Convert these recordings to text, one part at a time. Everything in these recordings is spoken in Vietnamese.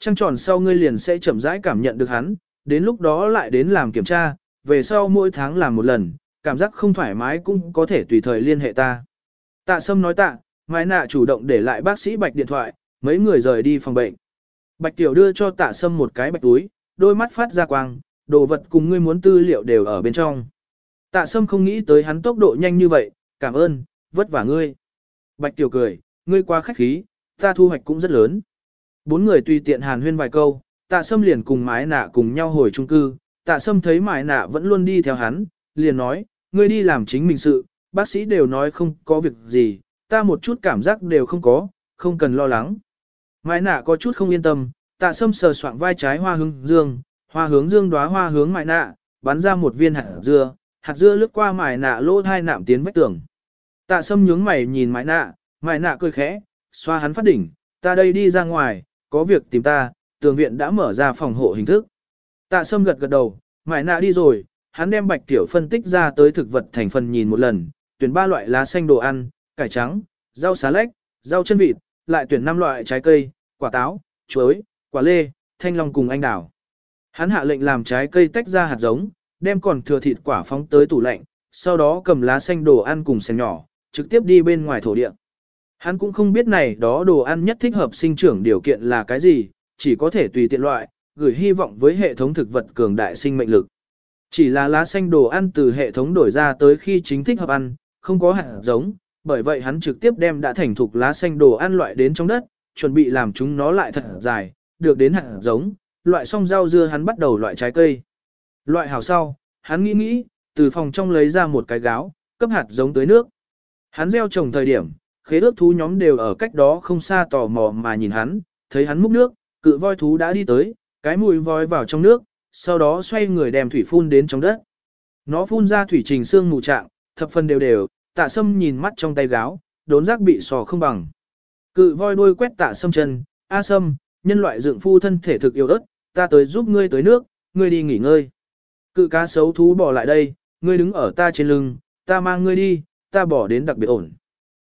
Trăng tròn sau ngươi liền sẽ chậm rãi cảm nhận được hắn, đến lúc đó lại đến làm kiểm tra, về sau mỗi tháng làm một lần, cảm giác không thoải mái cũng có thể tùy thời liên hệ ta. Tạ Sâm nói tạ, Mai nạ chủ động để lại bác sĩ Bạch điện thoại, mấy người rời đi phòng bệnh. Bạch Tiểu đưa cho tạ Sâm một cái bạch túi, đôi mắt phát ra quang, đồ vật cùng ngươi muốn tư liệu đều ở bên trong. Tạ Sâm không nghĩ tới hắn tốc độ nhanh như vậy, cảm ơn, vất vả ngươi. Bạch Tiểu cười, ngươi quá khách khí, ta thu hoạch cũng rất lớn. Bốn người tùy tiện hàn huyên vài câu, tạ Sâm liền cùng mái nạ cùng nhau hồi trung cư, tạ Sâm thấy mái nạ vẫn luôn đi theo hắn, liền nói, ngươi đi làm chính mình sự, bác sĩ đều nói không có việc gì, ta một chút cảm giác đều không có, không cần lo lắng. Mái nạ có chút không yên tâm, tạ Sâm sờ soạng vai trái hoa hướng dương, hoa hướng dương đóa hoa hướng mái nạ, bắn ra một viên hạt dưa, hạt dưa lướt qua mái nạ lỗ hai nạm tiến vách tường. Tạ Sâm nhướng mày nhìn mái nạ, mái nạ cười khẽ, xoa hắn phát đỉnh, ta đây đi ra ngoài, có việc tìm ta, tường viện đã mở ra phòng hộ hình thức. Tạ Sâm gật gật đầu, mải nạ đi rồi, hắn đem bạch tiểu phân tích ra tới thực vật thành phần nhìn một lần, tuyển ba loại lá xanh đồ ăn, cải trắng, rau xá lách, rau chân vịt, lại tuyển năm loại trái cây, quả táo, chuối, quả lê, thanh long cùng anh đào. Hắn hạ lệnh làm trái cây tách ra hạt giống, đem còn thừa thịt quả phóng tới tủ lạnh, sau đó cầm lá xanh đồ ăn cùng xẻng nhỏ, trực tiếp đi bên ngoài thổ địa. Hắn cũng không biết này đó đồ ăn nhất thích hợp sinh trưởng điều kiện là cái gì, chỉ có thể tùy tiện loại, gửi hy vọng với hệ thống thực vật cường đại sinh mệnh lực. Chỉ là lá xanh đồ ăn từ hệ thống đổi ra tới khi chính thích hợp ăn, không có hạt giống, bởi vậy hắn trực tiếp đem đã thành thục lá xanh đồ ăn loại đến trong đất, chuẩn bị làm chúng nó lại thật dài, được đến hạt giống, loại xong rau dưa hắn bắt đầu loại trái cây. Loại hảo sau, hắn nghĩ nghĩ, từ phòng trong lấy ra một cái gáo, cấp hạt giống tới nước. Hắn gieo trồng thời điểm, khế ước thú nhóm đều ở cách đó không xa tò mò mà nhìn hắn, thấy hắn múc nước, cự voi thú đã đi tới, cái mùi voi vào trong nước, sau đó xoay người đem thủy phun đến trong đất. Nó phun ra thủy trình xương mù trạng, thập phần đều đều, tạ sâm nhìn mắt trong tay gáo, đốn giác bị sò không bằng. Cự voi đuôi quét tạ sâm chân, a sâm, nhân loại dựng phu thân thể thực yếu ớt, ta tới giúp ngươi tới nước, ngươi đi nghỉ ngơi. Cự cá sấu thú bỏ lại đây, ngươi đứng ở ta trên lưng, ta mang ngươi đi, ta bỏ đến đặc biệt ổn.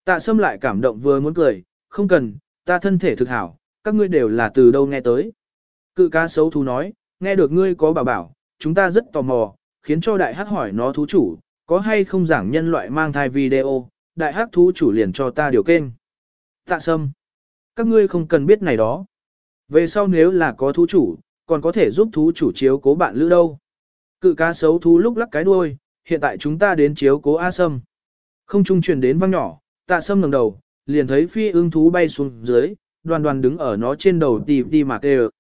Tạ sâm lại cảm động vừa muốn cười, không cần, ta thân thể thực hảo, các ngươi đều là từ đâu nghe tới. Cự cá xấu thú nói, nghe được ngươi có bảo bảo, chúng ta rất tò mò, khiến cho đại hắc hỏi nó thú chủ, có hay không giảng nhân loại mang thai video, đại hắc thú chủ liền cho ta điều kênh. Tạ sâm, các ngươi không cần biết này đó. Về sau nếu là có thú chủ, còn có thể giúp thú chủ chiếu cố bạn lữ đâu. Cự cá xấu thú lúc lắc cái đuôi, hiện tại chúng ta đến chiếu cố A Sâm. Không trung truyền đến vang nhỏ, tạ Sâm ngẩng đầu, liền thấy phi ương thú bay xuống dưới, đoàn đoàn đứng ở nó trên đầu tì tì mà đều.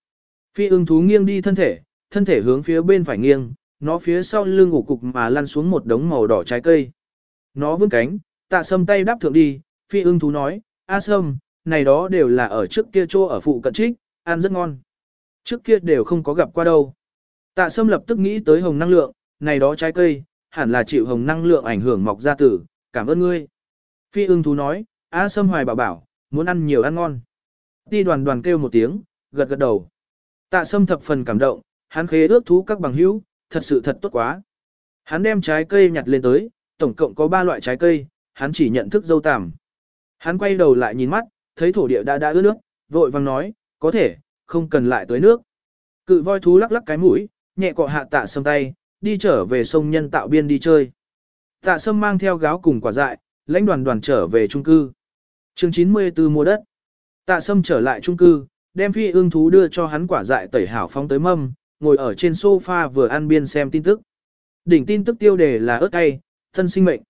Phi ương thú nghiêng đi thân thể, thân thể hướng phía bên phải nghiêng, nó phía sau lưng ngủ cục mà lăn xuống một đống màu đỏ trái cây. Nó vươn cánh, tạ Sâm tay đáp thượng đi, phi ương thú nói, A Sâm, này đó đều là ở trước kia chỗ ở phụ cận trích, ăn rất ngon. Trước kia đều không có gặp qua đâu. Tạ Sâm lập tức nghĩ tới hồng năng lượng, này đó trái cây, hẳn là chịu hồng năng lượng ảnh hưởng mọc ra tử, cảm ơn ngươi. Phi ưng thú nói, A Sâm hoài bảo bảo, muốn ăn nhiều ăn ngon. Ti đoàn đoàn kêu một tiếng, gật gật đầu. Tạ Sâm thập phần cảm động, hắn khế ước thú các bằng hữu, thật sự thật tốt quá. Hắn đem trái cây nhặt lên tới, tổng cộng có 3 loại trái cây, hắn chỉ nhận thức dâu tằm. Hắn quay đầu lại nhìn mắt, thấy thổ địa đã đã ướt nước, vội vàng nói, có thể, không cần lại tới nước. Cự voi thú lắc lắc cái mũi, nhẹ cọ hạ tạ sâm tay, đi trở về sông nhân tạo biên đi chơi. Tạ sâm mang theo gáo cùng quả dại, lãnh đoàn đoàn trở về trung cư. chương 94 mua đất. Tạ sâm trở lại trung cư, đem phi ương thú đưa cho hắn quả dại tẩy hảo phong tới mâm, ngồi ở trên sofa vừa ăn biên xem tin tức. Đỉnh tin tức tiêu đề là ớt cay, thân sinh mệnh.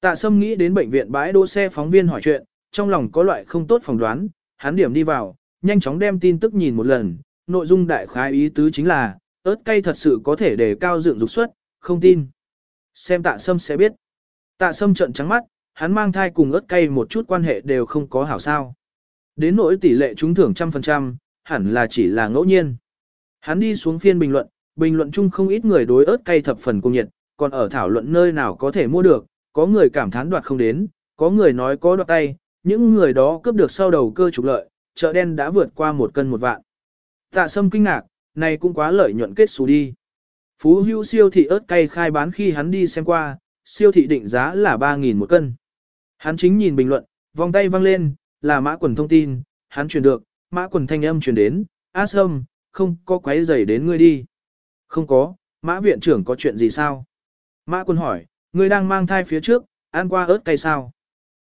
Tạ sâm nghĩ đến bệnh viện bãi đỗ xe phóng viên hỏi chuyện, trong lòng có loại không tốt phỏng đoán, hắn điểm đi vào, nhanh chóng đem tin tức nhìn một lần, nội dung đại khái ý tứ chính là, ớt cay thật sự có thể đề cao dựng dục suất, không tin. Xem tạ sâm sẽ biết. Tạ sâm trợn trắng mắt, hắn mang thai cùng ớt cay một chút quan hệ đều không có hảo sao. Đến nỗi tỷ lệ trúng thưởng trăm phần trăm, hẳn là chỉ là ngẫu nhiên. Hắn đi xuống phiên bình luận, bình luận chung không ít người đối ớt cay thập phần công nhiệt, còn ở thảo luận nơi nào có thể mua được, có người cảm thán đoạt không đến, có người nói có đoạt tay, những người đó cướp được sau đầu cơ trục lợi, chợ đen đã vượt qua một cân một vạn. Tạ sâm kinh ngạc, này cũng quá lợi nhuận kết xù đi. Phú hưu siêu thị ớt cay khai bán khi hắn đi xem qua, siêu thị định giá là 3.000 một cân. Hắn chính nhìn bình luận, vòng tay văng lên, là mã quần thông tin, hắn truyền được, mã quần thanh âm truyền đến, A Sâm, không có quấy rầy đến ngươi đi. Không có, mã viện trưởng có chuyện gì sao? Mã quần hỏi, ngươi đang mang thai phía trước, ăn qua ớt cay sao?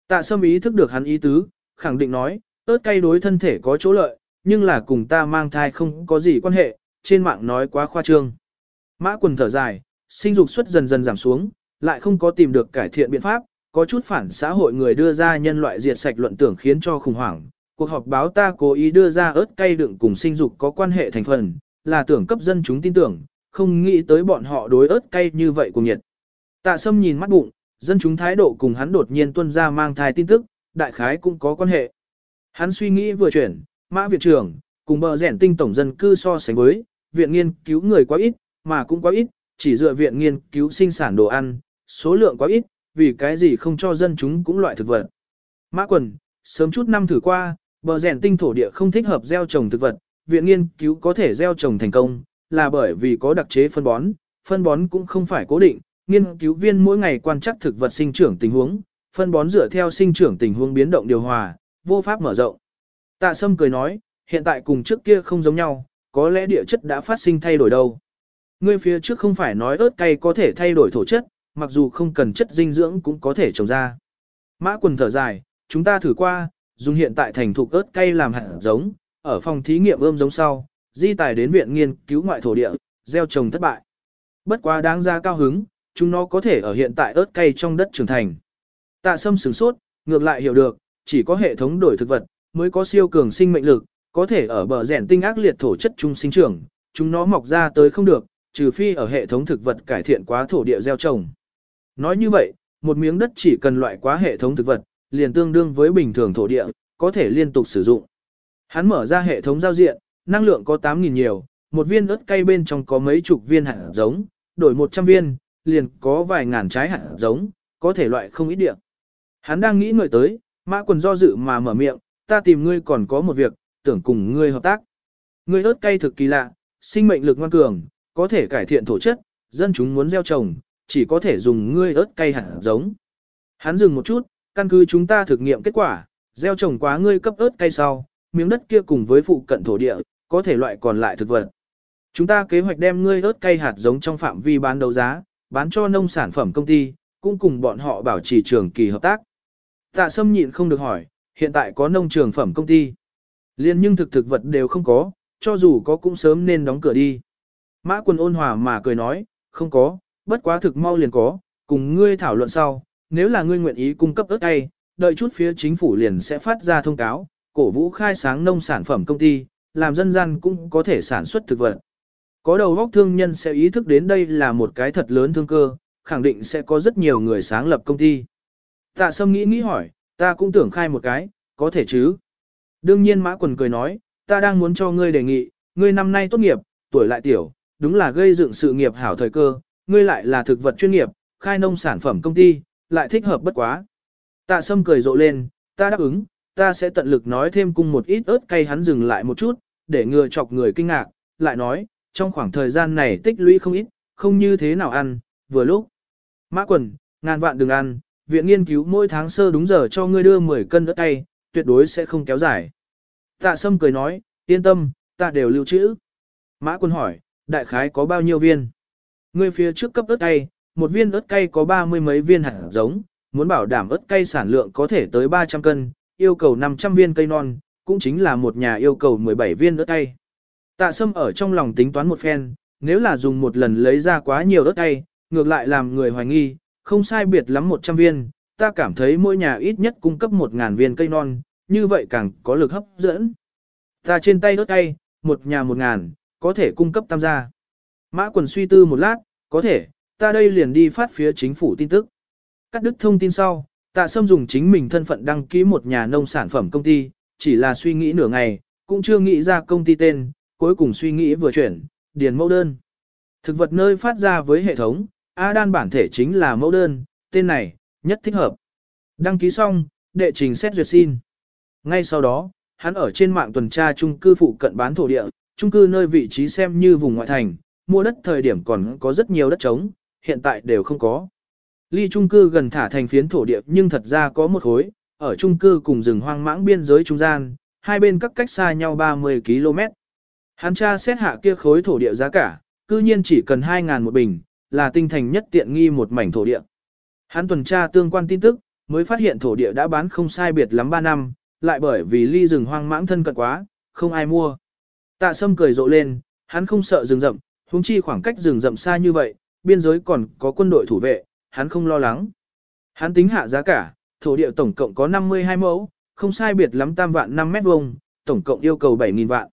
Tạ Sâm ý thức được hắn ý tứ, khẳng định nói, ớt cay đối thân thể có chỗ lợi, nhưng là cùng ta mang thai không có gì quan hệ, trên mạng nói quá khoa trương. Mã quần thở dài, sinh dục suất dần dần giảm xuống, lại không có tìm được cải thiện biện pháp, có chút phản xã hội người đưa ra nhân loại diệt sạch luận tưởng khiến cho khủng hoảng. Cuộc họp báo ta cố ý đưa ra ớt cay đựng cùng sinh dục có quan hệ thành phần, là tưởng cấp dân chúng tin tưởng, không nghĩ tới bọn họ đối ớt cay như vậy cùng nhiệt. Tạ Sâm nhìn mắt bụng, dân chúng thái độ cùng hắn đột nhiên tuân ra mang thai tin tức, đại khái cũng có quan hệ. Hắn suy nghĩ vừa chuyển, mã viện trưởng, cùng bờ rẻn tinh tổng dân cư so sánh với, viện nghiên cứu người quá ít, mà cũng quá ít, chỉ dựa viện nghiên cứu sinh sản đồ ăn, số lượng quá ít, vì cái gì không cho dân chúng cũng loại thực vật. Mã quần, sớm chút năm thử qua, bờ rèn tinh thổ địa không thích hợp gieo trồng thực vật, viện nghiên cứu có thể gieo trồng thành công, là bởi vì có đặc chế phân bón, phân bón cũng không phải cố định, nghiên cứu viên mỗi ngày quan trắc thực vật sinh trưởng tình huống, phân bón dựa theo sinh trưởng tình huống biến động điều hòa, vô pháp mở rộng. Tạ Sâm cười nói, hiện tại cùng trước kia không giống nhau, có lẽ địa chất đã phát sinh thay đổi đâu. Ngươi phía trước không phải nói ớt cay có thể thay đổi thổ chất, mặc dù không cần chất dinh dưỡng cũng có thể trồng ra. Mã quần thở dài, chúng ta thử qua, dùng hiện tại thành thục ớt cây làm hạt giống, ở phòng thí nghiệm ươm giống sau, di tài đến viện nghiên cứu ngoại thổ địa, gieo trồng thất bại. Bất quá đáng ra cao hứng, chúng nó có thể ở hiện tại ớt cây trong đất trưởng thành. Tạ sâm sửng sốt, ngược lại hiểu được, chỉ có hệ thống đổi thực vật, mới có siêu cường sinh mệnh lực, có thể ở bờ rèn tinh ác liệt thổ chất trung sinh trưởng, chúng nó mọc ra tới không được, trừ phi ở hệ thống thực vật cải thiện quá thổ địa gieo trồng. Nói như vậy, một miếng đất chỉ cần loại quá hệ thống thực vật, liền tương đương với bình thường thổ địa, có thể liên tục sử dụng. Hắn mở ra hệ thống giao diện, năng lượng có 8.000 nhiều, một viên ớt cây bên trong có mấy chục viên hạt giống, đổi 100 viên, liền có vài ngàn trái hạt giống, có thể loại không ít địa. Hắn đang nghĩ ngợi tới, mã quần do dự mà mở miệng, ta tìm ngươi còn có một việc, tưởng cùng ngươi hợp tác. Ngươi ớt cây thực kỳ lạ, sinh mệnh lực ngoan cường, có thể cải thiện thổ chất, dân chúng muốn gieo trồng, chỉ có thể dùng ngươi ớt cây hạt giống. Hắn dừng một chút, căn cứ chúng ta thực nghiệm kết quả, gieo trồng quá ngươi cấp ớt cây sau, miếng đất kia cùng với phụ cận thổ địa, có thể loại còn lại thực vật. Chúng ta kế hoạch đem ngươi ớt cây hạt giống trong phạm vi bán đấu giá, bán cho nông sản phẩm công ty, cũng cùng bọn họ bảo trì trường kỳ hợp tác. Tạ Sâm nhịn không được hỏi, hiện tại có nông trường phẩm công ty. Liên nhưng thực thực vật đều không có, cho dù có cũng sớm nên đóng cửa đi. Mã quân ôn hòa mà cười nói, không có, bất quá thực mau liền có, cùng ngươi thảo luận sau, nếu là ngươi nguyện ý cung cấp ớt tay, đợi chút phía chính phủ liền sẽ phát ra thông cáo, cổ vũ khai sáng nông sản phẩm công ty, làm dân gian cũng có thể sản xuất thực vật. Có đầu góc thương nhân sẽ ý thức đến đây là một cái thật lớn thương cơ, khẳng định sẽ có rất nhiều người sáng lập công ty. Tạ Sâm nghĩ nghĩ hỏi, ta cũng tưởng khai một cái, có thể chứ? Đương nhiên Mã Quần cười nói, ta đang muốn cho ngươi đề nghị, ngươi năm nay tốt nghiệp, tuổi lại tiểu, đúng là gây dựng sự nghiệp hảo thời cơ, ngươi lại là thực vật chuyên nghiệp, khai nông sản phẩm công ty, lại thích hợp bất quá. Tạ Sâm cười rộ lên, ta đáp ứng, ta sẽ tận lực nói thêm cung một ít ớt cay hắn dừng lại một chút, để ngừa chọc người kinh ngạc, lại nói, trong khoảng thời gian này tích lũy không ít, không như thế nào ăn, vừa lúc. Mã quần, ngàn vạn đừng ăn, viện nghiên cứu mỗi tháng sơ đúng giờ cho ngươi đưa 10 cân ớt cay, tuyệt đối sẽ không kéo dài. Tạ Sâm cười nói, yên tâm, ta đều lưu trữ. Mã quân hỏi, đại khái có bao nhiêu viên? Ngươi phía trước cấp ớt cay, một viên ớt cay có ba mươi mấy viên hạt giống, muốn bảo đảm ớt cay sản lượng có thể tới 300 cân, yêu cầu 500 viên cây non, cũng chính là một nhà yêu cầu 17 viên ớt cay. Tạ Sâm ở trong lòng tính toán một phen, nếu là dùng một lần lấy ra quá nhiều ớt cay, ngược lại làm người hoài nghi, không sai biệt lắm 100 viên, ta cảm thấy mỗi nhà ít nhất cung cấp 1.000 viên cây non, như vậy càng có lực hấp dẫn. Ta trên tay ớt cay, một nhà 1.000, có thể cung cấp tam gia. Mã quần suy tư một lát, có thể, ta đây liền đi phát phía chính phủ tin tức. Cắt đứt thông tin sau, tạ sâm dùng chính mình thân phận đăng ký một nhà nông sản phẩm công ty, chỉ là suy nghĩ nửa ngày, cũng chưa nghĩ ra công ty tên, cuối cùng suy nghĩ vừa chuyển, điền mẫu đơn. Thực vật nơi phát ra với hệ thống, A đan bản thể chính là mẫu đơn, tên này, nhất thích hợp. Đăng ký xong, đệ trình xét duyệt xin. Ngay sau đó, hắn ở trên mạng tuần tra trung cư phụ cận bán thổ địa, trung cư nơi vị trí xem như vùng ngoại thành, mua đất thời điểm còn có rất nhiều đất trống, hiện tại đều không có. Ly trung cư gần thả thành phiến thổ địa nhưng thật ra có một khối, ở trung cư cùng rừng hoang mãng biên giới trung gian, hai bên các cách xa nhau 30 km. Hắn tra xét hạ kia khối thổ địa giá cả, cư nhiên chỉ cần 2.000 một bình, là tinh thành nhất tiện nghi một mảnh thổ địa. Hắn tuần tra tương quan tin tức, mới phát hiện thổ địa đã bán không sai biệt lắm 3 năm, lại bởi vì ly rừng hoang mãng thân cận quá, không ai mua. Tạ sâm cười rộ lên, hắn không sợ rừng rậm, huống chi khoảng cách rừng rậm xa như vậy, biên giới còn có quân đội thủ vệ, hắn không lo lắng. Hắn tính hạ giá cả, thổ địa tổng cộng có 52 mẫu, không sai biệt lắm tam vạn 5 mét vuông, tổng cộng yêu cầu 7.000 vạn.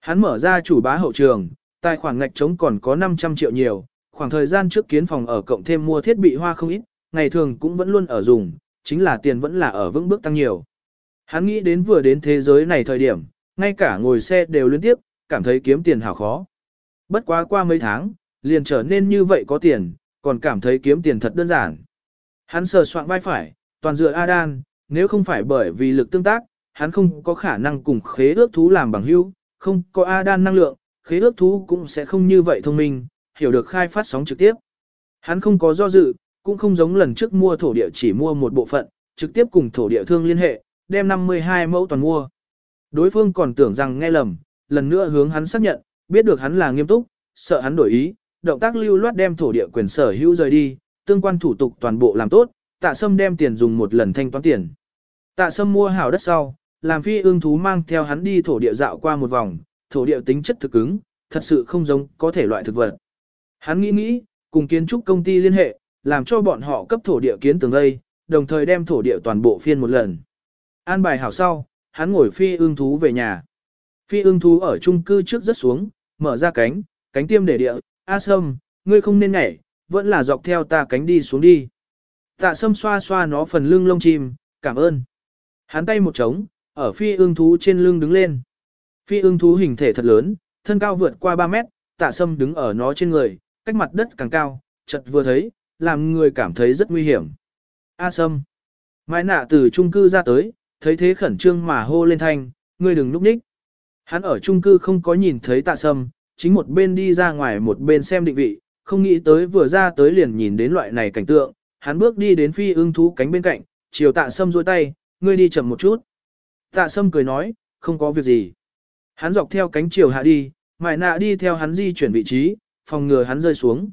Hắn mở ra chủ bá hậu trường, tài khoản ngạch trống còn có 500 triệu nhiều, khoảng thời gian trước kiến phòng ở cộng thêm mua thiết bị hoa không ít, ngày thường cũng vẫn luôn ở dùng, chính là tiền vẫn là ở vững bước tăng nhiều. Hắn nghĩ đến vừa đến thế giới này thời điểm, ngay cả ngồi xe đều liên tiếp, cảm thấy kiếm tiền hảo khó. Bất quá qua mấy tháng, liền trở nên như vậy có tiền, còn cảm thấy kiếm tiền thật đơn giản. Hắn sờ soạn vai phải, toàn dựa Adan, nếu không phải bởi vì lực tương tác, hắn không có khả năng cùng khế ước thú làm bằng hữu, không có Adan năng lượng, khế ước thú cũng sẽ không như vậy thông minh, hiểu được khai phát sóng trực tiếp. Hắn không có do dự, cũng không giống lần trước mua thổ địa chỉ mua một bộ phận, trực tiếp cùng thổ địa thương liên hệ, đem 52 mẫu toàn mua. Đối phương còn tưởng rằng nghe lầm, lần nữa hướng hắn xác nhận, biết được hắn là nghiêm túc, sợ hắn đổi ý, động tác lưu loát đem thổ địa quyền sở hữu rời đi, tương quan thủ tục toàn bộ làm tốt, tạ sâm đem tiền dùng một lần thanh toán tiền. Tạ sâm mua hảo đất sau, làm phi ương thú mang theo hắn đi thổ địa dạo qua một vòng, thổ địa tính chất thực cứng, thật sự không giống có thể loại thực vật. Hắn nghĩ nghĩ, cùng kiến trúc công ty liên hệ, làm cho bọn họ cấp thổ địa kiến tường lây, đồng thời đem thổ địa toàn bộ phiên một lần. An bài hảo sau, hắn ngồi phi ương thú về nhà. Phi ương thú ở chung cư trước rất xuống, mở ra cánh, cánh tiêm để địa, A Sâm, ngươi không nên nhảy, vẫn là dọc theo ta cánh đi xuống đi. Tạ Sâm xoa xoa nó phần lưng lông chim, cảm ơn. Hắn tay một trống, ở phi ương thú trên lưng đứng lên. Phi ương thú hình thể thật lớn, thân cao vượt qua 3 mét, tạ sâm đứng ở nó trên người, cách mặt đất càng cao, chợt vừa thấy, làm người cảm thấy rất nguy hiểm. A sâm. Mai nạ từ trung cư ra tới, thấy thế khẩn trương mà hô lên thanh, ngươi đừng núp ních. Hắn ở chung cư không có nhìn thấy tạ sâm, chính một bên đi ra ngoài một bên xem định vị, không nghĩ tới vừa ra tới liền nhìn đến loại này cảnh tượng, hắn bước đi đến phi ưng thú cánh bên cạnh, chiều tạ sâm duỗi tay, ngươi đi chậm một chút. Tạ sâm cười nói, không có việc gì. Hắn dọc theo cánh chiều hạ đi, mại nạ đi theo hắn di chuyển vị trí, phòng ngừa hắn rơi xuống.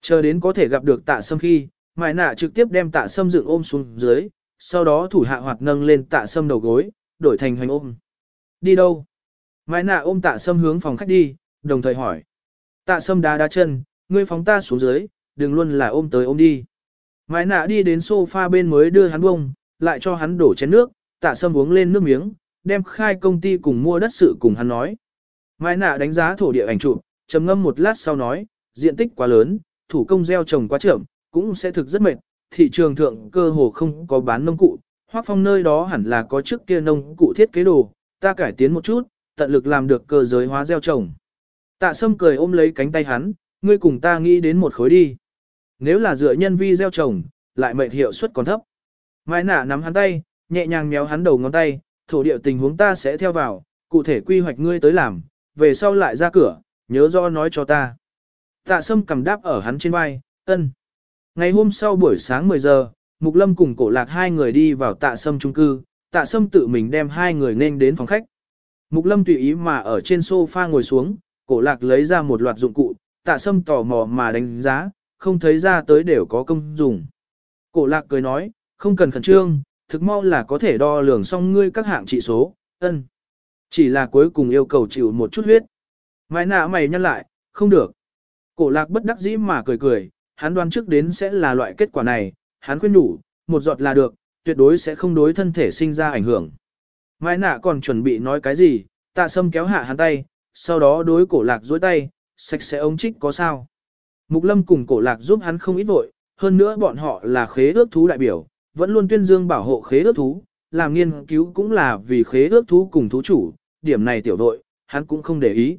Chờ đến có thể gặp được tạ sâm khi, mại nạ trực tiếp đem tạ sâm dựng ôm xuống dưới, sau đó thủ hạ hoạt nâng lên tạ sâm đầu gối, đổi thành hoành ôm. Đi đâu? Mai nạ ôm tạ sâm hướng phòng khách đi, đồng thời hỏi. Tạ sâm đá đá chân, ngươi phóng ta xuống dưới, đừng luôn là ôm tới ôm đi. Mai nạ đi đến sofa bên mới đưa hắn bông, lại cho hắn đổ chén nước, tạ sâm uống lên nước miếng, đem khai công ty cùng mua đất sự cùng hắn nói. Mai nạ đánh giá thổ địa ảnh chụp, trầm ngâm một lát sau nói, diện tích quá lớn, thủ công gieo trồng quá chậm, cũng sẽ thực rất mệt, thị trường thượng cơ hồ không có bán nông cụ, hoác phong nơi đó hẳn là có trước kia nông cụ thiết kế đồ, ta cải tiến một chút, tận lực làm được cơ giới hóa gieo trồng. Tạ sâm cười ôm lấy cánh tay hắn, ngươi cùng ta nghĩ đến một khối đi. Nếu là dựa nhân vi gieo trồng, lại mệnh hiệu suất còn thấp. Mai nả nắm hắn tay, nhẹ nhàng méo hắn đầu ngón tay, thổ địa tình huống ta sẽ theo vào, cụ thể quy hoạch ngươi tới làm, về sau lại ra cửa, nhớ rõ nói cho ta. Tạ sâm cầm đáp ở hắn trên vai, ân. Ngày hôm sau buổi sáng 10 giờ, Mục Lâm cùng cổ lạc hai người đi vào tạ sâm trung cư, tạ sâm tự mình đem hai người nên đến phòng khách. Mục Lâm tùy ý mà ở trên sofa ngồi xuống, cổ lạc lấy ra một loạt dụng cụ, tạ sâm tò mò mà đánh giá, không thấy ra tới đều có công dùng. Cổ lạc cười nói, không cần khẩn trương, thực mau là có thể đo lường xong ngươi các hạng trị số, ân. Chỉ là cuối cùng yêu cầu chịu một chút huyết. Mai nạ mày nhăn lại, không được. Cổ lạc bất đắc dĩ mà cười cười, hắn đoán trước đến sẽ là loại kết quả này, hắn khuyên nhủ, một giọt là được, tuyệt đối sẽ không đối thân thể sinh ra ảnh hưởng. Mai nạ còn chuẩn bị nói cái gì, tạ sâm kéo hạ hắn tay, sau đó đối cổ lạc dối tay, sạch sẽ ống trích có sao. Mục lâm cùng cổ lạc giúp hắn không ít vội, hơn nữa bọn họ là khế ước thú đại biểu, vẫn luôn tuyên dương bảo hộ khế ước thú, làm nghiên cứu cũng là vì khế ước thú cùng thú chủ, điểm này tiểu đội, hắn cũng không để ý.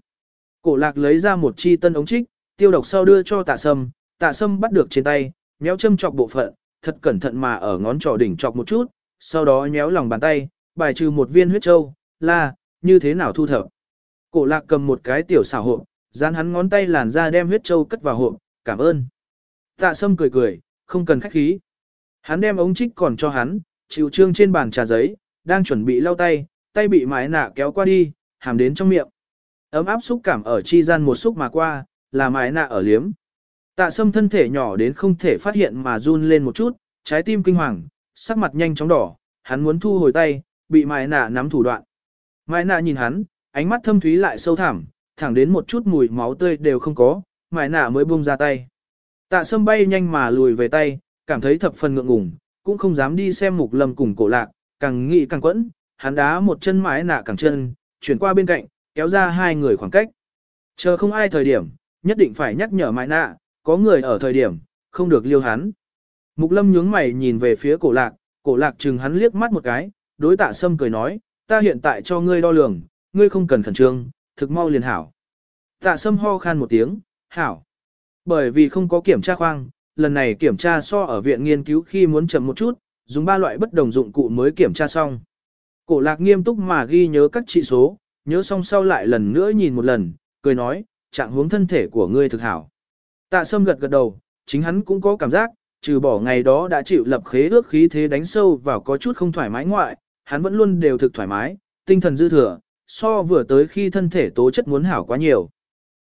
Cổ lạc lấy ra một chi tân ống trích, tiêu độc sau đưa cho tạ sâm, tạ sâm bắt được trên tay, méo châm chọc bộ phận, thật cẩn thận mà ở ngón trỏ đỉnh chọc một chút, sau đó nhéo lòng bàn tay, bài trừ một viên huyết châu, là, như thế nào thu thập. Cổ lạc cầm một cái tiểu xảo hộp, dán hắn ngón tay làn ra đem huyết châu cất vào hộp, cảm ơn. Tạ sâm cười cười, không cần khách khí. Hắn đem ống trích còn cho hắn, chịu trương trên bàn trà giấy, đang chuẩn bị lau tay, tay bị mái nạ kéo qua đi, hàm đến trong miệng. Ấm áp xúc cảm ở chi gian một xúc mà qua, là mái nạ ở liếm. Tạ sâm thân thể nhỏ đến không thể phát hiện mà run lên một chút, trái tim kinh hoàng, sắc mặt nhanh chóng đỏ, hắn muốn thu hồi tay, bị Mai nạ nắm thủ đoạn. Mai nạ nhìn hắn, ánh mắt thâm thúy lại sâu thẳm, thẳng đến một chút mùi máu tươi đều không có, Mai nạ mới buông ra tay. Tạ sâm bay nhanh mà lùi về tay, cảm thấy thập phần ngượng ngùng, cũng không dám đi xem mục lâm cùng cổ lạc, càng nghĩ càng quẫn, hắn đá một chân Mai nạ càng chân, chuyển qua bên cạnh, kéo ra hai người khoảng cách. Chờ không ai thời điểm, nhất định phải nhắc nhở Mai nạ, có người ở thời điểm, không được liêu hắn. Mục lâm nhướng mày nhìn về phía cổ lạc, cổ lạc chừng hắn liếc mắt một cái, đối tạ sâm cười nói, ta hiện tại cho ngươi đo lường, ngươi không cần khẩn trương, thực mau liền hảo. Tạ sâm ho khan một tiếng, hảo. Bởi vì không có kiểm tra khoang, lần này kiểm tra so ở viện nghiên cứu khi muốn chậm một chút, dùng ba loại bất đồng dụng cụ mới kiểm tra xong. Cổ lạc nghiêm túc mà ghi nhớ các trị số, nhớ xong sau lại lần nữa nhìn một lần, cười nói, trạng hướng thân thể của ngươi thực hảo. Tạ sâm gật gật đầu, chính hắn cũng có cảm giác, trừ bỏ ngày đó đã chịu lập khế ước khí thế đánh sâu vào có chút không thoải mái ngoại, hắn vẫn luôn đều thực thoải mái, tinh thần dư thừa, so vừa tới khi thân thể tố chất muốn hảo quá nhiều.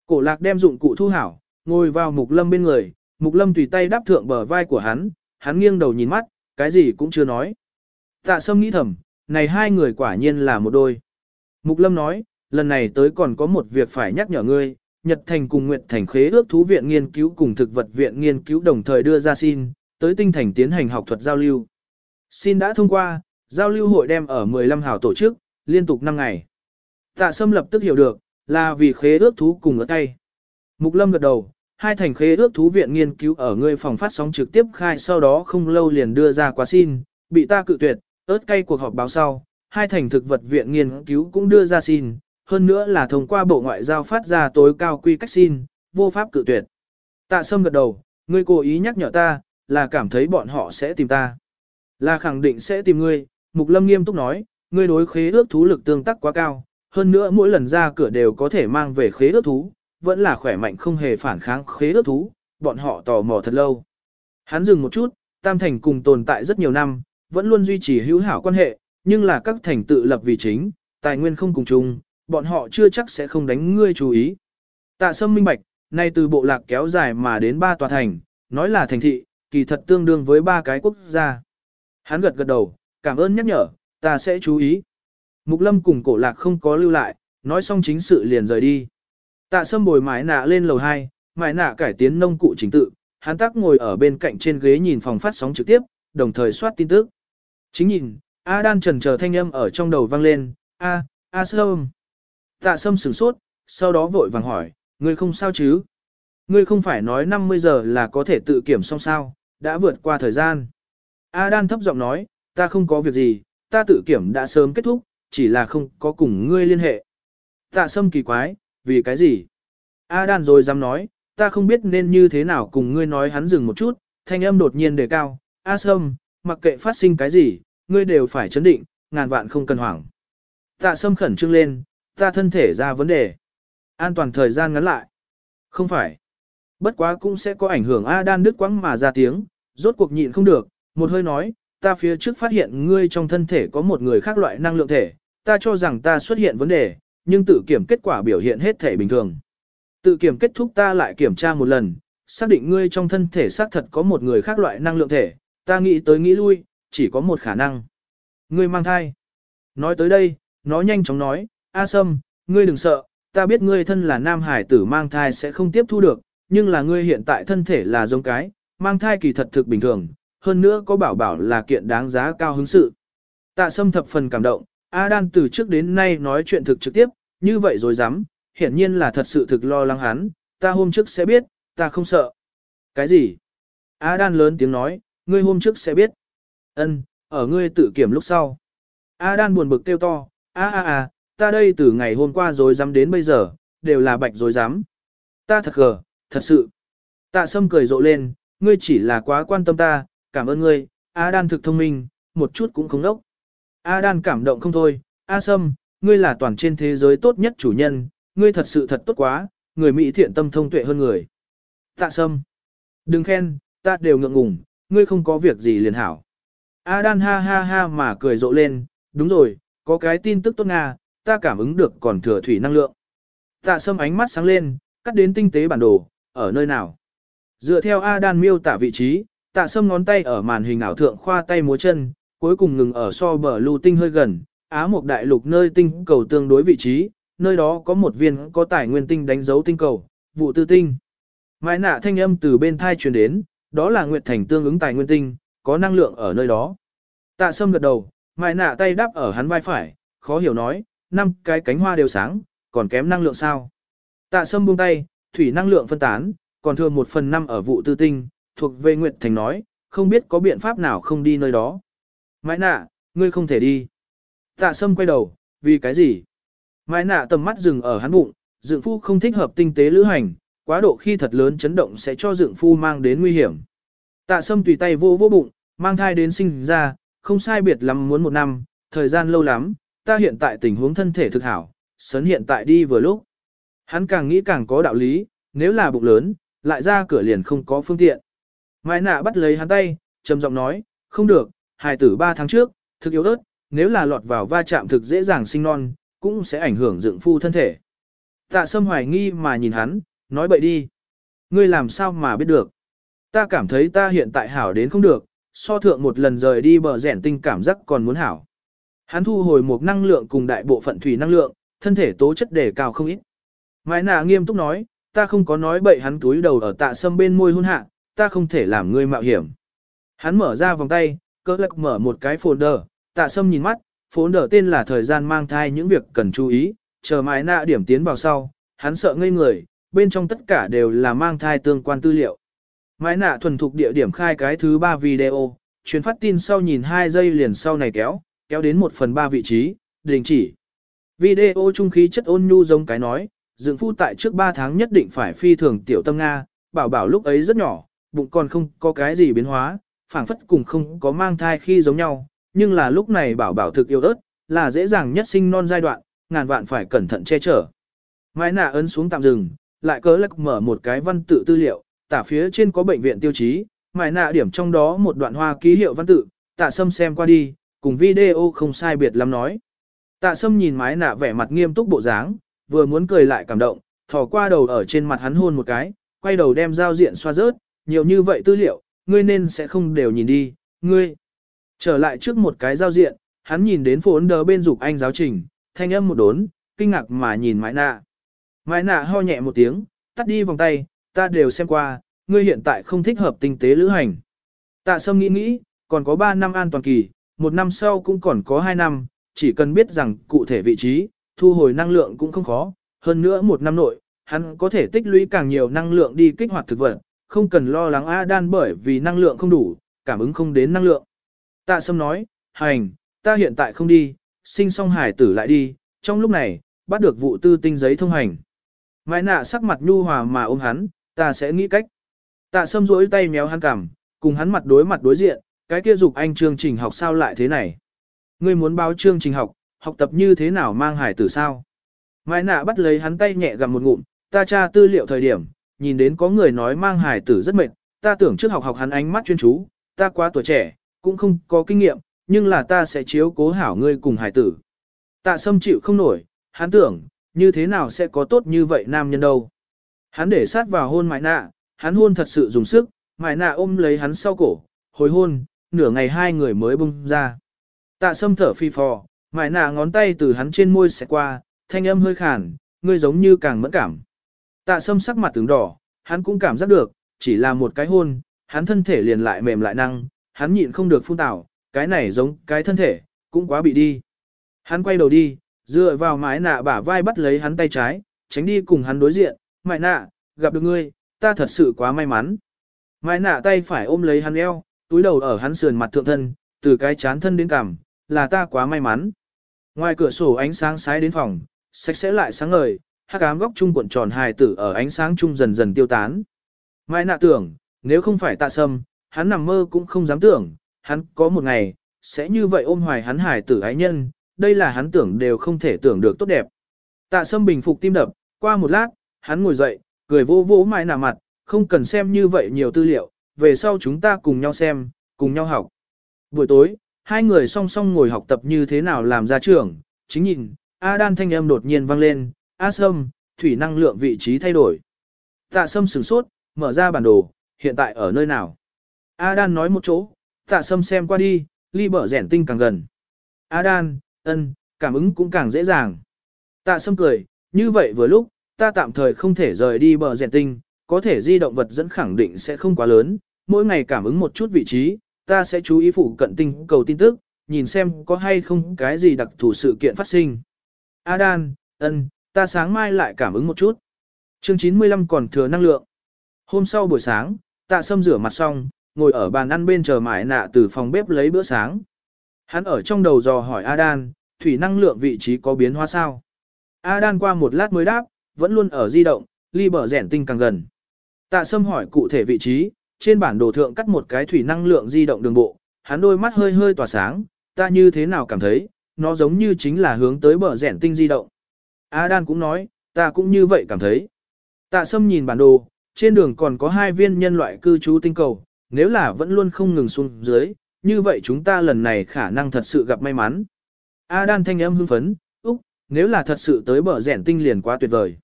Cổ lạc đem dụng cụ thu hảo, ngồi vào mục lâm bên người, mục lâm tùy tay đáp thượng bờ vai của hắn, hắn nghiêng đầu nhìn mắt, cái gì cũng chưa nói. Tạ sâm nghĩ thầm, này hai người quả nhiên là một đôi. Mục lâm nói, lần này tới còn có một việc phải nhắc nhở ngươi, Nhật Thành cùng Nguyệt Thành khế ước thú viện nghiên cứu cùng thực vật viện nghiên cứu đồng thời đưa ra xin, tới tinh thành tiến hành học thuật giao lưu. Xin đã thông qua, giao lưu hội đem ở 15 hào tổ chức, liên tục 5 ngày. Tạ Sâm lập tức hiểu được, là vì khế ước thú cùng ở tay. Mục Lâm gật đầu, hai thành khế ước thú viện nghiên cứu ở ngươi phòng phát sóng trực tiếp khai sau đó không lâu liền đưa ra quá xin, bị ta cự tuyệt, ớt cay cuộc họp báo sau, hai thành thực vật viện nghiên cứu cũng đưa ra xin, hơn nữa là thông qua bộ ngoại giao phát ra tối cao quy cách xin, vô pháp cự tuyệt. Tạ Sâm gật đầu, ngươi cố ý nhắc nhở ta, là cảm thấy bọn họ sẽ tìm ta. Là khẳng định sẽ tìm ngươi, Mục Lâm nghiêm túc nói, ngươi đối khế ước thú lực tương tác quá cao, hơn nữa mỗi lần ra cửa đều có thể mang về khế ước thú, vẫn là khỏe mạnh không hề phản kháng khế ước thú, bọn họ tò mò thật lâu. Hắn dừng một chút, Tam Thành cùng tồn tại rất nhiều năm, vẫn luôn duy trì hữu hảo quan hệ, nhưng là các thành tự lập vì chính, tài nguyên không cùng chung, bọn họ chưa chắc sẽ không đánh ngươi chú ý. Tạ sâm minh bạch, nay từ bộ lạc kéo dài mà đến ba tòa thành, nói là thành thị, kỳ thật tương đương với ba cái quốc gia. Hắn gật gật đầu, cảm ơn nhắc nhở, ta sẽ chú ý. Mục lâm cùng cổ lạc không có lưu lại, nói xong chính sự liền rời đi. Tạ sâm bồi mái nạ lên lầu 2, mái nạ cải tiến nông cụ chính tự, hắn tắc ngồi ở bên cạnh trên ghế nhìn phòng phát sóng trực tiếp, đồng thời soát tin tức. Chính nhìn, A đan trần chờ thanh âm ở trong đầu vang lên, A, A sâm. Tạ sâm sửng sốt, sau đó vội vàng hỏi, ngươi không sao chứ? Ngươi không phải nói 50 giờ là có thể tự kiểm xong sao, đã vượt qua thời gian. A đan thấp giọng nói, ta không có việc gì, ta tự kiểm đã sớm kết thúc, chỉ là không có cùng ngươi liên hệ. Tạ sâm kỳ quái, vì cái gì? A đan rồi dám nói, ta không biết nên như thế nào cùng ngươi nói hắn dừng một chút, thanh âm đột nhiên đề cao, A sâm, mặc kệ phát sinh cái gì, ngươi đều phải chấn định, ngàn vạn không cần hoảng. Tạ sâm khẩn trương lên, ta thân thể ra vấn đề. An toàn thời gian ngắn lại. Không phải. Bất quá cũng sẽ có ảnh hưởng A đan đứt quãng mà ra tiếng, rốt cuộc nhịn không được, một hơi nói, ta phía trước phát hiện ngươi trong thân thể có một người khác loại năng lượng thể, ta cho rằng ta xuất hiện vấn đề, nhưng tự kiểm kết quả biểu hiện hết thể bình thường. Tự kiểm kết thúc ta lại kiểm tra một lần, xác định ngươi trong thân thể xác thật có một người khác loại năng lượng thể, ta nghĩ tới nghĩ lui, chỉ có một khả năng. Ngươi mang thai. Nói tới đây, nó nhanh chóng nói, A Sâm, ngươi đừng sợ, ta biết ngươi thân là nam hải tử mang thai sẽ không tiếp thu được, nhưng là ngươi hiện tại thân thể là giống cái, mang thai kỳ thật thực bình thường, hơn nữa có bảo bảo là kiện đáng giá cao hứng sự. Tạ Sâm thập phần cảm động, A Đan từ trước đến nay nói chuyện thực trực tiếp, như vậy rồi dám, hiển nhiên là thật sự thực lo lắng hắn, ta hôm trước sẽ biết, ta không sợ. Cái gì? A Đan lớn tiếng nói, ngươi hôm trước sẽ biết. Ân, ở ngươi tự kiểm lúc sau. A Đan buồn bực kêu to, a a a, ta đây từ ngày hôm qua rồi dám đến bây giờ, đều là bạch rồi dám. Ta thật gờ, thật sự. Tạ Sâm cười rộ lên, ngươi chỉ là quá quan tâm ta, cảm ơn ngươi, A Đan thực thông minh, một chút cũng không đốc. A Đan cảm động không thôi, A Sâm, ngươi là toàn trên thế giới tốt nhất chủ nhân, ngươi thật sự thật tốt quá, người Mỹ thiện tâm thông tuệ hơn người. Tạ Sâm, đừng khen, ta đều ngượng ngùng, ngươi không có việc gì liền hảo. A Đan ha ha ha mà cười rộ lên, đúng rồi, có cái tin tức tốt Nga, ta cảm ứng được còn thừa thủy năng lượng. Tạ sâm ánh mắt sáng lên, cắt đến tinh tế bản đồ, ở nơi nào. Dựa theo A đan miêu tả vị trí, tạ sâm ngón tay ở màn hình ảo thượng khoa tay múa chân, cuối cùng ngừng ở so bờ lưu tinh hơi gần, Á một đại lục nơi tinh cầu tương đối vị trí, nơi đó có một viên có tài nguyên tinh đánh dấu tinh cầu, vụ tư tinh. Mai nạ thanh âm từ bên thai truyền đến, đó là nguyệt thành tương ứng tài nguyên tinh, có năng lượng ở nơi đó. Tạ sâm gật đầu, mai nạ tay đắp ở hắn vai phải, khó hiểu nói, năm cái cánh hoa đều sáng, còn kém năng lượng sao. Tạ sâm buông tay, thủy năng lượng phân tán, còn thừa một phần năm ở vụ tư tinh, thuộc về Nguyệt Thành nói, không biết có biện pháp nào không đi nơi đó. Mai nạ, ngươi không thể đi. Tạ sâm quay đầu, vì cái gì? Mai nạ tầm mắt dừng ở hắn bụng, dựng phu không thích hợp tinh tế lữ hành, quá độ khi thật lớn chấn động sẽ cho dựng phu mang đến nguy hiểm. Tạ sâm tùy tay vô vô bụng, mang thai đến sinh ra, không sai biệt lắm muốn một năm, thời gian lâu lắm, ta hiện tại tình huống thân thể thực hảo, sấn hiện tại đi vừa lúc. Hắn càng nghĩ càng có đạo lý, nếu là bụng lớn, lại ra cửa liền không có phương tiện. Mai nạ bắt lấy hắn tay, trầm giọng nói, không được, hài tử 3 tháng trước, thực yếu ớt, nếu là lọt vào va chạm thực dễ dàng sinh non, cũng sẽ ảnh hưởng dựng phu thân thể. Tạ sâm hoài nghi mà nhìn hắn, nói bậy đi. Ngươi làm sao mà biết được. Ta cảm thấy ta hiện tại hảo đến không được, so thượng một lần rời đi bờ rẻn tinh cảm giác còn muốn hảo. Hắn thu hồi một năng lượng cùng đại bộ phận thủy năng lượng, thân thể tố chất đề cao không ít. Mai nạ nghiêm túc nói, ta không có nói bậy hắn túi đầu ở tạ sâm bên môi hôn hạ, ta không thể làm ngươi mạo hiểm. Hắn mở ra vòng tay, cỡ lắc mở một cái folder, tạ sâm nhìn mắt, folder tên là thời gian mang thai những việc cần chú ý, chờ mãi nạ điểm tiến vào sau, hắn sợ ngây người, bên trong tất cả đều là mang thai tương quan tư liệu. mãi nạ thuần thục địa điểm khai cái thứ ba video, truyền phát tin sau nhìn 2 giây liền sau này kéo, kéo đến 1 phần 3 vị trí, đình chỉ. Video trung khí chất ôn nhu giống cái nói, dựng phu tại trước 3 tháng nhất định phải phi thường tiểu tâm Nga, bảo bảo lúc ấy rất nhỏ, bụng còn không có cái gì biến hóa, phảng phất cùng không có mang thai khi giống nhau, nhưng là lúc này bảo bảo thực yêu ớt, là dễ dàng nhất sinh non giai đoạn, ngàn vạn phải cẩn thận che chở. Mai nạ ấn xuống tạm dừng, lại cớ lắc mở một cái văn tự tư liệu, tả phía trên có bệnh viện tiêu chí, mai nạ điểm trong đó một đoạn hoa ký hiệu văn tự, tạ sâm xem qua đi, cùng video không sai biệt lắm nói. Tạ sâm nhìn mái nạ vẻ mặt nghiêm túc bộ dáng, vừa muốn cười lại cảm động, thò qua đầu ở trên mặt hắn hôn một cái, quay đầu đem giao diện xoa rớt, nhiều như vậy tư liệu, ngươi nên sẽ không đều nhìn đi, ngươi. Trở lại trước một cái giao diện, hắn nhìn đến phốn đờ bên dục anh giáo trình, thanh âm một đốn, kinh ngạc mà nhìn mãi nạ. Mãi nạ ho nhẹ một tiếng, tắt đi vòng tay, ta đều xem qua, ngươi hiện tại không thích hợp tinh tế lữ hành. Tạ sâm nghĩ nghĩ, còn có 3 năm an toàn kỳ, một năm sau cũng còn có 2 năm, chỉ cần biết rằng cụ thể vị trí, thu hồi năng lượng cũng không khó, hơn nữa một năm nội, hắn có thể tích lũy càng nhiều năng lượng đi kích hoạt thực vật, không cần lo lắng A đan bởi vì năng lượng không đủ, cảm ứng không đến năng lượng. Tạ Sâm nói, hành, ta hiện tại không đi, sinh xong hải tử lại đi, trong lúc này, bắt được vụ tư tinh giấy thông hành. Mai nạ sắc mặt nhu hòa mà ôm hắn, ta sẽ nghĩ cách. Tạ Sâm rỗi tay méo hắn cằm, cùng hắn mặt đối mặt đối diện, cái kia dục anh chương trình học sao lại thế này. Ngươi muốn báo chương trình học, học tập như thế nào mang hải tử sao? Mai nạ bắt lấy hắn tay nhẹ gặm một ngụm, ta tra tư liệu thời điểm, nhìn đến có người nói mang hải tử rất mệt, ta tưởng trước học học hắn ánh mắt chuyên chú, ta quá tuổi trẻ, cũng không có kinh nghiệm, nhưng là ta sẽ chiếu cố hảo ngươi cùng hải tử. Tạ sâm chịu không nổi, hắn tưởng, như thế nào sẽ có tốt như vậy nam nhân đâu. Hắn để sát vào hôn mại nạ, hắn hôn thật sự dùng sức, mại nạ ôm lấy hắn sau cổ, hồi hôn, nửa ngày hai người mới bung ra. Tạ sâm thở phi phò, mại nạ ngón tay từ hắn trên môi sẽ qua, thanh âm hơi khàn, ngươi giống như càng mẫn cảm. Tạ sâm sắc mặt tướng đỏ, hắn cũng cảm giác được, chỉ là một cái hôn, hắn thân thể liền lại mềm lại năng, hắn nhịn không được phun tảo, cái này giống cái thân thể, cũng quá bị đi. Hắn quay đầu đi, dựa vào mái nạ bả vai bắt lấy hắn tay trái, tránh đi cùng hắn đối diện, mại nạ, gặp được ngươi, ta thật sự quá may mắn. Mái nạ tay phải ôm lấy hắn eo, túi đầu ở hắn sườn mặt thượng thân, từ cái chán thân đến cằm, là ta quá may mắn. Ngoài cửa sổ ánh sáng sái đến phòng, sạch sẽ lại sáng ngời, hắc ám góc trung cuộn tròn hài tử ở ánh sáng trung dần dần tiêu tán. Mai nạ tưởng, nếu không phải tạ sâm, hắn nằm mơ cũng không dám tưởng, hắn có một ngày, sẽ như vậy ôm hoài hắn hài tử ái nhân, đây là hắn tưởng đều không thể tưởng được tốt đẹp. Tạ sâm bình phục tim đập, qua một lát, hắn ngồi dậy, cười vô vỗ mai nạ mặt, không cần xem như vậy nhiều tư liệu, về sau chúng ta cùng nhau xem, cùng nhau học. Buổi tối, hai người song song ngồi học tập như thế nào làm ra trưởng, chính nhìn, A đan thanh âm đột nhiên vang lên, A sâm, thủy năng lượng vị trí thay đổi. Tạ sâm sửng sốt, mở ra bản đồ, hiện tại ở nơi nào? A Đan nói một chỗ, tạ sâm xem qua đi, ly bờ rẻn tinh càng gần. A Đan, ân, cảm ứng cũng càng dễ dàng. Tạ sâm cười, như vậy vừa lúc, ta tạm thời không thể rời đi bờ rèn tinh, có thể di động vật dẫn khẳng định sẽ không quá lớn, mỗi ngày cảm ứng một chút vị trí, ta sẽ chú ý phụ cận tinh cầu tin tức, nhìn xem có hay không cái gì đặc thù sự kiện phát sinh. Adan, ân, ta sáng mai lại cảm ứng một chút. Chương 95 còn thừa năng lượng. Hôm sau buổi sáng, tạ sâm rửa mặt xong, ngồi ở bàn ăn bên chờ mãi nạ từ phòng bếp lấy bữa sáng. Hắn ở trong đầu dò hỏi Adan, thủy năng lượng vị trí có biến hóa sao? Adan qua một lát mới đáp, vẫn luôn ở di động, ly bờ rẻn tinh càng gần. Tạ Sâm hỏi cụ thể vị trí, trên bản đồ thượng cắt một cái thủy năng lượng di động đường bộ, hắn đôi mắt hơi hơi tỏa sáng, ta như thế nào cảm thấy, nó giống như chính là hướng tới bờ rẻn tinh di động. A Đan cũng nói, ta cũng như vậy cảm thấy. Tạ Sâm nhìn bản đồ, trên đường còn có hai viên nhân loại cư trú tinh cầu, nếu là vẫn luôn không ngừng xuống dưới, như vậy chúng ta lần này khả năng thật sự gặp may mắn. A Đan thanh âm hưng phấn, úc, nếu là thật sự tới bờ rẻn tinh liền quá tuyệt vời.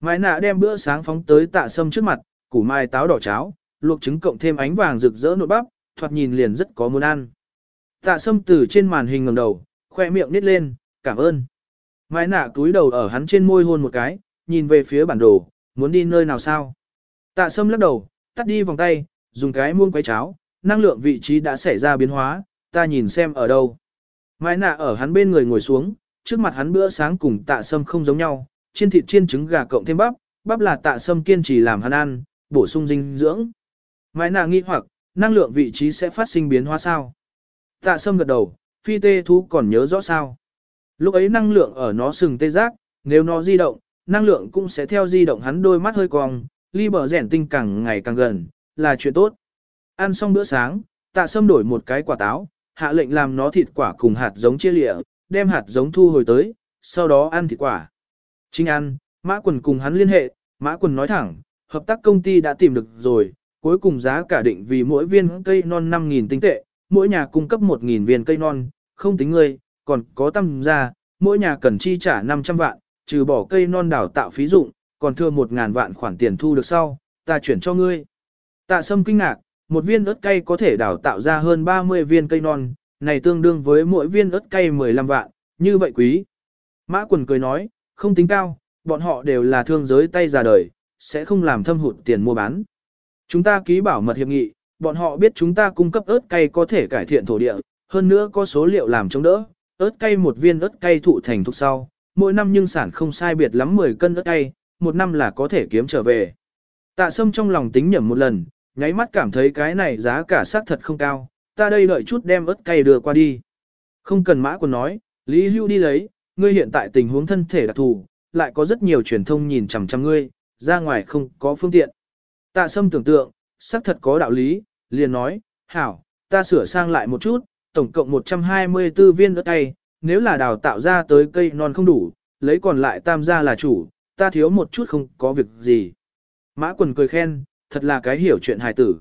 Mai nạ đem bữa sáng phóng tới tạ sâm trước mặt, củ mai táo đỏ cháo, luộc trứng cộng thêm ánh vàng rực rỡ nội bắp, thoạt nhìn liền rất có muốn ăn. Tạ sâm từ trên màn hình ngẩng đầu, khoe miệng nít lên, cảm ơn. Mai nạ túi đầu ở hắn trên môi hôn một cái, nhìn về phía bản đồ, muốn đi nơi nào sao. Tạ sâm lắc đầu, tắt đi vòng tay, dùng cái muông quấy cháo, năng lượng vị trí đã xảy ra biến hóa, ta nhìn xem ở đâu. Mai nạ ở hắn bên người ngồi xuống, trước mặt hắn bữa sáng cùng tạ sâm không giống nhau, chiên thịt chiên trứng gà cộng thêm bắp, bắp là tạ sâm kiên trì làm hắn ăn, bổ sung dinh dưỡng. Mai nạ nghi hoặc, năng lượng vị trí sẽ phát sinh biến hóa sao? Tạ sâm gật đầu, phi tê thú còn nhớ rõ sao? Lúc ấy năng lượng ở nó sừng tê giác, nếu nó di động, năng lượng cũng sẽ theo di động hắn đôi mắt hơi cong, ly bờ rẻn tinh càng ngày càng gần, là chuyện tốt. Ăn xong bữa sáng, tạ sâm đổi một cái quả táo, hạ lệnh làm nó thịt quả cùng hạt giống chia lịa, đem hạt giống thu hồi tới, sau đó ăn thịt quả. Chính ăn, mã quần cùng hắn liên hệ, mã quần nói thẳng, hợp tác công ty đã tìm được rồi, cuối cùng giá cả định vì mỗi viên cây non 5.000 tinh tệ, mỗi nhà cung cấp 1.000 viên cây non, không tính ngươi, còn có tăng ra, mỗi nhà cần chi trả 500 vạn, trừ bỏ cây non đào tạo phí dụng, còn thừa 1.000 vạn khoản tiền thu được sau, ta chuyển cho ngươi. Tạ sâm kinh ngạc, một viên ớt cây có thể đào tạo ra hơn 30 viên cây non, này tương đương với mỗi viên ớt cây 15 vạn, như vậy quý. Mã quần cười nói, không tính cao, bọn họ đều là thương giới tay già đời, sẽ không làm thâm hụt tiền mua bán. Chúng ta ký bảo mật hiệp nghị, bọn họ biết chúng ta cung cấp ớt cay có thể cải thiện thổ địa, hơn nữa có số liệu làm chống đỡ, ớt cay một viên ớt cay thụ thành thuốc sau, mỗi năm nhưng sản không sai biệt lắm 10 cân ớt cay, một năm là có thể kiếm trở về. Tạ sâm trong lòng tính nhẩm một lần, nháy mắt cảm thấy cái này giá cả xác thật không cao, ta đây đợi chút đem ớt cay đưa qua đi. Không cần mã còn nói, Lý Hưu đi lấy, ngươi hiện tại tình huống thân thể đặc thù, lại có rất nhiều truyền thông nhìn chằm chằm ngươi, ra ngoài không có phương tiện. Tạ sâm tưởng tượng, xác thật có đạo lý, liền nói, hảo, ta sửa sang lại một chút, tổng cộng 124 viên ớt tay, nếu là đào tạo ra tới cây non không đủ, lấy còn lại tam gia là chủ, ta thiếu một chút không có việc gì. Mã quần cười khen, thật là cái hiểu chuyện hài tử.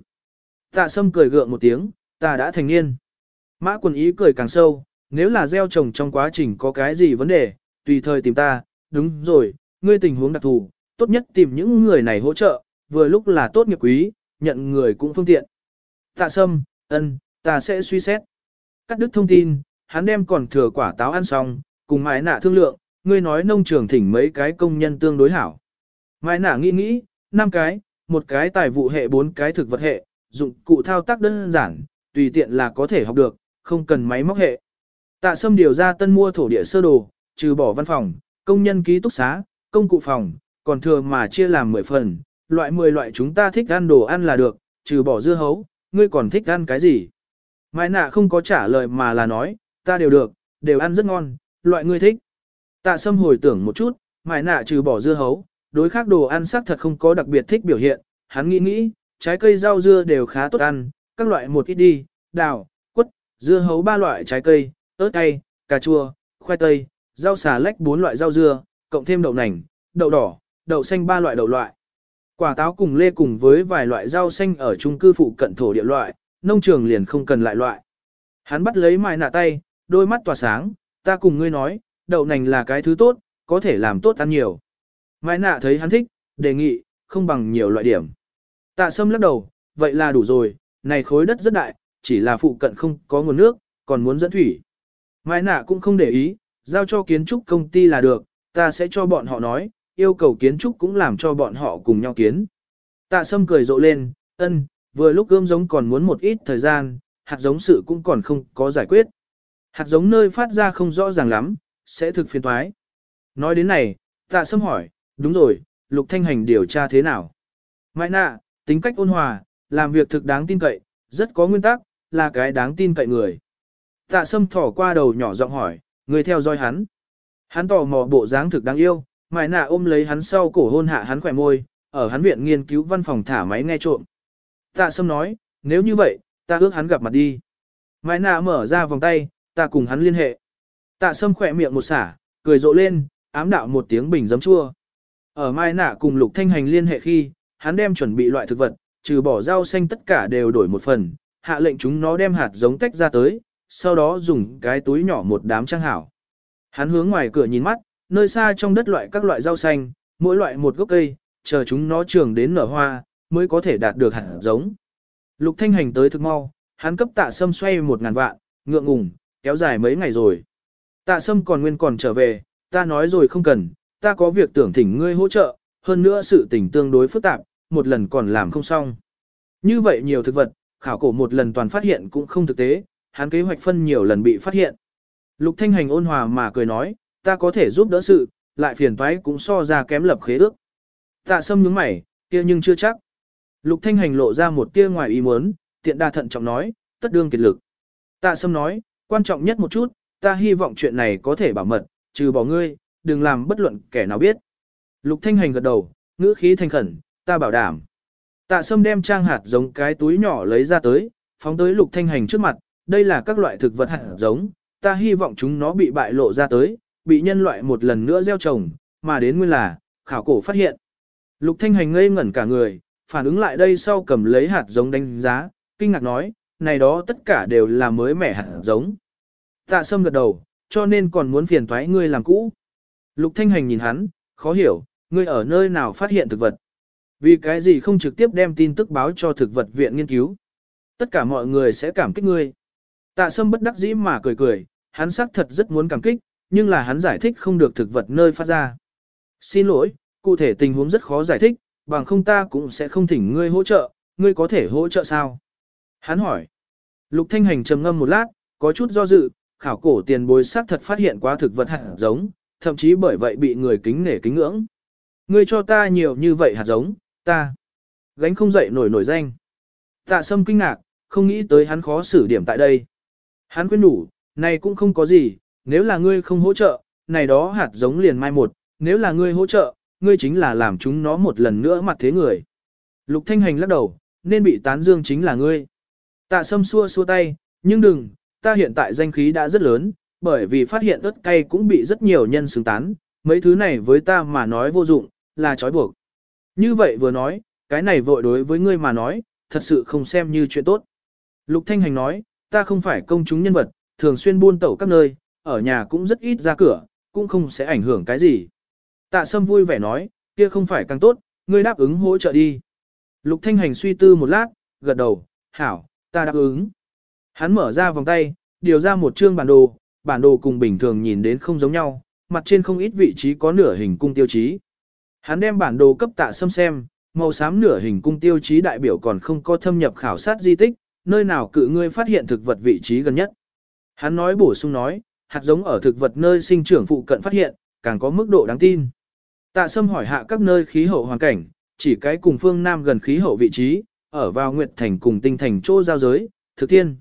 Tạ sâm cười gượng một tiếng, ta đã thành niên. Mã quần ý cười càng sâu, nếu là gieo trồng trong quá trình có cái gì vấn đề, tùy thời tìm ta, đúng rồi, ngươi tình huống đặc thù, tốt nhất tìm những người này hỗ trợ, vừa lúc là tốt nghiệp quý, nhận người cũng phương tiện. Tạ sâm, ân, ta sẽ suy xét. Cắt đứt thông tin, hắn đem còn thừa quả táo ăn xong, cùng mái nạ thương lượng, ngươi nói nông trường thỉnh mấy cái công nhân tương đối hảo. Mái nạ nghĩ nghĩ, năm cái, một cái tài vụ hệ bốn cái thực vật hệ, dụng cụ thao tác đơn giản, tùy tiện là có thể học được, không cần máy móc hệ. Tạ Sâm điều ra tân mua thổ địa sơ đồ, trừ bỏ văn phòng, công nhân ký túc xá, công cụ phòng, còn thừa mà chia làm 10 phần, loại 10 loại chúng ta thích ăn đồ ăn là được, trừ bỏ dưa hấu, ngươi còn thích ăn cái gì? Mai nạ không có trả lời mà là nói, ta đều được, đều ăn rất ngon, loại ngươi thích. Tạ Sâm hồi tưởng một chút, mai nạ trừ bỏ dưa hấu, đối khác đồ ăn sắc thật không có đặc biệt thích biểu hiện, hắn nghĩ nghĩ, trái cây rau dưa đều khá tốt ăn, các loại một ít đi, đào, quất, dưa hấu ba loại trái cây, ớt cay, cà chua, khoai tây, rau xà lách bốn loại rau dưa, cộng thêm đậu nành, đậu đỏ, đậu xanh ba loại đậu loại. Quả táo cùng lê cùng với vài loại rau xanh ở trung cư phụ cận thổ địa loại, nông trường liền không cần lại loại. Hắn bắt lấy mài nạ tay, đôi mắt tỏa sáng, ta cùng ngươi nói, đậu nành là cái thứ tốt, có thể làm tốt ăn nhiều. Mai nạ thấy hắn thích, đề nghị, không bằng nhiều loại điểm. Tạ sâm lắc đầu, vậy là đủ rồi, này khối đất rất đại, chỉ là phụ cận không có nguồn nước, còn muốn dẫn thủy. Mai nạ cũng không để ý, giao cho kiến trúc công ty là được, ta sẽ cho bọn họ nói, yêu cầu kiến trúc cũng làm cho bọn họ cùng nhau kiến. Tạ sâm cười rộ lên, ân, vừa lúc ươm giống còn muốn một ít thời gian, hạt giống sự cũng còn không có giải quyết. Hạt giống nơi phát ra không rõ ràng lắm, sẽ thực phiền thoái. Nói đến này, tạ sâm hỏi, đúng rồi, lục thanh hành điều tra thế nào? mãi nạ, tính cách ôn hòa, làm việc thực đáng tin cậy, rất có nguyên tắc, là cái đáng tin cậy người. Tạ sâm thỏ qua đầu nhỏ giọng hỏi, người theo dõi hắn. Hắn tò mò bộ dáng thực đáng yêu, mãi nạ ôm lấy hắn sau cổ hôn hạ hắn khỏe môi, ở hắn viện nghiên cứu văn phòng thả máy nghe trộm. Tạ sâm nói, nếu như vậy, ta ước hắn gặp mặt đi. Mai nạ mở ra vòng tay, ta cùng hắn liên hệ. Tạ sâm khỏe miệng một xả, cười rộ lên, ám đạo một tiếng bình giấm chua. Ở mai nạ cùng lục thanh hành liên hệ khi, hắn đem chuẩn bị loại thực vật, trừ bỏ rau xanh tất cả đều đổi một phần, hạ lệnh chúng nó đem hạt giống tách ra tới, sau đó dùng cái túi nhỏ một đám trang hảo. Hắn hướng ngoài cửa nhìn mắt, nơi xa trong đất loại các loại rau xanh, mỗi loại một gốc cây, chờ chúng nó trưởng đến nở hoa, mới có thể đạt được hạt giống. Lục Thanh Hành tới thực mau, hắn cấp tạ sâm xoay một ngàn vạn, ngượng ngùng, kéo dài mấy ngày rồi. Tạ sâm còn nguyên còn trở về, ta nói rồi không cần, ta có việc tưởng thỉnh ngươi hỗ trợ, hơn nữa sự tình tương đối phức tạp, một lần còn làm không xong. Như vậy nhiều thực vật, khảo cổ một lần toàn phát hiện cũng không thực tế, hắn kế hoạch phân nhiều lần bị phát hiện. Lục Thanh Hành ôn hòa mà cười nói, ta có thể giúp đỡ sự, lại phiền toái cũng so ra kém lập khế ước. Tạ sâm nhướng mày, kia nhưng chưa chắc. Lục Thanh Hành lộ ra một tia ngoài ý muốn, tiện đa thận trọng nói, tất đương kiệt lực. Tạ sâm nói, quan trọng nhất một chút, ta hy vọng chuyện này có thể bảo mật, trừ bỏ ngươi, đừng làm bất luận kẻ nào biết. Lục Thanh Hành gật đầu, ngữ khí thanh khẩn, ta bảo đảm. Tạ Sâm đem trang hạt giống cái túi nhỏ lấy ra tới, phóng tới Lục Thanh Hành trước mặt, đây là các loại thực vật hạt giống, ta hy vọng chúng nó bị bại lộ ra tới, bị nhân loại một lần nữa gieo trồng, mà đến nguyên là, khảo cổ phát hiện. Lục Thanh Hành ngây ngẩn cả người, phản ứng lại đây sau cầm lấy hạt giống đánh giá, kinh ngạc nói, này đó tất cả đều là mới mẻ hạt giống. Tạ Sâm gật đầu, cho nên còn muốn phiền toái ngươi làm cũ. Lục Thanh Hành nhìn hắn, khó hiểu, ngươi ở nơi nào phát hiện thực vật. Vì cái gì không trực tiếp đem tin tức báo cho thực vật viện nghiên cứu. Tất cả mọi người sẽ cảm kích ngươi. Tạ Sâm bất đắc dĩ mà cười cười, hắn xác thật rất muốn cảm kích, nhưng là hắn giải thích không được thực vật nơi phát ra. Xin lỗi, cụ thể tình huống rất khó giải thích, bằng không ta cũng sẽ không thỉnh ngươi hỗ trợ, ngươi có thể hỗ trợ sao? Hắn hỏi. Lục Thanh Hành trầm ngâm một lát, có chút do dự, khảo cổ tiền bối xác thật phát hiện quá thực vật hạt giống, thậm chí bởi vậy bị người kính nể kính ngưỡng. Ngươi cho ta nhiều như vậy hạt giống, ta gánh không dậy nổi nổi danh. Tạ Sâm kinh ngạc, không nghĩ tới hắn khó xử điểm tại đây. Hắn khuyên đủ, này cũng không có gì, nếu là ngươi không hỗ trợ, này đó hạt giống liền mai một, nếu là ngươi hỗ trợ, ngươi chính là làm chúng nó một lần nữa mặt thế người. Lục Thanh Hành lắc đầu, nên bị tán dương chính là ngươi. Tạ Sâm xua xua tay, nhưng đừng, ta hiện tại danh khí đã rất lớn, bởi vì phát hiện ớt cay cũng bị rất nhiều nhân xứng tán, mấy thứ này với ta mà nói vô dụng, là trói buộc. Như vậy vừa nói, cái này vội đối với ngươi mà nói, thật sự không xem như chuyện tốt. Lục Thanh Hành nói, ta không phải công chúng nhân vật, thường xuyên buôn tẩu các nơi, ở nhà cũng rất ít ra cửa, cũng không sẽ ảnh hưởng cái gì. Tạ Sâm vui vẻ nói, kia không phải càng tốt, ngươi đáp ứng hỗ trợ đi. Lục Thanh Hành suy tư một lát, gật đầu, hảo, ta đáp ứng. Hắn mở ra vòng tay, điều ra một chương bản đồ, bản đồ cùng bình thường nhìn đến không giống nhau, mặt trên không ít vị trí có nửa hình cung tiêu chí. Hắn đem bản đồ cấp tạ Sâm xem, màu xám nửa hình cung tiêu chí đại biểu còn không có thâm nhập khảo sát di tích, nơi nào cự ngươi phát hiện thực vật vị trí gần nhất. Hắn nói bổ sung nói, hạt giống ở thực vật nơi sinh trưởng phụ cận phát hiện, càng có mức độ đáng tin. Tạ Sâm hỏi hạ các nơi khí hậu hoàn cảnh, chỉ cái cùng phương Nam gần khí hậu vị trí, ở vào Nguyệt Thành cùng tinh thành chỗ giao giới, thực thiên.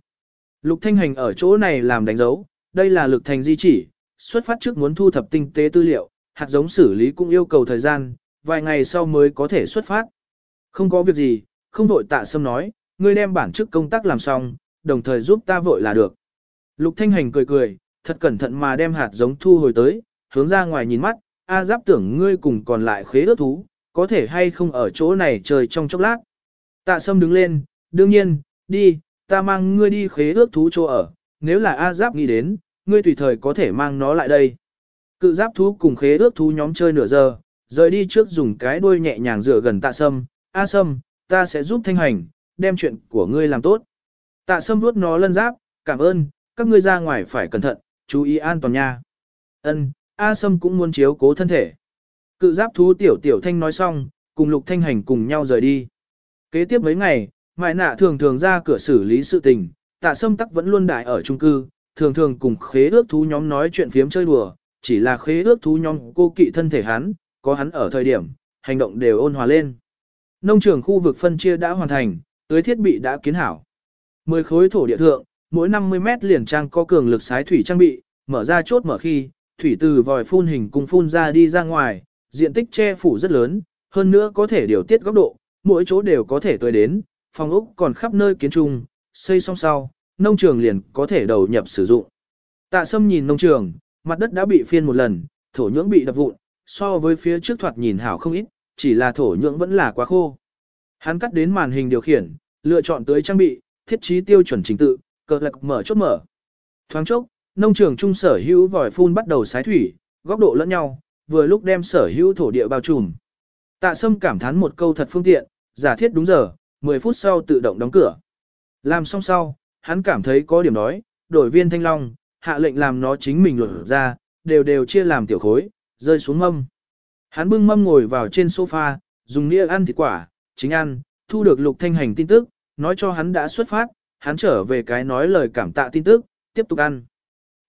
Lục Thanh Hành ở chỗ này làm đánh dấu, đây là lực thành di chỉ, xuất phát trước muốn thu thập tinh tế tư liệu, hạt giống xử lý cũng yêu cầu thời gian, vài ngày sau mới có thể xuất phát. Không có việc gì, không vội tạ sâm nói, ngươi đem bản chức công tác làm xong, đồng thời giúp ta vội là được. Lục Thanh Hành cười cười, thật cẩn thận mà đem hạt giống thu hồi tới, hướng ra ngoài nhìn mắt, A giáp tưởng ngươi cùng còn lại khế ước thú, có thể hay không ở chỗ này chơi trong chốc lát. Tạ Sâm đứng lên, đương nhiên, đi, ta mang ngươi đi khế ước thú chỗ ở, nếu là A giáp nghĩ đến, ngươi tùy thời có thể mang nó lại đây. Cự giáp thú cùng khế ước thú nhóm chơi nửa giờ, rời đi trước dùng cái đuôi nhẹ nhàng rửa gần tạ sâm, A sâm, ta sẽ giúp thanh hành, đem chuyện của ngươi làm tốt. Tạ sâm vuốt nó lân giáp, cảm ơn, các ngươi ra ngoài phải cẩn thận, chú ý an toàn nha. Ân, A sâm cũng muốn chiếu cố thân thể. Cự giáp thú tiểu tiểu thanh nói xong, cùng lục thanh hành cùng nhau rời đi. Kế tiếp mấy ngày, mại nạ thường thường ra cửa xử lý sự tình, tạ sâm tắc vẫn luôn đại ở trung cư, thường thường cùng khế ước thú nhóm nói chuyện phiếm chơi đùa, chỉ là khế ước thú nhóm cô kỵ thân thể hắn, có hắn ở thời điểm, hành động đều ôn hòa lên. Nông trường khu vực phân chia đã hoàn thành, tưới thiết bị đã kiến hảo. 10 khối thổ địa thượng, mỗi 50 mét liền trang có cường lực sái thủy trang bị, mở ra chốt mở khi, thủy từ vòi phun hình cùng phun ra đi ra ngoài, diện tích che phủ rất lớn, hơn nữa có thể điều tiết góc độ, mỗi chỗ đều có thể tới đến, phòng ốc còn khắp nơi kiến trung, xây xong sau, nông trường liền có thể đầu nhập sử dụng. Tạ Sâm nhìn nông trường, mặt đất đã bị phiên một lần, thổ nhưỡng bị đập vụn, so với phía trước thoạt nhìn hảo không ít, chỉ là thổ nhưỡng vẫn là quá khô. Hắn cắt đến màn hình điều khiển, lựa chọn tới trang bị, thiết trí tiêu chuẩn trình tự, cờ lạc mở chốt mở. Thoáng chốc, nông trường trung sở hữu vòi phun bắt đầu sái thủy, góc độ lẫn nhau, vừa lúc đem sở hữu thổ địa bao trùm. Tạ Sâm cảm thán một câu thật phương tiện, giả thiết đúng giờ, 10 phút sau tự động đóng cửa. Làm xong sau, hắn cảm thấy có điểm đói, đổi viên thanh long, hạ lệnh làm nó chính mình lột ra, đều đều chia làm tiểu khối, rơi xuống mâm. Hắn bưng mâm ngồi vào trên sofa, dùng nĩa ăn thịt quả, chính ăn, thu được lục thanh hành tin tức, nói cho hắn đã xuất phát, hắn trở về cái nói lời cảm tạ tin tức, tiếp tục ăn.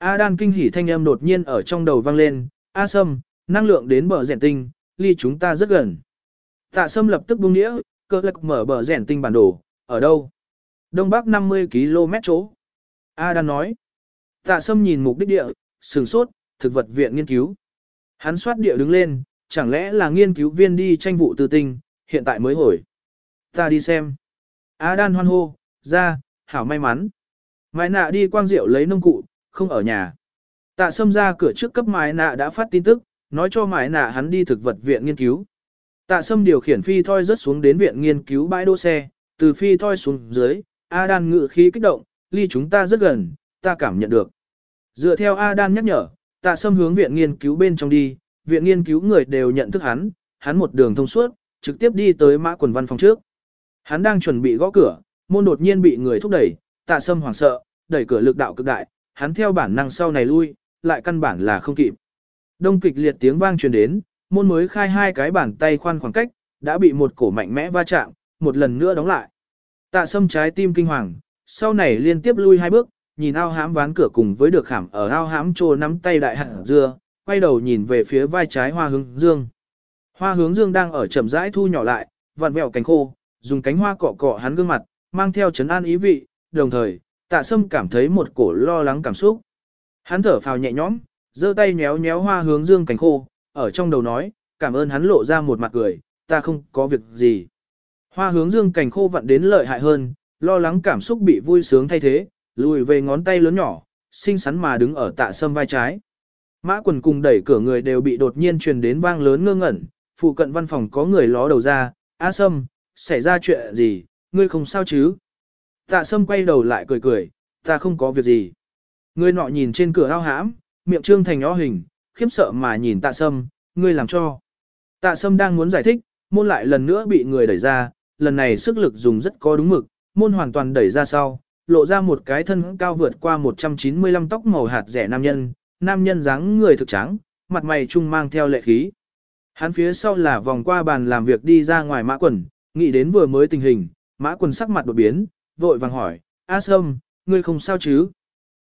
A đan kinh hỉ thanh âm đột nhiên ở trong đầu vang lên, A sâm, năng lượng đến bờ rèn tinh, ly chúng ta rất gần. Tạ sâm lập tức buông nĩa, cơ lạc mở bờ rèn tinh bản đồ, ở đâu? Đông Bắc 50 km chỗ. A đan nói. Tạ sâm nhìn mục đích địa, sừng sốt, thực vật viện nghiên cứu. Hắn soát địa đứng lên, chẳng lẽ là nghiên cứu viên đi tranh vụ tư tinh, hiện tại mới hồi. Ta đi xem. A đan hoan hô, ra, hảo may mắn. Mai nạ đi quang rượu lấy nông cụ, không ở nhà. Tạ sâm ra cửa trước cấp Mai nạ đã phát tin tức, nói cho Mai nạ hắn đi thực vật viện nghiên cứu. Tạ sâm điều khiển phi thoi rớt xuống đến viện nghiên cứu bãi đỗ xe, từ phi thoi xuống dưới, A đan ngự khí kích động, ly chúng ta rất gần, ta cảm nhận được. Dựa theo A đan nhắc nhở, tạ sâm hướng viện nghiên cứu bên trong đi, viện nghiên cứu người đều nhận thức hắn, hắn một đường thông suốt, trực tiếp đi tới mã quần văn phòng trước. Hắn đang chuẩn bị gõ cửa, môn đột nhiên bị người thúc đẩy, tạ sâm hoảng sợ, đẩy cửa lực đạo cực đại, hắn theo bản năng sau này lui, lại căn bản là không kịp. Đông kịch liệt tiếng vang truyền đến, môn mới khai hai cái bàn tay khoan khoảng cách, đã bị một cổ mạnh mẽ va chạm, một lần nữa đóng lại. Tạ sâm trái tim kinh hoàng, sau này liên tiếp lui hai bước, nhìn ao hãm ván cửa cùng với được khảm ở ao hãm trô nắm tay đại hạt dưa, quay đầu nhìn về phía vai trái hoa hướng dương. Hoa hướng dương đang ở chậm rãi thu nhỏ lại, vặn vẹo cánh khô, dùng cánh hoa cọ cọ hắn gương mặt, mang theo chấn an ý vị, đồng thời, tạ sâm cảm thấy một cổ lo lắng cảm xúc. Hắn thở phào nhẹ nhõm, giơ tay nhéo nhéo hoa hướng dương cánh khô, ở trong đầu nói, cảm ơn hắn lộ ra một mặt cười, ta không có việc gì. Hoa hướng dương cành khô vặn đến lợi hại hơn, lo lắng cảm xúc bị vui sướng thay thế, lùi về ngón tay lớn nhỏ, xinh xắn mà đứng ở tạ sâm vai trái. Mã quần cùng đẩy cửa người đều bị đột nhiên truyền đến vang lớn ngơ ngẩn, phụ cận văn phòng có người ló đầu ra, A Sâm, xảy ra chuyện gì, ngươi không sao chứ? Tạ Sâm quay đầu lại cười cười, ta không có việc gì. Người nọ nhìn trên cửa ao hãm, miệng trương thành nhỏ hình, khiếp sợ mà nhìn tạ Sâm, ngươi làm cho. Tạ Sâm đang muốn giải thích, môn lại lần nữa bị người đẩy ra, lần này sức lực dùng rất có đúng mực, môn hoàn toàn đẩy ra sau, lộ ra một cái thân cao vượt qua 195 tóc màu hạt rẻ nam nhân, nam nhân dáng người thực trắng, mặt mày trung mang theo lệ khí. Hắn phía sau là vòng qua bàn làm việc đi ra ngoài mã quần, nghĩ đến vừa mới tình hình, mã quần sắc mặt đột biến, vội vàng hỏi, A Sâm, ngươi không sao chứ?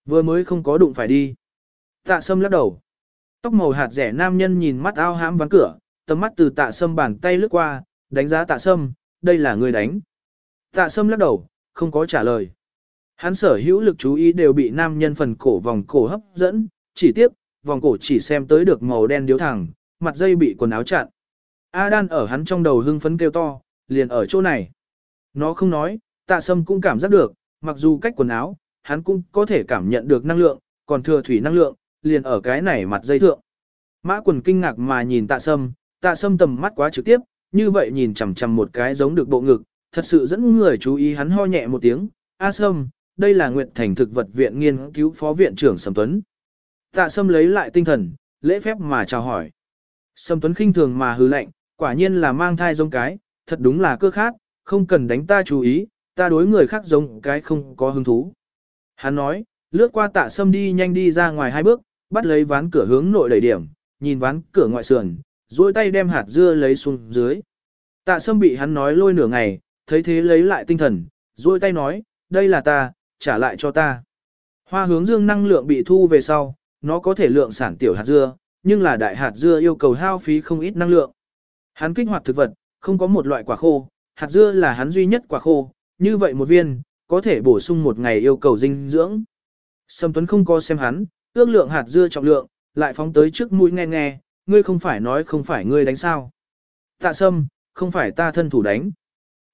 Vừa mới không có đụng phải đi. Tạ Sâm lắc đầu. Tóc màu hạt rẻ nam nhân nhìn mắt ao hãm ván cửa, tầm mắt từ tạ Sâm bàn tay lướt qua, đánh giá tạ Sâm, đây là người đánh. Tạ Sâm lắc đầu, không có trả lời. Hắn sở hữu lực chú ý đều bị nam nhân phần cổ vòng cổ hấp dẫn, chỉ tiếc, vòng cổ chỉ xem tới được màu đen điếu thẳng, mặt dây bị quần áo chặn. A đan ở hắn trong đầu hưng phấn kêu to, liền ở chỗ này. Nó không nói, tạ sâm cũng cảm giác được, mặc dù cách quần áo, hắn cũng có thể cảm nhận được năng lượng, còn thừa thủy năng lượng, liền ở cái này mặt dây thượng. Mã quần kinh ngạc mà nhìn tạ sâm, tạ sâm tầm mắt quá trực tiếp, như vậy nhìn chằm chằm một cái giống được bộ ngực, thật sự dẫn người chú ý hắn ho nhẹ một tiếng, A sâm, đây là Nguyệt Thành thực vật viện nghiên cứu phó viện trưởng Sầm Tuấn. Tạ Sâm lấy lại tinh thần, lễ phép mà chào hỏi. Sâm Tuấn khinh thường mà hừ lạnh, quả nhiên là mang thai giống cái, thật đúng là cơ khát, không cần đánh ta chú ý, ta đối người khác giống cái không có hứng thú. Hắn nói, lướt qua tạ sâm đi nhanh đi ra ngoài hai bước, bắt lấy ván cửa hướng nội đẩy điểm, nhìn ván cửa ngoại sườn, duỗi tay đem hạt dưa lấy xuống dưới. Tạ sâm bị hắn nói lôi nửa ngày, thấy thế lấy lại tinh thần, duỗi tay nói, đây là ta, trả lại cho ta. Hoa hướng dương năng lượng bị thu về sau, nó có thể lượng sản tiểu hạt dưa, nhưng là đại hạt dưa yêu cầu hao phí không ít năng lượng. Hắn kích hoạt thực vật, không có một loại quả khô, hạt dưa là hắn duy nhất quả khô, như vậy một viên, có thể bổ sung một ngày yêu cầu dinh dưỡng. Sâm Tuấn không có xem hắn, ước lượng hạt dưa trọng lượng, lại phóng tới trước mũi nghe nghe, ngươi không phải nói không phải ngươi đánh sao. Tạ Sâm, không phải ta thân thủ đánh.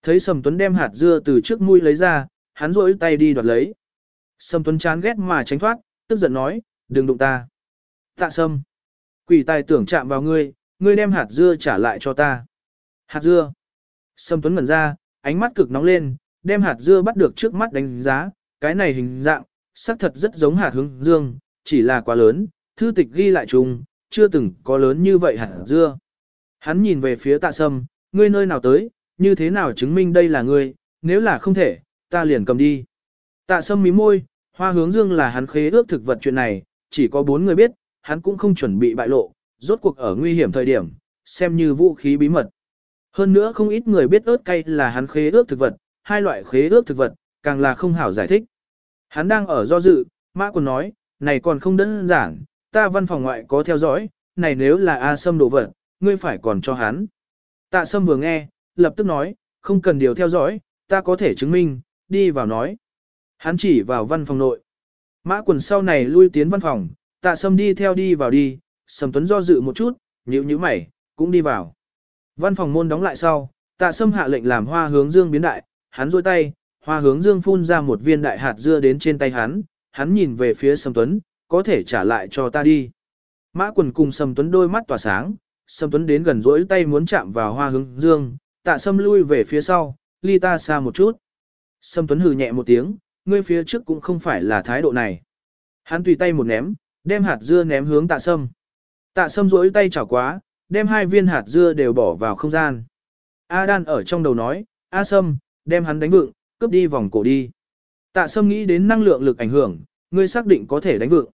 Thấy Sâm Tuấn đem hạt dưa từ trước mũi lấy ra, hắn rỗi tay đi đoạt lấy. Sâm Tuấn chán ghét mà tránh thoát, tức giận nói, đừng đụng ta. Tạ Sâm, quỷ tài tưởng chạm vào ngươi, ngươi đem hạt dưa trả lại cho ta. Hạt dưa. Sâm Tuấn ngẩn ra, ánh mắt cực nóng lên, đem hạt dưa bắt được trước mắt đánh giá, cái này hình dạng, xác thật rất giống hạt hướng dương, chỉ là quá lớn, thư tịch ghi lại chung, chưa từng có lớn như vậy hạt dưa. Hắn nhìn về phía tạ sâm, ngươi nơi nào tới, như thế nào chứng minh đây là ngươi, nếu là không thể, ta liền cầm đi. Tạ sâm mí môi, hoa hướng dương là hắn khế ước thực vật chuyện này, chỉ có bốn người biết, hắn cũng không chuẩn bị bại lộ, rốt cuộc ở nguy hiểm thời điểm, xem như vũ khí bí mật. Hơn nữa không ít người biết ớt cay là hắn khế ước thực vật, hai loại khế ước thực vật, càng là không hảo giải thích. Hắn đang ở do dự, Mã Quần nói, này còn không đơn giản, ta văn phòng ngoại có theo dõi, này nếu là A Sâm đồ vật, ngươi phải còn cho hắn. Tạ Sâm vừa nghe, lập tức nói, không cần điều theo dõi, ta có thể chứng minh, đi vào nói. Hắn chỉ vào văn phòng nội. Mã Quần sau này lui tiến văn phòng, Tạ Sâm đi theo đi vào đi, Sầm Tuấn do dự một chút, nhíu nhíu mày, cũng đi vào. Văn phòng môn đóng lại sau, Tạ Sâm hạ lệnh làm hoa hướng dương biến đại, hắn rôi tay, hoa hướng dương phun ra một viên đại hạt dưa đến trên tay hắn, hắn nhìn về phía Sâm Tuấn, có thể trả lại cho ta đi. Mã quần cùng Sâm Tuấn đôi mắt tỏa sáng, Sâm Tuấn đến gần rỗi tay muốn chạm vào hoa hướng dương, tạ Sâm lui về phía sau, ly ta xa một chút. Sâm Tuấn hừ nhẹ một tiếng, ngươi phía trước cũng không phải là thái độ này. Hắn tùy tay một ném, đem hạt dưa ném hướng tạ Sâm. Tạ Sâm rỗi tay chảo quá, đem hai viên hạt dưa đều bỏ vào không gian. A Đan ở trong đầu nói, A Sâm, đem hắn đánh vượng, cướp đi vòng cổ đi. Tạ Sâm nghĩ đến năng lượng lực ảnh hưởng, ngươi xác định có thể đánh vượng.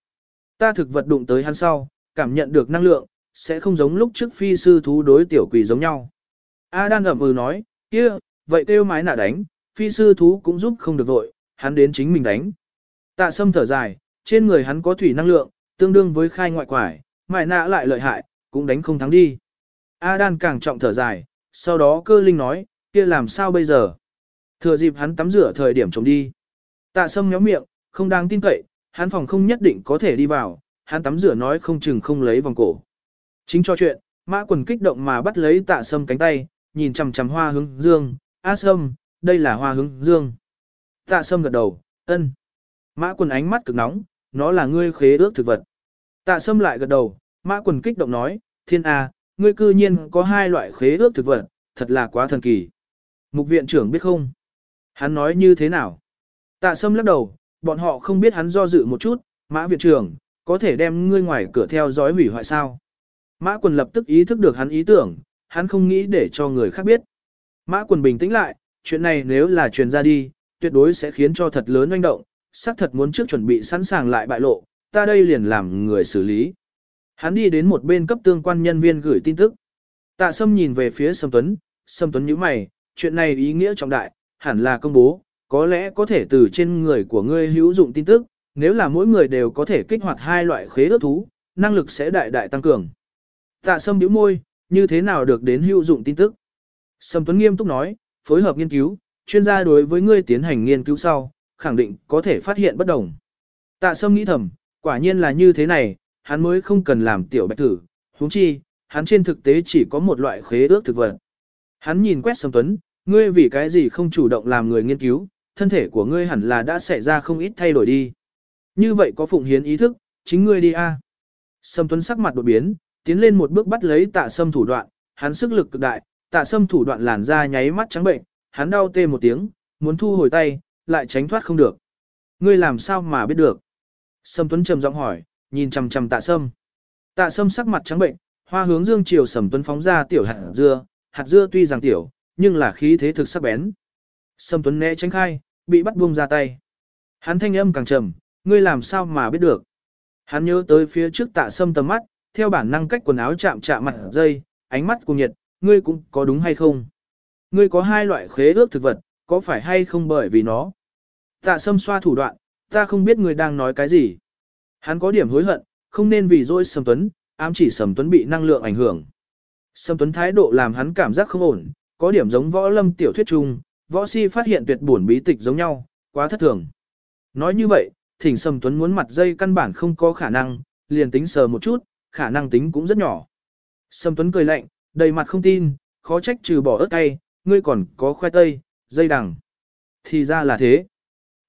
Ta thực vật đụng tới hắn sau, cảm nhận được năng lượng, sẽ không giống lúc trước phi sư thú đối tiểu quỷ giống nhau. A Đan ẩm ừ nói, kia, vậy kêu mái nạ đánh, phi sư thú cũng giúp không được vội, hắn đến chính mình đánh. Tạ Sâm thở dài, trên người hắn có thủy năng lượng, tương đương với khai ngoại quải, mái nạ lại lợi hại, cũng đánh không thắng đi. A Đan càng trọng thở dài, sau đó cơ linh nói, kia làm sao bây giờ? Thừa dịp hắn tắm rửa thời điểm trống đi. Tạ sâm nhó miệng, không đáng tin cậy, hắn phòng không nhất định có thể đi vào, hắn tắm rửa nói không chừng không lấy vòng cổ. Chính cho chuyện, mã quần kích động mà bắt lấy tạ sâm cánh tay, nhìn chằm chằm hoa hướng dương, a sâm, đây là hoa hướng dương. Tạ sâm gật đầu, ân. Mã quần ánh mắt cực nóng, nó là ngươi khế ước thực vật. Tạ sâm lại gật đầu, mã quần kích động nói, thiên a, ngươi cư nhiên có hai loại khế ước thực vật, thật là quá thần kỳ. Mục viện trưởng biết không? Hắn nói như thế nào? Tạ sâm lắc đầu, bọn họ không biết hắn do dự một chút, mã viện trưởng, có thể đem ngươi ngoài cửa theo dõi hủy hoại sao? Mã quần lập tức ý thức được hắn ý tưởng, hắn không nghĩ để cho người khác biết. Mã quần bình tĩnh lại, chuyện này nếu là truyền ra đi, tuyệt đối sẽ khiến cho thật lớn oanh động, xác thật muốn trước chuẩn bị sẵn sàng lại bại lộ, ta đây liền làm người xử lý. Hắn đi đến một bên cấp tương quan nhân viên gửi tin tức. Tạ Sâm nhìn về phía Sâm Tuấn, Sâm Tuấn nhíu mày, chuyện này ý nghĩa trọng đại, hẳn là công bố, có lẽ có thể từ trên người của ngươi hữu dụng tin tức, nếu là mỗi người đều có thể kích hoạt hai loại khế ước thú, năng lực sẽ đại đại tăng cường. Tạ Sâm bĩu môi, như thế nào được đến hữu dụng tin tức? Sâm Tuấn nghiêm túc nói, phối hợp nghiên cứu, chuyên gia đối với ngươi tiến hành nghiên cứu sau, khẳng định có thể phát hiện bất đồng. Tạ Sâm nghĩ thầm, quả nhiên là như thế này, hắn mới không cần làm tiểu bạch thử, huống chi, hắn trên thực tế chỉ có một loại khế ước thực vật. Hắn nhìn quét Sâm Tuấn, ngươi vì cái gì không chủ động làm người nghiên cứu, thân thể của ngươi hẳn là đã xảy ra không ít thay đổi đi. Như vậy có phụng hiến ý thức, chính ngươi đi a. Sâm Tuấn sắc mặt đột biến, tiến lên một bước bắt lấy tạ sâm thủ đoạn, hắn sức lực cực đại, tạ sâm thủ đoạn làn ra nháy mắt trắng bệnh, hắn đau tê một tiếng, muốn thu hồi tay, lại tránh thoát không được. Ngươi làm sao mà biết được? Sâm Tuấn trầm giọng hỏi, nhìn chằm chằm tạ sâm. Tạ sâm sắc mặt trắng bệnh, hoa hướng dương chiều Sầm Tuấn phóng ra tiểu hạt dưa, hạt dưa tuy rằng tiểu, nhưng là khí thế thực sắc bén. sâm Tuấn né tránh khai, bị bắt buông ra tay. Hắn thanh âm càng trầm, ngươi làm sao mà biết được. Hắn nhớ tới phía trước tạ sâm tầm mắt, theo bản năng cách quần áo chạm chạm mặt dây, ánh mắt cùng nhiệt, ngươi cũng có đúng hay không? Ngươi có hai loại khế ước thực vật, có phải hay không bởi vì nó? Tạ sâm xoa thủ đoạn, ta không biết ngươi đang nói cái gì. Hắn có điểm hối hận, không nên vì dối sâm Tuấn, ám chỉ Sầm Tuấn bị năng lượng ảnh hưởng. sâm Tuấn thái độ làm hắn cảm giác không ổn, có điểm giống võ lâm tiểu thuyết chung, võ si phát hiện tuyệt buồn bí tịch giống nhau, quá thất thường. Nói như vậy, thỉnh Sầm Tuấn muốn mặt dây căn bản không có khả năng, liền tính sờ một chút, khả năng tính cũng rất nhỏ. Sầm Tuấn cười lạnh, đầy mặt không tin, khó trách trừ bỏ ớt cay, ngươi còn có khoai tây, dây đằng. Thì ra là thế.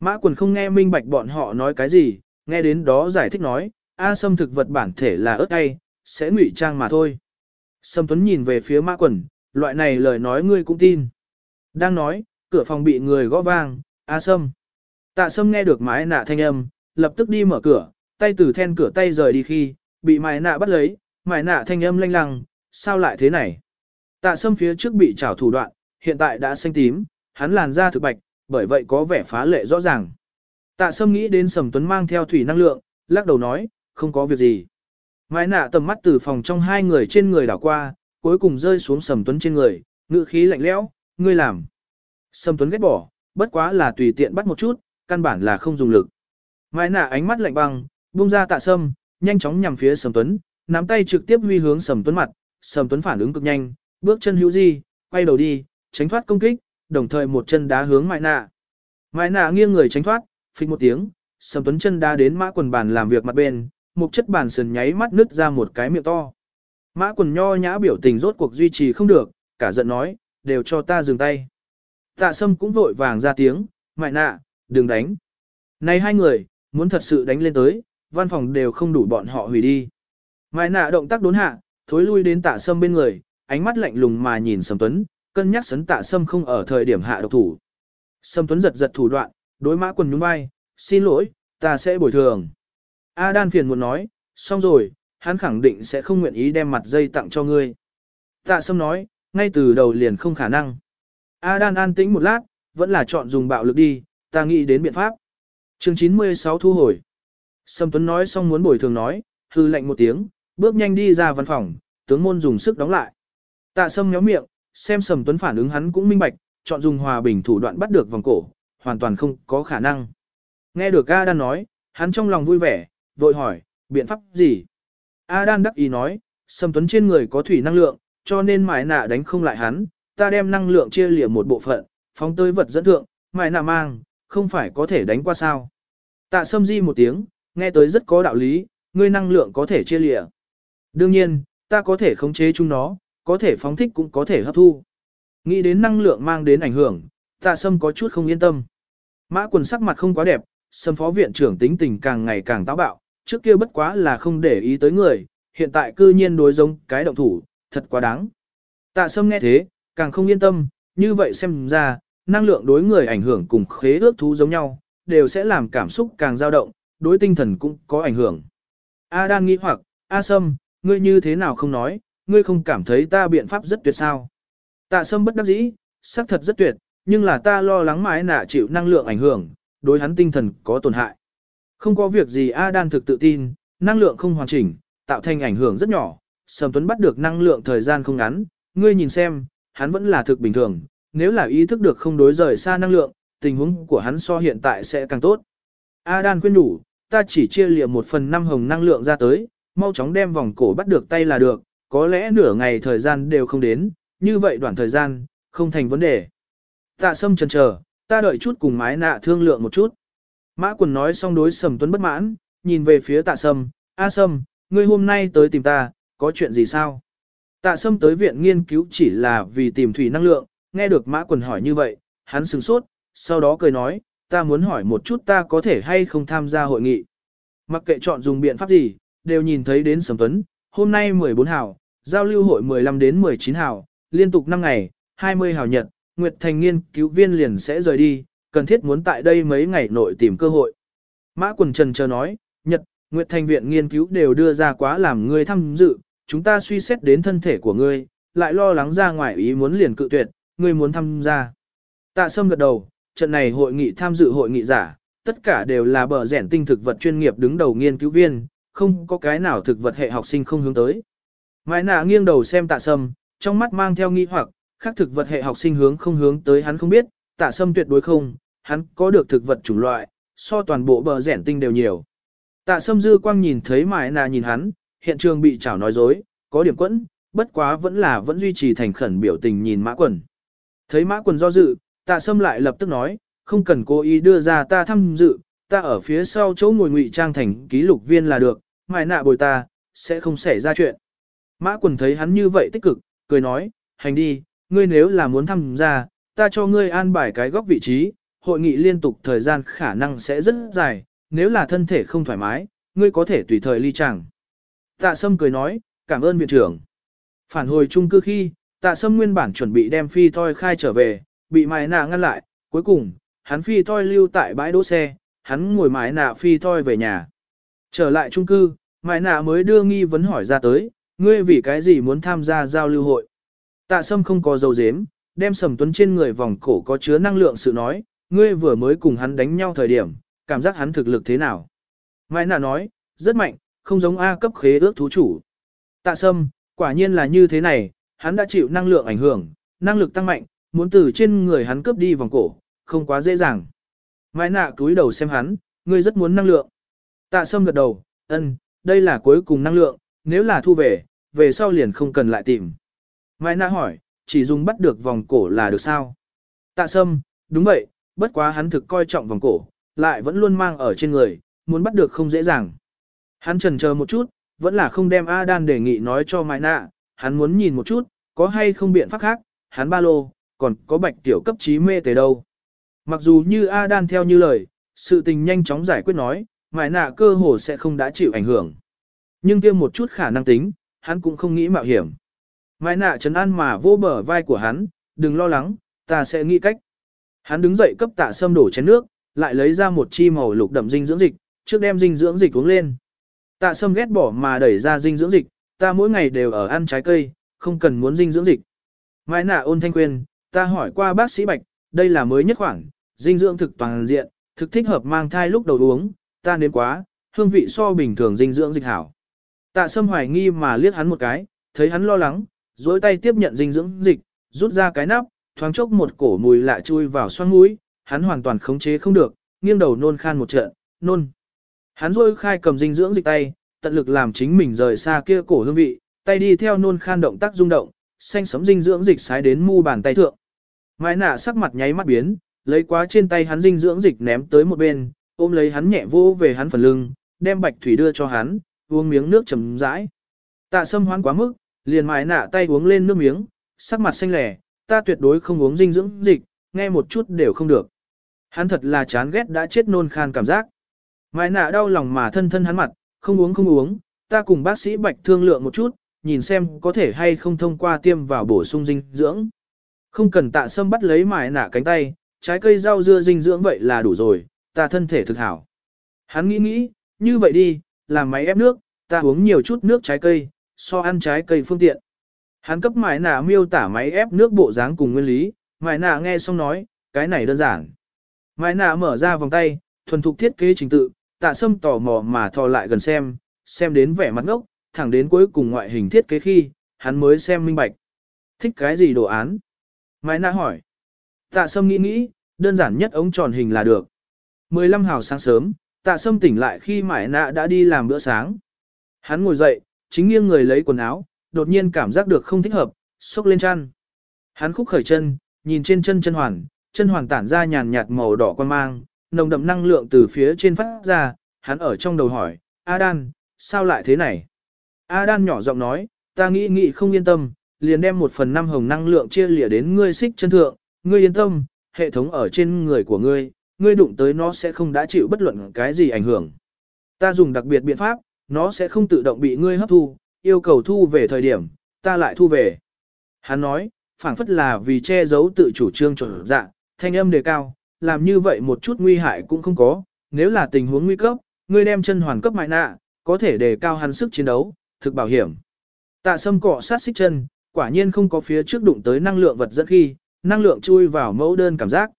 Mã quần không nghe minh bạch bọn họ nói cái gì, nghe đến đó giải thích nói, A sâm thực vật bản thể là ớt cay, sẽ ngụy trang mà thôi. Sâm Tuấn nhìn về phía mã quần, loại này lời nói ngươi cũng tin. Đang nói, cửa phòng bị người gõ vang, A sâm. Tạ sâm nghe được mái nạ thanh âm, lập tức đi mở cửa, tay từ then cửa tay rời đi khi, bị mái nạ bắt lấy, mái nạ thanh âm lanh lăng, sao lại thế này? Tạ sâm phía trước bị trảo thủ đoạn, hiện tại đã xanh tím, hắn làn da thực bạch, bởi vậy có vẻ phá lệ rõ ràng. Tạ sâm nghĩ đến Sầm Tuấn mang theo thủy năng lượng, lắc đầu nói, không có việc gì. Mái nạ tầm mắt từ phòng trong hai người trên người đảo qua, cuối cùng rơi xuống Sầm Tuấn trên người, ngữ khí lạnh lẽo, ngươi làm. Sầm Tuấn ghét bỏ, bất quá là tùy tiện bắt một chút, căn bản là không dùng lực. Mai nạ ánh mắt lạnh băng, buông ra tạ sâm, nhanh chóng nhằm phía Sầm Tuấn, nắm tay trực tiếp huy hướng Sầm Tuấn mặt, Sầm Tuấn phản ứng cực nhanh, bước chân hữu di, quay đầu đi, tránh thoát công kích, đồng thời một chân đá hướng Mai Nạ. Mai Nạ nghiêng người tránh thoát, phịch một tiếng, Sầm Tuấn chân đá đến mã quần bàn làm việc mặt bên, một chất bàn sườn nháy mắt nứt ra một cái miệng to. Mã quần nho nhã biểu tình rốt cuộc duy trì không được, cả giận nói, đều cho ta dừng tay. Tạ sâm cũng vội vàng ra tiếng, mại Nạ, đừng đánh. Này hai người, muốn thật sự đánh lên tới, văn phòng đều không đủ bọn họ hủy đi. Mại Nạ động tác đốn hạ, thối lui đến tạ sâm bên người, ánh mắt lạnh lùng mà nhìn Sầm Tuấn, cân nhắc sấn tạ sâm không ở thời điểm hạ độc thủ. Sâm Tuấn giật giật thủ đoạn, đối mã quần nhún vai, xin lỗi, ta sẽ bồi thường. A đan phiền muốn nói, xong rồi, hắn khẳng định sẽ không nguyện ý đem mặt dây tặng cho ngươi. Tạ sâm nói, ngay từ đầu liền không khả năng. A đan an tĩnh một lát, vẫn là chọn dùng bạo lực đi, ta nghĩ đến biện pháp. chương 96 thu hồi. Sâm Tuấn nói xong muốn bồi thường nói, hư lệnh một tiếng, bước nhanh đi ra văn phòng, tướng môn dùng sức đóng lại. Tạ sâm nhóm miệng, xem Sầm Tuấn phản ứng hắn cũng minh bạch, chọn dùng hòa bình thủ đoạn bắt được vòng cổ, hoàn toàn không có khả năng. Nghe được A Đan nói, hắn trong lòng vui vẻ, vội hỏi, biện pháp gì? A Đan đắc ý nói, Sâm Tuấn trên người có thủy năng lượng, cho nên mài nạ đánh không lại hắn, ta đem năng lượng chia liệt một bộ phận, phóng tới vật dẫn thượng, mài nạ mang, không phải có thể đánh qua sao. Tạ sâm di một tiếng, nghe tới rất có đạo lý, ngươi năng lượng có thể chia liệt. Đương nhiên, ta có thể khống chế chúng nó, có thể phóng thích cũng có thể hấp thu. Nghĩ đến năng lượng mang đến ảnh hưởng, tạ sâm có chút không yên tâm. Mã quần sắc mặt không quá đẹp, sâm phó viện trưởng tính tình càng ngày càng táo bạo, trước kia bất quá là không để ý tới người, hiện tại cư nhiên đối giống cái động thủ, thật quá đáng. Tạ sâm nghe thế, càng không yên tâm, như vậy xem ra, năng lượng đối người ảnh hưởng cùng khế ước thú giống nhau, đều sẽ làm cảm xúc càng dao động, đối tinh thần cũng có ảnh hưởng. A đang nghĩ hoặc, A sâm, ngươi như thế nào không nói, ngươi không cảm thấy ta biện pháp rất tuyệt sao. Tạ sâm bất đắc dĩ, xác thật rất tuyệt, nhưng là ta lo lắng mãi nạ chịu năng lượng ảnh hưởng, đối hắn tinh thần có tổn hại. Không có việc gì A đan thực tự tin, năng lượng không hoàn chỉnh, tạo thành ảnh hưởng rất nhỏ, Sầm Tuấn bắt được năng lượng thời gian không ngắn, ngươi nhìn xem, hắn vẫn là thực bình thường, nếu là ý thức được không đối rời xa năng lượng, tình huống của hắn so hiện tại sẽ càng tốt. A đan khuyên đủ, ta chỉ chia liệm một phần năm hồng năng lượng ra tới, mau chóng đem vòng cổ bắt được tay là được, có lẽ nửa ngày thời gian đều không đến, như vậy đoạn thời gian, không thành vấn đề. Tạ sâm chần chờ, ta đợi chút cùng mái nạ thương lượng một chút. Mã quần nói xong đối sầm tuấn bất mãn, nhìn về phía tạ sâm, A sâm, ngươi hôm nay tới tìm ta, có chuyện gì sao? Tạ sâm tới viện nghiên cứu chỉ là vì tìm thủy năng lượng, nghe được mã quần hỏi như vậy, hắn sửng sốt, sau đó cười nói, ta muốn hỏi một chút ta có thể hay không tham gia hội nghị. Mặc kệ chọn dùng biện pháp gì, đều nhìn thấy đến sầm tuấn, hôm nay 14 hào, giao lưu hội 15 đến 19 hào, liên tục 5 ngày, 20 hào nhật, Nguyệt Thành nghiên cứu viên liền sẽ rời đi, cần thiết muốn tại đây mấy ngày nội tìm cơ hội. Mã Quần Trần chờ nói, Nhật, Nguyệt Thành viện nghiên cứu đều đưa ra quá làm người tham dự, chúng ta suy xét đến thân thể của ngươi, lại lo lắng ra ngoài ý muốn liền cự tuyệt, ngươi muốn tham gia. Tạ Sâm gật đầu, trận này hội nghị tham dự hội nghị giả, tất cả đều là bờ rẻn tinh thực vật chuyên nghiệp đứng đầu nghiên cứu viên, không có cái nào thực vật hệ học sinh không hướng tới. Mai nạ nghiêng đầu xem tạ sâm, trong mắt mang theo nghi hoặc, khác thực vật hệ học sinh hướng không hướng tới hắn không biết, tạ sâm tuyệt đối không, hắn có được thực vật chủng loại, so toàn bộ bờ rẻn tinh đều nhiều. Tạ sâm dư quang nhìn thấy mai nạ nhìn hắn, hiện trường bị chảo nói dối, có điểm quẫn, bất quá vẫn là vẫn duy trì thành khẩn biểu tình nhìn mã quần. Thấy mã quần do dự, tạ sâm lại lập tức nói, không cần cố ý đưa ra ta tham dự, ta ở phía sau chỗ ngồi ngụy trang thành ký lục viên là được, mai nạ bồi ta, sẽ không xảy ra chuyện. Mã quần thấy hắn như vậy tích cực, cười nói, hành đi, ngươi nếu là muốn tham gia, ta cho ngươi an bài cái góc vị trí, hội nghị liên tục thời gian khả năng sẽ rất dài, nếu là thân thể không thoải mái, ngươi có thể tùy thời ly chẳng. Tạ Sâm cười nói, cảm ơn viện trưởng. Phản hồi chung cư khi, Tạ Sâm nguyên bản chuẩn bị đem phi thoi khai trở về, bị mái nạ ngăn lại, cuối cùng, hắn phi thoi lưu tại bãi đỗ xe, hắn ngồi mái nạ phi thoi về nhà. Trở lại chung cư, mái nạ mới đưa nghi vấn hỏi ra tới, ngươi vì cái gì muốn tham gia giao lưu hội. Tạ sâm không có dầu dếm, đem sầm tuấn trên người vòng cổ có chứa năng lượng sự nói, ngươi vừa mới cùng hắn đánh nhau thời điểm, cảm giác hắn thực lực thế nào. Mai nạ nói, rất mạnh, không giống A cấp khế ước thú chủ. Tạ sâm, quả nhiên là như thế này, hắn đã chịu năng lượng ảnh hưởng, năng lực tăng mạnh, muốn từ trên người hắn cướp đi vòng cổ, không quá dễ dàng. Mai nạ cúi đầu xem hắn, ngươi rất muốn năng lượng. Tạ sâm gật đầu, ân, đây là cuối cùng năng lượng, nếu là thu về, về sau liền không cần lại tìm. Mai nạ hỏi, chỉ dùng bắt được vòng cổ là được sao? Tạ sâm, đúng vậy, bất quá hắn thực coi trọng vòng cổ, lại vẫn luôn mang ở trên người, muốn bắt được không dễ dàng. Hắn trần chờ một chút, vẫn là không đem A Đan đề nghị nói cho Mai nạ, hắn muốn nhìn một chút, có hay không biện pháp khác, hắn ba lô, còn có bạch tiểu cấp trí mê tới đâu. Mặc dù như A Đan theo như lời, sự tình nhanh chóng giải quyết nói, Mai nạ cơ hồ sẽ không đã chịu ảnh hưởng. Nhưng kia một chút khả năng tính, hắn cũng không nghĩ mạo hiểm. Mai nạ trấn an mà vô bờ vai của hắn, đừng lo lắng, ta sẽ nghĩ cách. Hắn đứng dậy cấp tạ sâm đổ chén nước, lại lấy ra một chi màu lục đậm dinh dưỡng dịch, trước đem dinh dưỡng dịch uống lên. Tạ sâm ghét bỏ mà đẩy ra dinh dưỡng dịch, ta mỗi ngày đều ở ăn trái cây, không cần muốn dinh dưỡng dịch. Mai nạ ôn thanh quyền, ta hỏi qua bác sĩ Bạch, đây là mới nhất khoảng, dinh dưỡng thực toàn diện, thực thích hợp mang thai lúc đầu uống, ta nếm quá, hương vị so bình thường dinh dưỡng dịch hảo. Tạ sâm hoài nghi mà liếc hắn một cái, thấy hắn lo lắng, duỗi tay tiếp nhận dinh dưỡng dịch, rút ra cái nắp, thoáng chốc một cổ mùi lạ chui vào xoang mũi, hắn hoàn toàn khống chế không được, nghiêng đầu nôn khan một trận, nôn. Hắn rôi khai cầm dinh dưỡng dịch tay, tận lực làm chính mình rời xa kia cổ hương vị, tay đi theo nôn khan động tác rung động, xanh sấm dinh dưỡng dịch sái đến mu bàn tay thượng. Mai nạ sắc mặt nháy mắt biến, lấy quá trên tay hắn dinh dưỡng dịch ném tới một bên, ôm lấy hắn nhẹ vô về hắn phần lưng, đem bạch thủy đưa cho hắn, uống miếng nước chấm rãi. Tạ sâm hoán quá mức, liền mài nạ tay uống lên nước miếng, sắc mặt xanh lẻ, ta tuyệt đối không uống dinh dưỡng dịch, nghe một chút đều không được. Hắn thật là chán ghét đã chết nôn khan cảm giác. Mai nạ đau lòng mà thân thân hắn mặt, không uống không uống, ta cùng bác sĩ Bạch thương lượng một chút, nhìn xem có thể hay không thông qua tiêm vào bổ sung dinh dưỡng. Không cần tạ sâm bắt lấy mài nạ cánh tay, trái cây rau dưa dinh dưỡng vậy là đủ rồi, ta thân thể thực hảo. Hắn nghĩ nghĩ, như vậy đi, làm máy ép nước, ta uống nhiều chút nước trái cây, so ăn trái cây phương tiện. Hắn cấp mải nạ miêu tả máy ép nước bộ dáng cùng nguyên lý, mải nạ nghe xong nói, cái này đơn giản. Mải nạ mở ra vòng tay, thuần thục thiết kế trình tự, tạ sâm tò mò mà thò lại gần xem, xem đến vẻ mặt ngốc, thẳng đến cuối cùng ngoại hình thiết kế khi, hắn mới xem minh bạch. Thích cái gì đồ án? Mải nạ hỏi. Tạ sâm nghĩ nghĩ, đơn giản nhất ống tròn hình là được. 15 hào sáng sớm, tạ sâm tỉnh lại khi mải nạ đã đi làm bữa sáng. Hắn ngồi dậy, chính nghiêng người lấy quần áo, đột nhiên cảm giác được không thích hợp, xốc lên chăn. Hắn khúc khởi chân, nhìn trên chân chân hoàn, chân hoàn tản ra nhàn nhạt màu đỏ quan mang, nồng đậm năng lượng từ phía trên phát ra, hắn ở trong đầu hỏi, Adan, sao lại thế này? Adan nhỏ giọng nói, ta nghĩ nghĩ không yên tâm, liền đem một phần năm hồng năng lượng chia lìa đến ngươi xích chân thượng, ngươi yên tâm, hệ thống ở trên người của ngươi, ngươi đụng tới nó sẽ không đã chịu bất luận cái gì ảnh hưởng. Ta dùng đặc biệt biện pháp, nó sẽ không tự động bị ngươi hấp thu, yêu cầu thu về thời điểm, ta lại thu về. Hắn nói, phảng phất là vì che giấu tự chủ trương chuẩn dạ, thanh âm đề cao, làm như vậy một chút nguy hại cũng không có, nếu là tình huống nguy cấp, ngươi đem chân hoàn cấp mại nạ, có thể đề cao hắn sức chiến đấu, thực bảo hiểm. Tạ sâm cọ sát xích chân, quả nhiên không có phía trước đụng tới năng lượng vật dẫn khi, năng lượng chui vào mẫu đơn cảm giác.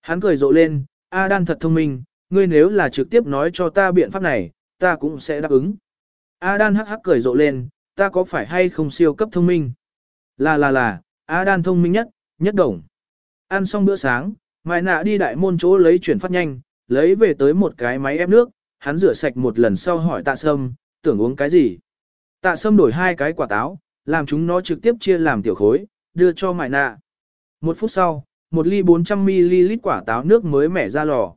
Hắn cười rộ lên, A đan thật thông minh, ngươi nếu là trực tiếp nói cho ta biện pháp này, ta cũng sẽ đáp ứng. Adan hắc hắc cười rộ lên, ta có phải hay không siêu cấp thông minh? Là là là, Adan thông minh nhất, nhất đồng. Ăn xong bữa sáng, Mai nạ đi đại môn chỗ lấy chuyển phát nhanh, lấy về tới một cái máy ép nước, hắn rửa sạch một lần sau hỏi tạ sâm, tưởng uống cái gì? Tạ sâm đổi hai cái quả táo, làm chúng nó trực tiếp chia làm tiểu khối, đưa cho Mai nạ. Một phút sau, một ly 400ml quả táo nước mới mẻ ra lò.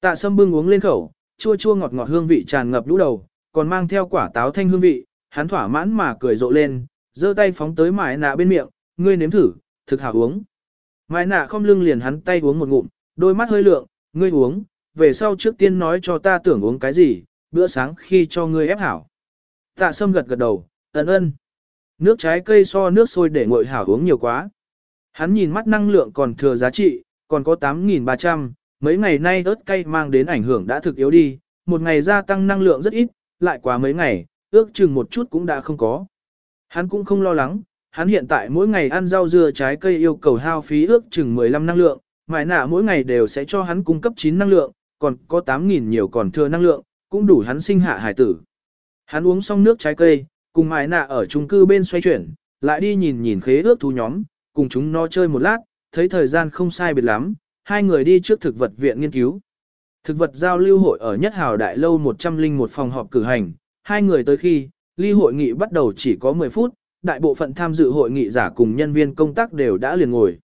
Tạ sâm bưng uống lên khẩu, chua chua ngọt ngọt hương vị tràn ngập lũ đầu, còn mang theo quả táo thanh hương vị, hắn thỏa mãn mà cười rộ lên, giơ tay phóng tới mải nạ bên miệng, ngươi nếm thử, thực hảo uống. Mải nạ không lưng liền hắn tay uống một ngụm, đôi mắt hơi lượng, ngươi uống, về sau trước tiên nói cho ta tưởng uống cái gì, bữa sáng khi cho ngươi ép hảo. Tạ sâm gật gật đầu, ấn ơn. Nước trái cây so nước sôi để nguội hảo uống nhiều quá. Hắn nhìn mắt năng lượng còn thừa giá trị, còn có 8.300, mấy ngày nay ớt cay mang đến ảnh hưởng đã thực yếu đi, một ngày gia tăng năng lượng rất ít, lại quá mấy ngày, ước chừng một chút cũng đã không có. Hắn cũng không lo lắng, hắn hiện tại mỗi ngày ăn rau dưa trái cây yêu cầu hao phí ước chừng 15 năng lượng, mại nạ mỗi ngày đều sẽ cho hắn cung cấp 9 năng lượng, còn có 8.000 nhiều còn thừa năng lượng, cũng đủ hắn sinh hạ hải tử. Hắn uống xong nước trái cây, cùng mại nạ ở chung cư bên xoay chuyển, lại đi nhìn nhìn khế ước thú nhóm, cùng chúng nó chơi một lát, thấy thời gian không sai biệt lắm, hai người đi trước thực vật viện nghiên cứu. Thực vật giao lưu hội ở nhất hào đại lâu 101 phòng họp cử hành, hai người tới khi, ly hội nghị bắt đầu chỉ có 10 phút, đại bộ phận tham dự hội nghị giả cùng nhân viên công tác đều đã liền ngồi.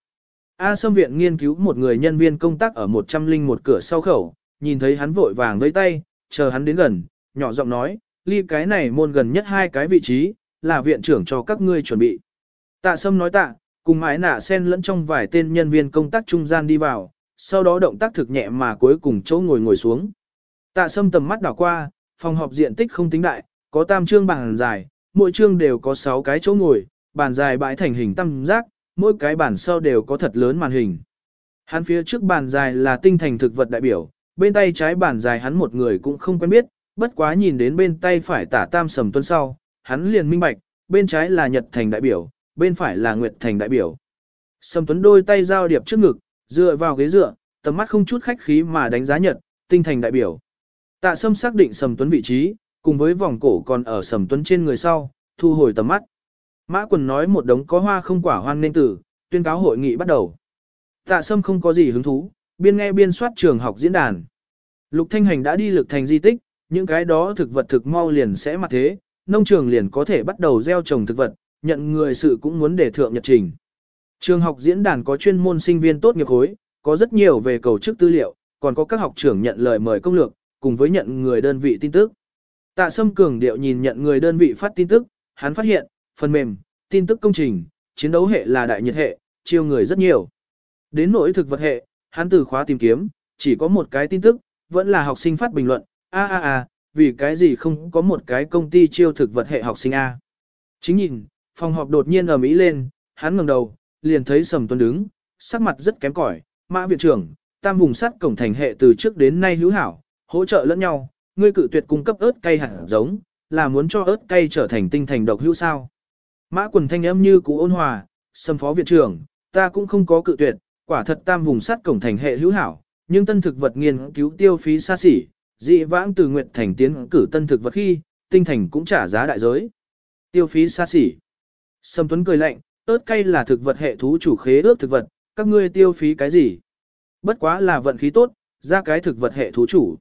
A Sâm viện nghiên cứu một người nhân viên công tác ở 101 cửa sau khẩu, nhìn thấy hắn vội vàng với tay, chờ hắn đến gần, nhỏ giọng nói, ly cái này môn gần nhất hai cái vị trí, là viện trưởng cho các ngươi chuẩn bị. Tạ Sâm nói tạ, cùng mái nạ sen lẫn trong vài tên nhân viên công tác trung gian đi vào, sau đó động tác thực nhẹ mà cuối cùng chỗ ngồi ngồi xuống. Tạ sâm tầm mắt đảo qua, phòng họp diện tích không tính đại, có tam trương bàn dài, mỗi trương đều có 6 cái chỗ ngồi, bàn dài bãi thành hình tam giác, mỗi cái bàn sau đều có thật lớn màn hình. Hắn phía trước bàn dài là tinh thành thực vật đại biểu, bên tay trái bàn dài hắn một người cũng không quen biết, bất quá nhìn đến bên tay phải tả tam sầm tuân sau, hắn liền minh bạch, bên trái là nhật thành đại biểu, bên phải là nguyệt thành đại biểu. Sầm tuấn đôi tay giao điệp trước ngực, dựa vào ghế dựa, tầm mắt không chút khách khí mà đánh giá nhật, tinh thành đại biểu. Tạ Sâm xác định Sầm Tuấn vị trí, cùng với vòng cổ còn ở Sầm Tuấn trên người sau, thu hồi tầm mắt. Mã Quần nói một đống có hoa không quả hoan nên tử, tuyên cáo hội nghị bắt đầu. Tạ Sâm không có gì hứng thú, biên nghe biên soát trường học diễn đàn. Lục Thanh Hành đã đi lực thành di tích, những cái đó thực vật thực mau liền sẽ mặt thế, nông trường liền có thể bắt đầu gieo trồng thực vật, nhận người sự cũng muốn để thượng nhật trình. Trường học diễn đàn có chuyên môn sinh viên tốt nghiệp khối, có rất nhiều về cầu chức tư liệu, còn có các học trưởng nhận lời mời công lược, cùng với nhận người đơn vị tin tức. Tạ Sâm cường điệu nhìn nhận người đơn vị phát tin tức, hắn phát hiện, phần mềm, tin tức công trình, chiến đấu hệ là đại nhiệt hệ, chiêu người rất nhiều. Đến nỗi thực vật hệ, hắn từ khóa tìm kiếm, chỉ có một cái tin tức, vẫn là học sinh phát bình luận, a a a, vì cái gì không có một cái công ty chiêu thực vật hệ học sinh a. Chính nhìn, phòng họp đột nhiên ở Mỹ lên, hắn ngẩng đầu, liền thấy Sầm Tuấn đứng, sắc mặt rất kém cỏi, Mã viện trưởng, tam vùng sắt cổng thành hệ từ trước đến nay hữu hảo, hỗ trợ lẫn nhau, ngươi cự tuyệt cung cấp ớt cay hạt giống, là muốn cho ớt cay trở thành tinh thành độc hữu sao. Mã quần thanh âm như cú ôn hòa, Sầm phó viện trưởng, ta cũng không có cự tuyệt, quả thật tam vùng sắt cổng thành hệ hữu hảo, nhưng tân thực vật nghiên cứu tiêu phí xa xỉ, dị vãng từ nguyệt thành tiến cử tân thực vật khi, tinh thành cũng trả giá đại giới. Tiêu phí xa xỉ. Sầm Tuấn cười lạnh, ớt cay là thực vật hệ thú chủ khế ước thực vật, các ngươi tiêu phí cái gì? Bất quá là vận khí tốt, ra cái thực vật hệ thú chủ.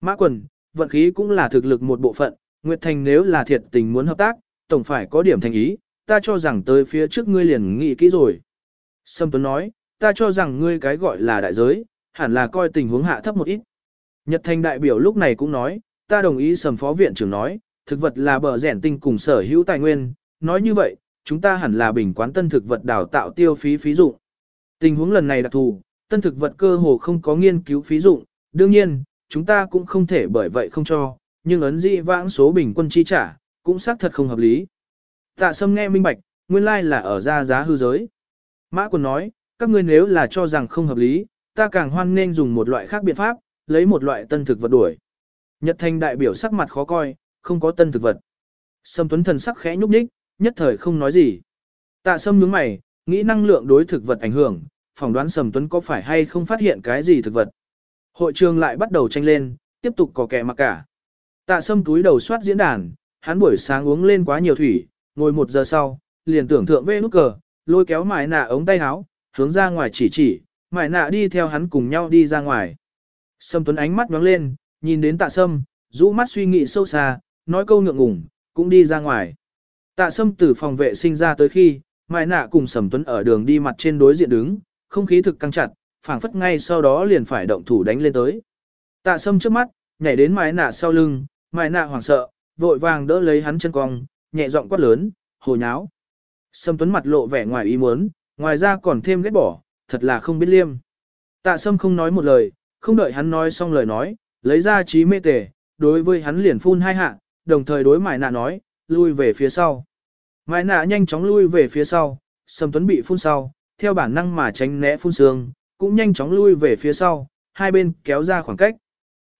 Mã quần, vận khí cũng là thực lực một bộ phận, Nguyệt Thành nếu là thiệt tình muốn hợp tác, tổng phải có điểm thành ý, ta cho rằng tới phía trước ngươi liền nghĩ kỹ rồi. Sâm Tuấn nói, ta cho rằng ngươi cái gọi là đại giới, hẳn là coi tình huống hạ thấp một ít. Nhật Thành đại biểu lúc này cũng nói, ta đồng ý sầm phó viện trưởng nói, thực vật là bờ rẻn tinh cùng sở hữu tài nguyên, nói như vậy, chúng ta hẳn là bình quán tân thực vật đào tạo tiêu phí phí dụng. Tình huống lần này đặc thù, tân thực vật cơ hồ không có nghiên cứu phí dụng, đương nhiên, chúng ta cũng không thể bởi vậy không cho, nhưng ấn dị vãng số bình quân chi trả, cũng xác thật không hợp lý. Tạ sâm nghe minh bạch, nguyên lai là ở ra giá hư giới. Mã quần nói, các ngươi nếu là cho rằng không hợp lý, ta càng hoan nên dùng một loại khác biện pháp, lấy một loại tân thực vật đuổi. Nhật Thanh đại biểu sắc mặt khó coi, không có tân thực vật. Sâm Tuấn thần sắc khẽ nhúc nhích, nhất thời không nói gì. Tạ sâm nhướng mày, nghĩ năng lượng đối thực vật ảnh hưởng, phỏng đoán Sầm Tuấn có phải hay không phát hiện cái gì thực vật. Hội trường lại bắt đầu tranh lên, tiếp tục có kẻ mặc cả. Tạ sâm túi đầu soát diễn đàn, hắn buổi sáng uống lên quá nhiều thủy, ngồi một giờ sau, liền tưởng thượng vê nút cờ, lôi kéo mải nạ ống tay áo, hướng ra ngoài chỉ chỉ, mải nạ đi theo hắn cùng nhau đi ra ngoài. Sâm Tuấn ánh mắt nhóng lên, nhìn đến tạ sâm, rũ mắt suy nghĩ sâu xa, nói câu ngượng ngùng, cũng đi ra ngoài. Tạ sâm từ phòng vệ sinh ra tới khi, Mai nạ cùng Sầm Tuấn ở đường đi mặt trên đối diện đứng, không khí thực căng chặt, phảng phất ngay sau đó liền phải động thủ đánh lên tới. Tạ sâm trước mắt, nhảy đến Mai nạ sau lưng, Mai nạ hoảng sợ, vội vàng đỡ lấy hắn chân cong, nhẹ giọng quát lớn, hồ nháo. Sâm Tuấn mặt lộ vẻ ngoài ý muốn, ngoài ra còn thêm ghét bỏ, thật là không biết liêm. Tạ Sâm không nói một lời, không đợi hắn nói xong lời nói, lấy ra trí mê tề, đối với hắn liền phun hai hạ, đồng thời đối Mai nạ nói, lui về phía sau. Mai nạ nhanh chóng lui về phía sau, Sâm Tuấn bị phun sau, theo bản năng mà tránh né phun sương, cũng nhanh chóng lui về phía sau, hai bên kéo ra khoảng cách.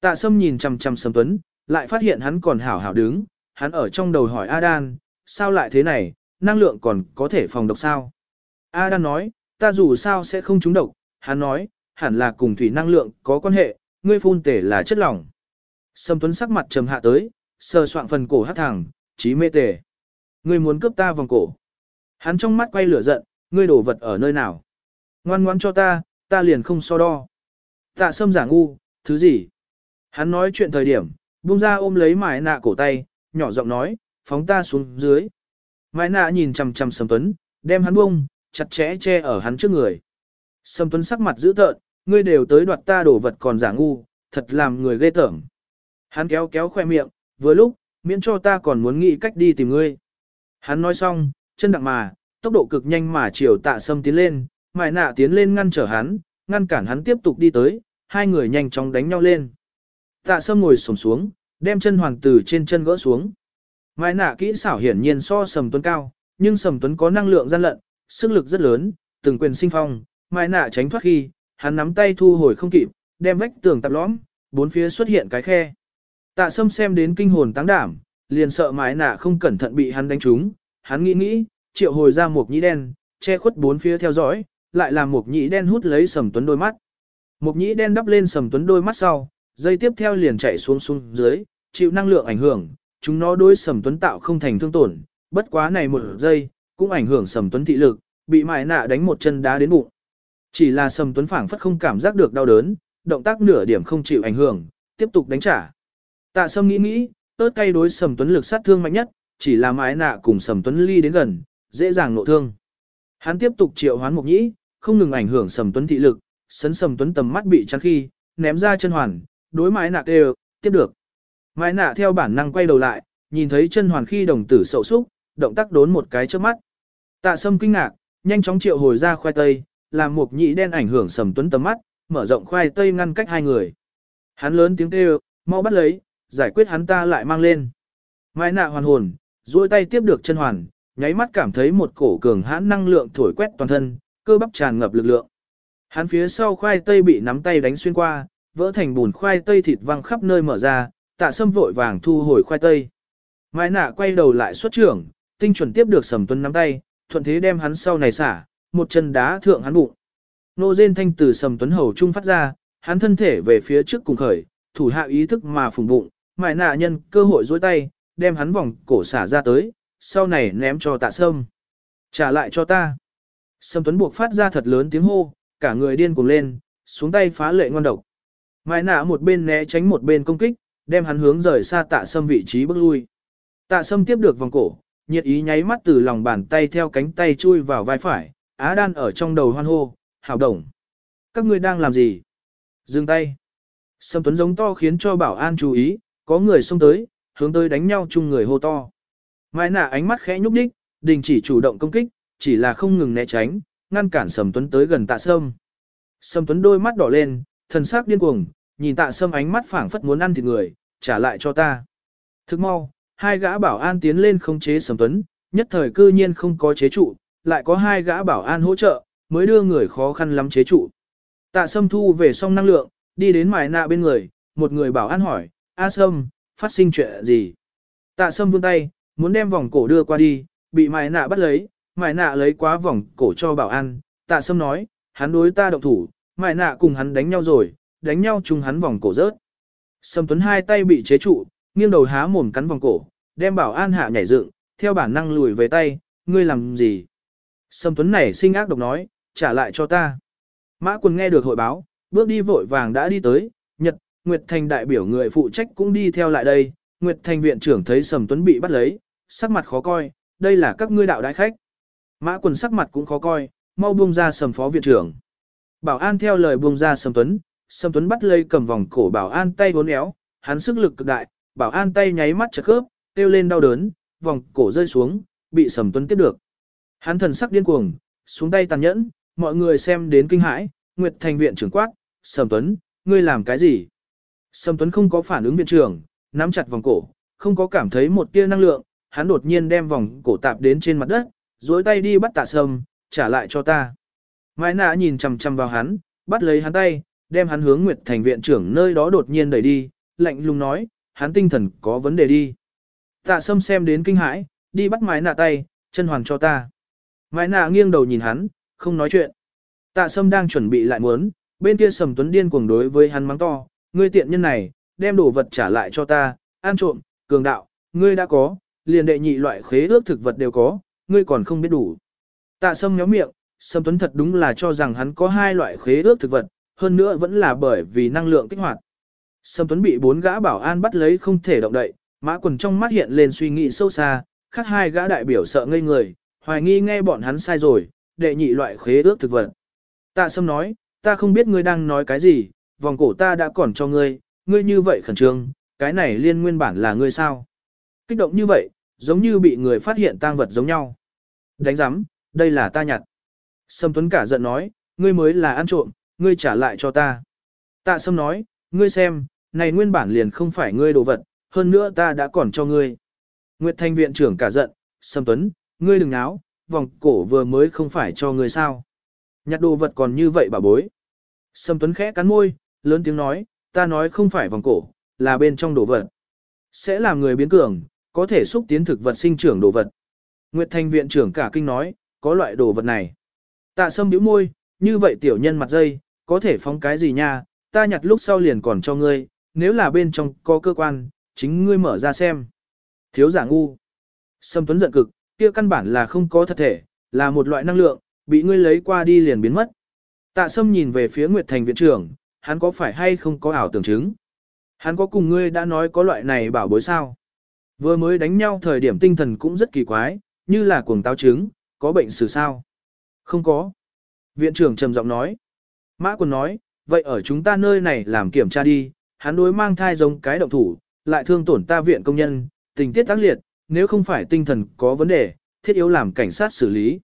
Tạ Sâm nhìn chằm chằm Sâm Tuấn, lại phát hiện hắn còn hảo hảo đứng, hắn ở trong đầu hỏi Adan, sao lại thế này, năng lượng còn có thể phòng độc sao? Adan nói, ta dù sao sẽ không trúng độc, hắn nói, hẳn là cùng thủy năng lượng có quan hệ, ngươi phun tể là chất lỏng. Sâm Tuấn sắc mặt trầm hạ tới, sờ soạn phần cổ hát thẳng, trí mê tể. Ngươi muốn cướp ta vòng cổ. Hắn trong mắt quay lửa giận, ngươi đổ vật ở nơi nào? Ngoan ngoãn cho ta, ta liền không so đo. Tạ sâm giả ngu, thứ gì? Hắn nói chuyện thời điểm, buông ra ôm lấy mải nạ cổ tay, nhỏ giọng nói, phóng ta xuống dưới. Mái nạ nhìn chằm chằm Sâm Tuấn, đem hắn buông, chặt chẽ che ở hắn trước người. Sâm Tuấn sắc mặt dữ tợn, ngươi đều tới đoạt ta đổ vật còn giả ngu, thật làm người ghê tởm. Hắn kéo kéo khoe miệng, vừa lúc, miễn cho ta còn muốn nghĩ cách đi tìm ngươi. Hắn nói xong, chân đặng mà, tốc độ cực nhanh mà chiều tạ sâm tiến lên, mại nạ tiến lên ngăn trở hắn, ngăn cản hắn tiếp tục đi tới, hai người nhanh chóng đánh nhau lên. Tạ sâm ngồi sổm xuống, đem chân hoàng tử trên chân gỡ xuống. Mại nạ kỹ xảo hiển nhiên so sầm tuấn cao, nhưng sầm tuấn có năng lượng gian lận, sức lực rất lớn, từng quyền sinh phong, mại nạ tránh thoát khi, hắn nắm tay thu hồi không kịp, đem vách tường tạp lõm, bốn phía xuất hiện cái khe. Tạ sâm xem đến kinh hồn táng đảm, liền sợ mái nạ không cẩn thận bị hắn đánh trúng, hắn nghĩ nghĩ, triệu hồi ra một nhĩ đen, che khuất bốn phía theo dõi, lại làm một nhĩ đen hút lấy sầm tuấn đôi mắt. Một nhĩ đen đắp lên sầm tuấn đôi mắt sau, dây tiếp theo liền chạy xuống xuống dưới, chịu năng lượng ảnh hưởng, chúng nó đối sầm tuấn tạo không thành thương tổn, bất quá này một giây, cũng ảnh hưởng sầm tuấn thị lực, bị mại nạ đánh một chân đá đến bụng. Chỉ là sầm tuấn phảng phất không cảm giác được đau đớn, động tác nửa điểm không chịu ảnh hưởng, tiếp tục đánh trả. Tạ sâm nghĩ nghĩ, ớt cay đối sầm tuấn lực sát thương mạnh nhất, chỉ là mái nạ cùng sầm tuấn ly đến gần, dễ dàng nộ thương. Hắn tiếp tục triệu hoán mục nhĩ, không ngừng ảnh hưởng sầm tuấn thị lực, sấn sầm tuấn tầm mắt bị chắn khi, ném ra chân hoàn, đối mái nạ đều, tiếp được. Mái nạ theo bản năng quay đầu lại, nhìn thấy chân hoàn khi đồng tử sậu xúc, động tác đốn một cái trước mắt. Tạ sâm kinh ngạc, nhanh chóng triệu hồi ra khoai tây, làm mục nhĩ đen ảnh hưởng sầm tuấn tầm mắt, mở rộng khoai tây ngăn cách hai người. Hắn lớn tiếng kêu, mau bắt lấy, giải quyết hắn ta lại mang lên. Mai nạ hoàn hồn, duỗi tay tiếp được chân hoàn, nháy mắt cảm thấy một cổ cường hãn năng lượng thổi quét toàn thân, cơ bắp tràn ngập lực lượng. Hắn phía sau khoai tây bị nắm tay đánh xuyên qua, vỡ thành bùn khoai tây thịt văng khắp nơi mở ra, tạ sâm vội vàng thu hồi khoai tây. Mai nạ quay đầu lại xuất trưởng, tinh chuẩn tiếp được sầm tuấn nắm tay, thuận thế đem hắn sau này xả, một chân đá thượng hắn bụng. Nô rên thanh từ sầm tuấn hầu trung phát ra, hắn thân thể về phía trước cùng khởi, thủ hạ ý thức mà phùng bụng, mại nạ nhân cơ hội dối tay, đem hắn vòng cổ xả ra tới, sau này ném cho tạ sâm. Trả lại cho ta. Sâm Tuấn buộc phát ra thật lớn tiếng hô, cả người điên cuồng lên, xuống tay phá lệ ngon độc. Mại nạ một bên né tránh một bên công kích, đem hắn hướng rời xa tạ sâm vị trí bước lui. Tạ sâm tiếp được vòng cổ, nhiệt ý nháy mắt từ lòng bàn tay theo cánh tay chui vào vai phải, á đan ở trong đầu hoan hô, hào đồng. Các ngươi đang làm gì? Dừng tay. Sâm Tuấn giống to khiến cho bảo an chú ý, có người xông tới, hướng tới đánh nhau chung người hô to. Mai nạ ánh mắt khẽ nhúc đích, đình chỉ chủ động công kích, chỉ là không ngừng né tránh, ngăn cản Sầm Tuấn tới gần tạ sâm. Sầm Tuấn đôi mắt đỏ lên, thần sắc điên cuồng, nhìn tạ sâm ánh mắt phảng phất muốn ăn thịt người, trả lại cho ta. Thức mau, hai gã bảo an tiến lên không chế Sầm Tuấn, nhất thời cư nhiên không có chế trụ, lại có hai gã bảo an hỗ trợ, mới đưa người khó khăn lắm chế trụ. Tạ sâm thu về xong năng lượng, đi đến mài nạ bên người, một người bảo an hỏi, A sâm, phát sinh chuyện gì? Tạ sâm vươn tay, muốn đem vòng cổ đưa qua đi, bị mại nạ bắt lấy, mại nạ lấy quá vòng cổ cho bảo an, tạ sâm nói, hắn đối ta động thủ, mại nạ cùng hắn đánh nhau rồi, đánh nhau chung hắn vòng cổ rớt. Sâm Tuấn hai tay bị chế trụ, nghiêng đầu há mồm cắn vòng cổ, đem bảo an hạ nhảy dựng, theo bản năng lùi về tay, ngươi làm gì? Sâm Tuấn này sinh ác độc nói, trả lại cho ta. Mã Quân nghe được hội báo, bước đi vội vàng đã đi tới, Nguyệt Thành đại biểu người phụ trách cũng đi theo lại đây, Nguyệt Thành viện trưởng thấy Sầm Tuấn bị bắt lấy, sắc mặt khó coi, đây là các ngươi đạo đại khách. Mã quần sắc mặt cũng khó coi, mau buông ra Sầm phó viện trưởng. Bảo an theo lời buông ra Sầm Tuấn, Sầm Tuấn bắt lấy cầm vòng cổ bảo an tay vốn éo, hắn sức lực cực đại, bảo an tay nháy mắt chật khớp, kêu lên đau đớn, vòng cổ rơi xuống, bị Sầm Tuấn tiếp được. Hắn thần sắc điên cuồng, xuống tay tàn nhẫn, mọi người xem đến kinh hãi, Nguyệt Thành viện trưởng quát, Sầm Tuấn, ngươi làm cái gì? Sầm Tuấn không có phản ứng viện trưởng, nắm chặt vòng cổ, không có cảm thấy một tia năng lượng, hắn đột nhiên đem vòng cổ tạp đến trên mặt đất, duỗi tay đi bắt tạ sâm, trả lại cho ta. Mai nạ nhìn chằm chằm vào hắn, bắt lấy hắn tay, đem hắn hướng Nguyệt Thành viện trưởng nơi đó đột nhiên đẩy đi, lạnh lùng nói, hắn tinh thần có vấn đề đi. Tạ sâm xem đến kinh hãi, đi bắt mái nạ tay, chân hoàn cho ta. Mái nạ nghiêng đầu nhìn hắn, không nói chuyện. Tạ sâm đang chuẩn bị lại muốn, bên kia sầm tuấn điên cuồng đối với hắn mắng to, ngươi tiện nhân này, đem đồ vật trả lại cho ta, ăn trộm, cường đạo, ngươi đã có, liền đệ nhị loại khế ước thực vật đều có, ngươi còn không biết đủ. Tạ sâm nhóm miệng, sâm tuấn thật đúng là cho rằng hắn có hai loại khế ước thực vật, hơn nữa vẫn là bởi vì năng lượng kích hoạt. Sâm tuấn bị bốn gã bảo an bắt lấy không thể động đậy, mã quần trong mắt hiện lên suy nghĩ sâu xa, khác hai gã đại biểu sợ ngây người, hoài nghi nghe bọn hắn sai rồi, đệ nhị loại khế ước thực vật. Tạ sâm nói, ta không biết ngươi đang nói cái gì, vòng cổ ta đã còn cho ngươi, ngươi như vậy khẩn trương, cái này liên nguyên bản là ngươi sao? Kích động như vậy, giống như bị người phát hiện tang vật giống nhau. Đánh giám, đây là ta nhặt. Sâm Tuấn cả giận nói, ngươi mới là ăn trộm, ngươi trả lại cho ta. Tạ Sâm nói, ngươi xem, này nguyên bản liền không phải ngươi đồ vật, hơn nữa ta đã còn cho ngươi. Nguyệt Thanh viện trưởng cả giận, Sâm Tuấn, ngươi đừng náo, vòng cổ vừa mới không phải cho ngươi sao. Nhặt đồ vật còn như vậy bà bối. Sâm Tuấn khẽ cắn môi, lớn tiếng nói, ta nói không phải vòng cổ, là bên trong đồ vật. Sẽ làm người biến cường, có thể xúc tiến thực vật sinh trưởng đồ vật. Nguyệt Thanh viện trưởng cả kinh nói, có loại đồ vật này. Tạ Sâm bĩu môi, như vậy tiểu nhân mặt dây, có thể phóng cái gì nha, ta nhặt lúc sau liền còn cho ngươi, nếu là bên trong có cơ quan, chính ngươi mở ra xem. Thiếu giả ngu. Sâm Tuấn giận cực, kia căn bản là không có thật thể, là một loại năng lượng, bị ngươi lấy qua đi liền biến mất. Tạ Sâm nhìn về phía Nguyệt Thành viện trưởng, hắn có phải hay không có ảo tưởng chứng? Hắn có cùng ngươi đã nói có loại này bảo bối sao? Vừa mới đánh nhau thời điểm tinh thần cũng rất kỳ quái, như là cuồng táo chứng, có bệnh sử sao? Không có. Viện trưởng trầm giọng nói. Mã quân nói, vậy ở chúng ta nơi này làm kiểm tra đi, hắn đối mang thai giống cái động thủ, lại thương tổn ta viện công nhân, tình tiết tác liệt, nếu không phải tinh thần có vấn đề, thiết yếu làm cảnh sát xử lý.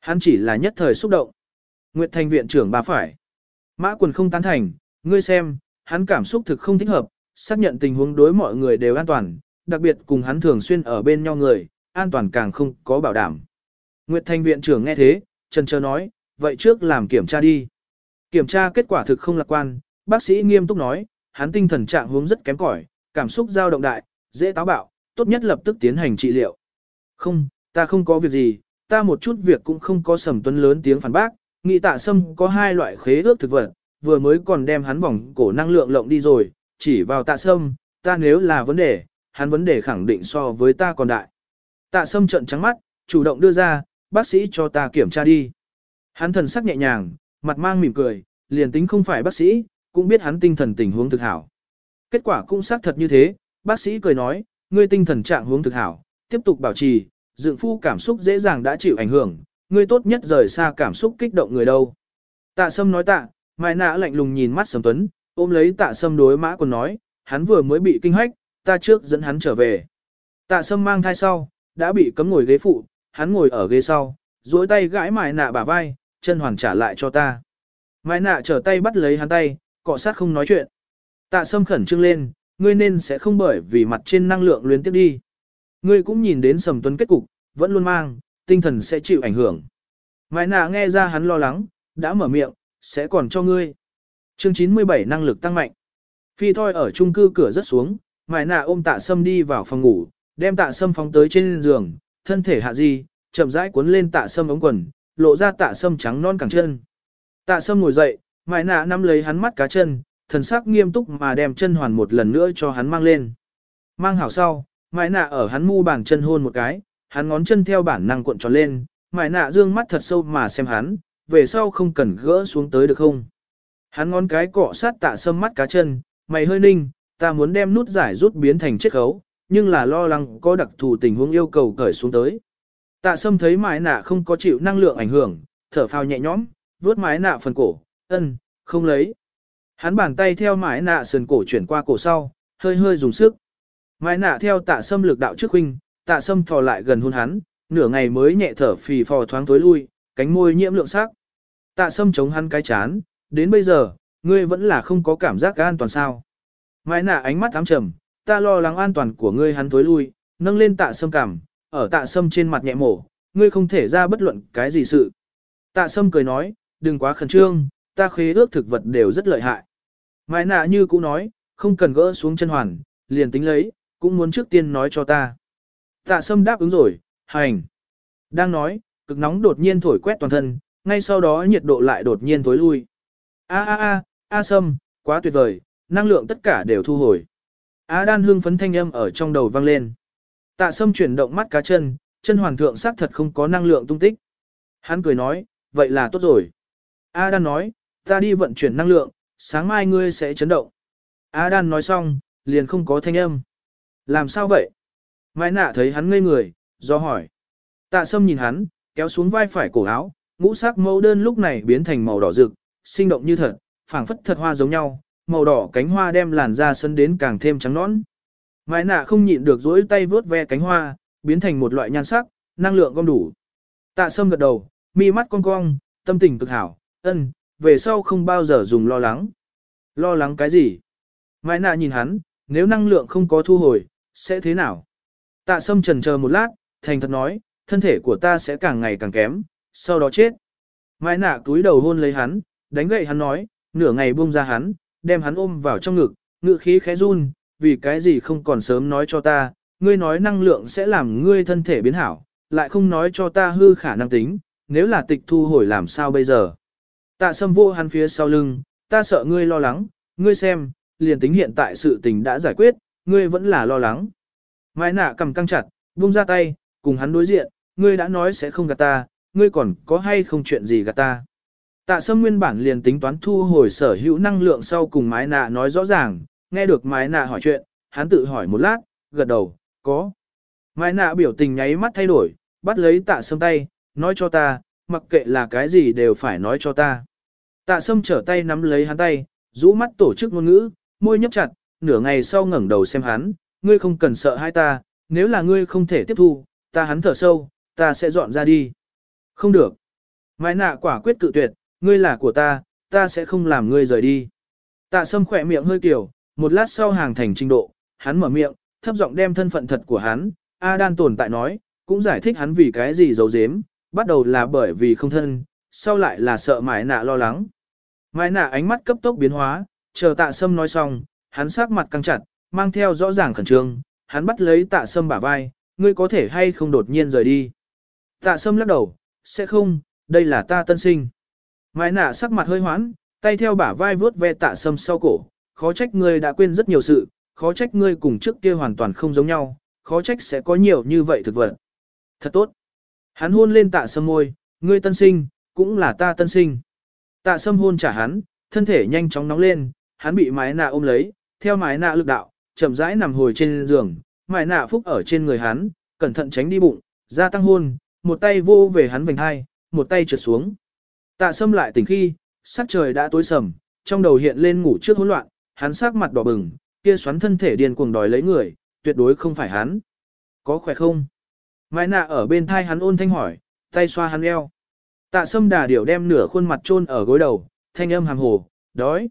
Hắn chỉ là nhất thời xúc động. Nguyệt Thành viện trưởng bà phải. Mã quần không tán thành, ngươi xem, hắn cảm xúc thực không thích hợp, xác nhận tình huống đối mọi người đều an toàn, đặc biệt cùng hắn thường xuyên ở bên nhau người, an toàn càng không có bảo đảm. Nguyệt Thanh viện trưởng nghe thế, trần chờ nói, vậy trước làm kiểm tra đi. Kiểm tra kết quả thực không lạc quan, bác sĩ nghiêm túc nói, hắn tinh thần trạng huống rất kém cỏi, cảm xúc dao động đại, dễ táo bạo, tốt nhất lập tức tiến hành trị liệu. Không, ta không có việc gì, ta một chút việc cũng không có sầm tuấn lớn tiếng phản bác, nghị tạ sâm có hai loại khế ước thực vật, vừa mới còn đem hắn vòng cổ năng lượng lộng đi rồi, chỉ vào tạ sâm, ta nếu là vấn đề, hắn vấn đề khẳng định so với ta còn đại. Tạ sâm trợn trắng mắt, chủ động đưa ra, bác sĩ cho ta kiểm tra đi. Hắn thần sắc nhẹ nhàng, mặt mang mỉm cười, liền tính không phải bác sĩ, cũng biết hắn tinh thần tình huống thực hảo. Kết quả cũng xác thật như thế, bác sĩ cười nói, ngươi tinh thần trạng huống thực hảo, tiếp tục bảo trì, dựng phu cảm xúc dễ dàng đã chịu ảnh hưởng, ngươi tốt nhất rời xa cảm xúc kích động người đâu. Tạ Sâm nói tạ, Mai nã lạnh lùng nhìn mắt Sầm Tuấn, ôm lấy tạ Sâm đối mã còn nói, hắn vừa mới bị kinh hách, ta trước dẫn hắn trở về. Tạ Sâm mang thai sau, đã bị cấm ngồi ghế phụ, hắn ngồi ở ghế sau, duỗi tay gãi Mai nạ bả vai, chân hoàn trả lại cho ta. Mai nạ trở tay bắt lấy hắn tay, cọ sát không nói chuyện. Tạ Sâm khẩn trương lên, ngươi nên sẽ không bởi vì mặt trên năng lượng luyến tiếp đi. Ngươi cũng nhìn đến Sầm Tuấn kết cục, vẫn luôn mang, tinh thần sẽ chịu ảnh hưởng. Mai nạ nghe ra hắn lo lắng, đã mở miệng, sẽ còn cho ngươi. Chương 97 năng lực tăng mạnh. Phi thôi ở chung cư cửa rất xuống, Mai nạ ôm tạ sâm đi vào phòng ngủ, đem tạ sâm phóng tới trên giường, thân thể hạ di, chậm rãi cuốn lên tạ sâm ống quần, lộ ra tạ sâm trắng non cẳng chân. Tạ sâm ngồi dậy, Mai nạ nắm lấy hắn mắt cá chân, thần sắc nghiêm túc mà đem chân hoàn một lần nữa cho hắn mang lên. Mang hảo sau, Mai nạ ở hắn mu bàn chân hôn một cái, hắn ngón chân theo bản năng cuộn tròn lên, mại nạ dương mắt thật sâu mà xem hắn, về sau không cần gỡ xuống tới được không. Hắn ngón cái cọ sát tạ sâm mắt cá chân, mày hơi ninh, ta muốn đem nút giải rút biến thành chiếc khấu, nhưng là lo lắng có đặc thù tình huống yêu cầu cởi xuống tới. Tạ sâm thấy mái nạ không có chịu năng lượng ảnh hưởng, thở phào nhẹ nhõm, vuốt mái nạ phần cổ, ân, không lấy. Hắn bàn tay theo mái nạ sườn cổ chuyển qua cổ sau, hơi hơi dùng sức. Mái nạ theo tạ sâm lực đạo trước huynh, tạ sâm thò lại gần hôn hắn, nửa ngày mới nhẹ thở phì phò thoáng tối lui, cánh môi nhiễm lượng sắc. Tạ sâm chống hắn cái chán, đến bây giờ, ngươi vẫn là không có cảm giác an toàn sao. Mai nạ ánh mắt ám trầm, ta lo lắng an toàn của ngươi hắn tối lui, nâng lên tạ sâm cảm, ở tạ sâm trên mặt nhẹ mổ, ngươi không thể ra bất luận cái gì sự. Tạ sâm cười nói, đừng quá khẩn trương, ta khế ước thực vật đều rất lợi hại. Mai nạ như cũ nói, không cần gỡ xuống chân hoàn, liền tính lấy, cũng muốn trước tiên nói cho ta. Tạ sâm đáp ứng rồi, hành. Đang nói, cực nóng đột nhiên thổi quét toàn thân, ngay sau đó nhiệt độ lại đột nhiên tối lui. A a a, a sâm, quá tuyệt vời, năng lượng tất cả đều thu hồi. A đan hương phấn thanh âm ở trong đầu vang lên. Tạ sâm chuyển động mắt cá chân, chân hoàng thượng xác thật không có năng lượng tung tích. Hắn cười nói, vậy là tốt rồi. A đan nói, ta đi vận chuyển năng lượng, sáng mai ngươi sẽ chấn động. A đan nói xong, liền không có thanh âm. Làm sao vậy? Mai nạ thấy hắn ngây người, do hỏi. Tạ sâm nhìn hắn, kéo xuống vai phải cổ áo, ngũ sắc mẫu đơn lúc này biến thành màu đỏ rực, sinh động như thật, phảng phất thật hoa giống nhau, màu đỏ cánh hoa đem làn da sân đến càng thêm trắng nõn. Mai nạ không nhịn được dối tay vướt ve cánh hoa, biến thành một loại nhan sắc, năng lượng gom đủ. Tạ sâm gật đầu, mi mắt cong cong, tâm tình cực hảo, ân, về sau không bao giờ dùng lo lắng. Lo lắng cái gì? Mai nạ nhìn hắn, nếu năng lượng không có thu hồi, sẽ thế nào? Tạ sâm trần chờ một lát, thành thật nói, thân thể của ta sẽ càng ngày càng kém, sau đó chết. Mai nạ túi đầu hôn lấy hắn, đánh gậy hắn nói, nửa ngày buông ra hắn, đem hắn ôm vào trong ngực, ngựa khí khẽ run, vì cái gì không còn sớm nói cho ta, ngươi nói năng lượng sẽ làm ngươi thân thể biến hảo, lại không nói cho ta hư khả năng tính, nếu là tịch thu hồi làm sao bây giờ. Tạ sâm vô hắn phía sau lưng, ta sợ ngươi lo lắng, ngươi xem, liền tính hiện tại sự tình đã giải quyết, ngươi vẫn là lo lắng. Mai nạ cầm căng chặt, buông ra tay, cùng hắn đối diện, ngươi đã nói sẽ không gạt ta, ngươi còn có hay không chuyện gì gạt ta. Tạ sâm nguyên bản liền tính toán thu hồi sở hữu năng lượng sau cùng mái nạ nói rõ ràng, nghe được mái nạ hỏi chuyện, hắn tự hỏi một lát, gật đầu, có. Mái nạ biểu tình nháy mắt thay đổi, bắt lấy tạ sâm tay, nói cho ta, mặc kệ là cái gì đều phải nói cho ta. Tạ sâm trở tay nắm lấy hắn tay, rũ mắt tổ chức ngôn ngữ, môi nhấp chặt, nửa ngày sau ngẩng đầu xem hắn, ngươi không cần sợ hai ta, nếu là ngươi không thể tiếp thu, ta hắn thở sâu, ta sẽ dọn ra đi. Không được. Mai nạ quả quyết cự tuyệt, ngươi là của ta, ta sẽ không làm ngươi rời đi. Tạ sâm khỏe miệng hơi kiểu, một lát sau hàng thành trình độ, hắn mở miệng, thấp giọng đem thân phận thật của hắn, A đan tồn tại nói, cũng giải thích hắn vì cái gì giấu giếm, bắt đầu là bởi vì không thân, sau lại là sợ mãi nạ lo lắng. Mãi nạ ánh mắt cấp tốc biến hóa, chờ tạ sâm nói xong, hắn sắc mặt căng chặt, mang theo rõ ràng khẩn trương, hắn bắt lấy tạ sâm bả vai, ngươi có thể hay không đột nhiên rời đi. Tạ sâm lắc đầu, sẽ không, đây là ta tân sinh. Mai nạ sắc mặt hơi hoãn, tay theo bả vai vướt ve tạ sâm sau cổ, khó trách ngươi đã quên rất nhiều sự, khó trách ngươi cùng trước kia hoàn toàn không giống nhau, khó trách sẽ có nhiều như vậy thực vật. Thật tốt. Hắn hôn lên tạ sâm môi, ngươi tân sinh, cũng là ta tân sinh. Tạ sâm hôn trả hắn, thân thể nhanh chóng nóng lên, hắn bị mái nạ ôm lấy, theo mái nạ lực đạo, chậm rãi nằm hồi trên giường, mại nạ phúc ở trên người hắn, cẩn thận tránh đi bụng, gia tăng hôn, một tay vô về hắn vành hai, một tay trượt xuống. Tạ sâm lại tỉnh khi, sắc trời đã tối sầm, trong đầu hiện lên ngủ trước hỗn loạn, hắn sắc mặt đỏ bừng, kia xoắn thân thể điên cuồng đòi lấy người, tuyệt đối không phải hắn. Có khỏe không? Mai nạ ở bên thai hắn ôn thanh hỏi, tay xoa hắn eo. Tạ sâm đà điểu đem nửa khuôn mặt trôn ở gối đầu, thanh âm hàm hồ, đói.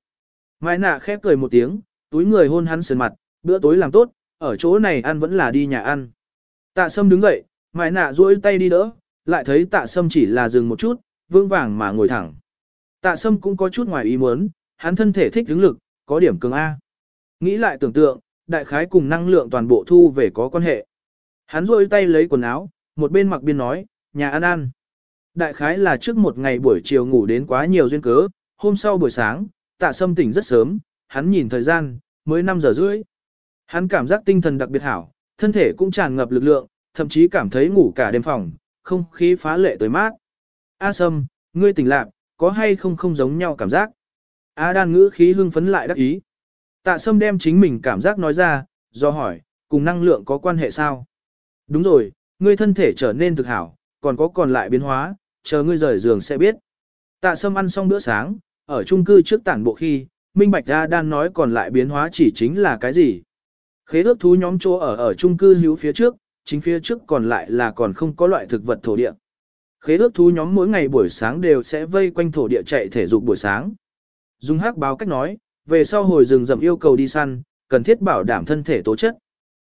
Mai nạ khép cười một tiếng, túi người hôn hắn sườn mặt, bữa tối làm tốt, ở chỗ này ăn vẫn là đi nhà ăn. Tạ sâm đứng dậy, mai nạ duỗi tay đi đỡ, lại thấy tạ sâm chỉ là dừng một chút, vương vàng mà ngồi thẳng. Tạ sâm cũng có chút ngoài ý muốn, hắn thân thể thích đứng lực, có điểm cường A. Nghĩ lại tưởng tượng, đại khái cùng năng lượng toàn bộ thu về có quan hệ. Hắn duỗi tay lấy quần áo, một bên mặc biên nói, nhà ăn ăn. Đại khái là trước một ngày buổi chiều ngủ đến quá nhiều duyên cớ, hôm sau buổi sáng, tạ sâm tỉnh rất sớm, hắn nhìn thời gian, mới 5 giờ rưỡi. Hắn cảm giác tinh thần đặc biệt hảo, thân thể cũng tràn ngập lực lượng, thậm chí cảm thấy ngủ cả đêm phòng, không khí phá lệ tới mát. A Sâm, ngươi tỉnh lạc, có hay không không giống nhau cảm giác? A đan ngữ khí hưng phấn lại đắc ý. Tạ Sâm đem chính mình cảm giác nói ra, do hỏi, cùng năng lượng có quan hệ sao? Đúng rồi, ngươi thân thể trở nên thực hảo, còn có còn lại biến hóa, chờ ngươi rời giường sẽ biết. Tạ Sâm ăn xong bữa sáng, ở chung cư trước tản bộ khi, Minh Bạch A đan nói còn lại biến hóa chỉ chính là cái gì? Khế ước thú nhóm chỗ ở ở chung cư hữu phía trước, chính phía trước còn lại là còn không có loại thực vật thổ địa. Khế ước thú nhóm mỗi ngày buổi sáng đều sẽ vây quanh thổ địa chạy thể dục buổi sáng. Dung hắc báo cách nói, về sau hồi rừng rậm yêu cầu đi săn, cần thiết bảo đảm thân thể tố chất.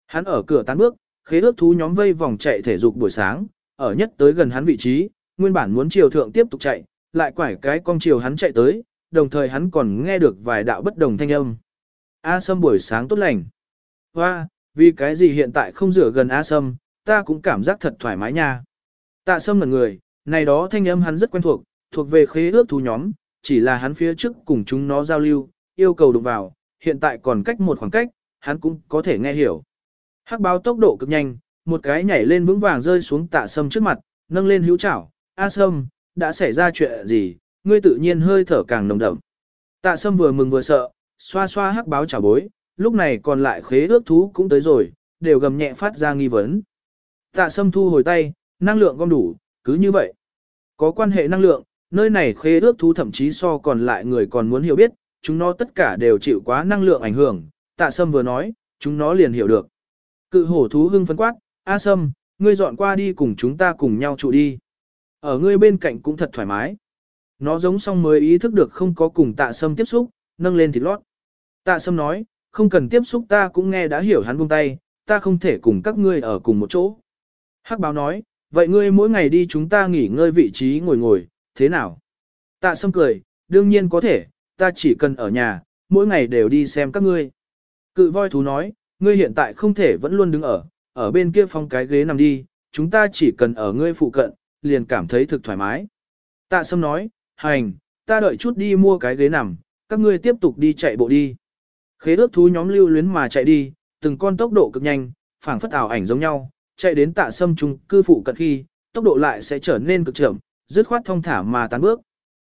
Hắn ở cửa tán bước, khế ước thú nhóm vây vòng chạy thể dục buổi sáng, ở nhất tới gần hắn vị trí, nguyên bản muốn chiều thượng tiếp tục chạy, lại quải cái con chiều hắn chạy tới, đồng thời hắn còn nghe được vài đạo bất đồng thanh âm. A Sâm buổi sáng tốt lành. Hoa, vì cái gì hiện tại không rửa gần A Sâm, ta cũng cảm giác thật thoải mái nha. Tạ Sâm là người, này đó thanh âm hắn rất quen thuộc, thuộc về khế ước thú nhóm, chỉ là hắn phía trước cùng chúng nó giao lưu, yêu cầu đụng vào, hiện tại còn cách một khoảng cách, hắn cũng có thể nghe hiểu. Hắc báo tốc độ cực nhanh, một cái nhảy lên vững vàng rơi xuống tạ sâm trước mặt, nâng lên hữu chảo, A sâm, đã xảy ra chuyện gì, ngươi tự nhiên hơi thở càng nồng đậm. Tạ sâm vừa mừng vừa sợ, xoa xoa hắc báo chảo bối, lúc này còn lại khế ước thú cũng tới rồi, đều gầm nhẹ phát ra nghi vấn. Tạ sâm thu hồi tay, năng lượng gom đủ, cứ như vậy. Có quan hệ năng lượng, nơi này khế ước thú thậm chí so còn lại người còn muốn hiểu biết, chúng nó tất cả đều chịu quá năng lượng ảnh hưởng. Tạ sâm vừa nói, chúng nó liền hiểu được. Cự hổ thú hưng phấn quát, A sâm, ngươi dọn qua đi cùng chúng ta cùng nhau trụ đi. Ở ngươi bên cạnh cũng thật thoải mái. Nó giống xong mới ý thức được không có cùng tạ sâm tiếp xúc, nâng lên thịt lót. Tạ sâm nói, không cần tiếp xúc ta cũng nghe đã hiểu hắn buông tay, ta không thể cùng các ngươi ở cùng một chỗ. Hắc báo nói, vậy ngươi mỗi ngày đi chúng ta nghỉ ngơi vị trí ngồi ngồi, thế nào? Tạ sâm cười, đương nhiên có thể, ta chỉ cần ở nhà, mỗi ngày đều đi xem các ngươi. Cự voi thú nói, ngươi hiện tại không thể vẫn luôn đứng ở, ở bên kia phong cái ghế nằm đi, chúng ta chỉ cần ở ngươi phụ cận, liền cảm thấy thực thoải mái. Tạ sâm nói, hành, ta đợi chút đi mua cái ghế nằm, các ngươi tiếp tục đi chạy bộ đi. Khế ước thú nhóm lưu luyến mà chạy đi, từng con tốc độ cực nhanh, phảng phất ảo ảnh giống nhau, chạy đến tạ sâm trung cư phụ cận khi, tốc độ lại sẽ trở nên cực chậm, dứt khoát thông thả mà tán bước.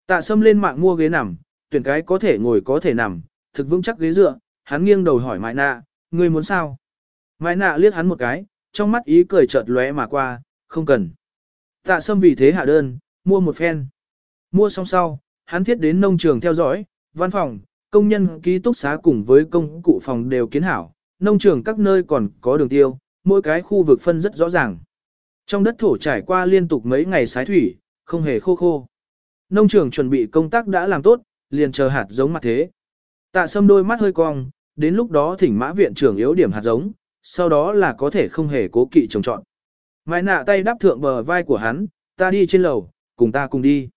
Tạ sâm lên mạng mua ghế nằm, tuyển cái có thể ngồi có thể nằm, thực vững chắc ghế dựa, hắn nghiêng đầu hỏi Mai Nạ, ngươi muốn sao? Mai Nạ liếc hắn một cái, trong mắt ý cười chợt lóe mà qua, không cần. Tạ sâm vì thế hạ đơn, mua một phen. Mua xong sau, hắn thiết đến nông trường theo dõi, văn phòng, công nhân ký túc xá cùng với công cụ phòng đều kiến hảo, nông trường các nơi còn có đường tiêu, mỗi cái khu vực phân rất rõ ràng. Trong đất thổ trải qua liên tục mấy ngày sái thủy, không hề khô khô. Nông trường chuẩn bị công tác đã làm tốt, liền chờ hạt giống mặt thế. Tạ sâm đôi mắt hơi cong, đến lúc đó thỉnh mã viện trưởng yếu điểm hạt giống, sau đó là có thể không hề cố kỵ trồng trọn. Mai nạ tay đáp thượng bờ vai của hắn, ta đi trên lầu, cùng ta cùng đi.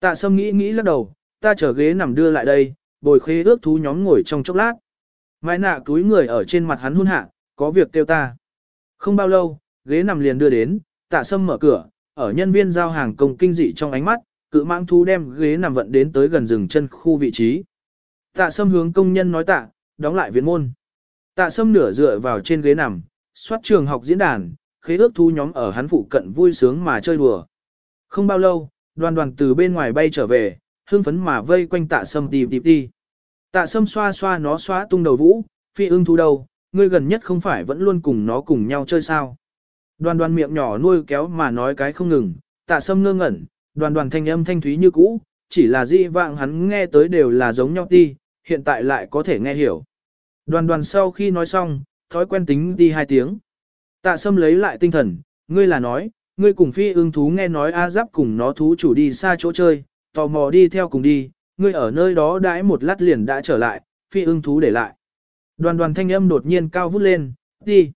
Tạ sâm nghĩ nghĩ lắc đầu, ta chở ghế nằm đưa lại đây, bồi khế ước thú nhóm ngồi trong chốc lát. Mai nạ túi người ở trên mặt hắn hôn hạ, có việc kêu ta. Không bao lâu, ghế nằm liền đưa đến, tạ sâm mở cửa, ở nhân viên giao hàng công kinh dị trong ánh mắt, cự mang thú đem ghế nằm vận đến tới gần rừng chân khu vị trí. Tạ sâm hướng công nhân nói tạ, đóng lại viện môn. Tạ sâm nửa dựa vào trên ghế nằm, soát trường học diễn đàn, khế ước thu nhóm ở hắn phụ cận vui sướng mà chơi đùa. Không bao lâu, đoàn đoàn từ bên ngoài bay trở về, hưng phấn mà vây quanh tạ sâm tìm tìm đi. Tạ sâm xoa xoa nó xóa tung đầu vũ, phi ưng thú đầu, ngươi gần nhất không phải vẫn luôn cùng nó cùng nhau chơi sao. Đoàn đoàn miệng nhỏ nuôi kéo mà nói cái không ngừng, tạ sâm ngơ ngẩn, đoàn đoàn thanh âm thanh thúy như cũ, chỉ là dị vạng hắn nghe tới đều là giống nhau đi hiện tại lại có thể nghe hiểu. Đoàn đoàn sau khi nói xong, thói quen tính đi hai tiếng. Tạ sâm lấy lại tinh thần, ngươi là nói, ngươi cùng phi ưng thú nghe nói A giáp cùng nó thú chủ đi xa chỗ chơi, tò mò đi theo cùng đi, ngươi ở nơi đó đãi một lát liền đã trở lại, phi ưng thú để lại. Đoàn đoàn thanh âm đột nhiên cao vút lên, đi.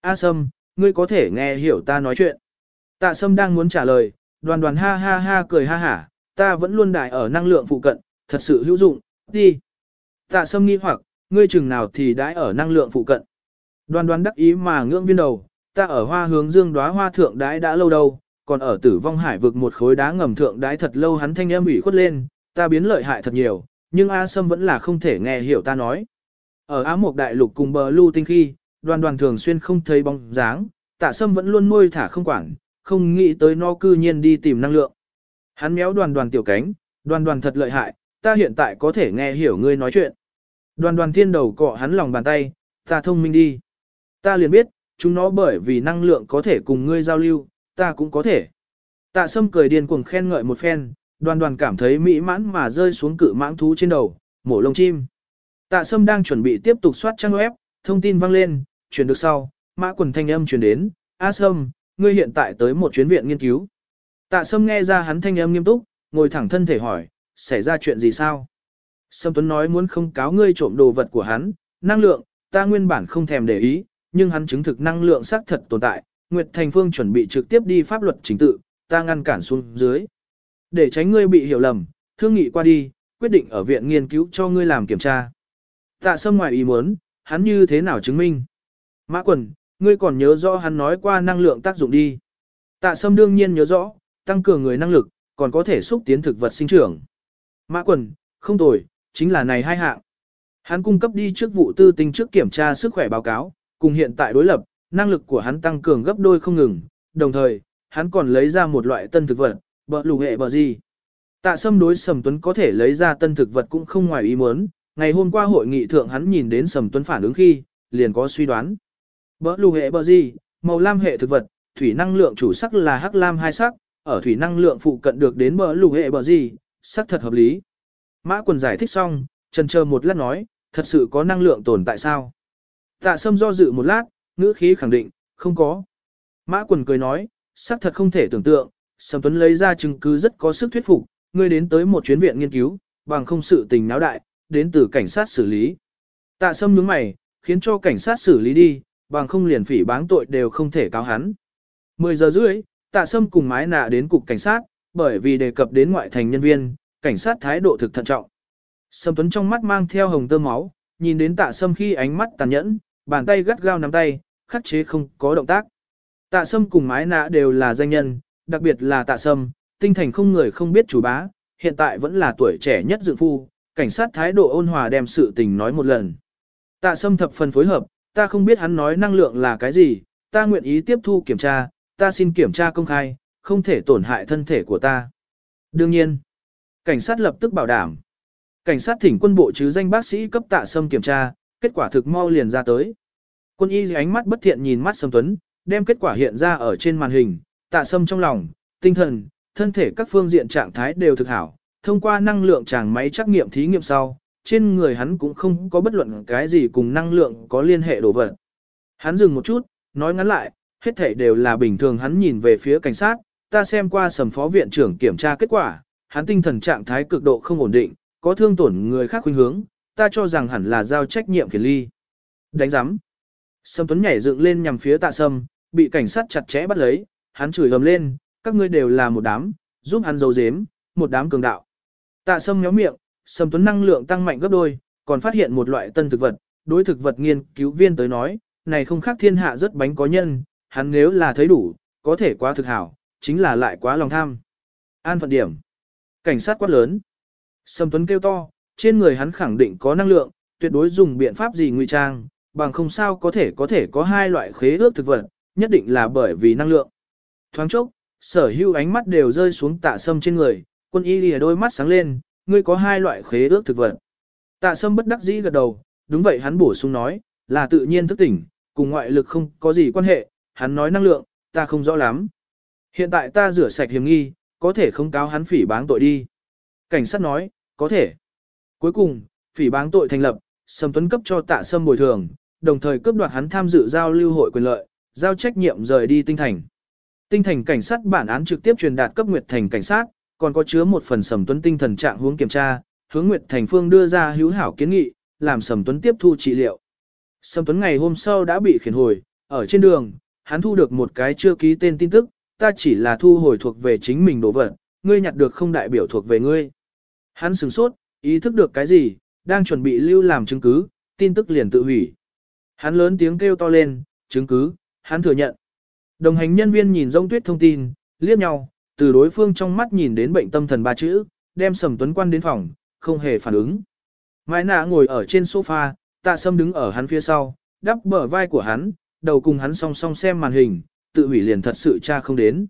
A sâm, ngươi có thể nghe hiểu ta nói chuyện. Tạ sâm đang muốn trả lời, đoàn đoàn ha ha ha cười ha hả, ta vẫn luôn đại ở năng lượng phụ cận, thật sự hữu dụng, đi. Tạ sâm nghi hoặc, ngươi chừng nào thì đãi ở năng lượng phụ cận. Đoàn đoàn đắc ý mà ngưỡng viên đầu, ta ở hoa hướng dương đóa hoa thượng đái đã lâu đâu, còn ở tử vong hải vực một khối đá ngầm thượng đái thật lâu hắn thanh âm ủy khuất lên, ta biến lợi hại thật nhiều, nhưng A Sâm vẫn là không thể nghe hiểu ta nói. Ở Á Mộc Đại Lục cùng bờ lưu tinh khi, đoàn đoàn thường xuyên không thấy bóng dáng, tạ Sâm vẫn luôn nuôi thả không quản, không nghĩ tới no cư nhiên đi tìm năng lượng. Hắn méo đoàn đoàn tiểu cánh, đoàn đoàn thật lợi hại, ta hiện tại có thể nghe hiểu ngươi nói chuyện. Đoàn đoàn thiên đầu cọ hắn lòng bàn tay, ta thông minh đi. Ta liền biết, chúng nó bởi vì năng lượng có thể cùng ngươi giao lưu, ta cũng có thể. Tạ sâm cười điên cuồng khen ngợi một phen, đoàn đoàn cảm thấy mỹ mãn mà rơi xuống cự mãng thú trên đầu, mổ lông chim. Tạ sâm đang chuẩn bị tiếp tục soát trang web, thông tin vang lên, chuyển được sau, mã quần thanh âm chuyển đến, A sâm, ngươi hiện tại tới một chuyến viện nghiên cứu. Tạ sâm nghe ra hắn thanh âm nghiêm túc, ngồi thẳng thân thể hỏi, xảy ra chuyện gì sao? Sâm Tuấn nói muốn không cáo ngươi trộm đồ vật của hắn, năng lượng, ta nguyên bản không thèm để ý, nhưng hắn chứng thực năng lượng xác thật tồn tại, Nguyệt Thành Phương chuẩn bị trực tiếp đi pháp luật chính tự, ta ngăn cản xuống dưới. Để tránh ngươi bị hiểu lầm, thương nghị qua đi, quyết định ở viện nghiên cứu cho ngươi làm kiểm tra. Tạ sâm ngoài ý muốn, hắn như thế nào chứng minh? Mã quần, ngươi còn nhớ rõ hắn nói qua năng lượng tác dụng đi. Tạ sâm đương nhiên nhớ rõ, tăng cường người năng lực, còn có thể xúc tiến thực vật sinh trưởng. Mã quần, không tồi, chính là này hai hạng. Hắn cung cấp đi trước vụ tư tinh trước kiểm tra sức khỏe báo cáo, cùng hiện tại đối lập, năng lực của hắn tăng cường gấp đôi không ngừng, đồng thời, hắn còn lấy ra một loại tân thực vật, bờ lù hệ bờ gì. Tạ sâm đối Sầm Tuấn có thể lấy ra tân thực vật cũng không ngoài ý muốn, ngày hôm qua hội nghị thượng hắn nhìn đến Sầm Tuấn phản ứng khi, liền có suy đoán. Bờ lù hệ bờ gì, màu lam hệ thực vật, thủy năng lượng chủ sắc là hắc lam hai sắc, ở thủy năng lượng phụ cận được đến bờ lù hệ bờ gì, sắc thật hợp lý. Mã quần giải thích xong, trần chờ một lát nói, thật sự có năng lượng tồn tại sao? Tạ sâm do dự một lát, ngữ khí khẳng định, không có. Mã quần cười nói, xác thật không thể tưởng tượng, Sầm Tuấn lấy ra chứng cứ rất có sức thuyết phục, ngươi đến tới một chuyến viện nghiên cứu, bằng không sự tình náo đại, đến từ cảnh sát xử lý. Tạ sâm nhướng mày, khiến cho cảnh sát xử lý đi, bằng không liền phỉ báng tội đều không thể cáo hắn. 10 giờ rưỡi, tạ sâm cùng mái nạ đến cục cảnh sát, bởi vì đề cập đến ngoại thành nhân viên, cảnh sát thái độ thực thận trọng. Sâm Tuấn trong mắt mang theo hồng tơ máu, nhìn đến tạ sâm khi ánh mắt tàn nhẫn, bàn tay gắt gao nắm tay, khắc chế không có động tác. Tạ sâm cùng mái Nã đều là danh nhân, đặc biệt là tạ sâm, tinh thành không người không biết chủ bá, hiện tại vẫn là tuổi trẻ nhất dự phu, cảnh sát thái độ ôn hòa đem sự tình nói một lần. Tạ sâm thập phần phối hợp, ta không biết hắn nói năng lượng là cái gì, ta nguyện ý tiếp thu kiểm tra, ta xin kiểm tra công khai, không thể tổn hại thân thể của ta. Đương nhiên, cảnh sát lập tức bảo đảm. Cảnh sát thỉnh quân bộ chứ danh bác sĩ cấp tạ sâm kiểm tra, kết quả thực mau liền ra tới. Quân y ánh mắt bất thiện nhìn mắt Sâm Tuấn, đem kết quả hiện ra ở trên màn hình, tạ sâm trong lòng, tinh thần, thân thể các phương diện trạng thái đều thực hảo. Thông qua năng lượng tràng máy trắc nghiệm thí nghiệm sau, trên người hắn cũng không có bất luận cái gì cùng năng lượng có liên hệ đồ vật. Hắn dừng một chút, nói ngắn lại, hết thảy đều là bình thường hắn nhìn về phía cảnh sát, ta xem qua sầm phó viện trưởng kiểm tra kết quả, hắn tinh thần trạng thái cực độ không ổn định, có thương tổn người khác khuynh hướng, ta cho rằng hẳn là giao trách nhiệm khiển ly. Đánh giám. Sâm Tuấn nhảy dựng lên nhằm phía tạ sâm, bị cảnh sát chặt chẽ bắt lấy, hắn chửi ầm lên, các ngươi đều là một đám, giúp hắn dầu dếm, một đám cường đạo. Tạ sâm nhó miệng, Sâm Tuấn năng lượng tăng mạnh gấp đôi, còn phát hiện một loại tân thực vật, đối thực vật nghiên cứu viên tới nói, này không khác thiên hạ rất bánh có nhân, hắn nếu là thấy đủ, có thể quá thực hảo, chính là lại quá lòng tham. An phận điểm. Cảnh sát quát lớn. Sâm Tuấn kêu to, trên người hắn khẳng định có năng lượng, tuyệt đối dùng biện pháp gì ngụy trang, bằng không sao có thể có thể có hai loại khế ước thực vật, nhất định là bởi vì năng lượng. Thoáng chốc, sở hữu ánh mắt đều rơi xuống tạ sâm trên người, quân y lìa đôi mắt sáng lên, ngươi có hai loại khế ước thực vật. Tạ sâm bất đắc dĩ gật đầu, đúng vậy hắn bổ sung nói, là tự nhiên thức tỉnh, cùng ngoại lực không có gì quan hệ, hắn nói năng lượng, ta không rõ lắm. Hiện tại ta rửa sạch hiểm nghi, có thể không cáo hắn phỉ báng tội đi. Cảnh sát nói, có thể. Cuối cùng, phỉ báng tội thành lập, Sâm Tuấn cấp cho tạ sâm bồi thường, đồng thời cướp đoạt hắn tham dự giao lưu hội quyền lợi, giao trách nhiệm rời đi tinh thành. Tinh thành cảnh sát bản án trực tiếp truyền đạt cấp Nguyệt Thành cảnh sát, còn có chứa một phần Sầm Tuấn tinh thần trạng hướng kiểm tra, hướng Nguyệt Thành Phương đưa ra hữu hảo kiến nghị, làm Sầm Tuấn tiếp thu trị liệu. Sầm Tuấn ngày hôm sau đã bị khiển hồi, ở trên đường, hắn thu được một cái chưa ký tên tin tức, ta chỉ là thu hồi thuộc về chính mình đồ vật, ngươi nhặt được không đại biểu thuộc về ngươi. Hắn sửng sốt, ý thức được cái gì, đang chuẩn bị lưu làm chứng cứ, tin tức liền tự hủy. Hắn lớn tiếng kêu to lên, chứng cứ, hắn thừa nhận, Đồng hành nhân viên nhìn rông tuyết thông tin, liếc nhau, từ đối phương trong mắt nhìn đến bệnh tâm thần ba chữ, đem Sầm Tuấn Quan đến phòng, không hề phản ứng. Mai nạ ngồi ở trên sofa, tạ sâm đứng ở hắn phía sau, đắp bờ vai của hắn, đầu cùng hắn song song xem màn hình, tự hủy liền thật sự cha không đến.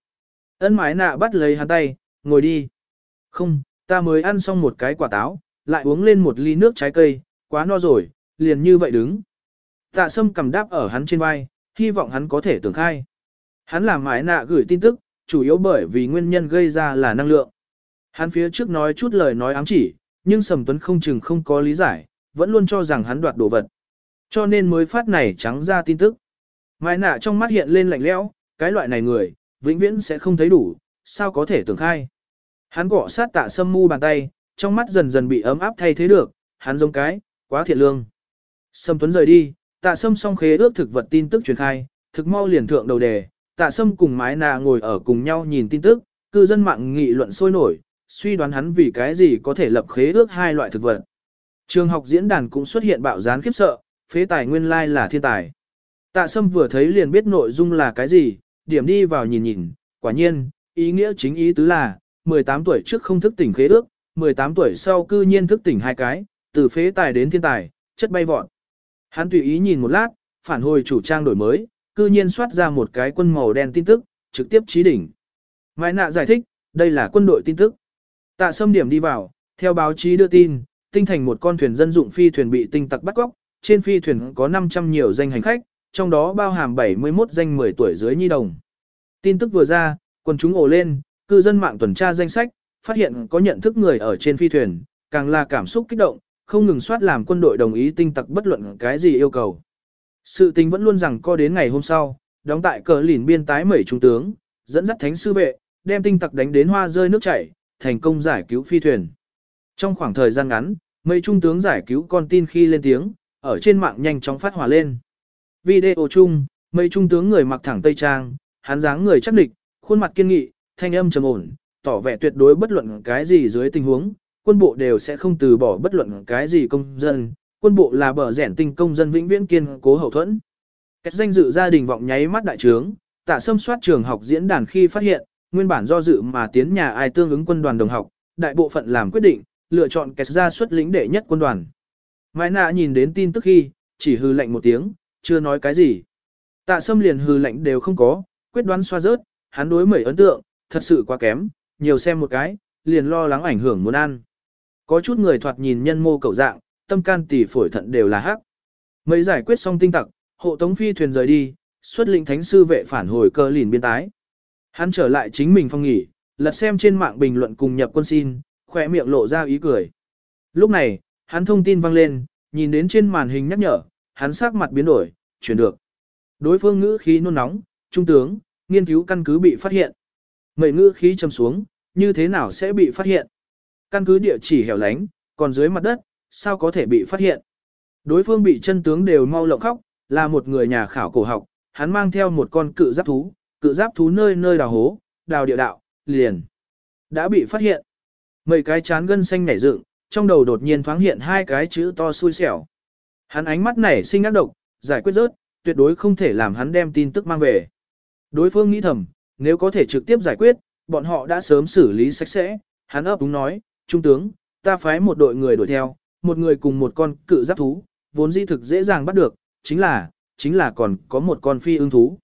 Ân mái nạ bắt lấy hắn tay, ngồi đi. Không, ta mới ăn xong một cái quả táo, lại uống lên một ly nước trái cây, quá no rồi, liền như vậy đứng. Tạ sâm cầm đáp ở hắn trên vai, hy vọng hắn có thể tưởng khai. Hắn làm mái nạ gửi tin tức, chủ yếu bởi vì nguyên nhân gây ra là năng lượng. Hắn phía trước nói chút lời nói ám chỉ, nhưng Sầm Tuấn không chừng không có lý giải, vẫn luôn cho rằng hắn đoạt đồ vật. Cho nên mới phát này trắng ra tin tức. Mai nạ trong mắt hiện lên lạnh lẽo, cái loại này người, vĩnh viễn sẽ không thấy đủ, sao có thể tưởng khai. Hắn gõ sát tạ sâm mu bàn tay, trong mắt dần dần bị ấm áp thay thế được, hắn giống cái, quá thiện lương. Sầm Tuấn rời đi, tạ sâm song khế ước thực vật tin tức truyền khai, thực mau liền thượng đầu đề, tạ sâm cùng mái nà ngồi ở cùng nhau nhìn tin tức, cư dân mạng nghị luận sôi nổi, suy đoán hắn vì cái gì có thể lập khế ước hai loại thực vật. Trường học diễn đàn cũng xuất hiện bạo gián khiếp sợ, phế tài nguyên lai là thiên tài. Tạ sâm vừa thấy liền biết nội dung là cái gì, điểm đi vào nhìn nhìn, quả nhiên, ý nghĩa chính ý tứ là, 18 tuổi trước không thức tỉnh khế ước, 18 tuổi sau cư nhiên thức tỉnh hai cái, từ phế tài đến thiên tài, chất bay vọt. Hắn tùy ý nhìn một lát, phản hồi chủ trang đổi mới, cư nhiên soát ra một cái quân màu đen tin tức, trực tiếp trí đỉnh. Mai nạ giải thích, đây là quân đội tin tức. Tạ sâm điểm đi vào, theo báo chí đưa tin, tinh thành một con thuyền dân dụng phi thuyền bị tinh tặc bắt cóc, trên phi thuyền có 500 nhiều danh hành khách, trong đó bao hàm 71 danh 10 tuổi dưới nhi đồng. Tin tức vừa ra, quần chúng ồ lên, cư dân mạng tuần tra danh sách, phát hiện có nhận thức người ở trên phi thuyền, càng là cảm xúc kích động, không ngừng soát làm quân đội đồng ý tinh tặc bất luận cái gì yêu cầu. Sự tình vẫn luôn rằng co đến ngày hôm sau, đóng tại cờ lìn biên tái mẩy trung tướng, dẫn dắt thánh sư vệ, đem tinh tặc đánh đến hoa rơi nước chảy, thành công giải cứu phi thuyền. Trong khoảng thời gian ngắn, mấy trung tướng giải cứu con tin khi lên tiếng, ở trên mạng nhanh chóng phát hỏa lên. Video chung, mấy trung tướng người mặc thẳng tây trang, hán dáng người chắc địch, khuôn mặt kiên nghị, thanh âm trầm ổn, tỏ vẻ tuyệt đối bất luận cái gì dưới tình huống, quân bộ đều sẽ không từ bỏ bất luận cái gì công dân, quân bộ là bờ rẻn tinh công dân vĩnh viễn kiên cố hậu thuẫn. Kết danh dự gia đình vọng nháy mắt đại trướng, tạ xâm soát trường học diễn đàn khi phát hiện, nguyên bản do dự mà tiến nhà ai tương ứng quân đoàn đồng học, đại bộ phận làm quyết định, lựa chọn kẹt ra xuất lĩnh đệ nhất quân đoàn. Mai nạ nhìn đến tin tức khi, chỉ hư lệnh một tiếng, chưa nói cái gì. Tạ sâm liền hư lệnh đều không có, quyết đoán xoa rớt, hắn đối mẩy ấn tượng, thật sự quá kém, nhiều xem một cái, liền lo lắng ảnh hưởng muốn ăn. Có chút người thoạt nhìn nhân mô cầu dạng, tâm can tỷ phổi thận đều là hắc. Mấy giải quyết xong tinh tặc, hộ tống phi thuyền rời đi, xuất lĩnh thánh sư vệ phản hồi cơ lìn biên tái. Hắn trở lại chính mình phong nghỉ, lật xem trên mạng bình luận cùng nhập quân xin, khỏe miệng lộ ra ý cười. Lúc này, hắn thông tin vang lên, nhìn đến trên màn hình nhắc nhở, hắn sắc mặt biến đổi, chuyển được. Đối phương ngữ khí nôn nóng, trung tướng, nghiên cứu căn cứ bị phát hiện. Mấy ngữ khí trầm xuống, như thế nào sẽ bị phát hiện? Căn cứ địa chỉ hẻo lánh, còn dưới mặt đất, sao có thể bị phát hiện? Đối phương bị chân tướng đều mau lộng khóc, là một người nhà khảo cổ học, hắn mang theo một con cự giáp thú, cự giáp thú nơi nơi đào hố, đào địa đạo, liền. Đã bị phát hiện. Mấy cái chán gân xanh nảy dựng, trong đầu đột nhiên thoáng hiện hai cái chữ to xui xẻo. Hắn ánh mắt nảy sinh ác độc, giải quyết rớt, tuyệt đối không thể làm hắn đem tin tức mang về. Đối phương nghĩ thầm, nếu có thể trực tiếp giải quyết, bọn họ đã sớm xử lý sạch sẽ. Hắn ấp đúng nói, Trung tướng, ta phái một đội người đuổi theo, một người cùng một con cự giáp thú, vốn dĩ thực dễ dàng bắt được, chính là, chính là còn có một con phi ưng thú.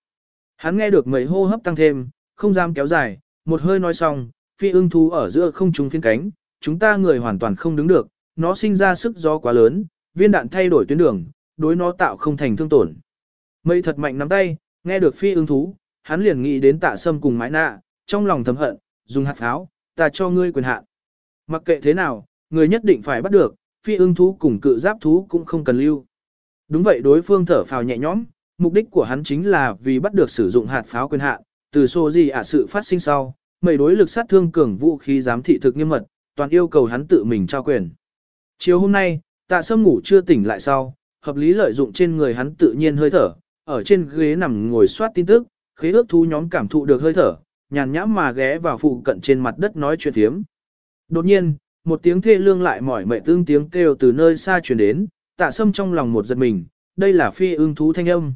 Hắn nghe được mấy hô hấp tăng thêm, không dám kéo dài, một hơi nói xong, phi ưng thú ở giữa không trung phiên cánh, chúng ta người hoàn toàn không đứng được, nó sinh ra sức gió quá lớn, viên đạn thay đổi tuyến đường, đối nó tạo không thành thương tổn. Mây thật mạnh nắm tay, nghe được phi ưng thú, hắn liền nghĩ đến tạ sâm cùng mãi nạ, trong lòng thầm hận, dùng hạt pháo, ta cho ngươi quyền hạn. Mặc kệ thế nào, người nhất định phải bắt được, phi ưng thú cùng cự giáp thú cũng không cần lưu. Đúng vậy đối phương thở phào nhẹ nhõm, mục đích của hắn chính là vì bắt được sử dụng hạt pháo quyền hạn, từ số gì ạ sự phát sinh sau, mấy đối lực sát thương cường vũ khí giám thị thực nghiêm mật, toàn yêu cầu hắn tự mình trao quyền. Chiều hôm nay, tạ sâm ngủ chưa tỉnh lại sau, hợp lý lợi dụng trên người hắn tự nhiên hơi thở, ở trên ghế nằm ngồi soát tin tức, khế ước thú nhóm cảm thụ được hơi thở, nhàn nhãm mà ghé vào phụ cận trên mặt đất nói chuyện thiếm. Đột nhiên, một tiếng thê lương lại mỏi mệt tương tiếng kêu từ nơi xa truyền đến, tạ sâm trong lòng một giật mình, đây là phi ưng thú thanh âm.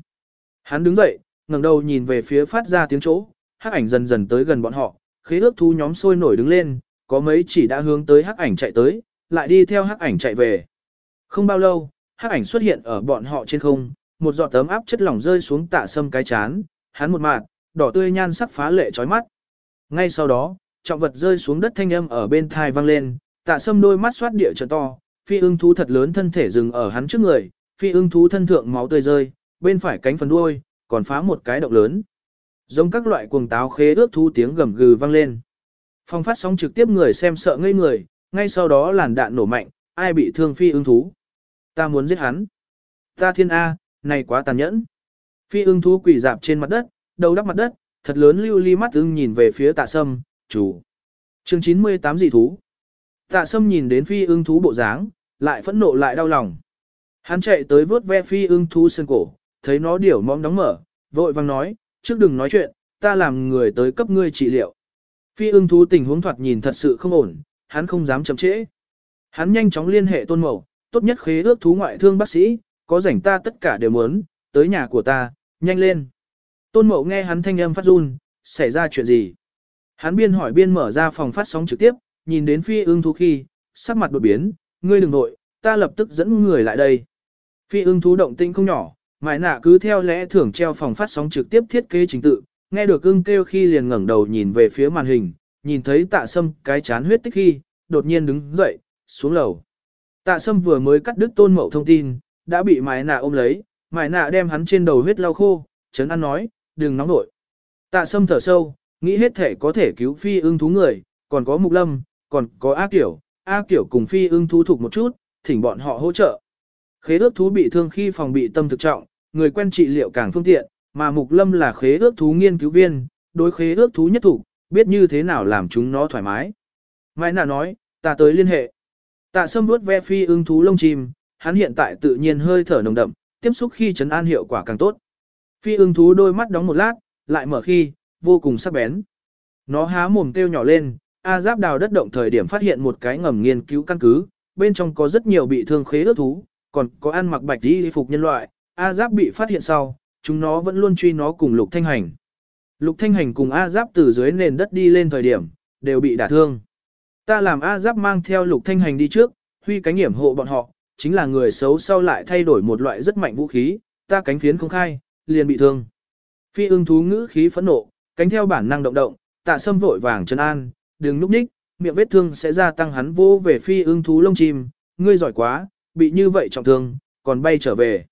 Hắn đứng dậy, ngẩng đầu nhìn về phía phát ra tiếng chỗ, hắc ảnh dần dần tới gần bọn họ, khế ước thú nhóm sôi nổi đứng lên, có mấy chỉ đã hướng tới hắc ảnh chạy tới, lại đi theo hắc ảnh chạy về. Không bao lâu, hắc ảnh xuất hiện ở bọn họ trên không, một giọt tấm áp chất lỏng rơi xuống tạ sâm cái chán, hắn một mạt, đỏ tươi nhan sắc phá lệ chói mắt. Ngay sau đó, trọng vật rơi xuống đất thanh âm ở bên thai vang lên, tạ sâm đôi mắt xoát địa trợ to, phi ưng thú thật lớn thân thể dừng ở hắn trước người, phi ưng thú thân thượng máu tươi rơi, bên phải cánh phần đuôi, còn phá một cái động lớn. Giống các loại cuồng táo khế ước thú tiếng gầm gừ vang lên. Phong phát sóng trực tiếp người xem sợ ngây người, ngay sau đó làn đạn nổ mạnh, ai bị thương phi ưng thú. Ta muốn giết hắn. Ta thiên A, này quá tàn nhẫn. Phi ưng thú quỷ dạp trên mặt đất, đầu đắp mặt đất, thật lớn lưu ly mắt ưng nhìn về phía tạ sâm, chủ. Chương 98 dị thú. Tạ sâm nhìn đến phi ưng thú bộ dáng, lại phẫn nộ lại đau lòng. Hắn chạy tới vớt ve phi ưng thú sơn cổ, thấy nó điểu mõm đóng mở, vội vang nói, trước đừng nói chuyện, ta làm người tới cấp ngươi trị liệu. Phi ưng thú tình huống thoạt nhìn thật sự không ổn, hắn không dám chậm trễ. Hắn nhanh chóng liên hệ tôn mẫu, tốt nhất khế ước thú ngoại thương bác sĩ, có rảnh ta tất cả đều muốn, tới nhà của ta, nhanh lên. Tôn mẫu nghe hắn thanh âm phát run, xảy ra chuyện gì? Hắn biên hỏi biên mở ra phòng phát sóng trực tiếp, nhìn đến phi ưng thú khi, sắc mặt đột biến, ngươi đừng nội, ta lập tức dẫn người lại đây. Phi ưng thú động tinh không nhỏ, mại nạ cứ theo lẽ thưởng treo phòng phát sóng trực tiếp thiết kế trình tự, nghe được ưng kêu khi liền ngẩng đầu nhìn về phía màn hình, nhìn thấy tạ sâm cái chán huyết tích khi, đột nhiên đứng dậy, xuống lầu. Tạ sâm vừa mới cắt đứt tôn mậu thông tin, đã bị mại nạ ôm lấy, mại nạ đem hắn trên đầu huyết lau khô, chấn ăn nói, đừng nóng nổi. Tạ sâm thở sâu, nghĩ hết thể có thể cứu phi ưng thú người, còn có mục lâm, còn có A Kiểu, A Kiểu cùng phi ưng thú thuộc một chút, thỉnh bọn họ hỗ trợ. Khế ước thú bị thương khi phòng bị tâm thực trọng, người quen trị liệu càng phương tiện, mà Mục Lâm là khế ước thú nghiên cứu viên, đối khế ước thú nhất thủ, biết như thế nào làm chúng nó thoải mái. Mai nà nói, ta tới liên hệ. Tạ sâm vuốt ve phi ưng thú lông chim, hắn hiện tại tự nhiên hơi thở nồng đậm, tiếp xúc khi chấn an hiệu quả càng tốt. Phi ưng thú đôi mắt đóng một lát, lại mở khi, vô cùng sắc bén. Nó há mồm kêu nhỏ lên, A giáp đào đất động thời điểm phát hiện một cái ngầm nghiên cứu căn cứ, bên trong có rất nhiều bị thương khế ước thú, còn có ăn mặc bạch đi phục nhân loại. A giáp bị phát hiện sau, chúng nó vẫn luôn truy nó cùng lục thanh hành. Lục thanh hành cùng A giáp từ dưới nền đất đi lên thời điểm, đều bị đả thương. Ta làm A giáp mang theo lục thanh hành đi trước, huy cánh hiểm hộ bọn họ, chính là người xấu sau lại thay đổi một loại rất mạnh vũ khí, ta cánh phiến không khai, liền bị thương. Phi ưng thú ngữ khí phẫn nộ, cánh theo bản năng động động, tạ sâm vội vàng chân an, đừng núp ních, miệng vết thương sẽ gia tăng hắn vô về phi ưng thú lông chim, ngươi giỏi quá, bị như vậy trọng thương, còn bay trở về.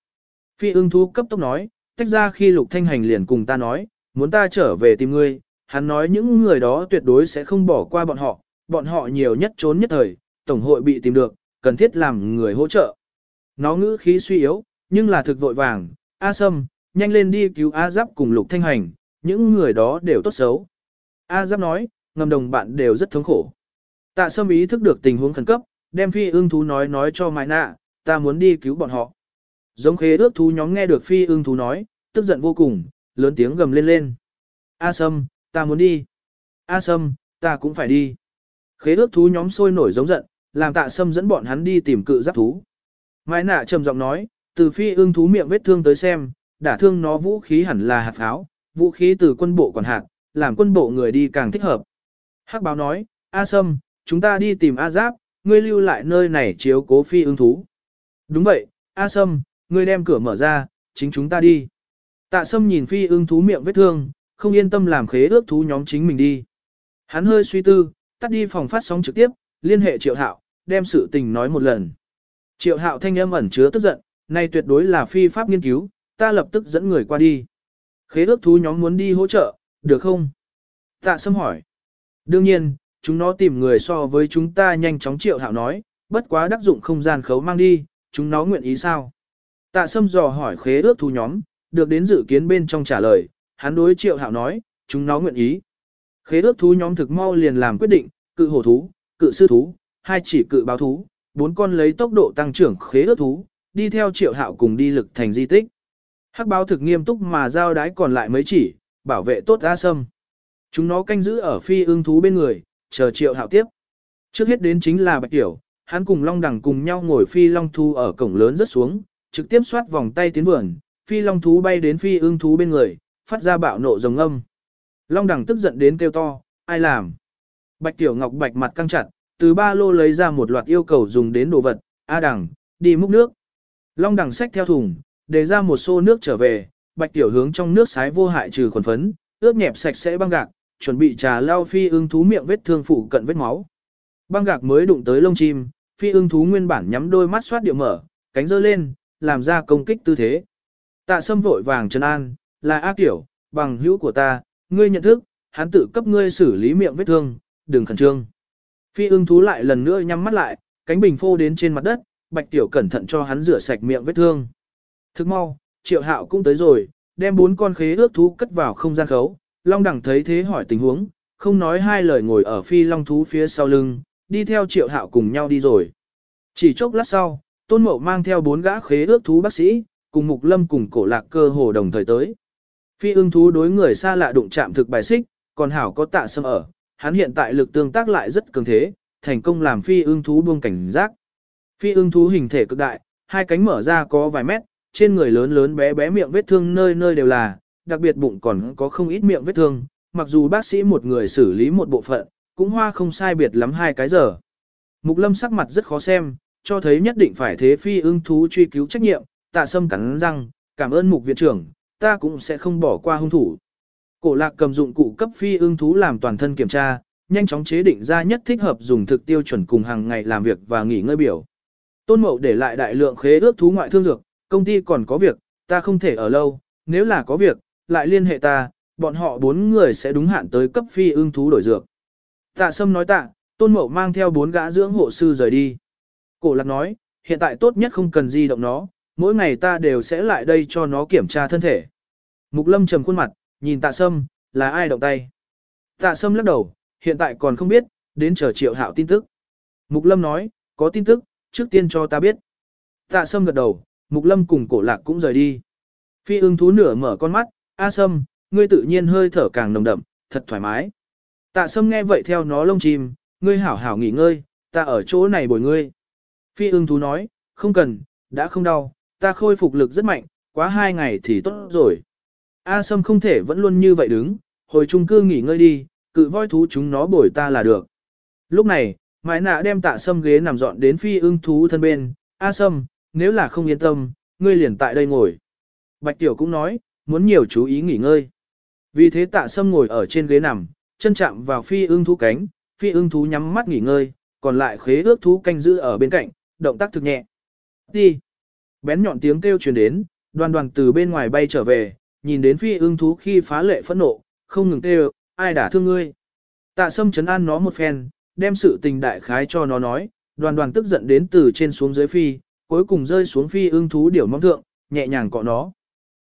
Phi ưng thú cấp tốc nói, tách ra khi lục thanh hành liền cùng ta nói, muốn ta trở về tìm ngươi, hắn nói những người đó tuyệt đối sẽ không bỏ qua bọn họ, bọn họ nhiều nhất trốn nhất thời, tổng hội bị tìm được, cần thiết làm người hỗ trợ. Nó ngữ khí suy yếu, nhưng là thực vội vàng, A Sâm, nhanh lên đi cứu A Giáp cùng lục thanh hành, những người đó đều tốt xấu. A Giáp nói, ngầm đồng bạn đều rất thống khổ. Tạ Sâm ý thức được tình huống khẩn cấp, đem phi ương thú nói nói cho Mai Nạ, ta muốn đi cứu bọn họ. Giống khế ước thú nhóm nghe được phi ương thú nói, tức giận vô cùng, lớn tiếng gầm lên lên. A Sâm, ta muốn đi. A Sâm, ta cũng phải đi. Khế ước thú nhóm sôi nổi giống giận, làm tạ Sâm dẫn bọn hắn đi tìm cự giáp thú. Mai nạ trầm giọng nói, từ phi ương thú miệng vết thương tới xem, đả thương nó vũ khí hẳn là hạt pháo, vũ khí từ quân bộ quản hạt, làm quân bộ người đi càng thích hợp. Hắc báo nói, A Sâm, chúng ta đi tìm A Giáp, ngươi lưu lại nơi này chiếu cố phi ưng thú. Đúng vậy, A Sâm, ngươi đem cửa mở ra, chính chúng ta đi. Tạ Sâm nhìn phi ưng thú miệng vết thương, không yên tâm làm khế ước thú nhóm chính mình đi. Hắn hơi suy tư, tắt đi phòng phát sóng trực tiếp, liên hệ triệu hạo, đem sự tình nói một lần. Triệu hạo thanh âm ẩn chứa tức giận, này tuyệt đối là phi pháp nghiên cứu, ta lập tức dẫn người qua đi. Khế ước thú nhóm muốn đi hỗ trợ, được không? Tạ Sâm hỏi. Đương nhiên, chúng nó tìm người so với chúng ta nhanh chóng triệu hạo nói, bất quá đắc dụng không gian khấu mang đi, chúng nó nguyện ý sao? Tạ Sâm dò hỏi khế ước thú nhóm, được đến dự kiến bên trong trả lời, hắn đối triệu hạo nói, chúng nó nguyện ý. Khế ước thú nhóm thực mau liền làm quyết định, cự hổ thú, cự sư thú, hai chỉ cự báo thú, bốn con lấy tốc độ tăng trưởng khế ước thú, đi theo triệu hạo cùng đi lực thành di tích. Hắc báo thực nghiêm túc mà giao đái còn lại mấy chỉ, bảo vệ tốt A Sâm. Chúng nó canh giữ ở phi ương thú bên người, chờ triệu hạo tiếp. Trước hết đến chính là Bạch Tiểu, hắn cùng Long Đằng cùng nhau ngồi phi long thú ở cổng lớn rất xuống, trực tiếp xoát vòng tay tiến vườn, phi long thú bay đến phi ương thú bên người, phát ra bạo nộ rồng âm. Long đẳng tức giận đến kêu to, ai làm? Bạch Tiểu Ngọc bạch mặt căng chặt, từ ba lô lấy ra một loạt yêu cầu dùng đến đồ vật, A đẳng, đi múc nước. Long đẳng xách theo thùng, để ra một xô nước trở về, Bạch Tiểu hướng trong nước sái vô hại trừ khuẩn phấn, ướp nhẹp sạch sẽ băng gạc, chuẩn bị trà lao phi ưng thú miệng vết thương phụ cận vết máu. Băng gạc mới đụng tới lông chim, phi ưng thú nguyên bản nhắm đôi mắt xoát điệu mở, cánh giơ lên, làm ra công kích tư thế. Tạ sâm vội vàng trấn an, là A Tiểu, bằng hữu của ta, ngươi nhận thức, hắn tự cấp ngươi xử lý miệng vết thương, đừng khẩn trương. Phi ưng thú lại lần nữa nhắm mắt lại, cánh bình phô đến trên mặt đất, bạch tiểu cẩn thận cho hắn rửa sạch miệng vết thương. Thức mau, triệu hạo cũng tới rồi, đem bốn con khế ước thú cất vào không gian khấu, long đẳng thấy thế hỏi tình huống, không nói hai lời ngồi ở phi long thú phía sau lưng, đi theo triệu hạo cùng nhau đi rồi. Chỉ chốc lát sau, tôn mậu mang theo bốn gã khế ước thú bác sĩ, cùng mục lâm cùng cổ lạc cơ hồ đồng thời tới. Phi ưng thú đối người xa lạ đụng chạm thực bài xích, còn hảo có tạ sâm ở, hắn hiện tại lực tương tác lại rất cường thế, thành công làm phi ưng thú buông cảnh giác. Phi ưng thú hình thể cực đại, hai cánh mở ra có vài mét, trên người lớn lớn bé bé miệng vết thương nơi nơi đều là, đặc biệt bụng còn có không ít miệng vết thương, mặc dù bác sĩ một người xử lý một bộ phận, cũng hoa không sai biệt lắm hai cái giờ. Mục lâm sắc mặt rất khó xem, cho thấy nhất định phải thế phi ưng thú truy cứu trách nhiệm, tạ sâm cắn răng, cảm ơn mục viện trưởng, ta cũng sẽ không bỏ qua hung thủ. Cổ lạc cầm dụng cụ cấp phi ưng thú làm toàn thân kiểm tra, nhanh chóng chế định ra nhất thích hợp dùng thực tiêu chuẩn cùng hàng ngày làm việc và nghỉ ngơi biểu. Tôn Mậu để lại đại lượng khế ước thú ngoại thương dược, công ty còn có việc, ta không thể ở lâu, nếu là có việc, lại liên hệ ta, bọn họ bốn người sẽ đúng hạn tới cấp phi ưng thú đổi dược. Tạ Sâm nói tạ, Tôn Mậu mang theo bốn gã dưỡng hộ sư rời đi. Cổ lạc nói, hiện tại tốt nhất không cần di động nó, mỗi ngày ta đều sẽ lại đây cho nó kiểm tra thân thể. Mục Lâm trầm khuôn mặt, nhìn Tạ Sâm, là ai động tay. Tạ Sâm lắc đầu, hiện tại còn không biết, đến chờ triệu hạo tin tức. Mục Lâm nói, có tin tức, trước tiên cho ta biết. Tạ Sâm gật đầu, Mục Lâm cùng cổ lạc cũng rời đi. Phi ưng thú nửa mở con mắt, A Sâm, ngươi tự nhiên hơi thở càng nồng đậm, thật thoải mái. Tạ Sâm nghe vậy theo nó lông chim, ngươi hảo hảo nghỉ ngơi, ta ở chỗ này bồi ngươi. Phi ưng thú nói, không cần, đã không đau, ta khôi phục lực rất mạnh, quá hai ngày thì tốt rồi. A Sâm không thể vẫn luôn như vậy đứng, hồi trung cư nghỉ ngơi đi, cự voi thú chúng nó bồi ta là được. Lúc này, mãi nạ đem tạ Sâm ghế nằm dọn đến phi ưng thú thân bên, A Sâm, nếu là không yên tâm, ngươi liền tại đây ngồi. Bạch Tiểu cũng nói, muốn nhiều chú ý nghỉ ngơi. Vì thế tạ Sâm ngồi ở trên ghế nằm, chân chạm vào phi ưng thú cánh, phi ưng thú nhắm mắt nghỉ ngơi, còn lại khế ước thú canh giữ ở bên cạnh, động tác thực nhẹ. Đi. Bén nhọn tiếng kêu truyền đến, đoàn đoàn từ bên ngoài bay trở về, nhìn đến phi ưng thú khi phá lệ phẫn nộ, không ngừng kêu, ai đã thương ngươi. Tạ sâm chấn an nó một phen, đem sự tình đại khái cho nó nói, đoàn đoàn tức giận đến từ trên xuống dưới phi, cuối cùng rơi xuống phi ưng thú điểu mong thượng, nhẹ nhàng cọ nó.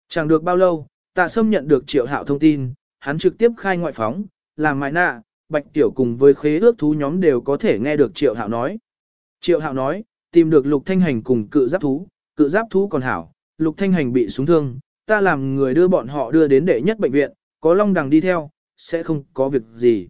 Chẳng được bao lâu, tạ sâm nhận được triệu hạo thông tin, hắn trực tiếp khai ngoại phóng, làm mại nạ, bạch tiểu cùng với khế ước thú nhóm đều có thể nghe được triệu hạo nói. Triệu hạo nói, tìm được lục thanh hành cùng cự giáp thú, cự giáp thú còn hảo, lục thanh hành bị súng thương, ta làm người đưa bọn họ đưa đến đệ nhất bệnh viện, có long đằng đi theo, sẽ không có việc gì.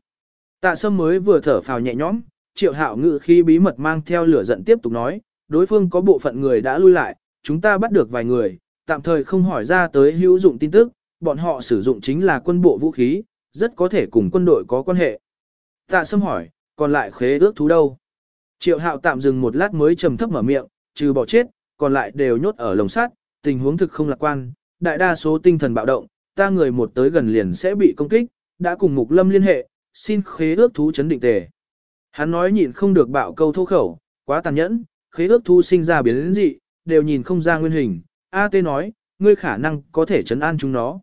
Tạ sâm mới vừa thở phào nhẹ nhõm, triệu hạo ngự khi bí mật mang theo lửa giận tiếp tục nói, đối phương có bộ phận người đã lui lại, chúng ta bắt được vài người, tạm thời không hỏi ra tới hữu dụng tin tức, bọn họ sử dụng chính là quân bộ vũ khí, rất có thể cùng quân đội có quan hệ. Tạ sâm hỏi, còn lại khế ước thú đâu? Triệu hạo tạm dừng một lát mới trầm thấp mở miệng, trừ bỏ chết, còn lại đều nhốt ở lồng sắt, tình huống thực không lạc quan, đại đa số tinh thần bạo động, ta người một tới gần liền sẽ bị công kích, đã cùng Mục Lâm liên hệ, xin khế ước thú chấn định tề. Hắn nói nhịn không được bạo câu thô khẩu, quá tàn nhẫn, khế ước thu sinh ra biến dị, đều nhìn không ra nguyên hình. A Tê nói, ngươi khả năng có thể chấn an chúng nó.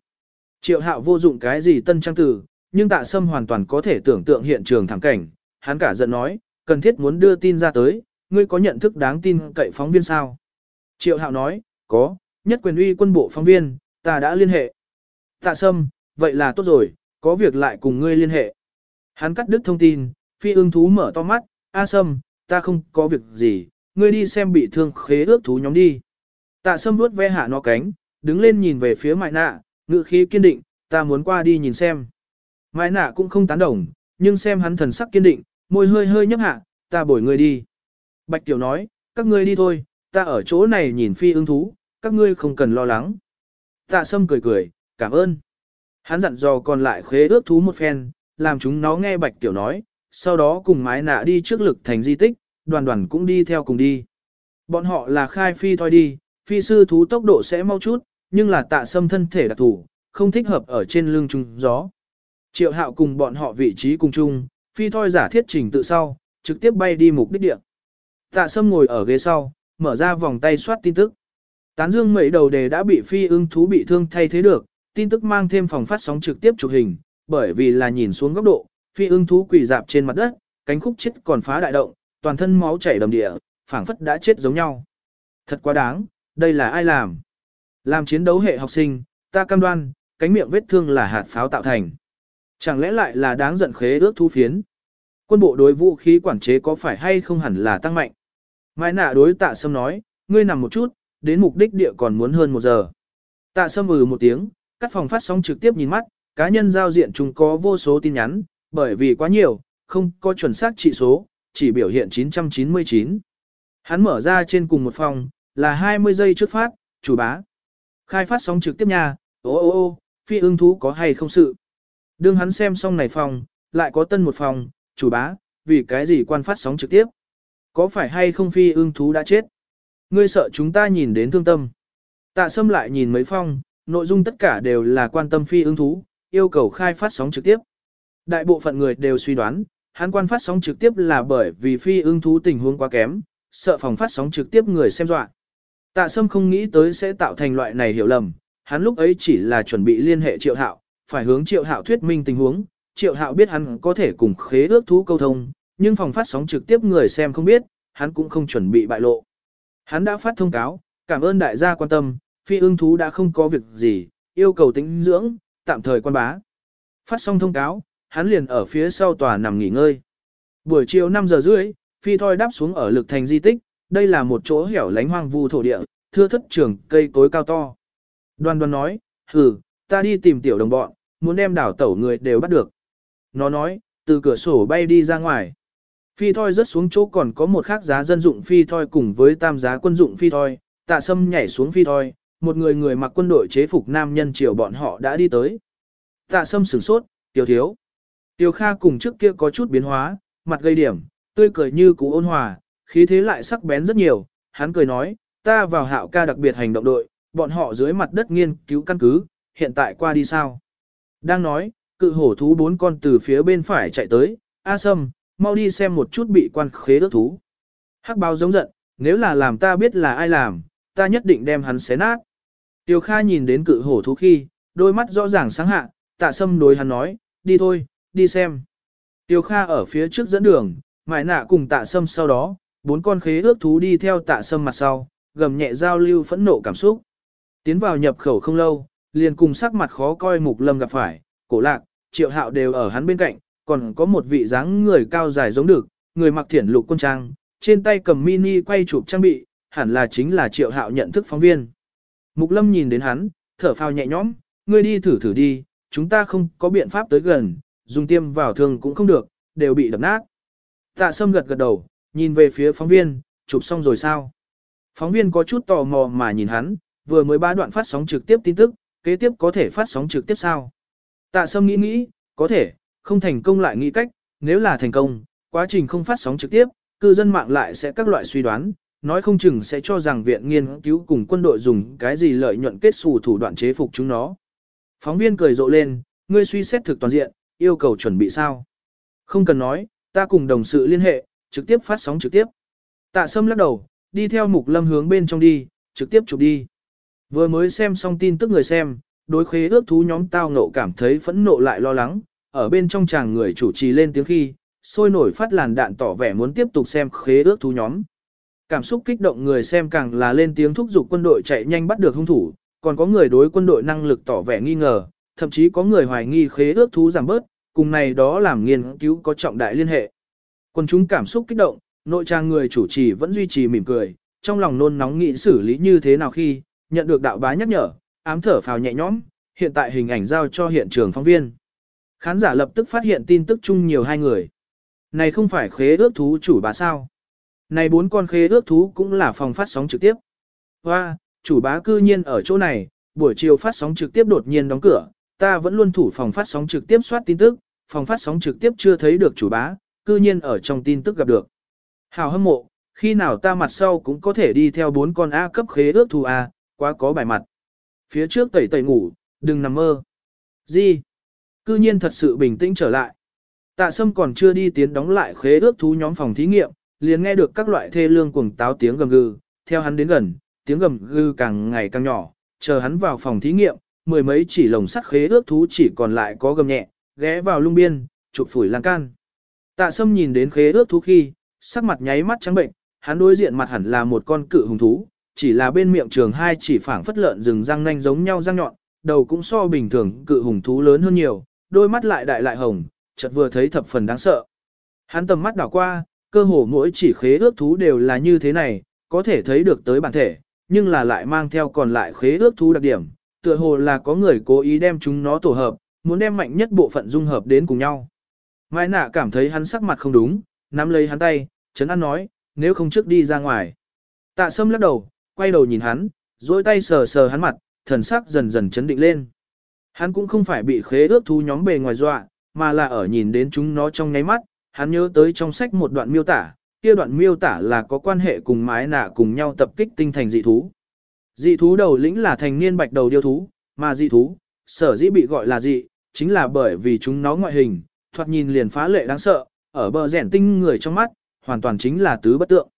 Triệu hạo vô dụng cái gì tân trang tử, nhưng tạ sâm hoàn toàn có thể tưởng tượng hiện trường thẳng cảnh. Hắn cả giận nói, cần thiết muốn đưa tin ra tới, ngươi có nhận thức đáng tin cậy phóng viên sao? Triệu hạo nói, có, nhất quyền uy quân bộ phóng viên, ta đã liên hệ. Tạ sâm, vậy là tốt rồi, có việc lại cùng ngươi liên hệ. Hắn cắt đứt thông tin, phi ưng thú mở to mắt, A sâm, ta không có việc gì, ngươi đi xem bị thương khế ước thú nhóm đi. Tạ sâm vuốt ve hạ nó cánh, đứng lên nhìn về phía mại nạ, ngự khí kiên định, ta muốn qua đi nhìn xem. Mại nạ cũng không tán đồng, nhưng xem hắn thần sắc kiên định, môi hơi hơi nhấp hạ, ta bổi ngươi đi. Bạch Tiểu nói, các ngươi đi thôi, ta ở chỗ này nhìn phi ưng thú, các ngươi không cần lo lắng. Tạ Sâm cười cười, cảm ơn. Hắn dặn dò còn lại khế ước thú một phen, làm chúng nó nghe bạch tiểu nói, sau đó cùng mái nạ đi trước lực thành di tích, đoàn đoàn cũng đi theo cùng đi. Bọn họ là khai phi thôi đi, phi sư thú tốc độ sẽ mau chút, nhưng là tạ sâm thân thể đặc thủ, không thích hợp ở trên lưng trung gió. Triệu hạo cùng bọn họ vị trí cùng chung, phi thôi giả thiết trình tự sau, trực tiếp bay đi mục đích địa. Tạ sâm ngồi ở ghế sau, mở ra vòng tay soát tin tức. Tán dương mấy đầu đề đã bị phi ưng thú bị thương thay thế được, tin tức mang thêm phòng phát sóng trực tiếp chụp hình, bởi vì là nhìn xuống góc độ, phi ưng thú quỳ dạp trên mặt đất, cánh khúc chết còn phá đại động, toàn thân máu chảy đầm địa, phảng phất đã chết giống nhau. Thật quá đáng, đây là ai làm? Làm chiến đấu hệ học sinh, ta cam đoan, cánh miệng vết thương là hạt pháo tạo thành. Chẳng lẽ lại là đáng giận khế ước thu phiến? Quân bộ đối vũ khí quản chế có phải hay không hẳn là tăng mạnh? Mai nạ đối tạ sâm nói, ngươi nằm một chút, đến mục đích địa còn muốn hơn một giờ. Tạ sâm ừ một tiếng, cắt phòng phát sóng trực tiếp nhìn mắt, cá nhân giao diện chúng có vô số tin nhắn, bởi vì quá nhiều, không có chuẩn xác trị số, chỉ biểu hiện 999. Hắn mở ra trên cùng một phòng, là 20 giây trước phát, chủ bá. Khai phát sóng trực tiếp nha, ô ô ô, phi ưng thú có hay không sự. Đương hắn xem xong này phòng, lại có tân một phòng, chủ bá, vì cái gì quan phát sóng trực tiếp. Có phải hay không phi ưng thú đã chết? Ngươi sợ chúng ta nhìn đến thương tâm. Tạ sâm lại nhìn mấy phong, nội dung tất cả đều là quan tâm phi ưng thú, yêu cầu khai phát sóng trực tiếp. Đại bộ phận người đều suy đoán, hắn quan phát sóng trực tiếp là bởi vì phi ưng thú tình huống quá kém, sợ phòng phát sóng trực tiếp người xem dọa. Tạ Sâm không nghĩ tới sẽ tạo thành loại này hiểu lầm, hắn lúc ấy chỉ là chuẩn bị liên hệ Triệu Hạo, phải hướng Triệu Hạo thuyết minh tình huống, Triệu Hạo biết hắn có thể cùng khế ước thú câu thông, nhưng phòng phát sóng trực tiếp người xem không biết, hắn cũng không chuẩn bị bại lộ. Hắn đã phát thông cáo, cảm ơn đại gia quan tâm, phi ưng thú đã không có việc gì, yêu cầu tĩnh dưỡng, tạm thời quan bá. Phát xong thông cáo, hắn liền ở phía sau tòa nằm nghỉ ngơi. Buổi chiều 5 giờ rưỡi, phi thoi đáp xuống ở lực thành di tích, đây là một chỗ hẻo lánh hoang vu thổ địa, thưa thất trường cây cối cao to. Đoan đoan nói, hừ, ta đi tìm tiểu đồng bọn, muốn đem đảo tẩu người đều bắt được. Nó nói, từ cửa sổ bay đi ra ngoài. Phi thoi rớt xuống chỗ còn có một khác giá dân dụng phi thoi cùng với tam giá quân dụng phi thoi, tạ sâm nhảy xuống phi thoi, một người người mặc quân đội chế phục nam nhân chiều bọn họ đã đi tới. Tạ sâm sửng sốt, tiểu thiếu. Tiêu Kha cùng trước kia có chút biến hóa, mặt gây điểm, tươi cười như cũ ôn hòa, khí thế lại sắc bén rất nhiều, hắn cười nói, ta vào hạo ca đặc biệt hành động đội, bọn họ dưới mặt đất nghiên cứu căn cứ, hiện tại qua đi sao. Đang nói, cự hổ thú bốn con từ phía bên phải chạy tới, A Sâm, mau đi xem một chút bị quan khế ước thú. Hắc Báo giống giận, nếu là làm ta biết là ai làm, ta nhất định đem hắn xé nát. Tiêu Kha nhìn đến cự hổ thú khi, đôi mắt rõ ràng sáng hạ, tạ sâm đối hắn nói, đi thôi, đi xem. Tiêu Kha ở phía trước dẫn đường, Mại nạ cùng tạ sâm sau đó, bốn con khế ước thú đi theo tạ sâm mặt sau, gầm nhẹ giao lưu phẫn nộ cảm xúc. Tiến vào nhập khẩu không lâu, liền cùng sắc mặt khó coi mục lâm gặp phải, cổ lạc, triệu hạo đều ở hắn bên cạnh, còn có một vị dáng người cao dài giống được, người mặc thiển lục quân trang, trên tay cầm mini quay chụp trang bị, hẳn là chính là triệu hạo nhận thức phóng viên. Mục lâm nhìn đến hắn, thở phào nhẹ nhõm, ngươi đi thử thử đi, chúng ta không có biện pháp tới gần, dùng tiêm vào thương cũng không được, đều bị đập nát. Tạ sâm gật gật đầu, nhìn về phía phóng viên, chụp xong rồi sao? Phóng viên có chút tò mò mà nhìn hắn, vừa mới ba đoạn phát sóng trực tiếp tin tức, kế tiếp có thể phát sóng trực tiếp sao? Tạ sâm nghĩ nghĩ, có thể, không thành công lại nghĩ cách, nếu là thành công, quá trình không phát sóng trực tiếp, cư dân mạng lại sẽ các loại suy đoán, nói không chừng sẽ cho rằng viện nghiên cứu cùng quân đội dùng cái gì lợi nhuận kết xù thủ đoạn chế phục chúng nó. Phóng viên cười rộ lên, ngươi suy xét thực toàn diện, yêu cầu chuẩn bị sao? Không cần nói, ta cùng đồng sự liên hệ, trực tiếp phát sóng trực tiếp. Tạ Sâm lắc đầu, đi theo mục lâm hướng bên trong đi, trực tiếp chụp đi. Vừa mới xem xong tin tức người xem, đối khế ước thú nhóm tao nộ cảm thấy phẫn nộ lại lo lắng, ở bên trong chàng người chủ trì lên tiếng khi, sôi nổi phát làn đạn tỏ vẻ muốn tiếp tục xem khế ước thú nhóm. Cảm xúc kích động người xem càng là lên tiếng thúc giục quân đội chạy nhanh bắt được hung thủ, còn có người đối quân đội năng lực tỏ vẻ nghi ngờ, thậm chí có người hoài nghi khế ước thú giảm bớt, cùng này đó làm nghiên cứu có trọng đại liên hệ. Quân chúng cảm xúc kích động, nội trang người chủ trì vẫn duy trì mỉm cười, trong lòng nôn nóng nghĩ xử lý như thế nào khi, nhận được đạo bá nhắc nhở, ám thở phào nhẹ nhõm, hiện tại hình ảnh giao cho hiện trường phóng viên. Khán giả lập tức phát hiện tin tức chung nhiều hai người. Này không phải khế ước thú chủ bá sao? Này bốn con khế ước thú cũng là phòng phát sóng trực tiếp. Hoa, chủ bá cư nhiên ở chỗ này, buổi chiều phát sóng trực tiếp đột nhiên đóng cửa, ta vẫn luôn thủ phòng phát sóng trực tiếp soát tin tức, phòng phát sóng trực tiếp chưa thấy được chủ bá, cư nhiên ở trong tin tức gặp được. Hào hâm mộ, khi nào ta mặt sau cũng có thể đi theo bốn con A cấp khế ước thu A, quá có bài mặt. Phía trước tẩy tẩy ngủ, đừng nằm mơ. Gì? Cư nhiên thật sự bình tĩnh trở lại. Tạ Sâm còn chưa đi tiến đóng lại khế ước thú nhóm phòng thí nghiệm, liền nghe được các loại thê lương cuồng táo tiếng gầm gừ, theo hắn đến gần, tiếng gầm gừ càng ngày càng nhỏ, chờ hắn vào phòng thí nghiệm, mười mấy chỉ lồng sắt khế ước thú chỉ còn lại có gầm nhẹ, ghé vào lung biên, chụp phủi lan can. Tạ Sâm nhìn đến khế ước thú khi, sắc mặt nháy mắt trắng bệnh, hắn đối diện mặt hẳn là một con cự hùng thú, chỉ là bên miệng trường hai chỉ phảng phất lợn rừng răng nanh giống nhau răng nhọn, đầu cũng so bình thường cự hùng thú lớn hơn nhiều, đôi mắt lại đại lại hồng, chợt vừa thấy thập phần đáng sợ. Hắn tầm mắt đảo qua, cơ hồ mỗi chỉ khế ước thú đều là như thế này, có thể thấy được tới bản thể, nhưng là lại mang theo còn lại khế ước thú đặc điểm, tựa hồ là có người cố ý đem chúng nó tổ hợp, muốn đem mạnh nhất bộ phận dung hợp đến cùng nhau. Mai nạ cảm thấy hắn sắc mặt không đúng, nắm lấy hắn tay, chấn an nói, nếu không trước đi ra ngoài. Tạ sâm lắc đầu, quay đầu nhìn hắn, dối tay sờ sờ hắn mặt, thần sắc dần dần chấn định lên. Hắn cũng không phải bị khế ước thú nhóm bề ngoài dọa, mà là ở nhìn đến chúng nó trong nháy mắt, hắn nhớ tới trong sách một đoạn miêu tả, kia đoạn miêu tả là có quan hệ cùng mái nạ cùng nhau tập kích tinh thành dị thú. Dị thú đầu lĩnh là thành niên bạch đầu điêu thú, mà dị thú, sở dĩ bị gọi là dị, chính là bởi vì chúng nó ngoại hình, thoạt nhìn liền phá lệ đáng sợ, ở bờ rẻn tinh người trong mắt, hoàn toàn chính là tứ bất tượng.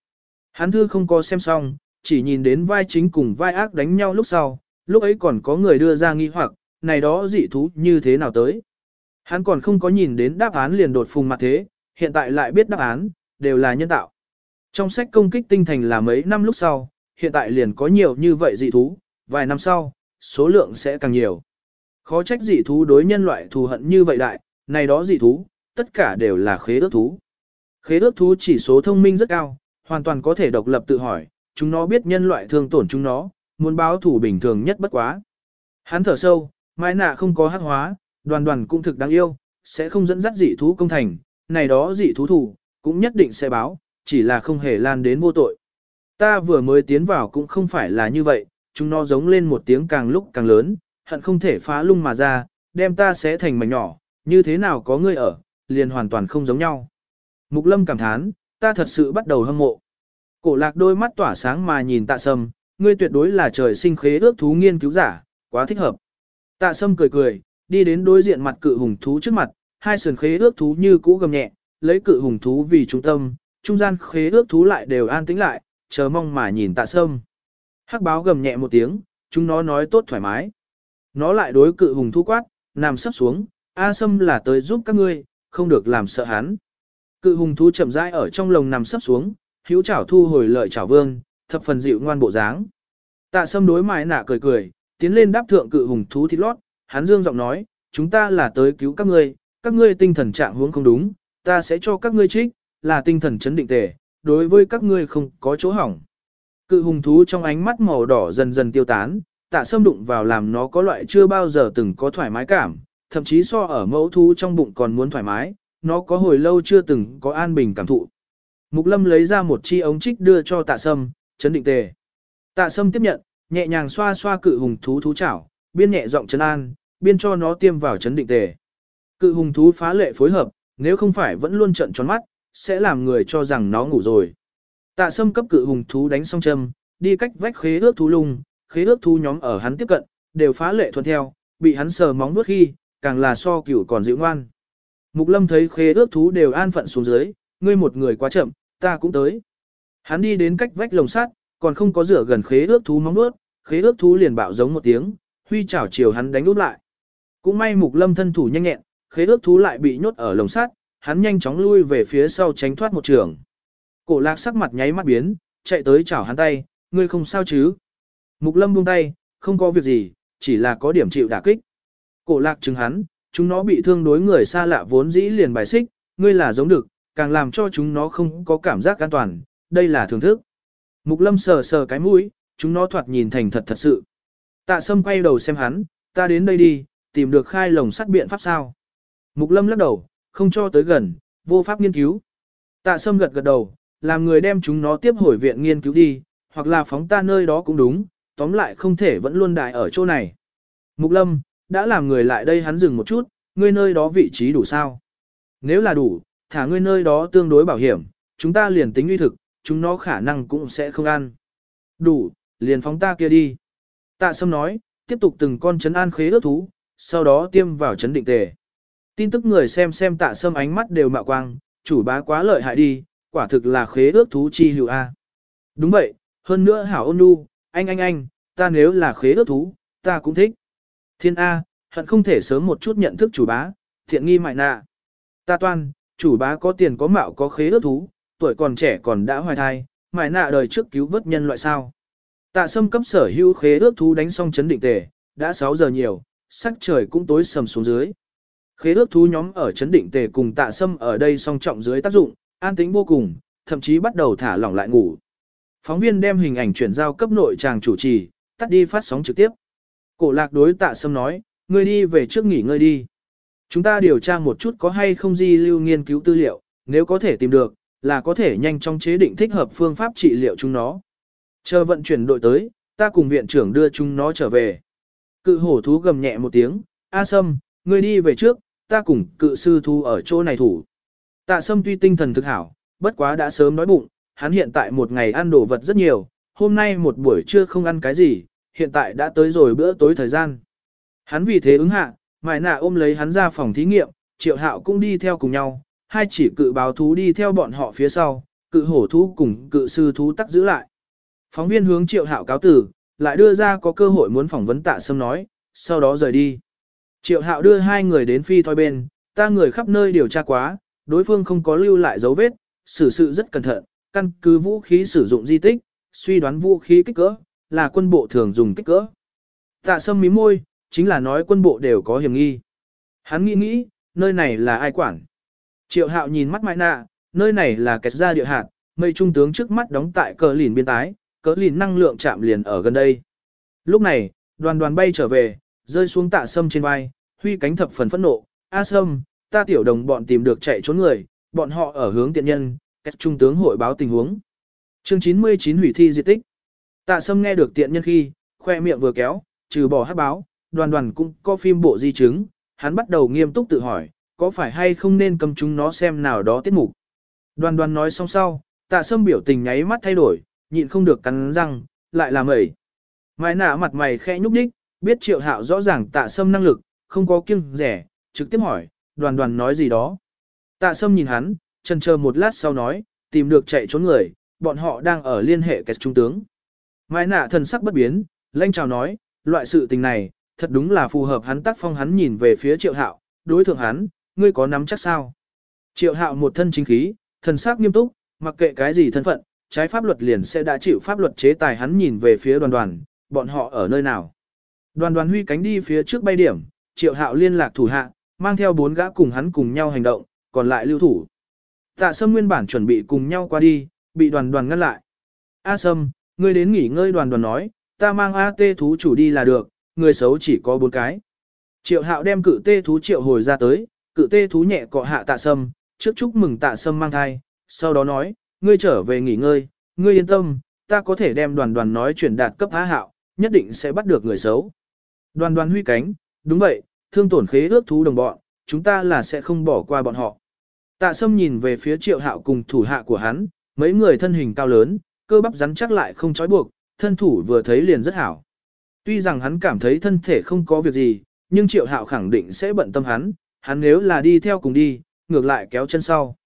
Hắn thư không có xem xong, chỉ nhìn đến vai chính cùng vai ác đánh nhau lúc sau, lúc ấy còn có người đưa ra nghi hoặc, này đó dị thú như thế nào tới. Hắn còn không có nhìn đến đáp án liền đột phùng mặt thế, hiện tại lại biết đáp án, đều là nhân tạo. Trong sách công kích tinh thành là mấy năm lúc sau, hiện tại liền có nhiều như vậy dị thú, vài năm sau, số lượng sẽ càng nhiều. Khó trách dị thú đối nhân loại thù hận như vậy đại, này đó dị thú, tất cả đều là khế ước thú. Khế ước thú chỉ số thông minh rất cao, hoàn toàn có thể độc lập tự hỏi, chúng nó biết nhân loại thương tổn chúng nó, muốn báo thủ bình thường nhất bất quá. Hắn thở sâu, mãi nạ không có hắc hóa, đoàn đoàn cũng thực đáng yêu, sẽ không dẫn dắt dị thú công thành, này đó dị thú thủ, cũng nhất định sẽ báo, chỉ là không hề lan đến vô tội. Ta vừa mới tiến vào cũng không phải là như vậy, chúng nó giống lên một tiếng càng lúc càng lớn, hận không thể phá lung mà ra, đem ta sẽ thành mảnh nhỏ, như thế nào có ngươi ở, liền hoàn toàn không giống nhau. Mục lâm cảm thán, ta thật sự bắt đầu hâm mộ. Cổ lạc đôi mắt tỏa sáng mà nhìn tạ sâm, ngươi tuyệt đối là trời sinh khế ước thú nghiên cứu giả, quá thích hợp. Tạ sâm cười cười, đi đến đối diện mặt cự hùng thú trước mặt, hai sườn khế ước thú như cũ gầm nhẹ, lấy cự hùng thú vì trung tâm, trung gian khế ước thú lại đều an tĩnh lại, chờ mong mà nhìn tạ sâm. Hắc báo gầm nhẹ một tiếng, chúng nó nói tốt thoải mái. Nó lại đối cự hùng Thu quát, nằm sấp xuống, A sâm là tới giúp các ngươi, không được làm sợ hắn. Cự hùng thú chậm rãi ở trong lồng nằm sấp xuống, hữu chảo thu hồi lợi chảo vương, thập phần dịu ngoan bộ dáng. Tạ sâm đối mái nạ cười cười, tiến lên đáp thượng cự hùng thú thịt lót, hắn dương giọng nói, chúng ta là tới cứu các ngươi, các ngươi tinh thần trạng huống không đúng, ta sẽ cho các ngươi trích, là tinh thần chấn định tề, đối với các ngươi không có chỗ hỏng. Cự hùng thú trong ánh mắt màu đỏ dần dần tiêu tán, tạ sâm đụng vào làm nó có loại chưa bao giờ từng có thoải mái cảm, thậm chí so ở mẫu thú trong bụng còn muốn thoải mái, nó có hồi lâu chưa từng có an bình cảm thụ. Mục lâm lấy ra một chi ống trích đưa cho tạ sâm, chấn định tề. Tạ sâm tiếp nhận, nhẹ nhàng xoa xoa cự hùng thú thú chảo, biên nhẹ giọng chấn an, biên cho nó tiêm vào chấn định tề. Cự hùng thú phá lệ phối hợp, nếu không phải vẫn luôn trợn tròn mắt, sẽ làm người cho rằng nó ngủ rồi. Tạ sâm cấp cự hùng thú đánh xong châm, đi cách vách khế ước thú lung, khế ước thú nhóm ở hắn tiếp cận, đều phá lệ thuận theo, bị hắn sờ móng vuốt khi, càng là so cửu còn dịu ngoan. Mục lâm thấy khế ước thú đều an phận xuống dưới, ngươi một người quá chậm, ta cũng tới. Hắn đi đến cách vách lồng sắt, còn không có rửa gần khế ước thú móng vuốt, khế ước thú liền bạo giống một tiếng, huy chảo chiều hắn đánh úp lại. Cũng may mục lâm thân thủ nhanh nhẹn, khế ước thú lại bị nhốt ở lồng sắt, hắn nhanh chóng lui về phía sau tránh thoát một trường. Cổ lạc sắc mặt nháy mắt biến, chạy tới chảo hắn tay, ngươi không sao chứ. Mục lâm buông tay, không có việc gì, chỉ là có điểm chịu đả kích. Cổ lạc chứng hắn, chúng nó bị thương đối người xa lạ vốn dĩ liền bài xích, ngươi là giống được, càng làm cho chúng nó không có cảm giác an toàn, đây là thưởng thức. Mục lâm sờ sờ cái mũi, chúng nó thoạt nhìn thành thật thật sự. Tạ sâm quay đầu xem hắn, ta đến đây đi, tìm được khai lồng sắt biện pháp sao. Mục lâm lắc đầu, không cho tới gần, vô pháp nghiên cứu. Tạ sâm gật gật đầu, làm người đem chúng nó tiếp hồi viện nghiên cứu đi, hoặc là phóng ta nơi đó cũng đúng, tóm lại không thể vẫn luôn đại ở chỗ này. Mục lâm, đã làm người lại đây hắn dừng một chút, ngươi nơi đó vị trí đủ sao? Nếu là đủ, thả ngươi nơi đó tương đối bảo hiểm, chúng ta liền tính uy thực, chúng nó khả năng cũng sẽ không ăn. Đủ, liền phóng ta kia đi. Tạ Sâm nói, tiếp tục từng con chấn an khế ước thú, sau đó tiêm vào chấn định tề. Tin tức người xem xem tạ Sâm ánh mắt đều mạo quang, chủ bá quá lợi hại đi, quả thực là khế ước thú chi hữu A. Đúng vậy, hơn nữa hảo ôn nhu, anh anh anh, ta nếu là khế ước thú, ta cũng thích. Thiên A, hận không thể sớm một chút nhận thức chủ bá, thiện nghi mại nạ. Ta toan, chủ bá có tiền có mạo có khế ước thú, tuổi còn trẻ còn đã hoài thai, mại nạ đời trước cứu vớt nhân loại sao. Tạ sâm cấp sở hữu khế ước thú đánh xong chấn định tề, đã 6 giờ nhiều, sắc trời cũng tối sầm xuống dưới. Khế ước thú nhóm ở chấn định tề cùng tạ sâm ở đây song trọng dưới tác dụng, an tĩnh vô cùng, thậm chí bắt đầu thả lỏng lại ngủ. Phóng viên đem hình ảnh chuyển giao cấp nội tràng chủ trì, tắt đi phát sóng trực tiếp. Cổ lạc đối tạ sâm nói, ngươi đi về trước nghỉ ngơi đi. Chúng ta điều tra một chút có hay không di lưu nghiên cứu tư liệu, nếu có thể tìm được, là có thể nhanh chóng chế định thích hợp phương pháp trị liệu chúng nó. Chờ vận chuyển đội tới, ta cùng viện trưởng đưa chúng nó trở về. Cự hổ thú gầm nhẹ một tiếng, A Sâm, ngươi đi về trước, ta cùng cự sư thú ở chỗ này thủ. Tạ Sâm tuy tinh thần thực hảo, bất quá đã sớm đói bụng, hắn hiện tại một ngày ăn đồ vật rất nhiều, hôm nay một buổi trưa không ăn cái gì, hiện tại đã tới rồi bữa tối thời gian. Hắn vì thế ứng hạ, mài nạ ôm lấy hắn ra phòng thí nghiệm, triệu hạo cũng đi theo cùng nhau, hai chỉ cự báo thú đi theo bọn họ phía sau, cự hổ thú cùng cự sư thú tắc giữ lại. Phóng viên hướng triệu hạo cáo tử, lại đưa ra có cơ hội muốn phỏng vấn tạ sâm nói, sau đó rời đi. Triệu hạo đưa hai người đến phi thoi bên, ta người khắp nơi điều tra quá, đối phương không có lưu lại dấu vết, xử sự rất cẩn thận, căn cứ vũ khí sử dụng di tích, suy đoán vũ khí kích cỡ, là quân bộ thường dùng kích cỡ. Tạ sâm mí môi, chính là nói quân bộ đều có hiểm nghi. Hắn nghĩ nghĩ, nơi này là ai quản? Triệu hạo nhìn mắt mãi nạ, nơi này là kẹt ra địa hạt, mây trung tướng trước mắt đóng tại cờ lìn biên tái, cờ lìn năng lượng chạm liền ở gần đây. Lúc này, đoàn đoàn bay trở về, rơi xuống tạ sâm trên vai, huy cánh thập phần phẫn nộ, A sâm, ta tiểu đồng bọn tìm được chạy trốn người, bọn họ ở hướng tiện nhân, cách trung tướng hội báo tình huống. Chương 99 hủy thi di tích. Tạ sâm nghe được tiện nhân khi, khoe miệng vừa kéo, trừ bỏ hát báo, đoàn đoàn cũng có phim bộ di chứng, hắn bắt đầu nghiêm túc tự hỏi, có phải hay không nên cầm chúng nó xem nào đó tiết mục. Đoàn đoàn nói xong sau, tạ sâm biểu tình nháy mắt thay đổi, nhịn không được cắn răng, lại làm ẩy. Mai nạ mặt mày khẽ nhúc nhích, biết triệu hạo rõ ràng tạ sâm năng lực, không có kiêng rẻ, trực tiếp hỏi, đoàn đoàn nói gì đó. Tạ sâm nhìn hắn, chần chờ một lát sau nói, tìm được chạy trốn người, bọn họ đang ở liên hệ kẹt trung tướng. Mai nạ thần sắc bất biến, lanh chào nói, loại sự tình này, thật đúng là phù hợp hắn tác phong hắn nhìn về phía triệu hạo, đối thượng hắn, ngươi có nắm chắc sao? Triệu hạo một thân chính khí, thần sắc nghiêm túc, mặc kệ cái gì thân phận, trái pháp luật liền sẽ đã chịu pháp luật chế tài hắn nhìn về phía đoàn đoàn, bọn họ ở nơi nào. Đoàn đoàn huy cánh đi phía trước bay điểm, triệu hạo liên lạc thủ hạ, mang theo bốn gã cùng hắn cùng nhau hành động, còn lại lưu thủ. Tạ Sâm nguyên bản chuẩn bị cùng nhau qua đi, bị đoàn đoàn ngăn lại. A Sâm, ngươi đến nghỉ ngơi đoàn đoàn nói, ta mang A tê thú chủ đi là được, người xấu chỉ có bốn cái. Triệu hạo đem cự tê thú triệu hồi ra tới, cự tê thú nhẹ cọ hạ tạ sâm, trước chúc mừng tạ sâm mang thai, sau đó nói, ngươi trở về nghỉ ngơi, ngươi yên tâm, ta có thể đem đoàn đoàn nói chuyển đạt cấp há hạo, nhất định sẽ bắt được người xấu. Đoàn đoàn huy cánh, đúng vậy, thương tổn khế ước thú đồng bọn, chúng ta là sẽ không bỏ qua bọn họ. Tạ sâm nhìn về phía triệu hạo cùng thủ hạ của hắn, mấy người thân hình cao lớn, cơ bắp rắn chắc lại không trói buộc, thân thủ vừa thấy liền rất hảo. Tuy rằng hắn cảm thấy thân thể không có việc gì, nhưng triệu hạo khẳng định sẽ bận tâm hắn, hắn nếu là đi theo cùng đi, ngược lại kéo chân sau.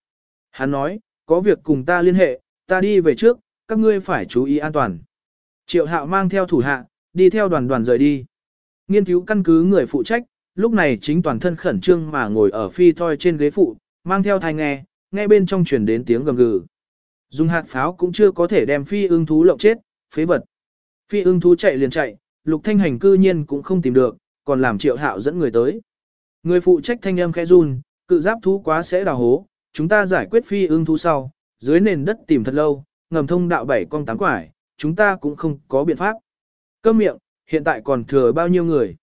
Hắn nói, có việc cùng ta liên hệ, ta đi về trước, các ngươi phải chú ý an toàn. Triệu hạo mang theo thủ hạ, đi theo đoàn đoàn rời đi. Nghiên cứu căn cứ người phụ trách, lúc này chính toàn thân khẩn trương mà ngồi ở phi thoi trên ghế phụ, mang theo thai nghe, nghe bên trong truyền đến tiếng gầm gừ. Dùng hạt pháo cũng chưa có thể đem phi ưng thú lộng chết, phế vật. Phi ưng thú chạy liền chạy, lục thanh hành cư nhiên cũng không tìm được, còn làm triệu hạo dẫn người tới. Người phụ trách thanh âm khẽ run, cự giáp thú quá sẽ đào hố, chúng ta giải quyết phi ưng thú sau, dưới nền đất tìm thật lâu, ngầm thông đạo bảy con tám quải, chúng ta cũng không có biện pháp. Câm miệng, hiện tại còn thừa bao nhiêu người?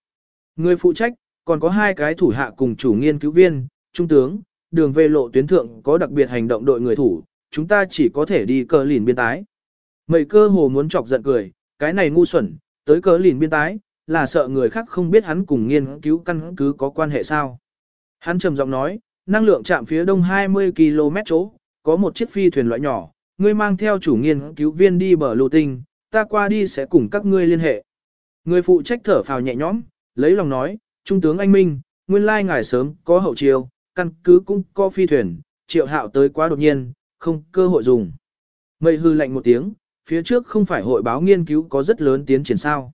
Người phụ trách, còn có hai cái thủ hạ cùng chủ nghiên cứu viên, trung tướng, đường về lộ tuyến thượng có đặc biệt hành động đội người thủ, chúng ta chỉ có thể đi cờ lìn biên tái. Mây cơ hồ muốn chọc giận cười, cái này ngu xuẩn, tới cờ lìn biên tái, là sợ người khác không biết hắn cùng nghiên cứu căn cứ có quan hệ sao. Hắn trầm giọng nói, năng lượng chạm phía đông 20 km chỗ, có một chiếc phi thuyền loại nhỏ, ngươi mang theo chủ nghiên cứu viên đi bờ lô tinh, ta qua đi sẽ cùng các ngươi liên hệ. Người phụ trách thở phào nhẹ nhõm, lấy lòng nói, Trung tướng Anh Minh, nguyên lai ngài sớm, có hậu chiêu, căn cứ cũng có phi thuyền, triệu hạo tới quá đột nhiên, không cơ hội dùng. Mây hư lạnh một tiếng, phía trước không phải hội báo nghiên cứu có rất lớn tiến triển sao.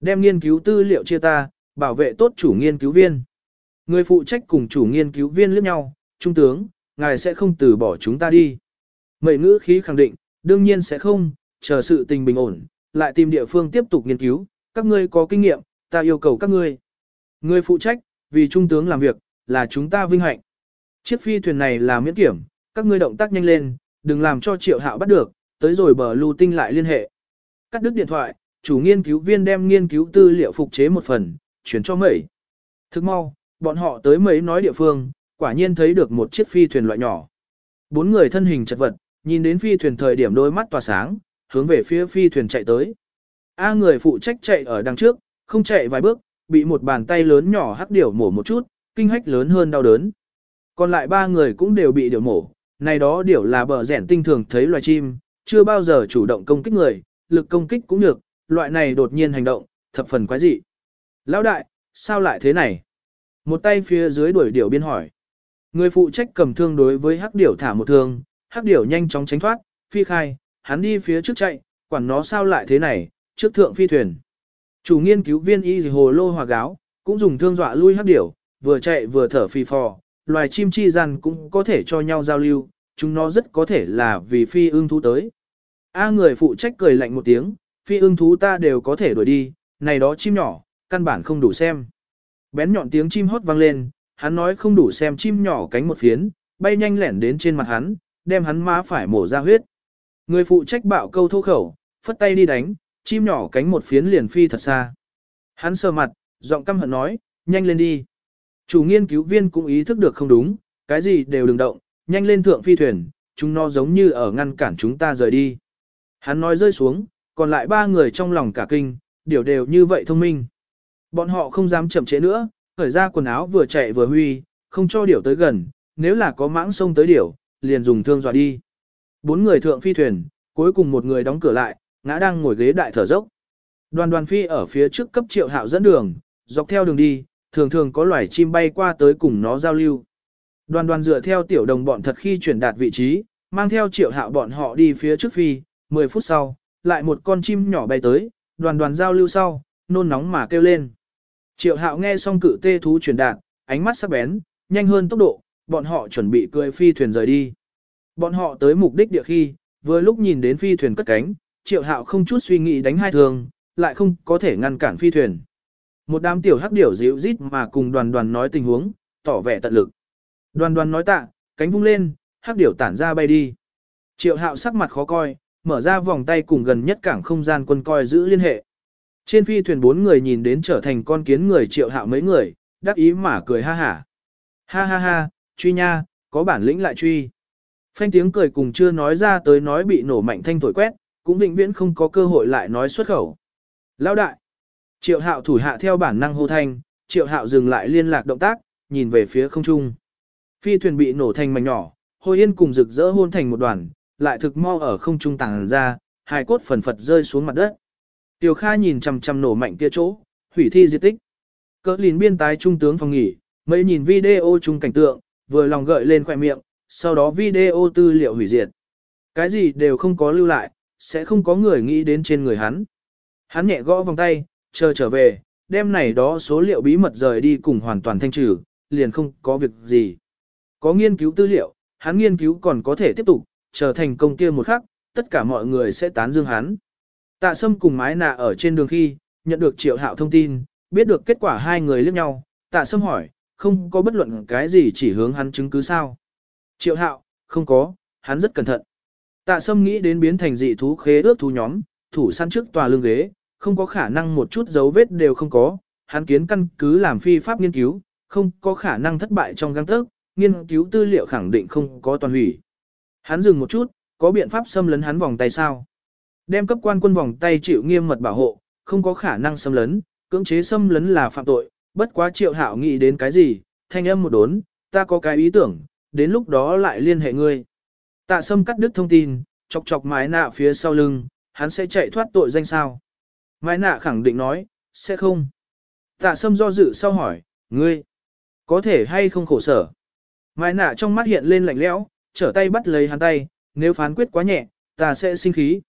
Đem nghiên cứu tư liệu chia ta, bảo vệ tốt chủ nghiên cứu viên. Người phụ trách cùng chủ nghiên cứu viên liếc nhau, trung tướng, ngài sẽ không từ bỏ chúng ta đi. Mây ngữ khí khẳng định, đương nhiên sẽ không, chờ sự tình bình ổn, lại tìm địa phương tiếp tục nghiên cứu, các ngươi có kinh nghiệm, ta yêu cầu các ngươi. Người phụ trách, vì trung tướng làm việc, là chúng ta vinh hạnh. Chiếc phi thuyền này là miễn kiểm, các ngươi động tác nhanh lên, đừng làm cho triệu hạo bắt được, tới rồi bờ lưu tinh lại liên hệ. Cắt đứt điện thoại, chủ nghiên cứu viên đem nghiên cứu tư liệu phục chế một phần, chuyển cho mấy. Thức mau, bọn họ tới mấy nói địa phương, quả nhiên thấy được một chiếc phi thuyền loại nhỏ. Bốn người thân hình chật vật, nhìn đến phi thuyền thời điểm đôi mắt tỏa sáng, hướng về phía phi thuyền chạy tới. A người phụ trách chạy ở đằng trước, không chạy vài bước, bị một bàn tay lớn nhỏ hắc điểu mổ một chút, kinh hách lớn hơn đau đớn. Còn lại ba người cũng đều bị điểu mổ, này đó điểu là bờ rẻn tinh thường thấy loài chim, chưa bao giờ chủ động công kích người, lực công kích cũng được, loại này đột nhiên hành động, thập phần quái dị. Lão đại, sao lại thế này? Một tay phía dưới đuổi điểu biên hỏi. Người phụ trách cầm thương đối với hắc điểu thả một thương, hắc điểu nhanh chóng tránh thoát, phi khai, hắn đi phía trước chạy, quản nó sao lại thế này, trước thượng phi thuyền. Chủ nghiên cứu viên y hồ lô hòa gáo, cũng dùng thương dọa lui hắc điểu, vừa chạy vừa thở phì phò, loài chim chi rằn cũng có thể cho nhau giao lưu, chúng nó rất có thể là vì phi ương thú tới. A người phụ trách cười lạnh một tiếng, phi ương thú ta đều có thể đuổi đi, này đó chim nhỏ, căn bản không đủ xem. Bén nhọn tiếng chim hót vang lên, hắn nói không đủ xem chim nhỏ cánh một phiến, bay nhanh lẻn đến trên mặt hắn, đem hắn má phải mổ ra huyết. Người phụ trách bạo câu thô khẩu, phất tay đi đánh, chim nhỏ cánh một phiến liền phi thật xa. Hắn sờ mặt, giọng căm hận nói, nhanh lên đi. Chủ nghiên cứu viên cũng ý thức được không đúng, cái gì đều đừng động, nhanh lên thượng phi thuyền, chúng nó giống như ở ngăn cản chúng ta rời đi. Hắn nói rơi xuống, còn lại ba người trong lòng cả kinh, điều đều như vậy thông minh. Bọn họ không dám chậm trễ nữa, khởi ra quần áo vừa chạy vừa huy, không cho điểu tới gần, nếu là có mãng sông tới điểu, liền dùng thương dọa đi. Bốn người thượng phi thuyền, cuối cùng một người đóng cửa lại, ngã đang ngồi ghế đại thở dốc. Đoàn đoàn phi ở phía trước cấp triệu hạo dẫn đường, dọc theo đường đi, thường thường có loài chim bay qua tới cùng nó giao lưu. Đoàn đoàn dựa theo tiểu đồng bọn thật khi chuyển đạt vị trí, mang theo triệu hạo bọn họ đi phía trước phi, 10 phút sau, lại một con chim nhỏ bay tới, đoàn đoàn giao lưu sau, nôn nóng mà kêu lên. Triệu hạo nghe xong cự tê thú chuyển đạt, ánh mắt sắc bén, nhanh hơn tốc độ, bọn họ chuẩn bị cười phi thuyền rời đi. Bọn họ tới mục đích địa khi, vừa lúc nhìn đến phi thuyền cất cánh, triệu hạo không chút suy nghĩ đánh hai thường, lại không có thể ngăn cản phi thuyền. Một đám tiểu hắc điểu dịu rít mà cùng đoàn đoàn nói tình huống, tỏ vẻ tận lực. Đoàn đoàn nói tạ, cánh vung lên, hắc điểu tản ra bay đi. Triệu hạo sắc mặt khó coi, mở ra vòng tay cùng gần nhất cảng không gian quân coi giữ liên hệ. Trên phi thuyền bốn người nhìn đến trở thành con kiến người triệu hạo mấy người, đắc ý mà cười ha hả. Ha ha ha, truy nha, có bản lĩnh lại truy. Phanh tiếng cười cùng chưa nói ra tới nói bị nổ mạnh thanh thổi quét, cũng vĩnh viễn không có cơ hội lại nói xuất khẩu. Lão đại. Triệu hạo thủ hạ theo bản năng hô thanh, triệu hạo dừng lại liên lạc động tác, nhìn về phía không trung. Phi thuyền bị nổ thành mảnh nhỏ, hồi yên cùng rực rỡ hôn thành một đoàn, lại thực mau ở không trung tàng ra, hai cốt phần phật rơi xuống mặt đất. Tiểu Kha nhìn chằm chằm nổ mạnh kia chỗ, hủy thi di tích. Cỡ lìn biên tái trung tướng phòng nghỉ, mấy nhìn video chung cảnh tượng, vừa lòng gợi lên khoẻ miệng, sau đó video tư liệu hủy diệt. Cái gì đều không có lưu lại, sẽ không có người nghĩ đến trên người hắn. Hắn nhẹ gõ vòng tay, chờ trở về, đem này đó số liệu bí mật rời đi cùng hoàn toàn thanh trừ, liền không có việc gì. Có nghiên cứu tư liệu, hắn nghiên cứu còn có thể tiếp tục, chờ thành công kia một khắc, tất cả mọi người sẽ tán dương hắn. Tạ Sâm cùng mái nạ ở trên đường khi, nhận được triệu hạo thông tin, biết được kết quả hai người liếc nhau, tạ Sâm hỏi, không có bất luận cái gì chỉ hướng hắn chứng cứ sao. Triệu hạo, không có, hắn rất cẩn thận. Tạ Sâm nghĩ đến biến thành dị thú khế ước thú nhóm, thủ săn trước tòa lưng ghế, không có khả năng một chút dấu vết đều không có, hắn kiến căn cứ làm phi pháp nghiên cứu, không có khả năng thất bại trong găng tấc, nghiên cứu tư liệu khẳng định không có toàn hủy. Hắn dừng một chút, có biện pháp xâm lấn hắn vòng tay sao? Đem cấp quan quân vòng tay chịu nghiêm mật bảo hộ, không có khả năng xâm lấn, cưỡng chế xâm lấn là phạm tội, bất quá triệu hạo nghĩ đến cái gì, thanh âm một đốn, ta có cái ý tưởng, đến lúc đó lại liên hệ ngươi. Tạ sâm cắt đứt thông tin, chọc chọc mái nạ phía sau lưng, hắn sẽ chạy thoát tội danh sao. Mái nạ khẳng định nói, sẽ không. Tạ sâm do dự sau hỏi, ngươi, có thể hay không khổ sở. Mái nạ trong mắt hiện lên lạnh lẽo, trở tay bắt lấy hắn tay, nếu phán quyết quá nhẹ, ta sẽ sinh khí.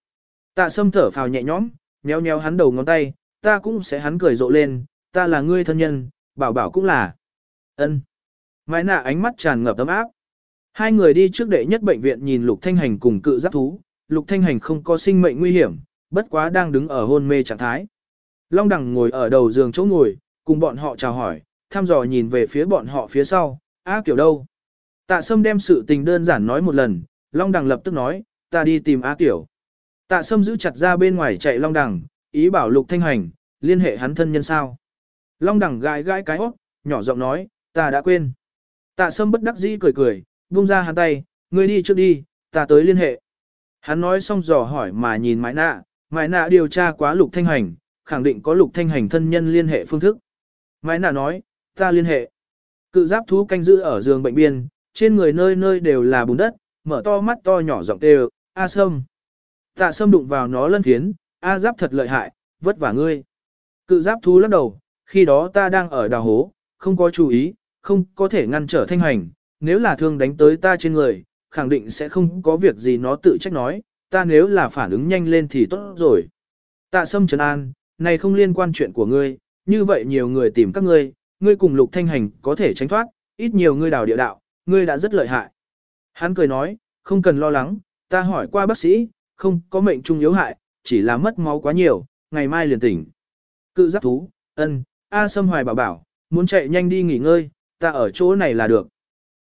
Tạ sâm thở phào nhẹ nhõm, nhéo nhéo hắn đầu ngón tay, ta cũng sẽ hắn cười rộ lên, ta là ngươi thân nhân, bảo bảo cũng là. ân Mái nạ ánh mắt tràn ngập tấm áp. Hai người đi trước đệ nhất bệnh viện nhìn Lục Thanh Hành cùng cự giáp thú, Lục Thanh Hành không có sinh mệnh nguy hiểm, bất quá đang đứng ở hôn mê trạng thái. Long Đằng ngồi ở đầu giường chỗ ngồi, cùng bọn họ chào hỏi, thăm dò nhìn về phía bọn họ phía sau, á kiểu đâu. Tạ Sâm đem sự tình đơn giản nói một lần, Long Đằng lập tức nói, ta đi tìm á kiểu. Tạ Sâm giữ chặt ra bên ngoài chạy Long Đằng, ý bảo Lục Thanh Hành, liên hệ hắn thân nhân sao. Long Đằng gãi gãi cái óc, nhỏ giọng nói, ta đã quên. Tạ Sâm bất đắc dĩ cười cười, buông ra hắn tay, ngươi đi trước đi, ta tới liên hệ. Hắn nói xong dò hỏi mà nhìn mãi Nạ, mãi Nạ điều tra quá Lục Thanh Hành, khẳng định có Lục Thanh Hành thân nhân liên hệ phương thức. mãi Nạ nói, ta liên hệ. Cự giáp thú canh giữ ở giường bệnh biên, trên người nơi nơi đều là bùn đất, mở to mắt to nhỏ giọng kêu, A Sâm. Tạ Sâm đụng vào nó lân phiến, A giáp thật lợi hại, vất vả ngươi. Cự giáp thú lắc đầu, khi đó ta đang ở đào hố, không có chú ý, không có thể ngăn trở thanh hành, nếu là thương đánh tới ta trên người, khẳng định sẽ không có việc gì nó tự trách nói, ta nếu là phản ứng nhanh lên thì tốt rồi. Tạ sâm trấn an, này không liên quan chuyện của ngươi, như vậy nhiều người tìm các ngươi, ngươi cùng lục thanh hành có thể tránh thoát, ít nhiều ngươi đào địa đạo, ngươi đã rất lợi hại. Hắn cười nói, không cần lo lắng, ta hỏi qua bác sĩ, không có mệnh trung yếu hại, chỉ là mất máu quá nhiều, ngày mai liền tỉnh. Cự giáp thú, ân, A Sâm Hoài bảo bảo, muốn chạy nhanh đi nghỉ ngơi, ta ở chỗ này là được.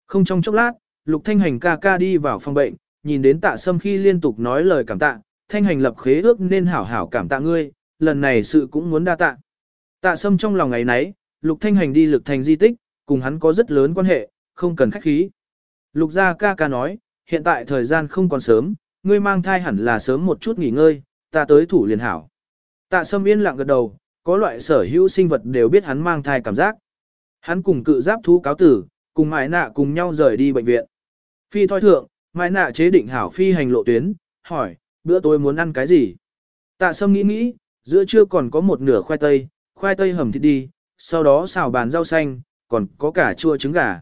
Không trong chốc lát, Lục Thanh Hành ca ca đi vào phòng bệnh, nhìn đến tạ sâm khi liên tục nói lời cảm tạ, Thanh Hành lập khế ước nên hảo hảo cảm tạ ngươi, lần này sự cũng muốn đa tạ. Tạ sâm trong lòng ngày nấy, Lục Thanh Hành đi lực thành di tích, cùng hắn có rất lớn quan hệ, không cần khách khí. Lục gia ca ca nói, hiện tại thời gian không còn sớm, ngươi mang thai hẳn là sớm một chút nghỉ ngơi, ta tới thủ liền hảo. Tạ sâm yên lặng gật đầu, có loại sở hữu sinh vật đều biết hắn mang thai cảm giác. Hắn cùng cự giáp thú cáo tử, cùng mại nạ cùng nhau rời đi bệnh viện. Phi thoi thượng, mại nạ chế định hảo phi hành lộ tuyến, hỏi, bữa tối muốn ăn cái gì? Tạ sâm nghĩ nghĩ, giữa trưa còn có một nửa khoai tây, khoai tây hầm thịt đi, sau đó xào bàn rau xanh, còn có cả chua trứng gà.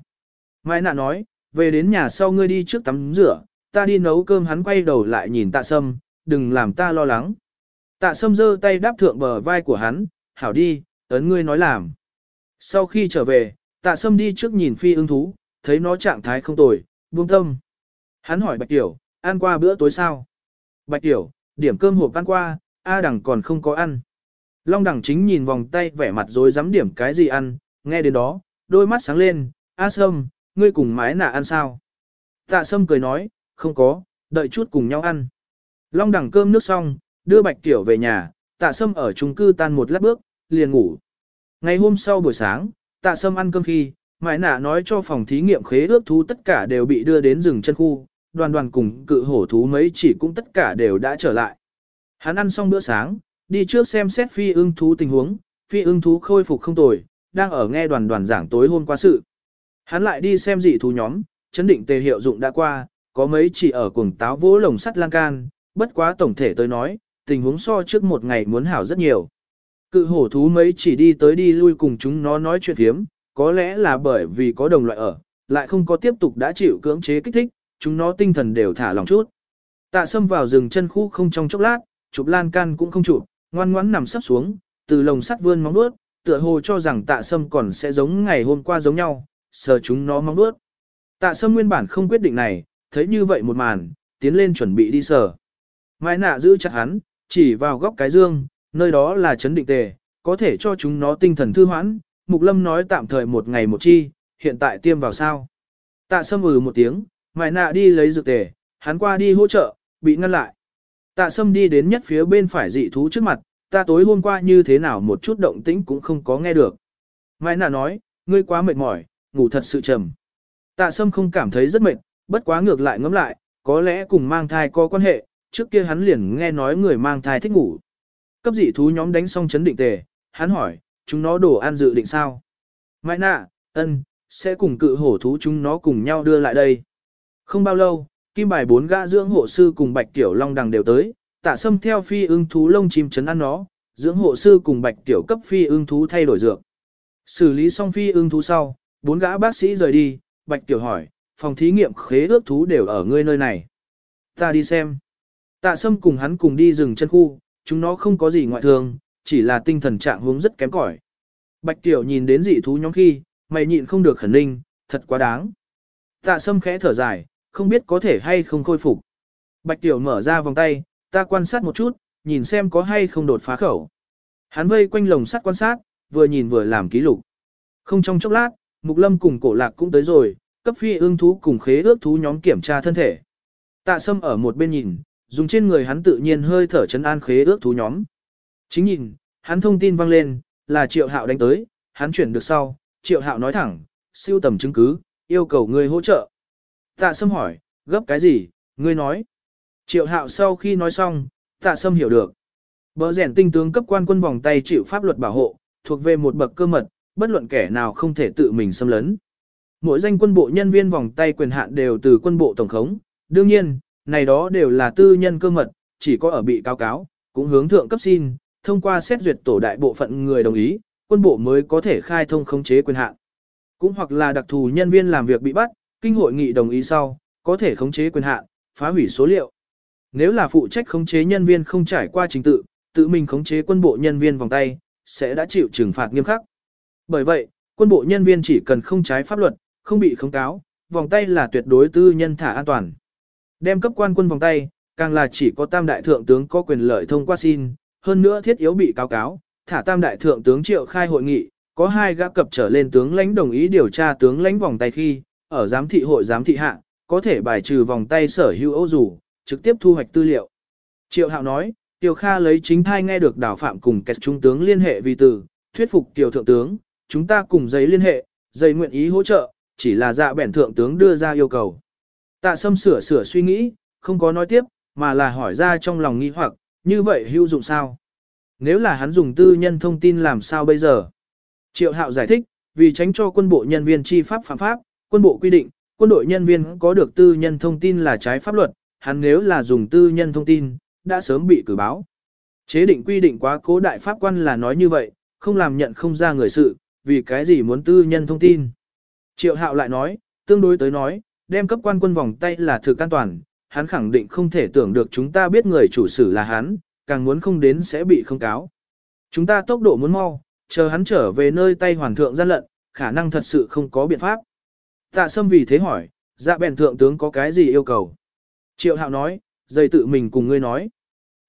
Mai nạ nói, về đến nhà sau ngươi đi trước tắm rửa, ta đi nấu cơm hắn quay đầu lại nhìn tạ sâm, đừng làm ta lo lắng. Tạ sâm giơ tay đáp thượng bờ vai của hắn, hảo đi, ấn ngươi nói làm. Sau khi trở về, tạ sâm đi trước nhìn phi ưng thú, thấy nó trạng thái không tồi, buông tâm. Hắn hỏi Bạch Tiểu, ăn qua bữa tối sao? Bạch Tiểu, điểm cơm hộp ăn qua, A đằng còn không có ăn. Long đằng chính nhìn vòng tay vẻ mặt rồi dám điểm cái gì ăn, nghe đến đó, đôi mắt sáng lên, A sâm, ngươi cùng mái nạ ăn sao? Tạ sâm cười nói, không có, đợi chút cùng nhau ăn. Long đằng cơm nước xong, đưa Bạch Tiểu về nhà, tạ sâm ở chung cư tan một lát bước, liền ngủ. Ngày hôm sau buổi sáng, tạ sâm ăn cơm khi, mãi nạ nói cho phòng thí nghiệm khế ước thú tất cả đều bị đưa đến rừng chân khu, đoàn đoàn cùng cự hổ thú mấy chỉ cũng tất cả đều đã trở lại. Hắn ăn xong bữa sáng, đi trước xem xét phi ưng thú tình huống, phi ưng thú khôi phục không tồi, đang ở nghe đoàn đoàn giảng tối hôm qua sự. Hắn lại đi xem dị thú nhóm, chấn định tề hiệu dụng đã qua, có mấy chỉ ở cuồng táo vỗ lồng sắt lan can, bất quá tổng thể tới nói, tình huống so trước một ngày muốn hảo rất nhiều. Cự hổ thú mấy chỉ đi tới đi lui cùng chúng nó nói chuyện thiếm, có lẽ là bởi vì có đồng loại ở, lại không có tiếp tục đã chịu cưỡng chế kích thích, chúng nó tinh thần đều thả lòng chút. Tạ sâm vào rừng chân khu không trong chốc lát, chụp lan can cũng không chụp, ngoan ngoãn nằm sắp xuống, từ lồng sắt vươn móng vuốt, tựa hồ cho rằng tạ sâm còn sẽ giống ngày hôm qua giống nhau, sờ chúng nó móng vuốt. Tạ sâm nguyên bản không quyết định này, thấy như vậy một màn, tiến lên chuẩn bị đi sờ. Mai nạ giữ chặt hắn, chỉ vào góc cái dương, nơi đó là chấn định tề, có thể cho chúng nó tinh thần thư hoãn. Mục Lâm nói tạm thời một ngày một chi, hiện tại tiêm vào sao. Tạ sâm ừ một tiếng, mại nạ đi lấy dược tề, hắn qua đi hỗ trợ, bị ngăn lại. Tạ sâm đi đến nhất phía bên phải dị thú trước mặt, ta tối hôm qua như thế nào một chút động tĩnh cũng không có nghe được. Mại nạ nói, ngươi quá mệt mỏi, ngủ thật sự trầm. Tạ sâm không cảm thấy rất mệt, bất quá ngược lại ngẫm lại, có lẽ cùng mang thai có quan hệ, trước kia hắn liền nghe nói người mang thai thích ngủ. Cấp dị thú nhóm đánh xong chấn định tề, hắn hỏi, chúng nó đổ ăn dự định sao? mãi nạ, ân, sẽ cùng cự hổ thú chúng nó cùng nhau đưa lại đây. Không bao lâu, kim bài bốn gã dưỡng hộ sư cùng bạch tiểu long đằng đều tới, tạ sâm theo phi ưng thú lông chim chấn ăn nó, dưỡng hộ sư cùng bạch tiểu cấp phi ưng thú thay đổi dược. Xử lý xong phi ưng thú sau, bốn gã bác sĩ rời đi, bạch tiểu hỏi, phòng thí nghiệm khế ước thú đều ở ngươi nơi này. Ta đi xem. Tạ sâm cùng hắn cùng đi rừng chân khu, chúng nó không có gì ngoại thường, chỉ là tinh thần trạng hướng rất kém cỏi. Bạch tiểu nhìn đến dị thú nhóm khi, mày nhịn không được khẩn ninh, thật quá đáng. Tạ sâm khẽ thở dài, không biết có thể hay không khôi phục. Bạch tiểu mở ra vòng tay, ta quan sát một chút, nhìn xem có hay không đột phá khẩu. Hắn vây quanh lồng sắt quan sát, vừa nhìn vừa làm ký lục. Không trong chốc lát, Mục Lâm cùng cổ lạc cũng tới rồi, cấp phi ương thú cùng khế ước thú nhóm kiểm tra thân thể. Tạ sâm ở một bên nhìn, dùng trên người hắn tự nhiên hơi thở chấn an khế ước thú nhóm. Chính nhìn, hắn thông tin vang lên, là triệu hạo đánh tới, hắn chuyển được sau, triệu hạo nói thẳng, siêu tầm chứng cứ, yêu cầu người hỗ trợ. Tạ sâm hỏi, gấp cái gì, ngươi nói. Triệu hạo sau khi nói xong, tạ sâm hiểu được. Bờ rèn tinh tướng cấp quan quân vòng tay chịu pháp luật bảo hộ, thuộc về một bậc cơ mật, bất luận kẻ nào không thể tự mình xâm lấn. Mỗi danh quân bộ nhân viên vòng tay quyền hạn đều từ quân bộ tổng khống, đương nhiên, này đó đều là tư nhân cơ mật, chỉ có ở bị cáo cáo, cũng hướng thượng cấp xin, thông qua xét duyệt tổ đại bộ phận người đồng ý, quân bộ mới có thể khai thông khống chế quyền hạn. Cũng hoặc là đặc thù nhân viên làm việc bị bắt, kinh hội nghị đồng ý sau, có thể khống chế quyền hạn, phá hủy số liệu. Nếu là phụ trách khống chế nhân viên không trải qua trình tự, tự mình khống chế quân bộ nhân viên vòng tay, sẽ đã chịu trừng phạt nghiêm khắc. Bởi vậy, quân bộ nhân viên chỉ cần không trái pháp luật, không bị khống cáo, vòng tay là tuyệt đối tư nhân thả an toàn. Đem cấp quan quân vòng tay, càng là chỉ có tam đại thượng tướng có quyền lợi thông qua xin, hơn nữa thiết yếu bị cáo cáo, thả tam đại thượng tướng triệu khai hội nghị, có hai gã cập trở lên tướng lãnh đồng ý điều tra tướng lãnh vòng tay khi, ở giám thị hội giám thị hạ, có thể bài trừ vòng tay sở hữu âu dù, trực tiếp thu hoạch tư liệu. Triệu Hạo nói, Tiêu Kha lấy chính thai nghe được đảo phạm cùng kẹt trung tướng liên hệ vì từ, thuyết phục tiểu thượng tướng, chúng ta cùng giấy liên hệ, giấy nguyện ý hỗ trợ, chỉ là dạ bẻn thượng tướng đưa ra yêu cầu. Tạ sâm sửa sửa suy nghĩ, không có nói tiếp, mà là hỏi ra trong lòng nghi hoặc, như vậy hữu dụng sao? Nếu là hắn dùng tư nhân thông tin làm sao bây giờ? Triệu Hạo giải thích, vì tránh cho quân bộ nhân viên chi pháp phạm pháp, quân bộ quy định, quân đội nhân viên có được tư nhân thông tin là trái pháp luật, hắn nếu là dùng tư nhân thông tin, đã sớm bị cử báo. Chế định quy định quá cố đại pháp quan là nói như vậy, không làm nhận không ra người sự, vì cái gì muốn tư nhân thông tin. Triệu hạo lại nói, tương đối tới nói, đem cấp quan quân vòng tay là thực an toàn, hắn khẳng định không thể tưởng được chúng ta biết người chủ sử là hắn, càng muốn không đến sẽ bị không cáo. Chúng ta tốc độ muốn mau, chờ hắn trở về nơi tay hoàn thượng gian lận, khả năng thật sự không có biện pháp. Tạ sâm vì thế hỏi, dạ bèn thượng tướng có cái gì yêu cầu? Triệu hạo nói, dây tự mình cùng ngươi nói.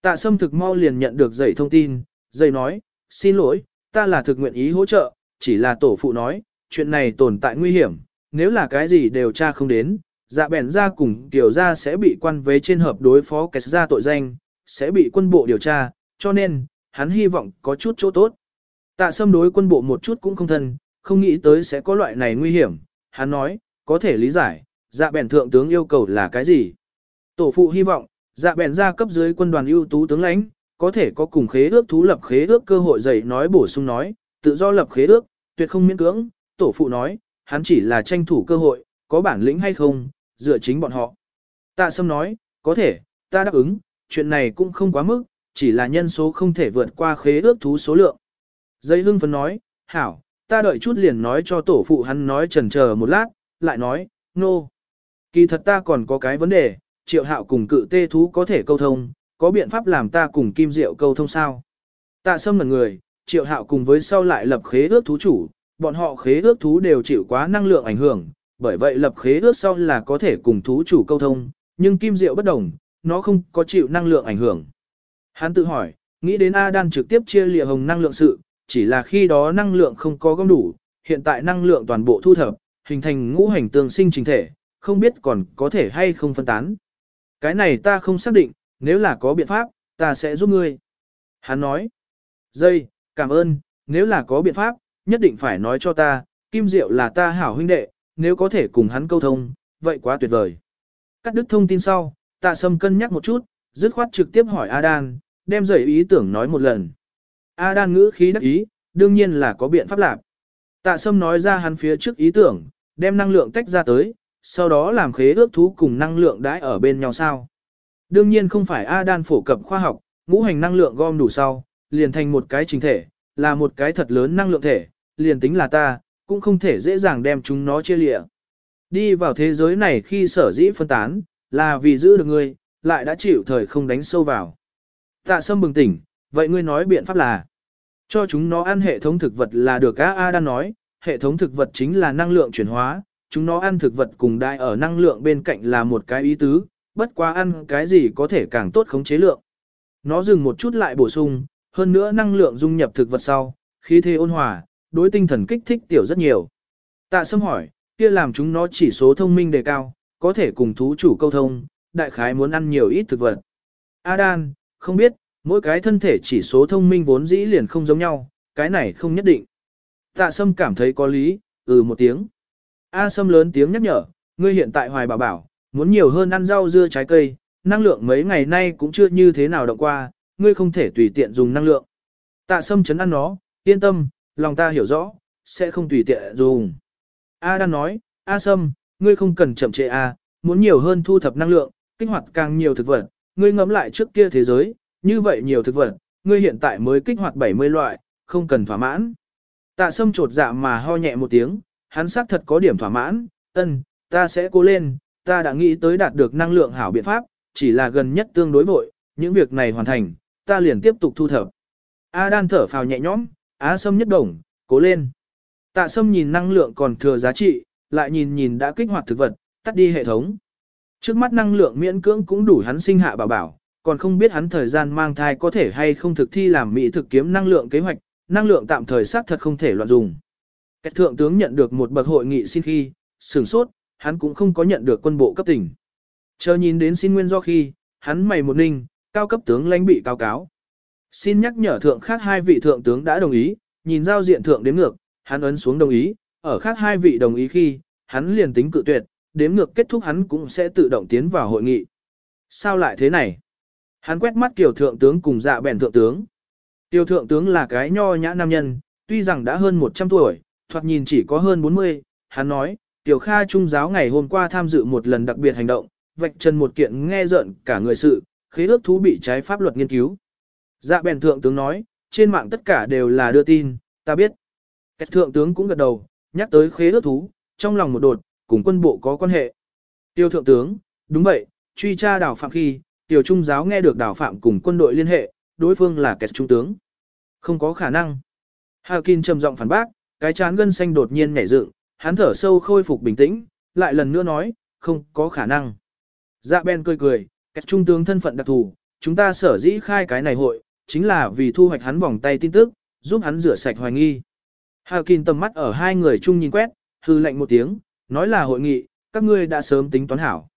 Tạ sâm thực mau liền nhận được dây thông tin, dây nói, xin lỗi, ta là thực nguyện ý hỗ trợ, chỉ là tổ phụ nói, chuyện này tồn tại nguy hiểm, nếu là cái gì đều tra không đến, dạ bèn ra cùng tiểu ra sẽ bị quan vế trên hợp đối phó kẹt ra tội danh, sẽ bị quân bộ điều tra, cho nên, hắn hy vọng có chút chỗ tốt. Tạ sâm đối quân bộ một chút cũng không thân, không nghĩ tới sẽ có loại này nguy hiểm, hắn nói, có thể lý giải, dạ bèn thượng tướng yêu cầu là cái gì. Tổ phụ hy vọng, dạ bèn ra cấp dưới quân đoàn ưu tú tướng lãnh, có thể có cùng khế ước thú lập khế ước cơ hội dạy nói bổ sung nói, tự do lập khế ước, tuyệt không miễn cưỡng, tổ phụ nói, hắn chỉ là tranh thủ cơ hội, có bản lĩnh hay không, dựa chính bọn họ. Tạ Sâm nói, có thể, ta đáp ứng, chuyện này cũng không quá mức, chỉ là nhân số không thể vượt qua khế ước thú số lượng. Dây hưng phấn nói, hảo, ta đợi chút liền nói cho tổ phụ hắn nói trần chờ một lát, lại nói, nô. No. Kỳ thật ta còn có cái vấn đề, triệu hạo cùng cự tê thú có thể câu thông, có biện pháp làm ta cùng kim diệu câu thông sao? Tạ sâm ngần người, triệu hạo cùng với sau lại lập khế ước thú chủ, bọn họ khế ước thú đều chịu quá năng lượng ảnh hưởng, bởi vậy lập khế ước sau là có thể cùng thú chủ câu thông, nhưng kim diệu bất đồng, nó không có chịu năng lượng ảnh hưởng. Hắn tự hỏi, nghĩ đến A Đan trực tiếp chia lìa hồng năng lượng sự, chỉ là khi đó năng lượng không có gom đủ, hiện tại năng lượng toàn bộ thu thập, hình thành ngũ hành tương sinh trình thể, không biết còn có thể hay không phân tán. Cái này ta không xác định, nếu là có biện pháp, ta sẽ giúp ngươi. Hắn nói, dây, cảm ơn, nếu là có biện pháp, nhất định phải nói cho ta, Kim Diệu là ta hảo huynh đệ, nếu có thể cùng hắn câu thông, vậy quá tuyệt vời. Cắt đứt thông tin sau, tạ sâm cân nhắc một chút, dứt khoát trực tiếp hỏi Adan, đem dậy ý tưởng nói một lần. Adan ngữ khí đắc ý, đương nhiên là có biện pháp lạc. Tạ Sâm nói ra hắn phía trước ý tưởng, đem năng lượng tách ra tới, sau đó làm khế ước thú cùng năng lượng đãi ở bên nhau sao. Đương nhiên không phải Adan phổ cập khoa học, ngũ hành năng lượng gom đủ sau, liền thành một cái chính thể, là một cái thật lớn năng lượng thể, liền tính là ta, cũng không thể dễ dàng đem chúng nó chia lịa. Đi vào thế giới này khi sở dĩ phân tán, là vì giữ được ngươi, lại đã chịu thời không đánh sâu vào. Tạ sâm bừng tỉnh, vậy ngươi nói biện pháp là cho chúng nó ăn hệ thống thực vật là được A A đang nói, hệ thống thực vật chính là năng lượng chuyển hóa, chúng nó ăn thực vật cùng đại ở năng lượng bên cạnh là một cái ý tứ, bất quá ăn cái gì có thể càng tốt khống chế lượng. Nó dừng một chút lại bổ sung, hơn nữa năng lượng dung nhập thực vật sau, khí thế ôn hòa, đối tinh thần kích thích tiểu rất nhiều. Tạ Sâm hỏi, kia làm chúng nó chỉ số thông minh đề cao, có thể cùng thú chủ câu thông, đại khái muốn ăn nhiều ít thực vật. Adan, không biết, mỗi cái thân thể chỉ số thông minh vốn dĩ liền không giống nhau, cái này không nhất định. Tạ Sâm cảm thấy có lý, ừ một tiếng. A Sâm lớn tiếng nhắc nhở, ngươi hiện tại hoài bảo bảo, muốn nhiều hơn ăn rau dưa trái cây, năng lượng mấy ngày nay cũng chưa như thế nào động qua, ngươi không thể tùy tiện dùng năng lượng. Tạ Sâm chấn ăn nó, yên tâm, lòng ta hiểu rõ, sẽ không tùy tiện dùng. A đang nói, A Sâm, ngươi không cần chậm trễ A, muốn nhiều hơn thu thập năng lượng, kích hoạt càng nhiều thực vật, ngươi ngẫm lại trước kia thế giới, như vậy nhiều thực vật, ngươi hiện tại mới kích hoạt 70 loại, không cần thỏa mãn. Tạ Sâm trột dạ mà ho nhẹ một tiếng, hắn xác thật có điểm thỏa mãn, ân, ta sẽ cố lên, ta đã nghĩ tới đạt được năng lượng hảo biện pháp, chỉ là gần nhất tương đối vội, những việc này hoàn thành, ta liền tiếp tục thu thập. A đan thở phào nhẹ nhõm, Á sâm nhất đồng, cố lên. Tạ sâm nhìn năng lượng còn thừa giá trị, lại nhìn nhìn đã kích hoạt thực vật, tắt đi hệ thống. Trước mắt năng lượng miễn cưỡng cũng đủ hắn sinh hạ bảo bảo, còn không biết hắn thời gian mang thai có thể hay không thực thi làm mỹ thực kiếm năng lượng kế hoạch, năng lượng tạm thời xác thật không thể loạn dùng. Cách thượng tướng nhận được một bậc hội nghị xin khi, sửng sốt, hắn cũng không có nhận được quân bộ cấp tỉnh. Chờ nhìn đến xin nguyên do khi, hắn mày một ninh, cao cấp tướng lãnh bị cáo cáo. Xin nhắc nhở thượng khác hai vị thượng tướng đã đồng ý, nhìn giao diện thượng đếm ngược, hắn ấn xuống đồng ý, ở khác hai vị đồng ý khi, hắn liền tính cự tuyệt, đếm ngược kết thúc hắn cũng sẽ tự động tiến vào hội nghị. Sao lại thế này? Hắn quét mắt kiểu thượng tướng cùng dạ bèn thượng tướng. Tiểu thượng tướng là cái nho nhã nam nhân, tuy rằng đã hơn 100 tuổi, thoạt nhìn chỉ có hơn 40, hắn nói, tiểu kha trung giáo ngày hôm qua tham dự một lần đặc biệt hành động, vạch trần một kiện nghe rợn cả người sự, khế ước thú bị trái pháp luật nghiên cứu. Dạ bèn thượng tướng nói, trên mạng tất cả đều là đưa tin, ta biết. Kết thượng tướng cũng gật đầu, nhắc tới khế ước thú, trong lòng một đột, cùng quân bộ có quan hệ. Tiêu thượng tướng, đúng vậy, truy tra đảo phạm khi, tiểu trung giáo nghe được đảo phạm cùng quân đội liên hệ, đối phương là kết trung tướng. Không có khả năng. Hà Kinh trầm giọng phản bác, cái chán gân xanh đột nhiên nhảy dựng, hắn thở sâu khôi phục bình tĩnh, lại lần nữa nói, không có khả năng. Dạ Ben cười cười, kết trung tướng thân phận đặc thù, chúng ta sở dĩ khai cái này hội, chính là vì thu hoạch hắn vòng tay tin tức, giúp hắn rửa sạch hoài nghi. Hà Kinh tầm mắt ở hai người chung nhìn quét, hư lệnh một tiếng, nói là hội nghị, các ngươi đã sớm tính toán hảo.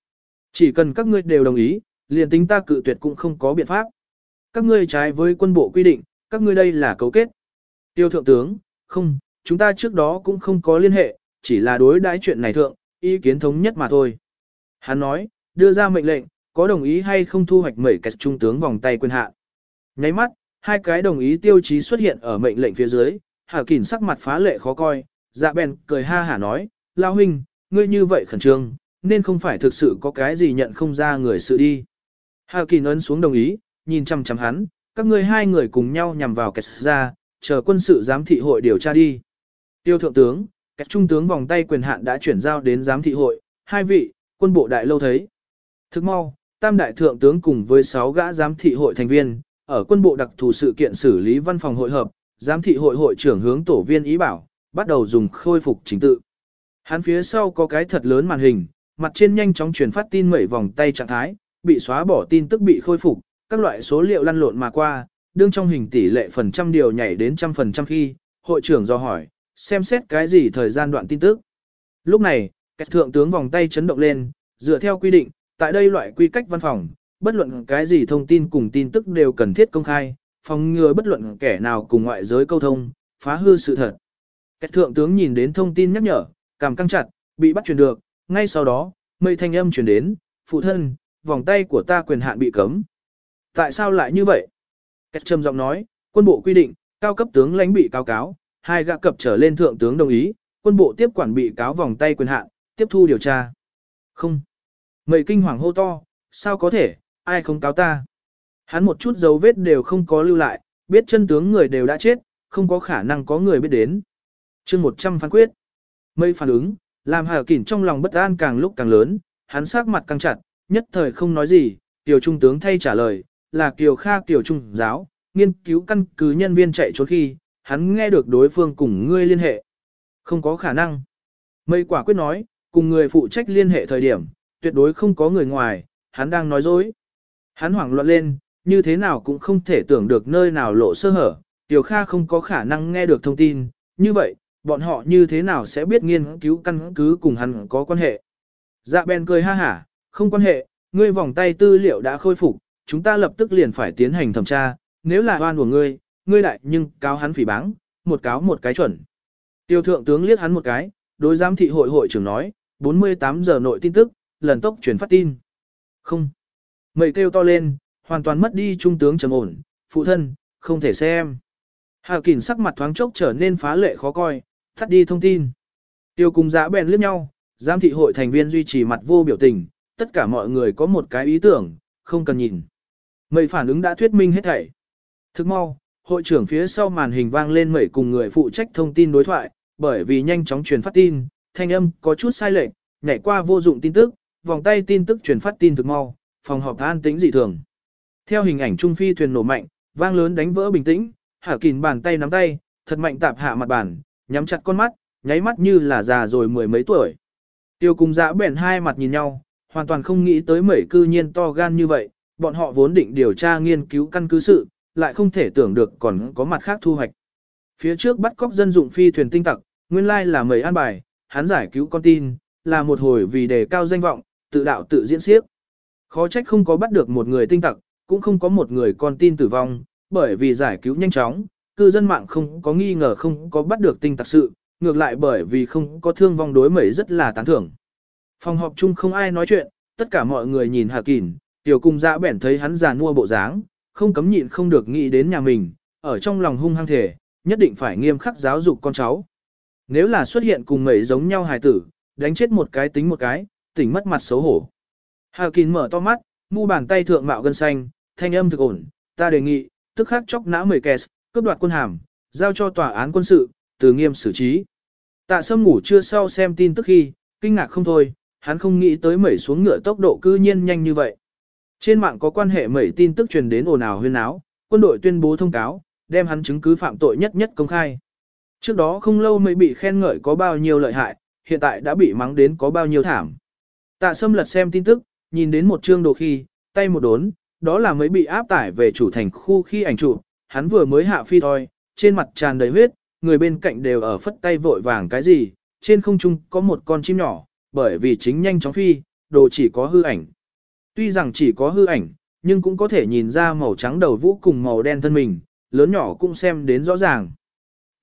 Chỉ cần các ngươi đều đồng ý, liền tính ta cự tuyệt cũng không có biện pháp. Các ngươi trái với quân bộ quy định, các ngươi đây là cấu kết. Tiêu thượng tướng, không, chúng ta trước đó cũng không có liên hệ, chỉ là đối đãi chuyện này thượng, ý kiến thống nhất mà thôi. Hắn nói, đưa ra mệnh lệnh, có đồng ý hay không thu hoạch mẩy kẹt trung tướng vòng tay quyền hạn. Nháy mắt, hai cái đồng ý tiêu chí xuất hiện ở mệnh lệnh phía dưới, Hà Kỳn sắc mặt phá lệ khó coi, dạ bèn cười ha hả nói, Lao huynh, ngươi như vậy khẩn trương, nên không phải thực sự có cái gì nhận không ra người sự đi. Hà Kỳn ấn xuống đồng ý, nhìn chăm chăm hắn, các ngươi hai người cùng nhau nhằm vào kẹt ra, chờ quân sự giám thị hội điều tra đi. Tiêu thượng tướng, kẹt trung tướng vòng tay quyền hạn đã chuyển giao đến giám thị hội, hai vị, quân bộ đại lâu thấy. Thức mau, tam đại thượng tướng cùng với sáu gã giám thị hội thành viên, ở quân bộ đặc thù sự kiện xử lý văn phòng hội hợp, giám thị hội hội trưởng hướng tổ viên ý bảo, bắt đầu dùng khôi phục chính tự. Hắn phía sau có cái thật lớn màn hình, mặt trên nhanh chóng truyền phát tin mẩy vòng tay trạng thái, bị xóa bỏ tin tức bị khôi phục, các loại số liệu lăn lộn mà qua, đương trong hình tỷ lệ phần trăm điều nhảy đến trăm phần trăm khi, hội trưởng do hỏi, xem xét cái gì thời gian đoạn tin tức. Lúc này, các thượng tướng vòng tay chấn động lên, dựa theo quy định, tại đây loại quy cách văn phòng, bất luận cái gì thông tin cùng tin tức đều cần thiết công khai, phòng ngừa bất luận kẻ nào cùng ngoại giới câu thông, phá hư sự thật. Các thượng tướng nhìn đến thông tin nhắc nhở, cảm căng chặt, bị bắt truyền được, ngay sau đó, mây thanh âm truyền đến, phụ thân, vòng tay của ta quyền hạn bị cấm. Tại sao lại như vậy? Cách trầm giọng nói, quân bộ quy định, cao cấp tướng lãnh bị cáo cáo, hai gạ cập trở lên thượng tướng đồng ý, quân bộ tiếp quản bị cáo vòng tay quyền hạn, tiếp thu điều tra. Không. Mây kinh hoàng hô to, sao có thể, ai không cáo ta. Hắn một chút dấu vết đều không có lưu lại, biết chân tướng người đều đã chết, không có khả năng có người biết đến. chương 100 phán quyết. Mây phản ứng, làm Hà Kỳn trong lòng bất an càng lúc càng lớn, hắn sắc mặt căng chặt, nhất thời không nói gì, Kiều Trung tướng thay trả lời, là Kiều Kha Kiều Trung giáo, nghiên cứu căn cứ nhân viên chạy trốn khi, hắn nghe được đối phương cùng ngươi liên hệ. Không có khả năng. Mây quả quyết nói, cùng người phụ trách liên hệ thời điểm, tuyệt đối không có người ngoài, hắn đang nói dối. Hắn hoảng loạn lên, như thế nào cũng không thể tưởng được nơi nào lộ sơ hở, Tiểu Kha không có khả năng nghe được thông tin, như vậy, bọn họ như thế nào sẽ biết nghiên cứu căn cứ cùng hắn có quan hệ. Dạ bèn cười ha hả, không quan hệ, ngươi vòng tay tư liệu đã khôi phục, chúng ta lập tức liền phải tiến hành thẩm tra, nếu là oan của ngươi, ngươi lại nhưng cáo hắn phỉ báng, một cáo một cái chuẩn. Tiêu thượng tướng liếc hắn một cái, đối giám thị hội hội trưởng nói, 48 giờ nội tin tức, lần tốc truyền phát tin. Không. Mậy kêu to lên, hoàn toàn mất đi trung tướng trầm ổn, phụ thân, không thể xem. Hà Kỳn sắc mặt thoáng chốc trở nên phá lệ khó coi, thắt đi thông tin. Tiêu cùng giã bèn liếc nhau, giám thị hội thành viên duy trì mặt vô biểu tình, tất cả mọi người có một cái ý tưởng, không cần nhìn. Mậy phản ứng đã thuyết minh hết thảy. Thức mau, hội trưởng phía sau màn hình vang lên mẩy cùng người phụ trách thông tin đối thoại, bởi vì nhanh chóng truyền phát tin, thanh âm có chút sai lệch, nhảy qua vô dụng tin tức, vòng tay tin tức truyền phát tin thực mau, phòng họp an tĩnh dị thường. Theo hình ảnh trung phi thuyền nổ mạnh, vang lớn đánh vỡ bình tĩnh, Hạ Kình bàn tay nắm tay, thật mạnh tạp hạ mặt bàn, nhắm chặt con mắt, nháy mắt như là già rồi mười mấy tuổi. Tiêu cùng dã bèn hai mặt nhìn nhau, hoàn toàn không nghĩ tới mẩy cư nhiên to gan như vậy, bọn họ vốn định điều tra nghiên cứu căn cứ sự, lại không thể tưởng được còn có mặt khác thu hoạch. Phía trước bắt cóc dân dụng phi thuyền tinh tặc, nguyên lai là mẩy an bài, hắn giải cứu con tin, là một hồi vì đề cao danh vọng, tự đạo tự diễn xiếc. Khó trách không có bắt được một người tinh tặc, cũng không có một người con tin tử vong, bởi vì giải cứu nhanh chóng, cư dân mạng không có nghi ngờ không có bắt được tinh tặc sự, ngược lại bởi vì không có thương vong đối mẩy rất là tán thưởng. Phòng họp chung không ai nói chuyện, tất cả mọi người nhìn Hà Kỳn, tiểu cung dạ bẻn thấy hắn già nua bộ dáng, không cấm nhịn không được nghĩ đến nhà mình, ở trong lòng hung hăng thể, nhất định phải nghiêm khắc giáo dục con cháu. Nếu là xuất hiện cùng mẩy giống nhau hài tử, đánh chết một cái tính một cái, tỉnh mất mặt xấu hổ. Hà Kín mở to mắt, mu bàn tay thượng mạo gân xanh, thanh âm thực ổn, ta đề nghị, tức khắc chóc nã mười kẻ, cướp đoạt quân hàm, giao cho tòa án quân sự, từ nghiêm xử trí. Tạ sâm ngủ chưa sau xem tin tức khi, kinh ngạc không thôi, hắn không nghĩ tới mẩy xuống ngựa tốc độ cư nhiên nhanh như vậy. Trên mạng có quan hệ mẩy tin tức truyền đến ồn ào huyên áo, quân đội tuyên bố thông cáo, đem hắn chứng cứ phạm tội nhất nhất công khai. Trước đó không lâu mới bị khen ngợi có bao nhiêu lợi hại, hiện tại đã bị mắng đến có bao nhiêu thảm. Tạ sâm lật xem tin tức, nhìn đến một chương đồ khi, tay một đốn, đó là mới bị áp tải về chủ thành khu khi ảnh chụp, hắn vừa mới hạ phi thôi, trên mặt tràn đầy huyết, người bên cạnh đều ở phất tay vội vàng cái gì, trên không trung có một con chim nhỏ, bởi vì chính nhanh chóng phi, đồ chỉ có hư ảnh. Tuy rằng chỉ có hư ảnh, nhưng cũng có thể nhìn ra màu trắng đầu vũ cùng màu đen thân mình, lớn nhỏ cũng xem đến rõ ràng.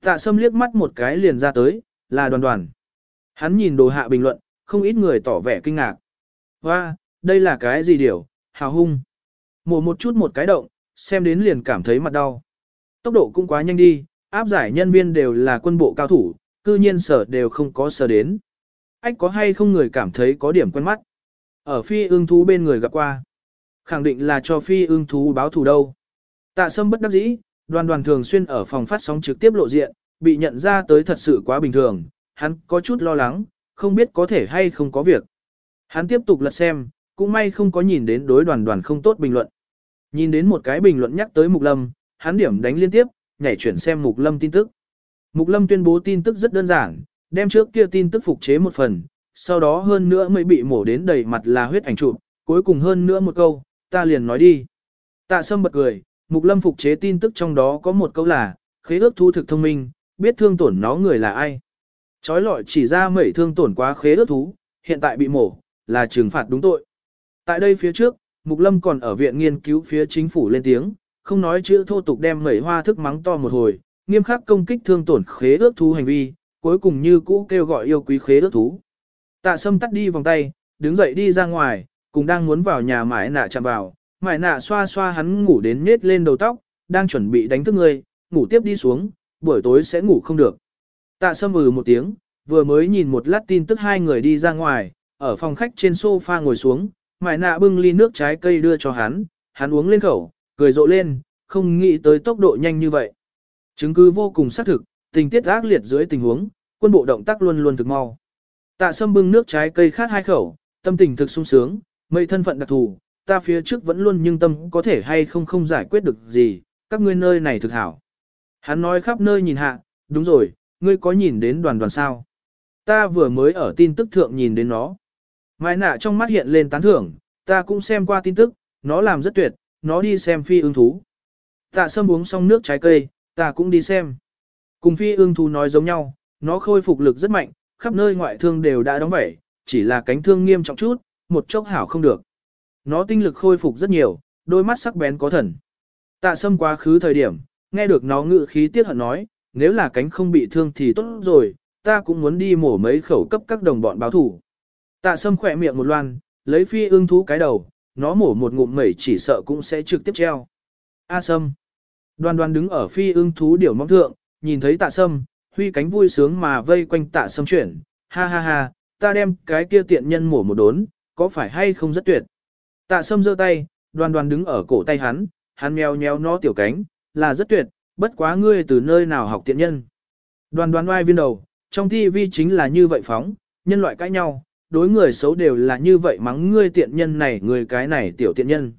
Tạ sâm liếc mắt một cái liền ra tới, là đoàn đoàn. Hắn nhìn đồ hạ bình luận, không ít người tỏ vẻ kinh ngạc. Hoa, đây là cái gì điều, hào hung. Mổ một chút một cái động, xem đến liền cảm thấy mặt đau. Tốc độ cũng quá nhanh đi, áp giải nhân viên đều là quân bộ cao thủ, cư nhiên sở đều không có sở đến. Ách có hay không người cảm thấy có điểm quen mắt. Ở phi ương thú bên người gặp qua. Khẳng định là cho phi ương thú báo thù đâu. Tạ sâm bất đắc dĩ, đoàn đoàn thường xuyên ở phòng phát sóng trực tiếp lộ diện, bị nhận ra tới thật sự quá bình thường, hắn có chút lo lắng, không biết có thể hay không có việc. Hắn tiếp tục lật xem, cũng may không có nhìn đến đối đoàn đoàn không tốt bình luận. Nhìn đến một cái bình luận nhắc tới Mục Lâm, hắn điểm đánh liên tiếp, nhảy chuyển xem Mục Lâm tin tức. Mục Lâm tuyên bố tin tức rất đơn giản, đem trước kia tin tức phục chế một phần, sau đó hơn nữa mới bị mổ đến đầy mặt là huyết ảnh chụp, cuối cùng hơn nữa một câu, ta liền nói đi. Tạ Sâm bật cười, Mục Lâm phục chế tin tức trong đó có một câu là, khế ước thú thực thông minh, biết thương tổn nó người là ai. Chói lọi chỉ ra mẩy thương tổn quá khế ước thú, hiện tại bị mổ, là trừng phạt đúng tội. Tại đây phía trước, Mục Lâm còn ở viện nghiên cứu phía chính phủ lên tiếng, không nói chữ thô tục đem mẩy hoa thức mắng to một hồi, nghiêm khắc công kích thương tổn khế ước thú hành vi, cuối cùng như cũ kêu gọi yêu quý khế ước thú. Tạ Sâm tắt đi vòng tay, đứng dậy đi ra ngoài, cùng đang muốn vào nhà mải nạ chạm vào, mải nạ xoa xoa hắn ngủ đến nết lên đầu tóc, đang chuẩn bị đánh thức người, ngủ tiếp đi xuống, buổi tối sẽ ngủ không được. Tạ sâm ừ một tiếng, vừa mới nhìn một lát tin tức hai người đi ra ngoài, ở phòng khách trên sofa ngồi xuống, mại nạ bưng ly nước trái cây đưa cho hắn, hắn uống lên khẩu, cười rộ lên, không nghĩ tới tốc độ nhanh như vậy. Chứng cứ vô cùng xác thực, tình tiết ác liệt dưới tình huống, quân bộ động tác luôn luôn thực mau. Tạ sâm bưng nước trái cây khát hai khẩu, tâm tình thực sung sướng, mây thân phận đặc thù, ta phía trước vẫn luôn nhưng tâm có thể hay không không giải quyết được gì, các ngươi nơi này thực hảo. Hắn nói khắp nơi nhìn hạ, đúng rồi, ngươi có nhìn đến đoàn đoàn sao? Ta vừa mới ở tin tức thượng nhìn đến nó. Mai nạ trong mắt hiện lên tán thưởng, ta cũng xem qua tin tức, nó làm rất tuyệt, nó đi xem phi ương thú. Tạ sâm uống xong nước trái cây, ta cũng đi xem. Cùng phi ương thú nói giống nhau, nó khôi phục lực rất mạnh, khắp nơi ngoại thương đều đã đóng vẩy, chỉ là cánh thương nghiêm trọng chút, một chốc hảo không được. Nó tinh lực khôi phục rất nhiều, đôi mắt sắc bén có thần. Tạ sâm quá khứ thời điểm, nghe được nó ngự khí tiết hận nói, nếu là cánh không bị thương thì tốt rồi, ta cũng muốn đi mổ mấy khẩu cấp các đồng bọn báo thủ. Tạ sâm khỏe miệng một loan, lấy phi ương thú cái đầu, nó mổ một ngụm mẩy chỉ sợ cũng sẽ trực tiếp treo. A sâm. Đoan đoan đứng ở phi ương thú điểu mong thượng, nhìn thấy tạ sâm, huy cánh vui sướng mà vây quanh tạ sâm chuyển, ha ha ha, ta đem cái kia tiện nhân mổ một đốn, có phải hay không rất tuyệt. Tạ sâm giơ tay, đoan đoan đứng ở cổ tay hắn, hắn mèo nhéo nó tiểu cánh, là rất tuyệt, bất quá ngươi từ nơi nào học tiện nhân. Đoàn đoàn oai viên đầu, trong TV chính là như vậy phóng, nhân loại cãi nhau, đối người xấu đều là như vậy mắng ngươi tiện nhân này người cái này tiểu tiện nhân.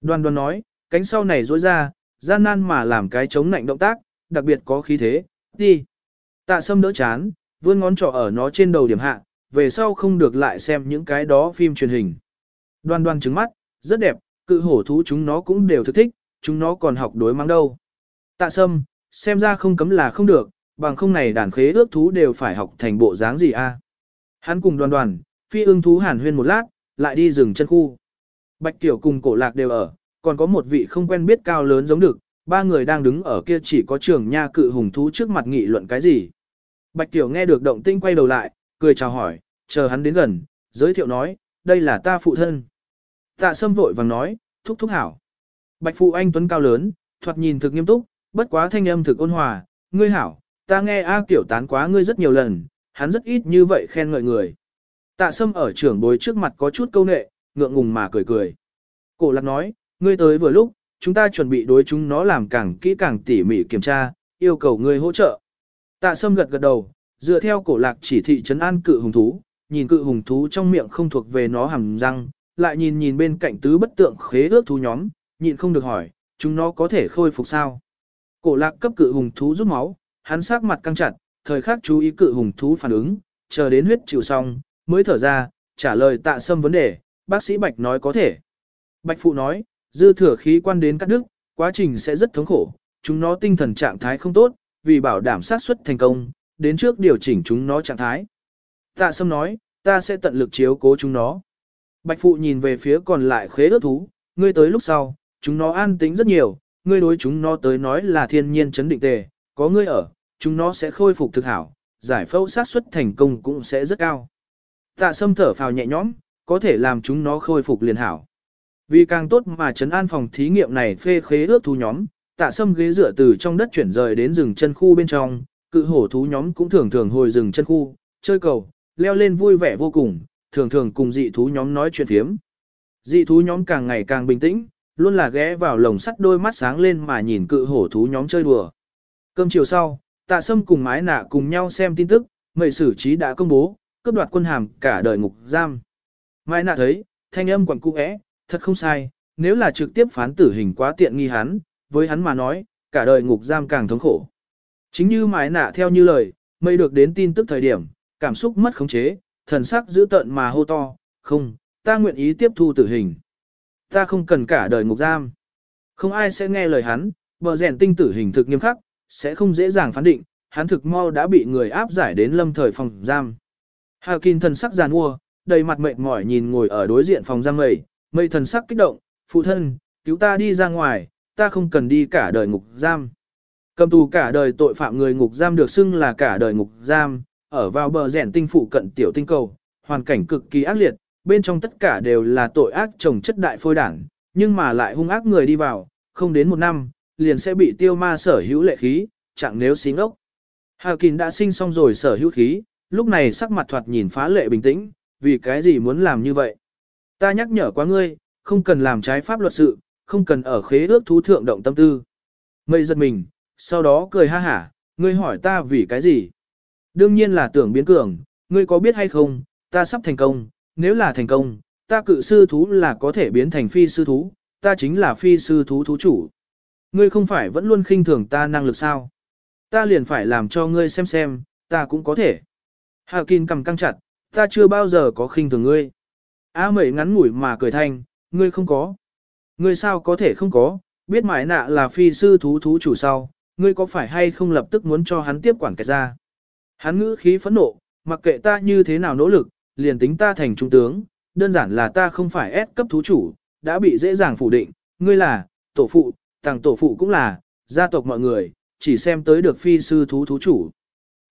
Đoan Đoan nói, cánh sau này rối ra, gian nan mà làm cái chống nạnh động tác, đặc biệt có khí thế, đi. Tạ sâm đỡ chán, vươn ngón trỏ ở nó trên đầu điểm hạ, về sau không được lại xem những cái đó phim truyền hình. Đoan đoan trứng mắt, rất đẹp, cự hổ thú chúng nó cũng đều thực thích, chúng nó còn học đối mắng đâu. Tạ sâm, xem ra không cấm là không được, bằng không này đàn khế ước thú đều phải học thành bộ dáng gì a? Hắn cùng đoàn đoàn, phi ưng thú hàn huyên một lát, lại đi rừng chân khu. Bạch Tiểu cùng cổ lạc đều ở, còn có một vị không quen biết cao lớn giống được, ba người đang đứng ở kia chỉ có trường nha cự hùng thú trước mặt nghị luận cái gì. Bạch Tiểu nghe được động tinh quay đầu lại, cười chào hỏi, chờ hắn đến gần, giới thiệu nói, đây là ta phụ thân. Tạ sâm vội vàng nói, thúc thúc hảo. Bạch phụ anh tuấn cao lớn, thoạt nhìn thực nghiêm túc, bất quá thanh âm thực ôn hòa, ngươi hảo, ta nghe A Kiểu tán quá ngươi rất nhiều lần, hắn rất ít như vậy khen ngợi người. Tạ sâm ở trưởng bối trước mặt có chút câu nệ, ngượng ngùng mà cười cười. Cổ lạc nói, ngươi tới vừa lúc, chúng ta chuẩn bị đối chúng nó làm càng kỹ càng tỉ mỉ kiểm tra, yêu cầu ngươi hỗ trợ. Tạ sâm gật gật đầu, dựa theo cổ lạc chỉ thị trấn an cự hùng thú, nhìn cự hùng thú trong miệng không thuộc về nó hàm răng, lại nhìn nhìn bên cạnh tứ bất tượng khế ước thú nhóm, nhịn không được hỏi, chúng nó có thể khôi phục sao? Cổ lạc cấp cự hùng thú rút máu, hắn sắc mặt căng chặt, thời khắc chú ý cự hùng thú phản ứng, chờ đến huyết chịu xong, mới thở ra, trả lời tạ sâm vấn đề, bác sĩ Bạch nói có thể. Bạch Phụ nói, dư thừa khí quan đến cắt đứt, quá trình sẽ rất thống khổ, chúng nó tinh thần trạng thái không tốt, vì bảo đảm sát suất thành công, đến trước điều chỉnh chúng nó trạng thái. Tạ Sâm nói, ta sẽ tận lực chiếu cố chúng nó. Bạch Phụ nhìn về phía còn lại khế ước thú, ngươi tới lúc sau, chúng nó an tĩnh rất nhiều, ngươi đối chúng nó tới nói là thiên nhiên chấn định tề, có ngươi ở, chúng nó sẽ khôi phục thực hảo, giải phẫu sát suất thành công cũng sẽ rất cao. Tạ Sâm thở phào nhẹ nhõm, có thể làm chúng nó khôi phục liền hảo. Vì càng tốt mà chấn an phòng thí nghiệm này phê khế ước thú nhóm, tạ sâm ghế dựa từ trong đất chuyển rời đến rừng chân khu bên trong, cự hổ thú nhóm cũng thường thường hồi rừng chân khu, chơi cầu, leo lên vui vẻ vô cùng, thường thường cùng dị thú nhóm nói chuyện phiếm. Dị thú nhóm càng ngày càng bình tĩnh, luôn là ghé vào lồng sắt đôi mắt sáng lên mà nhìn cự hổ thú nhóm chơi đùa. Cơm chiều sau, tạ sâm cùng mái nạ cùng nhau xem tin tức, mệ xử trí đã công bố, cướp đoạt quân hàm cả đời ngục giam. Mái nạ thấy, thanh âm quẩn cung ẽ, thật không sai, nếu là trực tiếp phán tử hình quá tiện nghi hắn, với hắn mà nói, cả đời ngục giam càng thống khổ. Chính như mái nạ theo như lời, mây được đến tin tức thời điểm, cảm xúc mất khống chế, thần sắc giữ tợn mà hô to, không, ta nguyện ý tiếp thu tử hình. Ta không cần cả đời ngục giam. Không ai sẽ nghe lời hắn, bờ rèn tinh tử hình thực nghiêm khắc, sẽ không dễ dàng phán định, hắn thực mau đã bị người áp giải đến lâm thời phòng giam. Hà Kinh thần sắc giàn ua, đầy mặt mệt mỏi nhìn ngồi ở đối diện phòng giam mây, mây thần sắc kích động, phụ thân, cứu ta đi ra ngoài, ta không cần đi cả đời ngục giam. Cầm tù cả đời tội phạm người ngục giam được xưng là cả đời ngục giam, ở vào bờ rèn tinh phụ cận tiểu tinh cầu, hoàn cảnh cực kỳ ác liệt, bên trong tất cả đều là tội ác trồng chất đại phôi đảng, nhưng mà lại hung ác người đi vào, không đến một năm, liền sẽ bị tiêu ma sở hữu lệ khí, chẳng nếu xí ngốc. Hà kình đã sinh xong rồi sở hữu khí, lúc này sắc mặt thoạt nhìn phá lệ bình tĩnh, vì cái gì muốn làm như vậy. Ta nhắc nhở quá ngươi, không cần làm trái pháp luật sự, không cần ở khế ước thú thượng động tâm tư. Mây giật mình, sau đó cười ha hả, ngươi hỏi ta vì cái gì? Đương nhiên là tưởng biến cường, ngươi có biết hay không, ta sắp thành công, nếu là thành công, ta cự sư thú là có thể biến thành phi sư thú, ta chính là phi sư thú thú chủ. Ngươi không phải vẫn luôn khinh thường ta năng lực sao? Ta liền phải làm cho ngươi xem xem, ta cũng có thể. Hà Kinh cầm căng chặt, ta chưa bao giờ có khinh thường ngươi. A mẩy ngắn ngủi mà cười thanh, ngươi không có. Ngươi sao có thể không có, biết mãi nạ là phi sư thú thú chủ sau, ngươi có phải hay không lập tức muốn cho hắn tiếp quản kẹt ra. Hắn ngữ khí phẫn nộ, mặc kệ ta như thế nào nỗ lực, liền tính ta thành trung tướng, đơn giản là ta không phải ép cấp thú chủ, đã bị dễ dàng phủ định, ngươi là, tổ phụ, tàng tổ phụ cũng là, gia tộc mọi người, chỉ xem tới được phi sư thú thú chủ.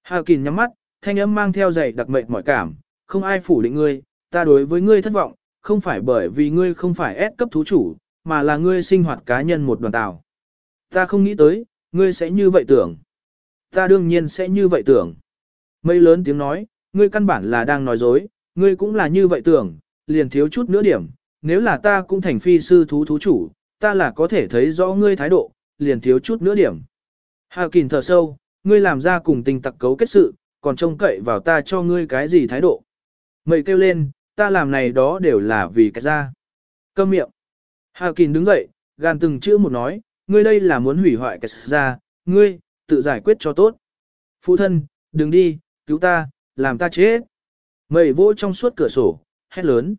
Hà Kình nhắm mắt, thanh âm mang theo dày đặc mệnh mọi cảm, không ai phủ định ngươi, ta đối với ngươi thất vọng, không phải bởi vì ngươi không phải ép cấp thú chủ, mà là ngươi sinh hoạt cá nhân một đoàn tàu. Ta không nghĩ tới, ngươi sẽ như vậy tưởng. Ta đương nhiên sẽ như vậy tưởng. Mây lớn tiếng nói, ngươi căn bản là đang nói dối, ngươi cũng là như vậy tưởng, liền thiếu chút nữa điểm, nếu là ta cũng thành phi sư thú thú chủ, ta là có thể thấy rõ ngươi thái độ, liền thiếu chút nữa điểm. Hà Kình thở sâu, ngươi làm ra cùng tình tặc cấu kết sự, còn trông cậy vào ta cho ngươi cái gì thái độ. Mày kêu lên, ta làm này đó đều là vì cái ra. Câm miệng. Hà Kình đứng dậy, gan từng chữ một nói, ngươi đây là muốn hủy hoại cái ra, ngươi, tự giải quyết cho tốt. Phụ thân, đừng đi, cứu ta, làm ta chết. Mày vỗ trong suốt cửa sổ, hét lớn.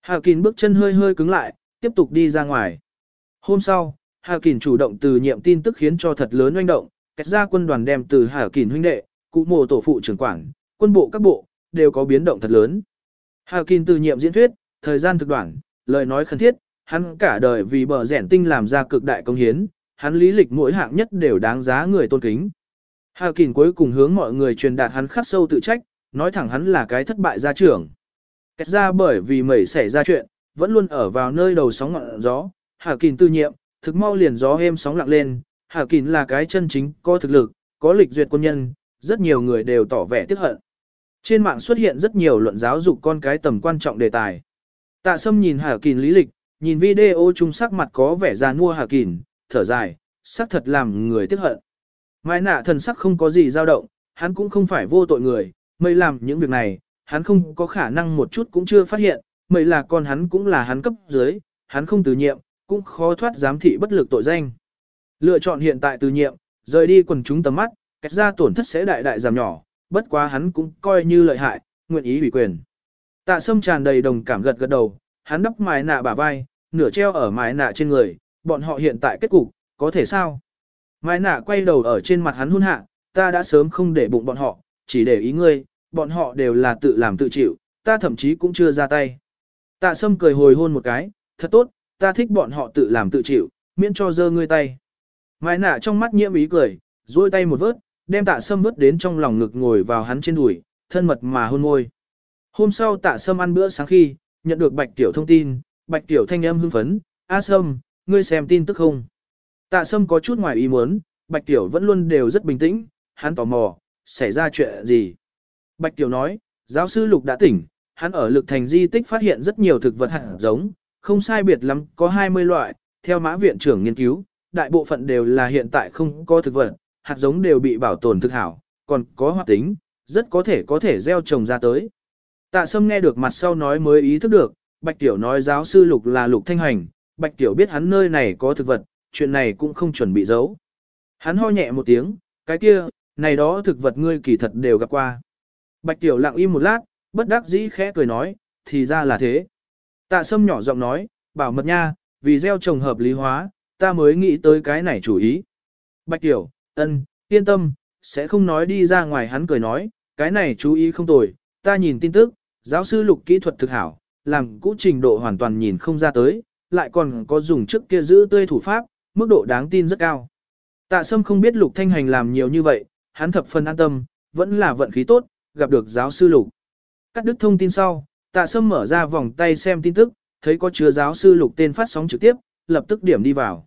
Hà Kình bước chân hơi hơi cứng lại, tiếp tục đi ra ngoài. Hôm sau, Hà Kình chủ động từ nhiệm tin tức khiến cho thật lớn oanh động, cách ra quân đoàn đem từ Hà Kình huynh đệ, cụ mồ tổ phụ trưởng quản, quân bộ các bộ, đều có biến động thật lớn. Hà Kình từ nhiệm diễn thuyết, thời gian thực đoạn, lời nói khẩn thiết, hắn cả đời vì bờ rẻn tinh làm ra cực đại công hiến, hắn lý lịch mỗi hạng nhất đều đáng giá người tôn kính. Hà Kình cuối cùng hướng mọi người truyền đạt hắn khắc sâu tự trách, nói thẳng hắn là cái thất bại gia trưởng. Kết ra bởi vì mẩy xảy ra chuyện, vẫn luôn ở vào nơi đầu sóng ngọn gió, Hà Kình tư nhiệm, thực mau liền gió êm sóng lặng lên, Hà Kình là cái chân chính, có thực lực, có lịch duyệt quân nhân, rất nhiều người đều tỏ vẻ tiếc hận. Trên mạng xuất hiện rất nhiều luận giáo dục con cái tầm quan trọng đề tài. Tạ Sâm nhìn Hà Kình lý lịch, nhìn video chung sắc mặt có vẻ già nua Hà Kình, thở dài, sắc thật làm người tiếc hận. Mai nạ thần sắc không có gì dao động, hắn cũng không phải vô tội người, mây làm những việc này, hắn không có khả năng một chút cũng chưa phát hiện, mây là con hắn cũng là hắn cấp dưới, hắn không từ nhiệm, cũng khó thoát giám thị bất lực tội danh. Lựa chọn hiện tại từ nhiệm, rời đi quần chúng tầm mắt, cách ra tổn thất sẽ đại đại giảm nhỏ, bất quá hắn cũng coi như lợi hại, nguyện ý ủy quyền. Tạ sâm tràn đầy đồng cảm gật gật đầu, hắn đắp mái nạ bả vai, nửa treo ở mái nạ trên người, bọn họ hiện tại kết cục, có thể sao? Mái nạ quay đầu ở trên mặt hắn hôn hạ, ta đã sớm không để bụng bọn họ, chỉ để ý ngươi, bọn họ đều là tự làm tự chịu, ta thậm chí cũng chưa ra tay. Tạ sâm cười hồi hôn một cái, thật tốt, ta thích bọn họ tự làm tự chịu, miễn cho dơ ngươi tay. Mai nạ trong mắt nhiễm ý cười, duỗi tay một vớt, đem tạ sâm vớt đến trong lòng ngực ngồi vào hắn trên đùi, thân mật mà hôn môi. Hôm sau tạ sâm ăn bữa sáng khi, nhận được bạch tiểu thông tin, bạch tiểu thanh âm hưng phấn, A sâm, ngươi xem tin tức không? Tạ sâm có chút ngoài ý muốn, bạch tiểu vẫn luôn đều rất bình tĩnh, hắn tò mò, xảy ra chuyện gì? Bạch tiểu nói, giáo sư lục đã tỉnh, hắn ở lực thành di tích phát hiện rất nhiều thực vật hạt giống, không sai biệt lắm, có 20 loại, theo mã viện trưởng nghiên cứu, đại bộ phận đều là hiện tại không có thực vật, hạt giống đều bị bảo tồn thực hảo, còn có hoạt tính, rất có thể có thể gieo trồng ra tới. Tạ Sâm nghe được mặt sau nói mới ý thức được, Bạch Tiểu nói giáo sư Lục là Lục Thanh Hành, Bạch Tiểu biết hắn nơi này có thực vật, chuyện này cũng không chuẩn bị giấu. Hắn ho nhẹ một tiếng, cái kia, này đó thực vật ngươi kỳ thật đều gặp qua. Bạch Tiểu lặng im một lát, bất đắc dĩ khẽ cười nói, thì ra là thế. Tạ Sâm nhỏ giọng nói, bảo mật nha, vì gieo trồng hợp lý hóa, ta mới nghĩ tới cái này chủ ý. Bạch Tiểu, ân, yên tâm, sẽ không nói đi ra ngoài hắn cười nói, cái này chú ý không tồi, ta nhìn tin tức, giáo sư lục kỹ thuật thực hảo, làm cũ trình độ hoàn toàn nhìn không ra tới, lại còn có dùng trước kia giữ tươi thủ pháp, mức độ đáng tin rất cao. Tạ Sâm không biết lục thanh hành làm nhiều như vậy, hắn thập phần an tâm, vẫn là vận khí tốt, gặp được giáo sư lục. Cắt đứt thông tin sau, tạ Sâm mở ra vòng tay xem tin tức, thấy có chứa giáo sư lục tên phát sóng trực tiếp, lập tức điểm đi vào.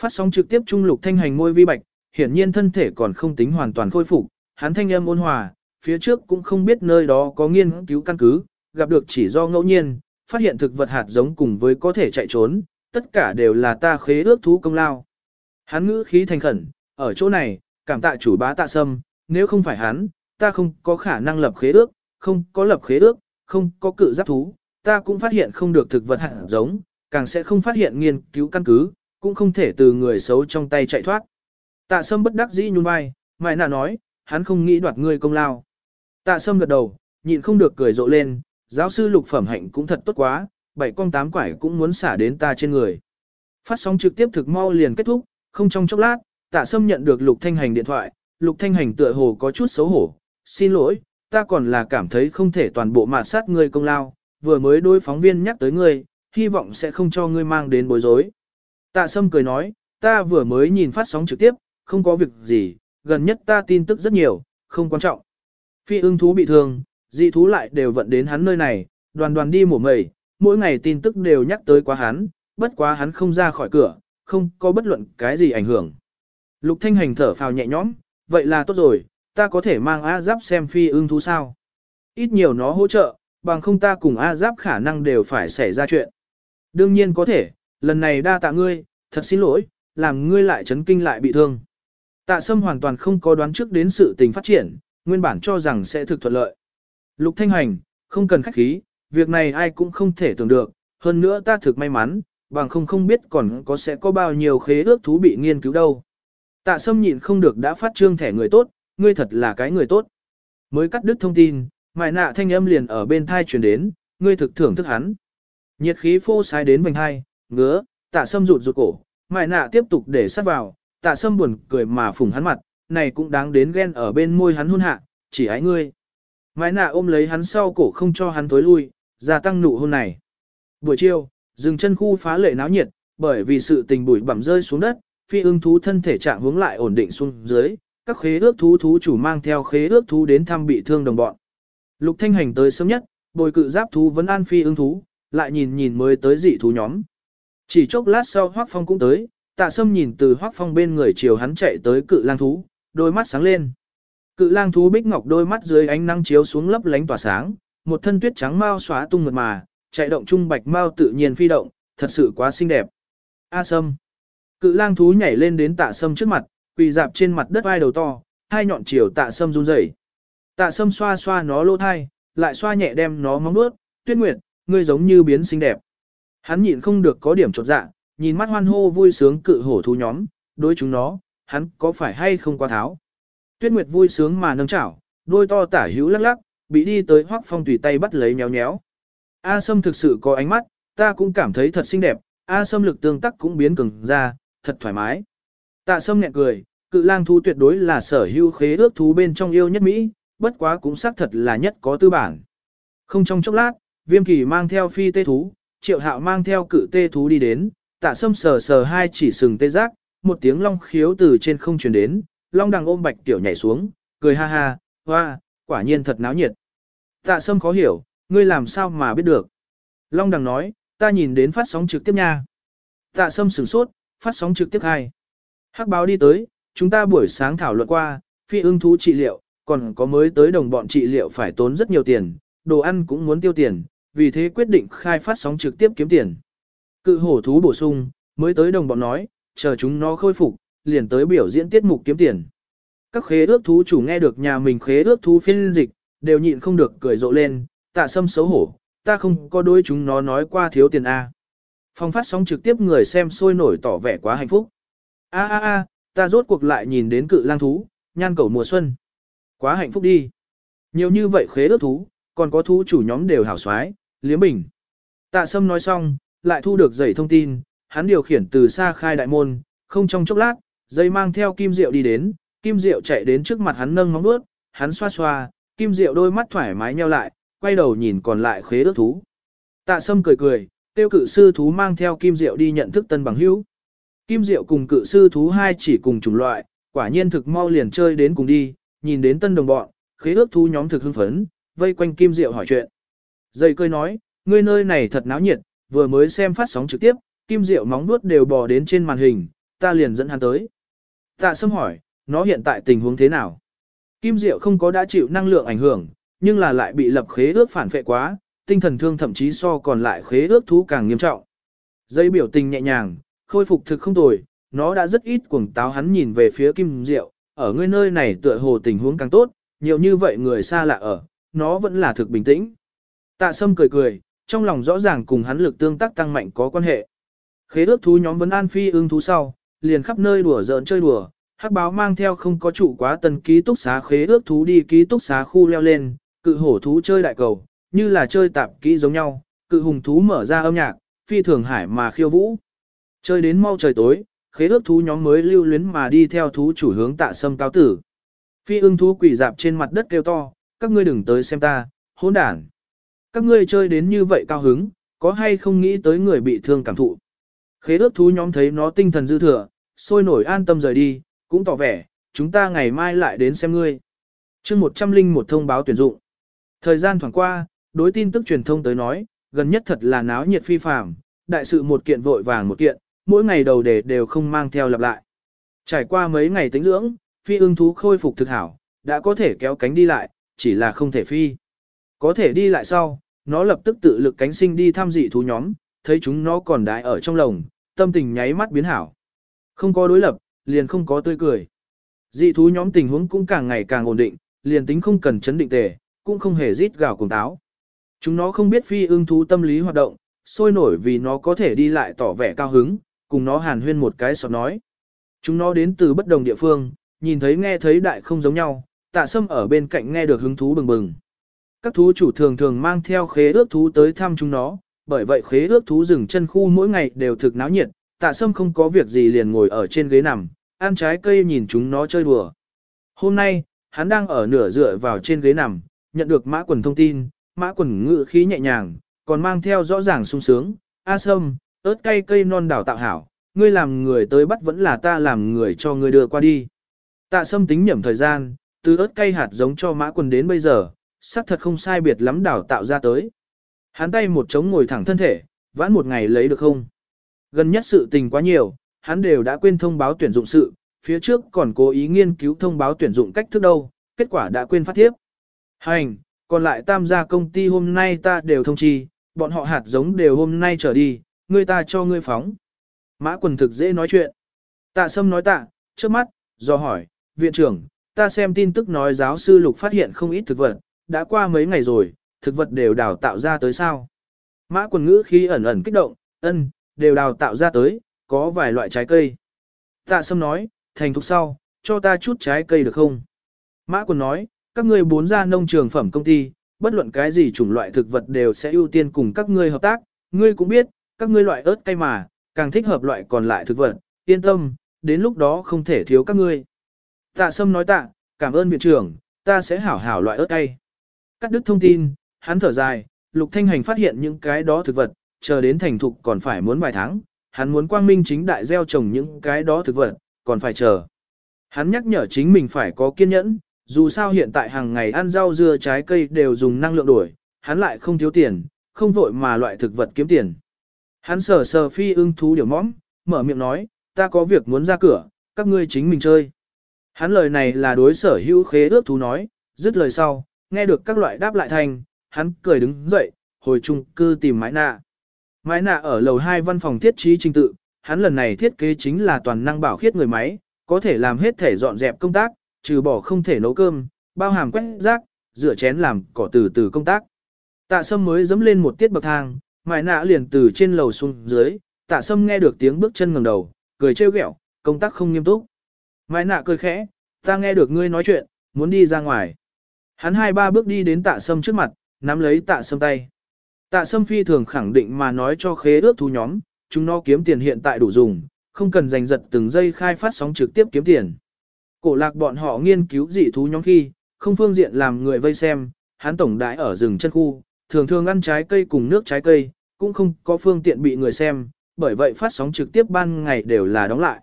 Phát sóng trực tiếp trung lục thanh hành môi vi bạch, hiển nhiên thân thể còn không tính hoàn toàn khôi phục, hắn thanh âm ôn hòa, phía trước cũng không biết nơi đó có nghiên cứu căn cứ, gặp được chỉ do ngẫu nhiên, phát hiện thực vật hạt giống cùng với có thể chạy trốn, tất cả đều là ta khế ước thú công lao. Hắn ngữ khí thành khẩn, ở chỗ này, cảm tạ chủ bá tạ sâm, nếu không phải hắn, ta không có khả năng lập khế ước, không có lập khế ước, không có cự giáp thú, ta cũng phát hiện không được thực vật hạt giống, càng sẽ không phát hiện nghiên cứu căn cứ, cũng không thể từ người xấu trong tay chạy thoát. Tạ sâm bất đắc dĩ nhún vai, mại nạ nói, hắn không nghĩ đoạt ngươi công lao. Tạ sâm gật đầu, nhịn không được cười rộ lên, giáo sư lục phẩm hạnh cũng thật tốt quá, bảy con tám quải cũng muốn xả đến ta trên người. Phát sóng trực tiếp thực mau liền kết thúc, không trong chốc lát, tạ sâm nhận được lục thanh hành điện thoại, lục thanh hành tựa hồ có chút xấu hổ, xin lỗi, ta còn là cảm thấy không thể toàn bộ mạt sát ngươi công lao, vừa mới đối phóng viên nhắc tới ngươi, hy vọng sẽ không cho ngươi mang đến bối rối. Tạ sâm cười nói, ta vừa mới nhìn phát sóng trực tiếp, không có việc gì, gần nhất ta tin tức rất nhiều, không quan trọng. Phi ưng thú bị thương, dị thú lại đều vận đến hắn nơi này, đoàn đoàn đi mổ mẩy, mỗi ngày tin tức đều nhắc tới quá hắn, bất quá hắn không ra khỏi cửa, không có bất luận cái gì ảnh hưởng. Lục Thanh Hành thở phào nhẹ nhõm, vậy là tốt rồi, ta có thể mang A Giáp xem phi ưng thú sao. Ít nhiều nó hỗ trợ, bằng không ta cùng A Giáp khả năng đều phải xảy ra chuyện. Đương nhiên có thể, lần này đa tạ ngươi, thật xin lỗi, làm ngươi lại chấn kinh lại bị thương. Tạ Sâm hoàn toàn không có đoán trước đến sự tình phát triển, nguyên bản cho rằng sẽ thực thuận lợi. Lục Thanh Hành, không cần khách khí, việc này ai cũng không thể tưởng được, hơn nữa ta thực may mắn, bằng không không biết còn có sẽ có bao nhiêu khế ước thú bị nghiên cứu đâu. Tạ Sâm nhịn không được đã phát trương thẻ người tốt, ngươi thật là cái người tốt. Mới cắt đứt thông tin, mại nạ thanh âm liền ở bên thai truyền đến, ngươi thực thưởng thức hắn. Nhiệt khí phô sai đến vành hai, ngứa, tạ Sâm rụt rụt cổ, mại nạ tiếp tục để sát vào, tạ Sâm buồn cười mà phủng hắn mặt, này cũng đáng đến ghen ở bên môi hắn hôn hạ, chỉ ái ngươi. Mại nạ ôm lấy hắn sau cổ không cho hắn tối lui, gia tăng nụ hôn này. Buổi chiều, dừng chân khu phá lệ náo nhiệt, bởi vì sự tình bụi bẩm rơi xuống đất, phi ưng thú thân thể trạng hướng lại ổn định xuống dưới, các khế ước thú thú chủ mang theo khế ước thú đến thăm bị thương đồng bọn. Lục Thanh Hành tới sớm nhất, bồi cự giáp thú vẫn an phi ưng thú, lại nhìn nhìn mới tới dị thú nhóm. Chỉ chốc lát sau Hoắc Phong cũng tới, Tạ Sâm nhìn từ Hoắc Phong bên người chiều hắn chạy tới cự lang thú, đôi mắt sáng lên. Cự lang thú bích ngọc đôi mắt dưới ánh nắng chiếu xuống lấp lánh tỏa sáng, một thân tuyết trắng mau xóa tung mượt mà, chạy động trung bạch mau tự nhiên phi động, thật sự quá xinh đẹp. A Sâm. Cự lang thú nhảy lên đến tạ sâm trước mặt, quỳ dạp trên mặt đất vai đầu to, hai nhọn chiều tạ sâm run rẩy. Tạ sâm xoa xoa nó lỗ thai, lại xoa nhẹ đem nó móng bước, tuyết nguyệt, ngươi giống như biến xinh đẹp. Hắn nhịn không được có điểm trột dạ, nhìn mắt hoan hô vui sướng cự hổ thú nhóm, đối chúng nó, hắn có phải hay không quá tháo. Tuyết Nguyệt vui sướng mà nâng chảo, đôi to tả hữu lắc lắc, bị đi tới Hoắc Phong tùy tay bắt lấy nhéo nhéo. A Sâm thực sự có ánh mắt, ta cũng cảm thấy thật xinh đẹp, A Sâm lực tương tác cũng biến cường ra, thật thoải mái. Tạ Sâm nhẹ cười, cự lang thú tuyệt đối là sở hữu khế ước thú bên trong yêu nhất Mỹ, bất quá cũng xác thật là nhất có tư bản. Không trong chốc lát, viêm kỳ mang theo phi tê thú, triệu hạo mang theo cự tê thú đi đến, tạ sâm sờ sờ hai chỉ sừng tê giác, một tiếng long khiếu từ trên không truyền đến, long đằng ôm bạch tiểu nhảy xuống, cười ha ha, hoa, quả nhiên thật náo nhiệt. Tạ sâm khó hiểu, ngươi làm sao mà biết được. Long đằng nói, ta nhìn đến phát sóng trực tiếp nha. Tạ sâm sửng sốt, phát sóng trực tiếp hay. Hắc báo đi tới, chúng ta buổi sáng thảo luận qua, phi ưng thú trị liệu, còn có mới tới đồng bọn trị liệu phải tốn rất nhiều tiền, đồ ăn cũng muốn tiêu tiền, vì thế quyết định khai phát sóng trực tiếp kiếm tiền. Cự hổ thú bổ sung, mới tới đồng bọn nói, chờ chúng nó khôi phục, liền tới biểu diễn tiết mục kiếm tiền. Các khế ước thú chủ nghe được nhà mình khế ước thú phiên dịch, đều nhịn không được cười rộ lên, tạ sâm xấu hổ, ta không có đôi chúng nó nói qua thiếu tiền A. Phong phát sóng trực tiếp người xem sôi nổi tỏ vẻ quá hạnh phúc. A a a, ta rốt cuộc lại nhìn đến cự lang thú, nhan cầu mùa xuân. Quá hạnh phúc đi. Nhiều như vậy khế ước thú, còn có thú chủ nhóm đều hảo soái liếm bình. Tạ sâm nói xong, lại thu được giấy thông tin, hắn điều khiển từ xa khai đại môn, không trong chốc lát, dây mang theo kim diệu đi đến, kim diệu chạy đến trước mặt hắn nâng móng bước, hắn xoa xoa, kim diệu đôi mắt thoải mái nheo lại, quay đầu nhìn còn lại khế ước thú. Tạ sâm cười cười, tiêu cự sư thú mang theo kim diệu đi nhận thức tân bằng hữu. Kim diệu cùng cự sư thú hai chỉ cùng chủng loại, quả nhiên thực mau liền chơi đến cùng đi, nhìn đến tân đồng bọn, khế ước thú nhóm thực hưng phấn, vây quanh kim diệu hỏi chuyện. Dây cười nói, ngươi nơi này thật náo nhiệt, vừa mới xem phát sóng trực tiếp, kim diệu móng vuốt đều bò đến trên màn hình, ta liền dẫn hắn tới. Tạ Sâm hỏi, nó hiện tại tình huống thế nào? Kim Diệu không có đã chịu năng lượng ảnh hưởng, nhưng là lại bị lập khế ước phản phệ quá, tinh thần thương thậm chí so còn lại khế ước thú càng nghiêm trọng. Dây biểu tình nhẹ nhàng, khôi phục thực không tồi, nó đã rất ít cuồng táo hắn nhìn về phía Kim Diệu, ở ngươi nơi này tựa hồ tình huống càng tốt, nhiều như vậy người xa lạ ở, nó vẫn là thực bình tĩnh. Tạ Sâm cười cười, trong lòng rõ ràng cùng hắn lực tương tác tăng mạnh có quan hệ. Khế ước thú nhóm vấn an phi ưng thú sau, liền khắp nơi đùa giỡn chơi đùa, hắc báo mang theo không có trụ quá tần ký túc xá khế ước thú đi ký túc xá khu leo lên, cự hổ thú chơi đại cầu, như là chơi tạp kỹ giống nhau, cự hùng thú mở ra âm nhạc, phi thường hải mà khiêu vũ. Chơi đến mau trời tối, khế ước thú nhóm mới lưu luyến mà đi theo thú chủ hướng tạ sâm cao tử. Phi ưng thú quỷ dạp trên mặt đất kêu to, các ngươi đừng tới xem ta, hỗn đản. Các ngươi chơi đến như vậy cao hứng, có hay không nghĩ tới người bị thương cảm thụ. Khế ước thú nhóm thấy nó tinh thần dư thừa, sôi nổi an tâm rời đi, cũng tỏ vẻ, chúng ta ngày mai lại đến xem ngươi. Trước một trăm linh một thông báo tuyển dụng. Thời gian thoảng qua, đối tin tức truyền thông tới nói, gần nhất thật là náo nhiệt phi phàm, đại sự một kiện vội vàng một kiện, mỗi ngày đầu đề đều không mang theo lặp lại. Trải qua mấy ngày tính dưỡng, phi ưng thú khôi phục thực hảo, đã có thể kéo cánh đi lại, chỉ là không thể phi. Có thể đi lại sau, nó lập tức tự lực cánh sinh đi thăm dị thú nhóm, thấy chúng nó còn đái ở trong lồng, tâm tình nháy mắt biến hảo. Không có đối lập, liền không có tươi cười. Dị thú nhóm tình huống cũng càng ngày càng ổn định, liền tính không cần chấn định tề, cũng không hề rít gào cùng táo. Chúng nó không biết phi ưng thú tâm lý hoạt động, sôi nổi vì nó có thể đi lại tỏ vẻ cao hứng, cùng nó hàn huyên một cái sọt nói. Chúng nó đến từ bất đồng địa phương, nhìn thấy nghe thấy đại không giống nhau, tạ sâm ở bên cạnh nghe được hứng thú bừng bừng. Các thú chủ thường thường mang theo khế ước thú tới thăm chúng nó, bởi vậy khế ước thú rừng chân khu mỗi ngày đều thực náo nhiệt, tạ sâm không có việc gì liền ngồi ở trên ghế nằm, ăn trái cây nhìn chúng nó chơi đùa. Hôm nay, hắn đang ở nửa dựa vào trên ghế nằm, nhận được mã quần thông tin, mã quần ngự khí nhẹ nhàng, còn mang theo rõ ràng sung sướng, A Sâm, ớt cây cây non đảo tạo hảo, ngươi làm người tới bắt vẫn là ta làm người cho ngươi đưa qua đi. Tạ Sâm tính nhẩm thời gian, từ ớt cây hạt giống cho mã quần đến bây giờ, xác thật không sai biệt lắm đảo tạo ra tới. Hắn tay một chống ngồi thẳng thân thể, vãn một ngày lấy được không? Gần nhất sự tình quá nhiều, hắn đều đã quên thông báo tuyển dụng sự, phía trước còn cố ý nghiên cứu thông báo tuyển dụng cách thức đâu, kết quả đã quên phát thiếp. Hành, còn lại tam gia công ty hôm nay ta đều thông chi, bọn họ hạt giống đều hôm nay trở đi, ngươi ta cho ngươi phóng. Mã quần thực dễ nói chuyện. Tạ sâm nói tạ, trước mắt, do hỏi, viện trưởng, ta xem tin tức nói giáo sư lục phát hiện không ít thực vật, đã qua mấy ngày rồi, thực vật đều đào tạo ra tới sao. Mã quần ngữ khi ẩn ẩn kích động, ân, đều đào tạo ra tới, có vài loại trái cây. Tạ sâm nói, thành thục sau, cho ta chút trái cây được không? Mã quần nói, các ngươi bốn gia nông trường phẩm công ty, bất luận cái gì chủng loại thực vật đều sẽ ưu tiên cùng các ngươi hợp tác, ngươi cũng biết, các ngươi loại ớt cay mà, càng thích hợp loại còn lại thực vật, yên tâm, đến lúc đó không thể thiếu các ngươi. Tạ Sâm nói tạ, cảm ơn viện trưởng, ta sẽ hảo hảo loại ớt cay. Cắt đứt thông tin, hắn thở dài, Lục Thanh Hành phát hiện những cái đó thực vật, chờ đến thành thục còn phải muốn vài tháng, hắn muốn quang minh chính đại gieo trồng những cái đó thực vật, còn phải chờ. Hắn nhắc nhở chính mình phải có kiên nhẫn, dù sao hiện tại hàng ngày ăn rau dưa trái cây đều dùng năng lượng đổi, hắn lại không thiếu tiền, không vội mà loại thực vật kiếm tiền. Hắn sờ sờ phi ưng thú điểu mõm, mở miệng nói, ta có việc muốn ra cửa, các ngươi chính mình chơi. Hắn lời này là đối sở hữu khế ước thú nói, dứt lời sau, nghe được các loại đáp lại thành, hắn cười đứng dậy, hồi chung cư tìm mái nạ. Mái nạ ở lầu 2 văn phòng thiết trí trình tự, hắn lần này thiết kế chính là toàn năng bảo khiết người máy, có thể làm hết thể dọn dẹp công tác, trừ bỏ không thể nấu cơm, bao hàm quét rác, rửa chén làm cỏ từ từ công tác. Tạ Sâm mới dẫm lên một tiết bậc thang, mại nạ liền từ trên lầu xuống dưới, Tạ Sâm nghe được tiếng bước chân ngẩng đầu, cười trêu ghẹo, công tác không nghiêm túc. Mại nạ cười khẽ, ta nghe được ngươi nói chuyện, muốn đi ra ngoài. Hắn hai ba bước đi đến Tạ Sâm trước mặt, nắm lấy Tạ Sâm tay. Tạ Sâm phi thường khẳng định mà nói cho khế ước thú nhóm, chúng nó kiếm tiền hiện tại đủ dùng, không cần giành giật từng giây khai phát sóng trực tiếp kiếm tiền. Cổ lạc bọn họ nghiên cứu dị thú nhóm khi, không phương diện làm người vây xem, hắn tổng đãi ở rừng chân khu, thường thường ăn trái cây cùng nước trái cây, cũng không có phương tiện bị người xem, bởi vậy phát sóng trực tiếp ban ngày đều là đóng lại.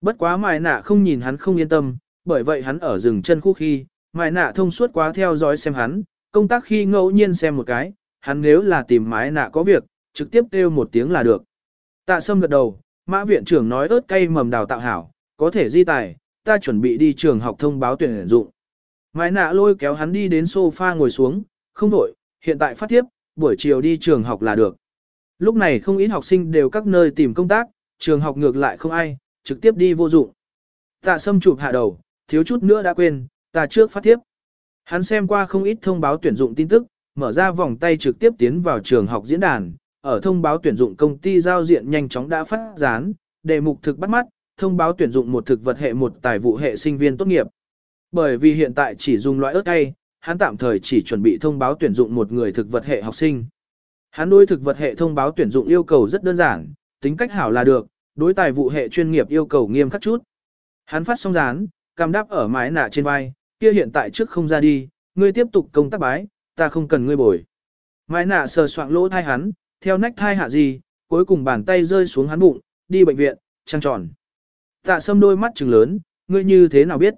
Bất quá Mai nạ không nhìn hắn không yên tâm, bởi vậy hắn ở rừng chân khu khi, Mai nạ thông suốt quá theo dõi xem hắn, công tác khi ngẫu nhiên xem một cái, hắn nếu là tìm Mai nạ có việc, trực tiếp kêu một tiếng là được. Tạ sâm gật đầu, Mã viện trưởng nói ớt cây mầm đào tạo hảo, có thể di tài, ta chuẩn bị đi trường học thông báo tuyển dụng. Mai nạ lôi kéo hắn đi đến sofa ngồi xuống, không đổi, hiện tại phát tiếp, buổi chiều đi trường học là được. Lúc này không ít học sinh đều các nơi tìm công tác, trường học ngược lại không ai, trực tiếp đi vô dụng. Tạ sâm chụp hạ đầu, thiếu chút nữa đã quên, ta trước phát tiếp. Hắn xem qua không ít thông báo tuyển dụng tin tức, mở ra vòng tay trực tiếp tiến vào trường học diễn đàn, ở thông báo tuyển dụng công ty giao diện nhanh chóng đã phát dán, đề mục thực bắt mắt, thông báo tuyển dụng một thực vật hệ một tài vụ hệ sinh viên tốt nghiệp. Bởi vì hiện tại chỉ dùng loại ớt cay, hắn tạm thời chỉ chuẩn bị thông báo tuyển dụng một người thực vật hệ học sinh. Hắn đối thực vật hệ thông báo tuyển dụng yêu cầu rất đơn giản, tính cách hảo là được, đối tài vụ hệ chuyên nghiệp yêu cầu nghiêm khắc chút. Hắn phát xong dán, cam đáp ở mái nạ trên vai, kia hiện tại trước không ra đi, ngươi tiếp tục công tác bái, ta không cần ngươi bồi. Mái nạ sờ soạng lỗ thai hắn, theo nách thai hạ gì, cuối cùng bàn tay rơi xuống hắn bụng, đi bệnh viện, trăng tròn. Tạ sâm đôi mắt trừng lớn, ngươi như thế nào biết?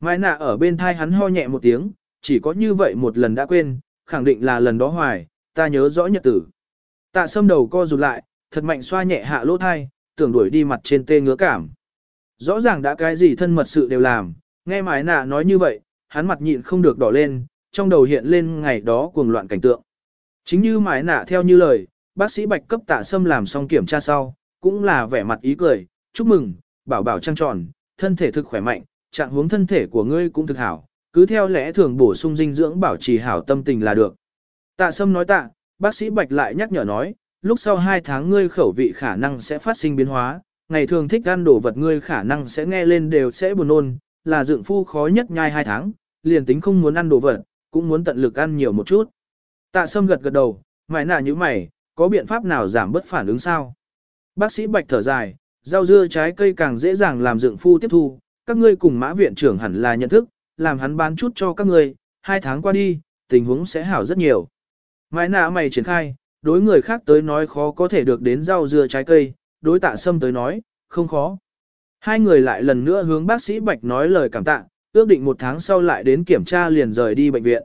Mái nạ ở bên thai hắn ho nhẹ một tiếng, chỉ có như vậy một lần đã quên, khẳng định là lần đó hoài, ta nhớ rõ nhật tử. Tạ sâm đầu co rụt lại, thật mạnh xoa nhẹ hạ lỗ thai, tưởng đuổi đi mặt trên tê ngứa cảm. Rõ ràng đã cái gì thân mật sự đều làm, nghe mái nạ nói như vậy, hắn mặt nhịn không được đỏ lên, trong đầu hiện lên ngày đó cuồng loạn cảnh tượng. Chính như mái nạ theo như lời, bác sĩ bạch cấp tạ sâm làm xong kiểm tra sau, cũng là vẻ mặt ý cười, chúc mừng, bảo bảo trăng tròn, thân thể thực khỏe mạnh, trạng huống thân thể của ngươi cũng thực hảo, cứ theo lẽ thường bổ sung dinh dưỡng bảo trì hảo tâm tình là được. Tạ Sâm nói tạ, bác sĩ Bạch lại nhắc nhở nói, lúc sau 2 tháng ngươi khẩu vị khả năng sẽ phát sinh biến hóa, ngày thường thích ăn đồ vật ngươi khả năng sẽ nghe lên đều sẽ buồn nôn, là dưỡng phu khó nhất nhai 2 tháng, liền tính không muốn ăn đồ vật, cũng muốn tận lực ăn nhiều một chút. Tạ Sâm gật gật đầu, mày nạ như mày, có biện pháp nào giảm bớt phản ứng sao? Bác sĩ Bạch thở dài, rau dưa trái cây càng dễ dàng làm dưỡng phu tiếp thu, các ngươi cùng mã viện trưởng hẳn là nhận thức, làm hắn bán chút cho các người. hai tháng qua đi, tình huống sẽ hảo rất nhiều. Mãi nạ mày triển khai, đối người khác tới nói khó có thể được đến rau dưa trái cây, đối tạ sâm tới nói, không khó. Hai người lại lần nữa hướng bác sĩ Bạch nói lời cảm tạ, ước định một tháng sau lại đến kiểm tra liền rời đi bệnh viện.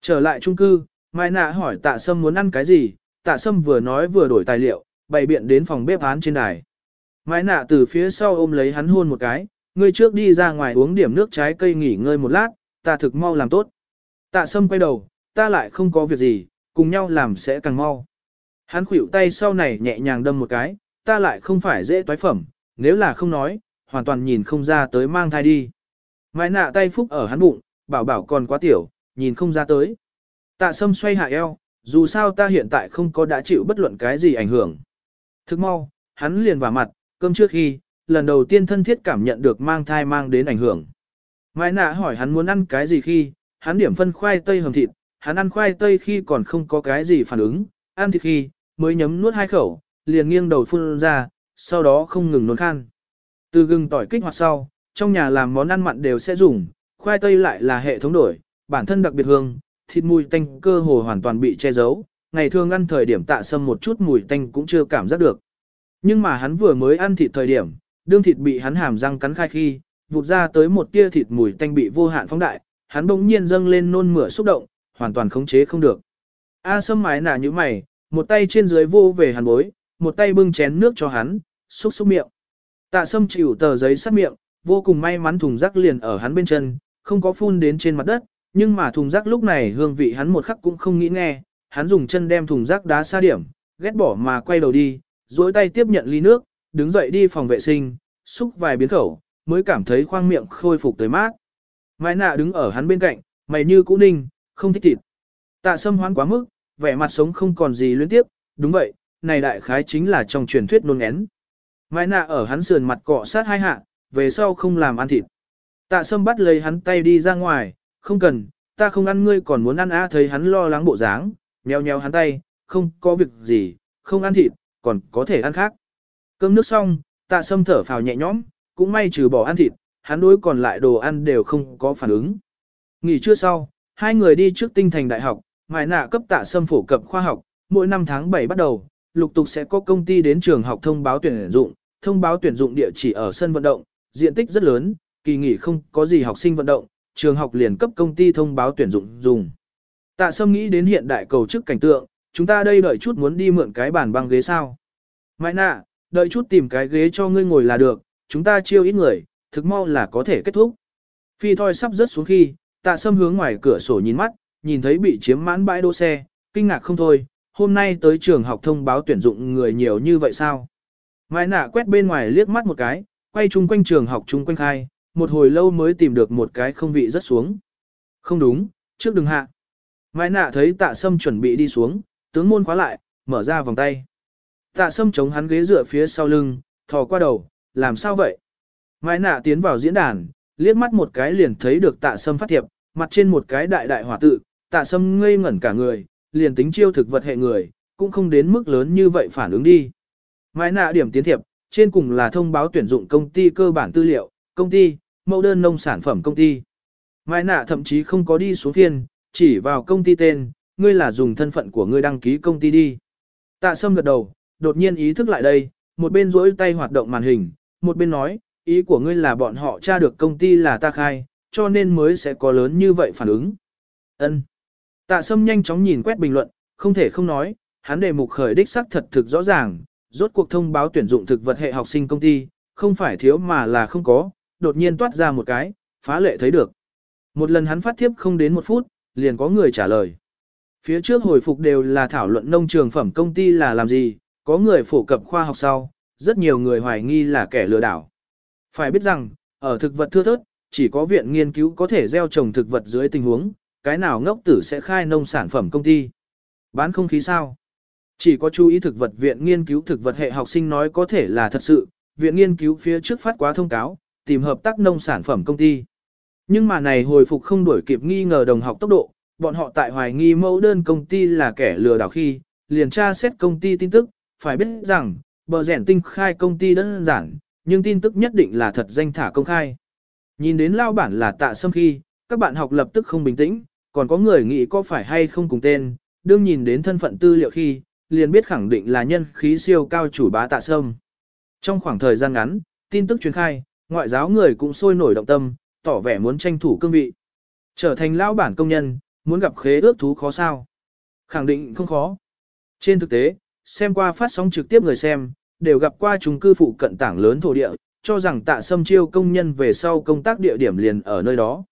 Trở lại trung cư, Mai nạ hỏi tạ sâm muốn ăn cái gì, tạ sâm vừa nói vừa đổi tài liệu, bày biện đến phòng bếp án trên đài. Mai nạ từ phía sau ôm lấy hắn hôn một cái, ngươi trước đi ra ngoài uống điểm nước trái cây nghỉ ngơi một lát, ta thực mau làm tốt. Tạ sâm quay đầu, ta lại không có việc gì, cùng nhau làm sẽ càng mau. Hắn khủy tay sau này nhẹ nhàng đâm một cái, ta lại không phải dễ toái phẩm, nếu là không nói, hoàn toàn nhìn không ra tới mang thai đi. Mãi nạ tay phúc ở hắn bụng, bảo bảo còn quá tiểu, nhìn không ra tới. Tạ sâm xoay hạ eo, dù sao ta hiện tại không có đã chịu bất luận cái gì ảnh hưởng. Thức mau, hắn liền vào mặt, cơm trước khi, lần đầu tiên thân thiết cảm nhận được mang thai mang đến ảnh hưởng. Mai nạ hỏi hắn muốn ăn cái gì khi, hắn điểm phân khoai tây hầm thịt, hắn ăn khoai tây khi còn không có cái gì phản ứng, ăn thịt khi, mới nhấm nuốt hai khẩu, liền nghiêng đầu phun ra, sau đó không ngừng nôn khan. Từ gừng tỏi kích hoạt sau, trong nhà làm món ăn mặn đều sẽ dùng, khoai tây lại là hệ thống đổi, bản thân đặc biệt hương, thịt mùi tanh cơ hồ hoàn toàn bị che giấu, ngày thường ăn thời điểm tạ sâm một chút mùi tanh cũng chưa cảm giác được. Nhưng mà hắn vừa mới ăn thịt thời điểm, đương thịt bị hắn hàm răng cắn khai khi, vụt ra tới một tia thịt mùi tanh bị vô hạn phóng đại, hắn bỗng nhiên dâng lên nôn mửa xúc động, hoàn toàn khống chế không được. A sâm mái nả như mày, một tay trên dưới vô về hắn bối, một tay bưng chén nước cho hắn, xúc xúc miệng. Tạ sâm chịu tờ giấy sát miệng, vô cùng may mắn thùng rác liền ở hắn bên chân, không có phun đến trên mặt đất, nhưng mà thùng rác lúc này hương vị hắn một khắc cũng không nghĩ nghe, hắn dùng chân đem thùng rác đá xa điểm, ghét bỏ mà quay đầu đi, duỗi tay tiếp nhận ly nước, đứng dậy đi phòng vệ sinh, xúc vài biến khẩu, mới cảm thấy khoang miệng khôi phục tới mát. Mai nạ đứng ở hắn bên cạnh, mày như cũ ninh, không thích thịt. Tạ sâm hoán quá mức, vẻ mặt sống không còn gì liên tiếp, đúng vậy, này đại khái chính là trong truyền thuyết nôn én. Mai nạ ở hắn sườn mặt cọ sát hai hạ, về sau không làm ăn thịt. Tạ sâm bắt lấy hắn tay đi ra ngoài, không cần, ta không ăn ngươi còn muốn ăn á thấy hắn lo lắng bộ dáng, nheo nheo hắn tay, không có việc gì, không ăn thịt, còn có thể ăn khác. Cơm nước xong, tạ sâm thở phào nhẹ nhõm, cũng may trừ bỏ ăn thịt, hắn đối còn lại đồ ăn đều không có phản ứng. Nghỉ trưa sau, hai người đi trước tinh thành đại học, mài nạ cấp tạ sâm phổ cập khoa học, mỗi năm tháng 7 bắt đầu, lục tục sẽ có công ty đến trường học thông báo tuyển dụng, thông báo tuyển dụng địa chỉ ở sân vận động, diện tích rất lớn, kỳ nghỉ không có gì học sinh vận động, trường học liền cấp công ty thông báo tuyển dụng dùng. Tạ sâm nghĩ đến hiện đại cầu chức cảnh tượng, chúng ta đây đợi chút muốn đi mượn cái bàn băng ghế sao. Mai nạ, đợi chút tìm cái ghế cho ngươi ngồi là được, chúng ta chiêu ít người, thực mau là có thể kết thúc. Phi thoi sắp rớt xuống khi, tạ sâm hướng ngoài cửa sổ nhìn mắt, nhìn thấy bị chiếm mãn bãi đỗ xe, kinh ngạc không thôi, hôm nay tới trường học thông báo tuyển dụng người nhiều như vậy sao? Mai nạ quét bên ngoài liếc mắt một cái, quay chung quanh trường học chung quanh khai, một hồi lâu mới tìm được một cái không vị rất xuống. Không đúng, trước đừng hạ. Mai nạ thấy tạ sâm chuẩn bị đi xuống, tướng môn khóa lại, mở ra vòng tay. Tạ sâm chống hắn ghế dựa phía sau lưng, thò qua đầu, làm sao vậy? Mai nạ tiến vào diễn đàn, liếc mắt một cái liền thấy được tạ sâm phát thiệp, mặt trên một cái đại đại hỏa tự, tạ sâm ngây ngẩn cả người, liền tính chiêu thực vật hệ người, cũng không đến mức lớn như vậy phản ứng đi. Mai nạ điểm tiến thiệp, trên cùng là thông báo tuyển dụng công ty cơ bản tư liệu, công ty, mẫu đơn nông sản phẩm công ty. Mai nạ thậm chí không có đi xuống phiên, chỉ vào công ty tên, ngươi là dùng thân phận của ngươi đăng ký công ty đi. Tạ sâm gật đầu, đột nhiên ý thức lại đây, một bên rỗi tay hoạt động màn hình, một bên nói, ý của ngươi là bọn họ tra được công ty là ta khai, cho nên mới sẽ có lớn như vậy phản ứng. Ân. Tạ sâm nhanh chóng nhìn quét bình luận, không thể không nói, hắn đề mục khởi đích xác thật thực rõ ràng, rốt cuộc thông báo tuyển dụng thực vật hệ học sinh công ty, không phải thiếu mà là không có, đột nhiên toát ra một cái, phá lệ thấy được. Một lần hắn phát thiếp không đến một phút, liền có người trả lời. Phía trước hồi phục đều là thảo luận nông trường phẩm công ty là làm gì, có người phổ cập khoa học sau, rất nhiều người hoài nghi là kẻ lừa đảo. Phải biết rằng, ở thực vật thưa thớt, chỉ có viện nghiên cứu có thể gieo trồng thực vật dưới tình huống, cái nào ngốc tử sẽ khai nông sản phẩm công ty. Bán không khí sao? Chỉ có chú ý thực vật viện nghiên cứu thực vật hệ học sinh nói có thể là thật sự, viện nghiên cứu phía trước phát quá thông cáo, tìm hợp tác nông sản phẩm công ty. Nhưng mà này hồi phục không đuổi kịp nghi ngờ đồng học tốc độ, bọn họ tại hoài nghi mẫu đơn công ty là kẻ lừa đảo khi, liền tra xét công ty tin tức, phải biết rằng, bờ rẻn tinh khai công ty đơn giản, nhưng tin tức nhất định là thật danh thả công khai. Nhìn đến lao bản là tạ sâm khi, các bạn học lập tức không bình tĩnh, còn có người nghĩ có phải hay không cùng tên, đương nhìn đến thân phận tư liệu khi, liền biết khẳng định là nhân khí siêu cao chủ bá tạ sâm. Trong khoảng thời gian ngắn, tin tức truyền khai, ngoại giáo người cũng sôi nổi động tâm, tỏ vẻ muốn tranh thủ cương vị. Trở thành lao bản công nhân, muốn gặp khế ước thú khó sao? Khẳng định không khó. Trên thực tế, xem qua phát sóng trực tiếp người xem, đều gặp qua chung cư phụ cận tảng lớn thổ địa, cho rằng tạ sâm chiêu công nhân về sau công tác địa điểm liền ở nơi đó.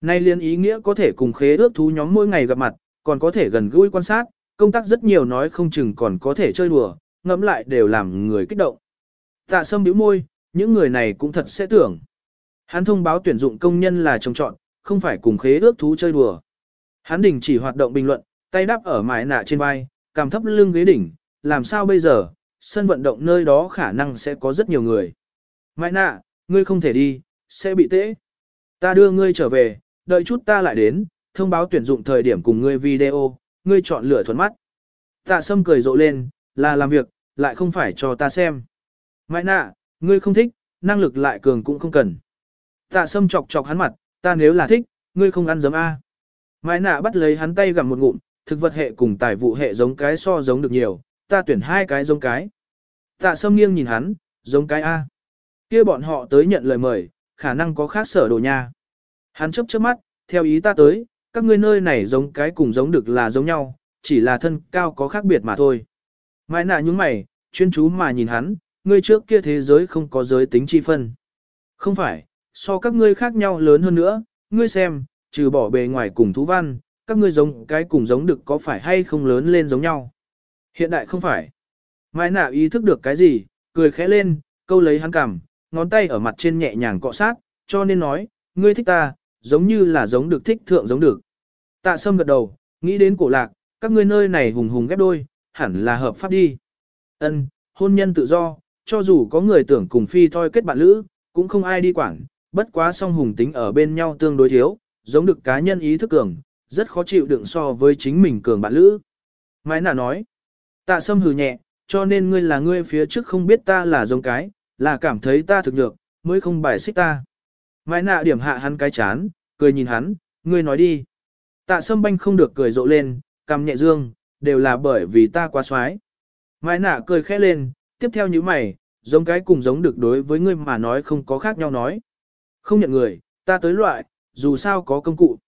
Nay liên ý nghĩa có thể cùng khế ước thú nhóm mỗi ngày gặp mặt, còn có thể gần gũi quan sát, công tác rất nhiều nói không chừng còn có thể chơi đùa, ngẫm lại đều làm người kích động. Tạ sâm bĩu môi, những người này cũng thật sẽ tưởng. Hắn thông báo tuyển dụng công nhân là trồng trọn, không phải cùng khế ước thú chơi đùa. Hắn đình chỉ hoạt động bình luận, tay đắp ở mái nạ trên vai, cảm thấp lưng ghế đỉnh, làm sao bây giờ, sân vận động nơi đó khả năng sẽ có rất nhiều người. Mãi nạ, ngươi không thể đi, sẽ bị tễ. Ta đưa ngươi trở về, đợi chút ta lại đến, thông báo tuyển dụng thời điểm cùng ngươi video, ngươi chọn lựa thuận mắt. Tạ sâm cười rộ lên, là làm việc, lại không phải cho ta xem. Mãi nạ, ngươi không thích, năng lực lại cường cũng không cần. Tạ sâm chọc chọc hắn mặt, ta nếu là thích, ngươi không ăn giấm A. Mãi nạ bắt lấy hắn tay gặm một ngụm, thực vật hệ cùng tài vụ hệ giống cái so giống được nhiều, ta tuyển hai cái giống cái. Tạ sâm nghiêng nhìn hắn, giống cái A. kia bọn họ tới nhận lời mời, khả năng có khác sở đồ nha. Hắn chấp chớp mắt, theo ý ta tới, các ngươi nơi này giống cái cùng giống được là giống nhau, chỉ là thân cao có khác biệt mà thôi. Mai nạ những mày, chuyên chú mà nhìn hắn, ngươi trước kia thế giới không có giới tính chi phân. Không phải, so các ngươi khác nhau lớn hơn nữa, ngươi xem, trừ bỏ bề ngoài cùng thú văn, các ngươi giống cái cùng giống được có phải hay không lớn lên giống nhau. Hiện đại không phải. Mai nạ ý thức được cái gì, cười khẽ lên, câu lấy hắn cằm, ngón tay ở mặt trên nhẹ nhàng cọ sát, cho nên nói, ngươi thích ta, giống như là giống được thích thượng giống được. Tạ sâm gật đầu, nghĩ đến cổ lạc, các ngươi nơi này hùng hùng ghép đôi, hẳn là hợp pháp đi. Ân, hôn nhân tự do, cho dù có người tưởng cùng phi thôi kết bạn lữ, cũng không ai đi quản, bất quá song hùng tính ở bên nhau tương đối thiếu, giống được cá nhân ý thức cường, rất khó chịu đựng so với chính mình cường bạn lữ. Mai nà nói, tạ sâm hừ nhẹ, cho nên ngươi là ngươi phía trước không biết ta là giống cái, là cảm thấy ta thực nhược, mới không bài xích ta. Mai nạ điểm hạ hắn cái chán, cười nhìn hắn, ngươi nói đi. Tạ sâm banh không được cười rộ lên, cầm nhẹ dương, đều là bởi vì ta quá xoái. Mai nạ cười khẽ lên, tiếp theo như mày, giống cái cùng giống được đối với ngươi mà nói không có khác nhau nói. Không nhận người, ta tới loại, dù sao có công cụ.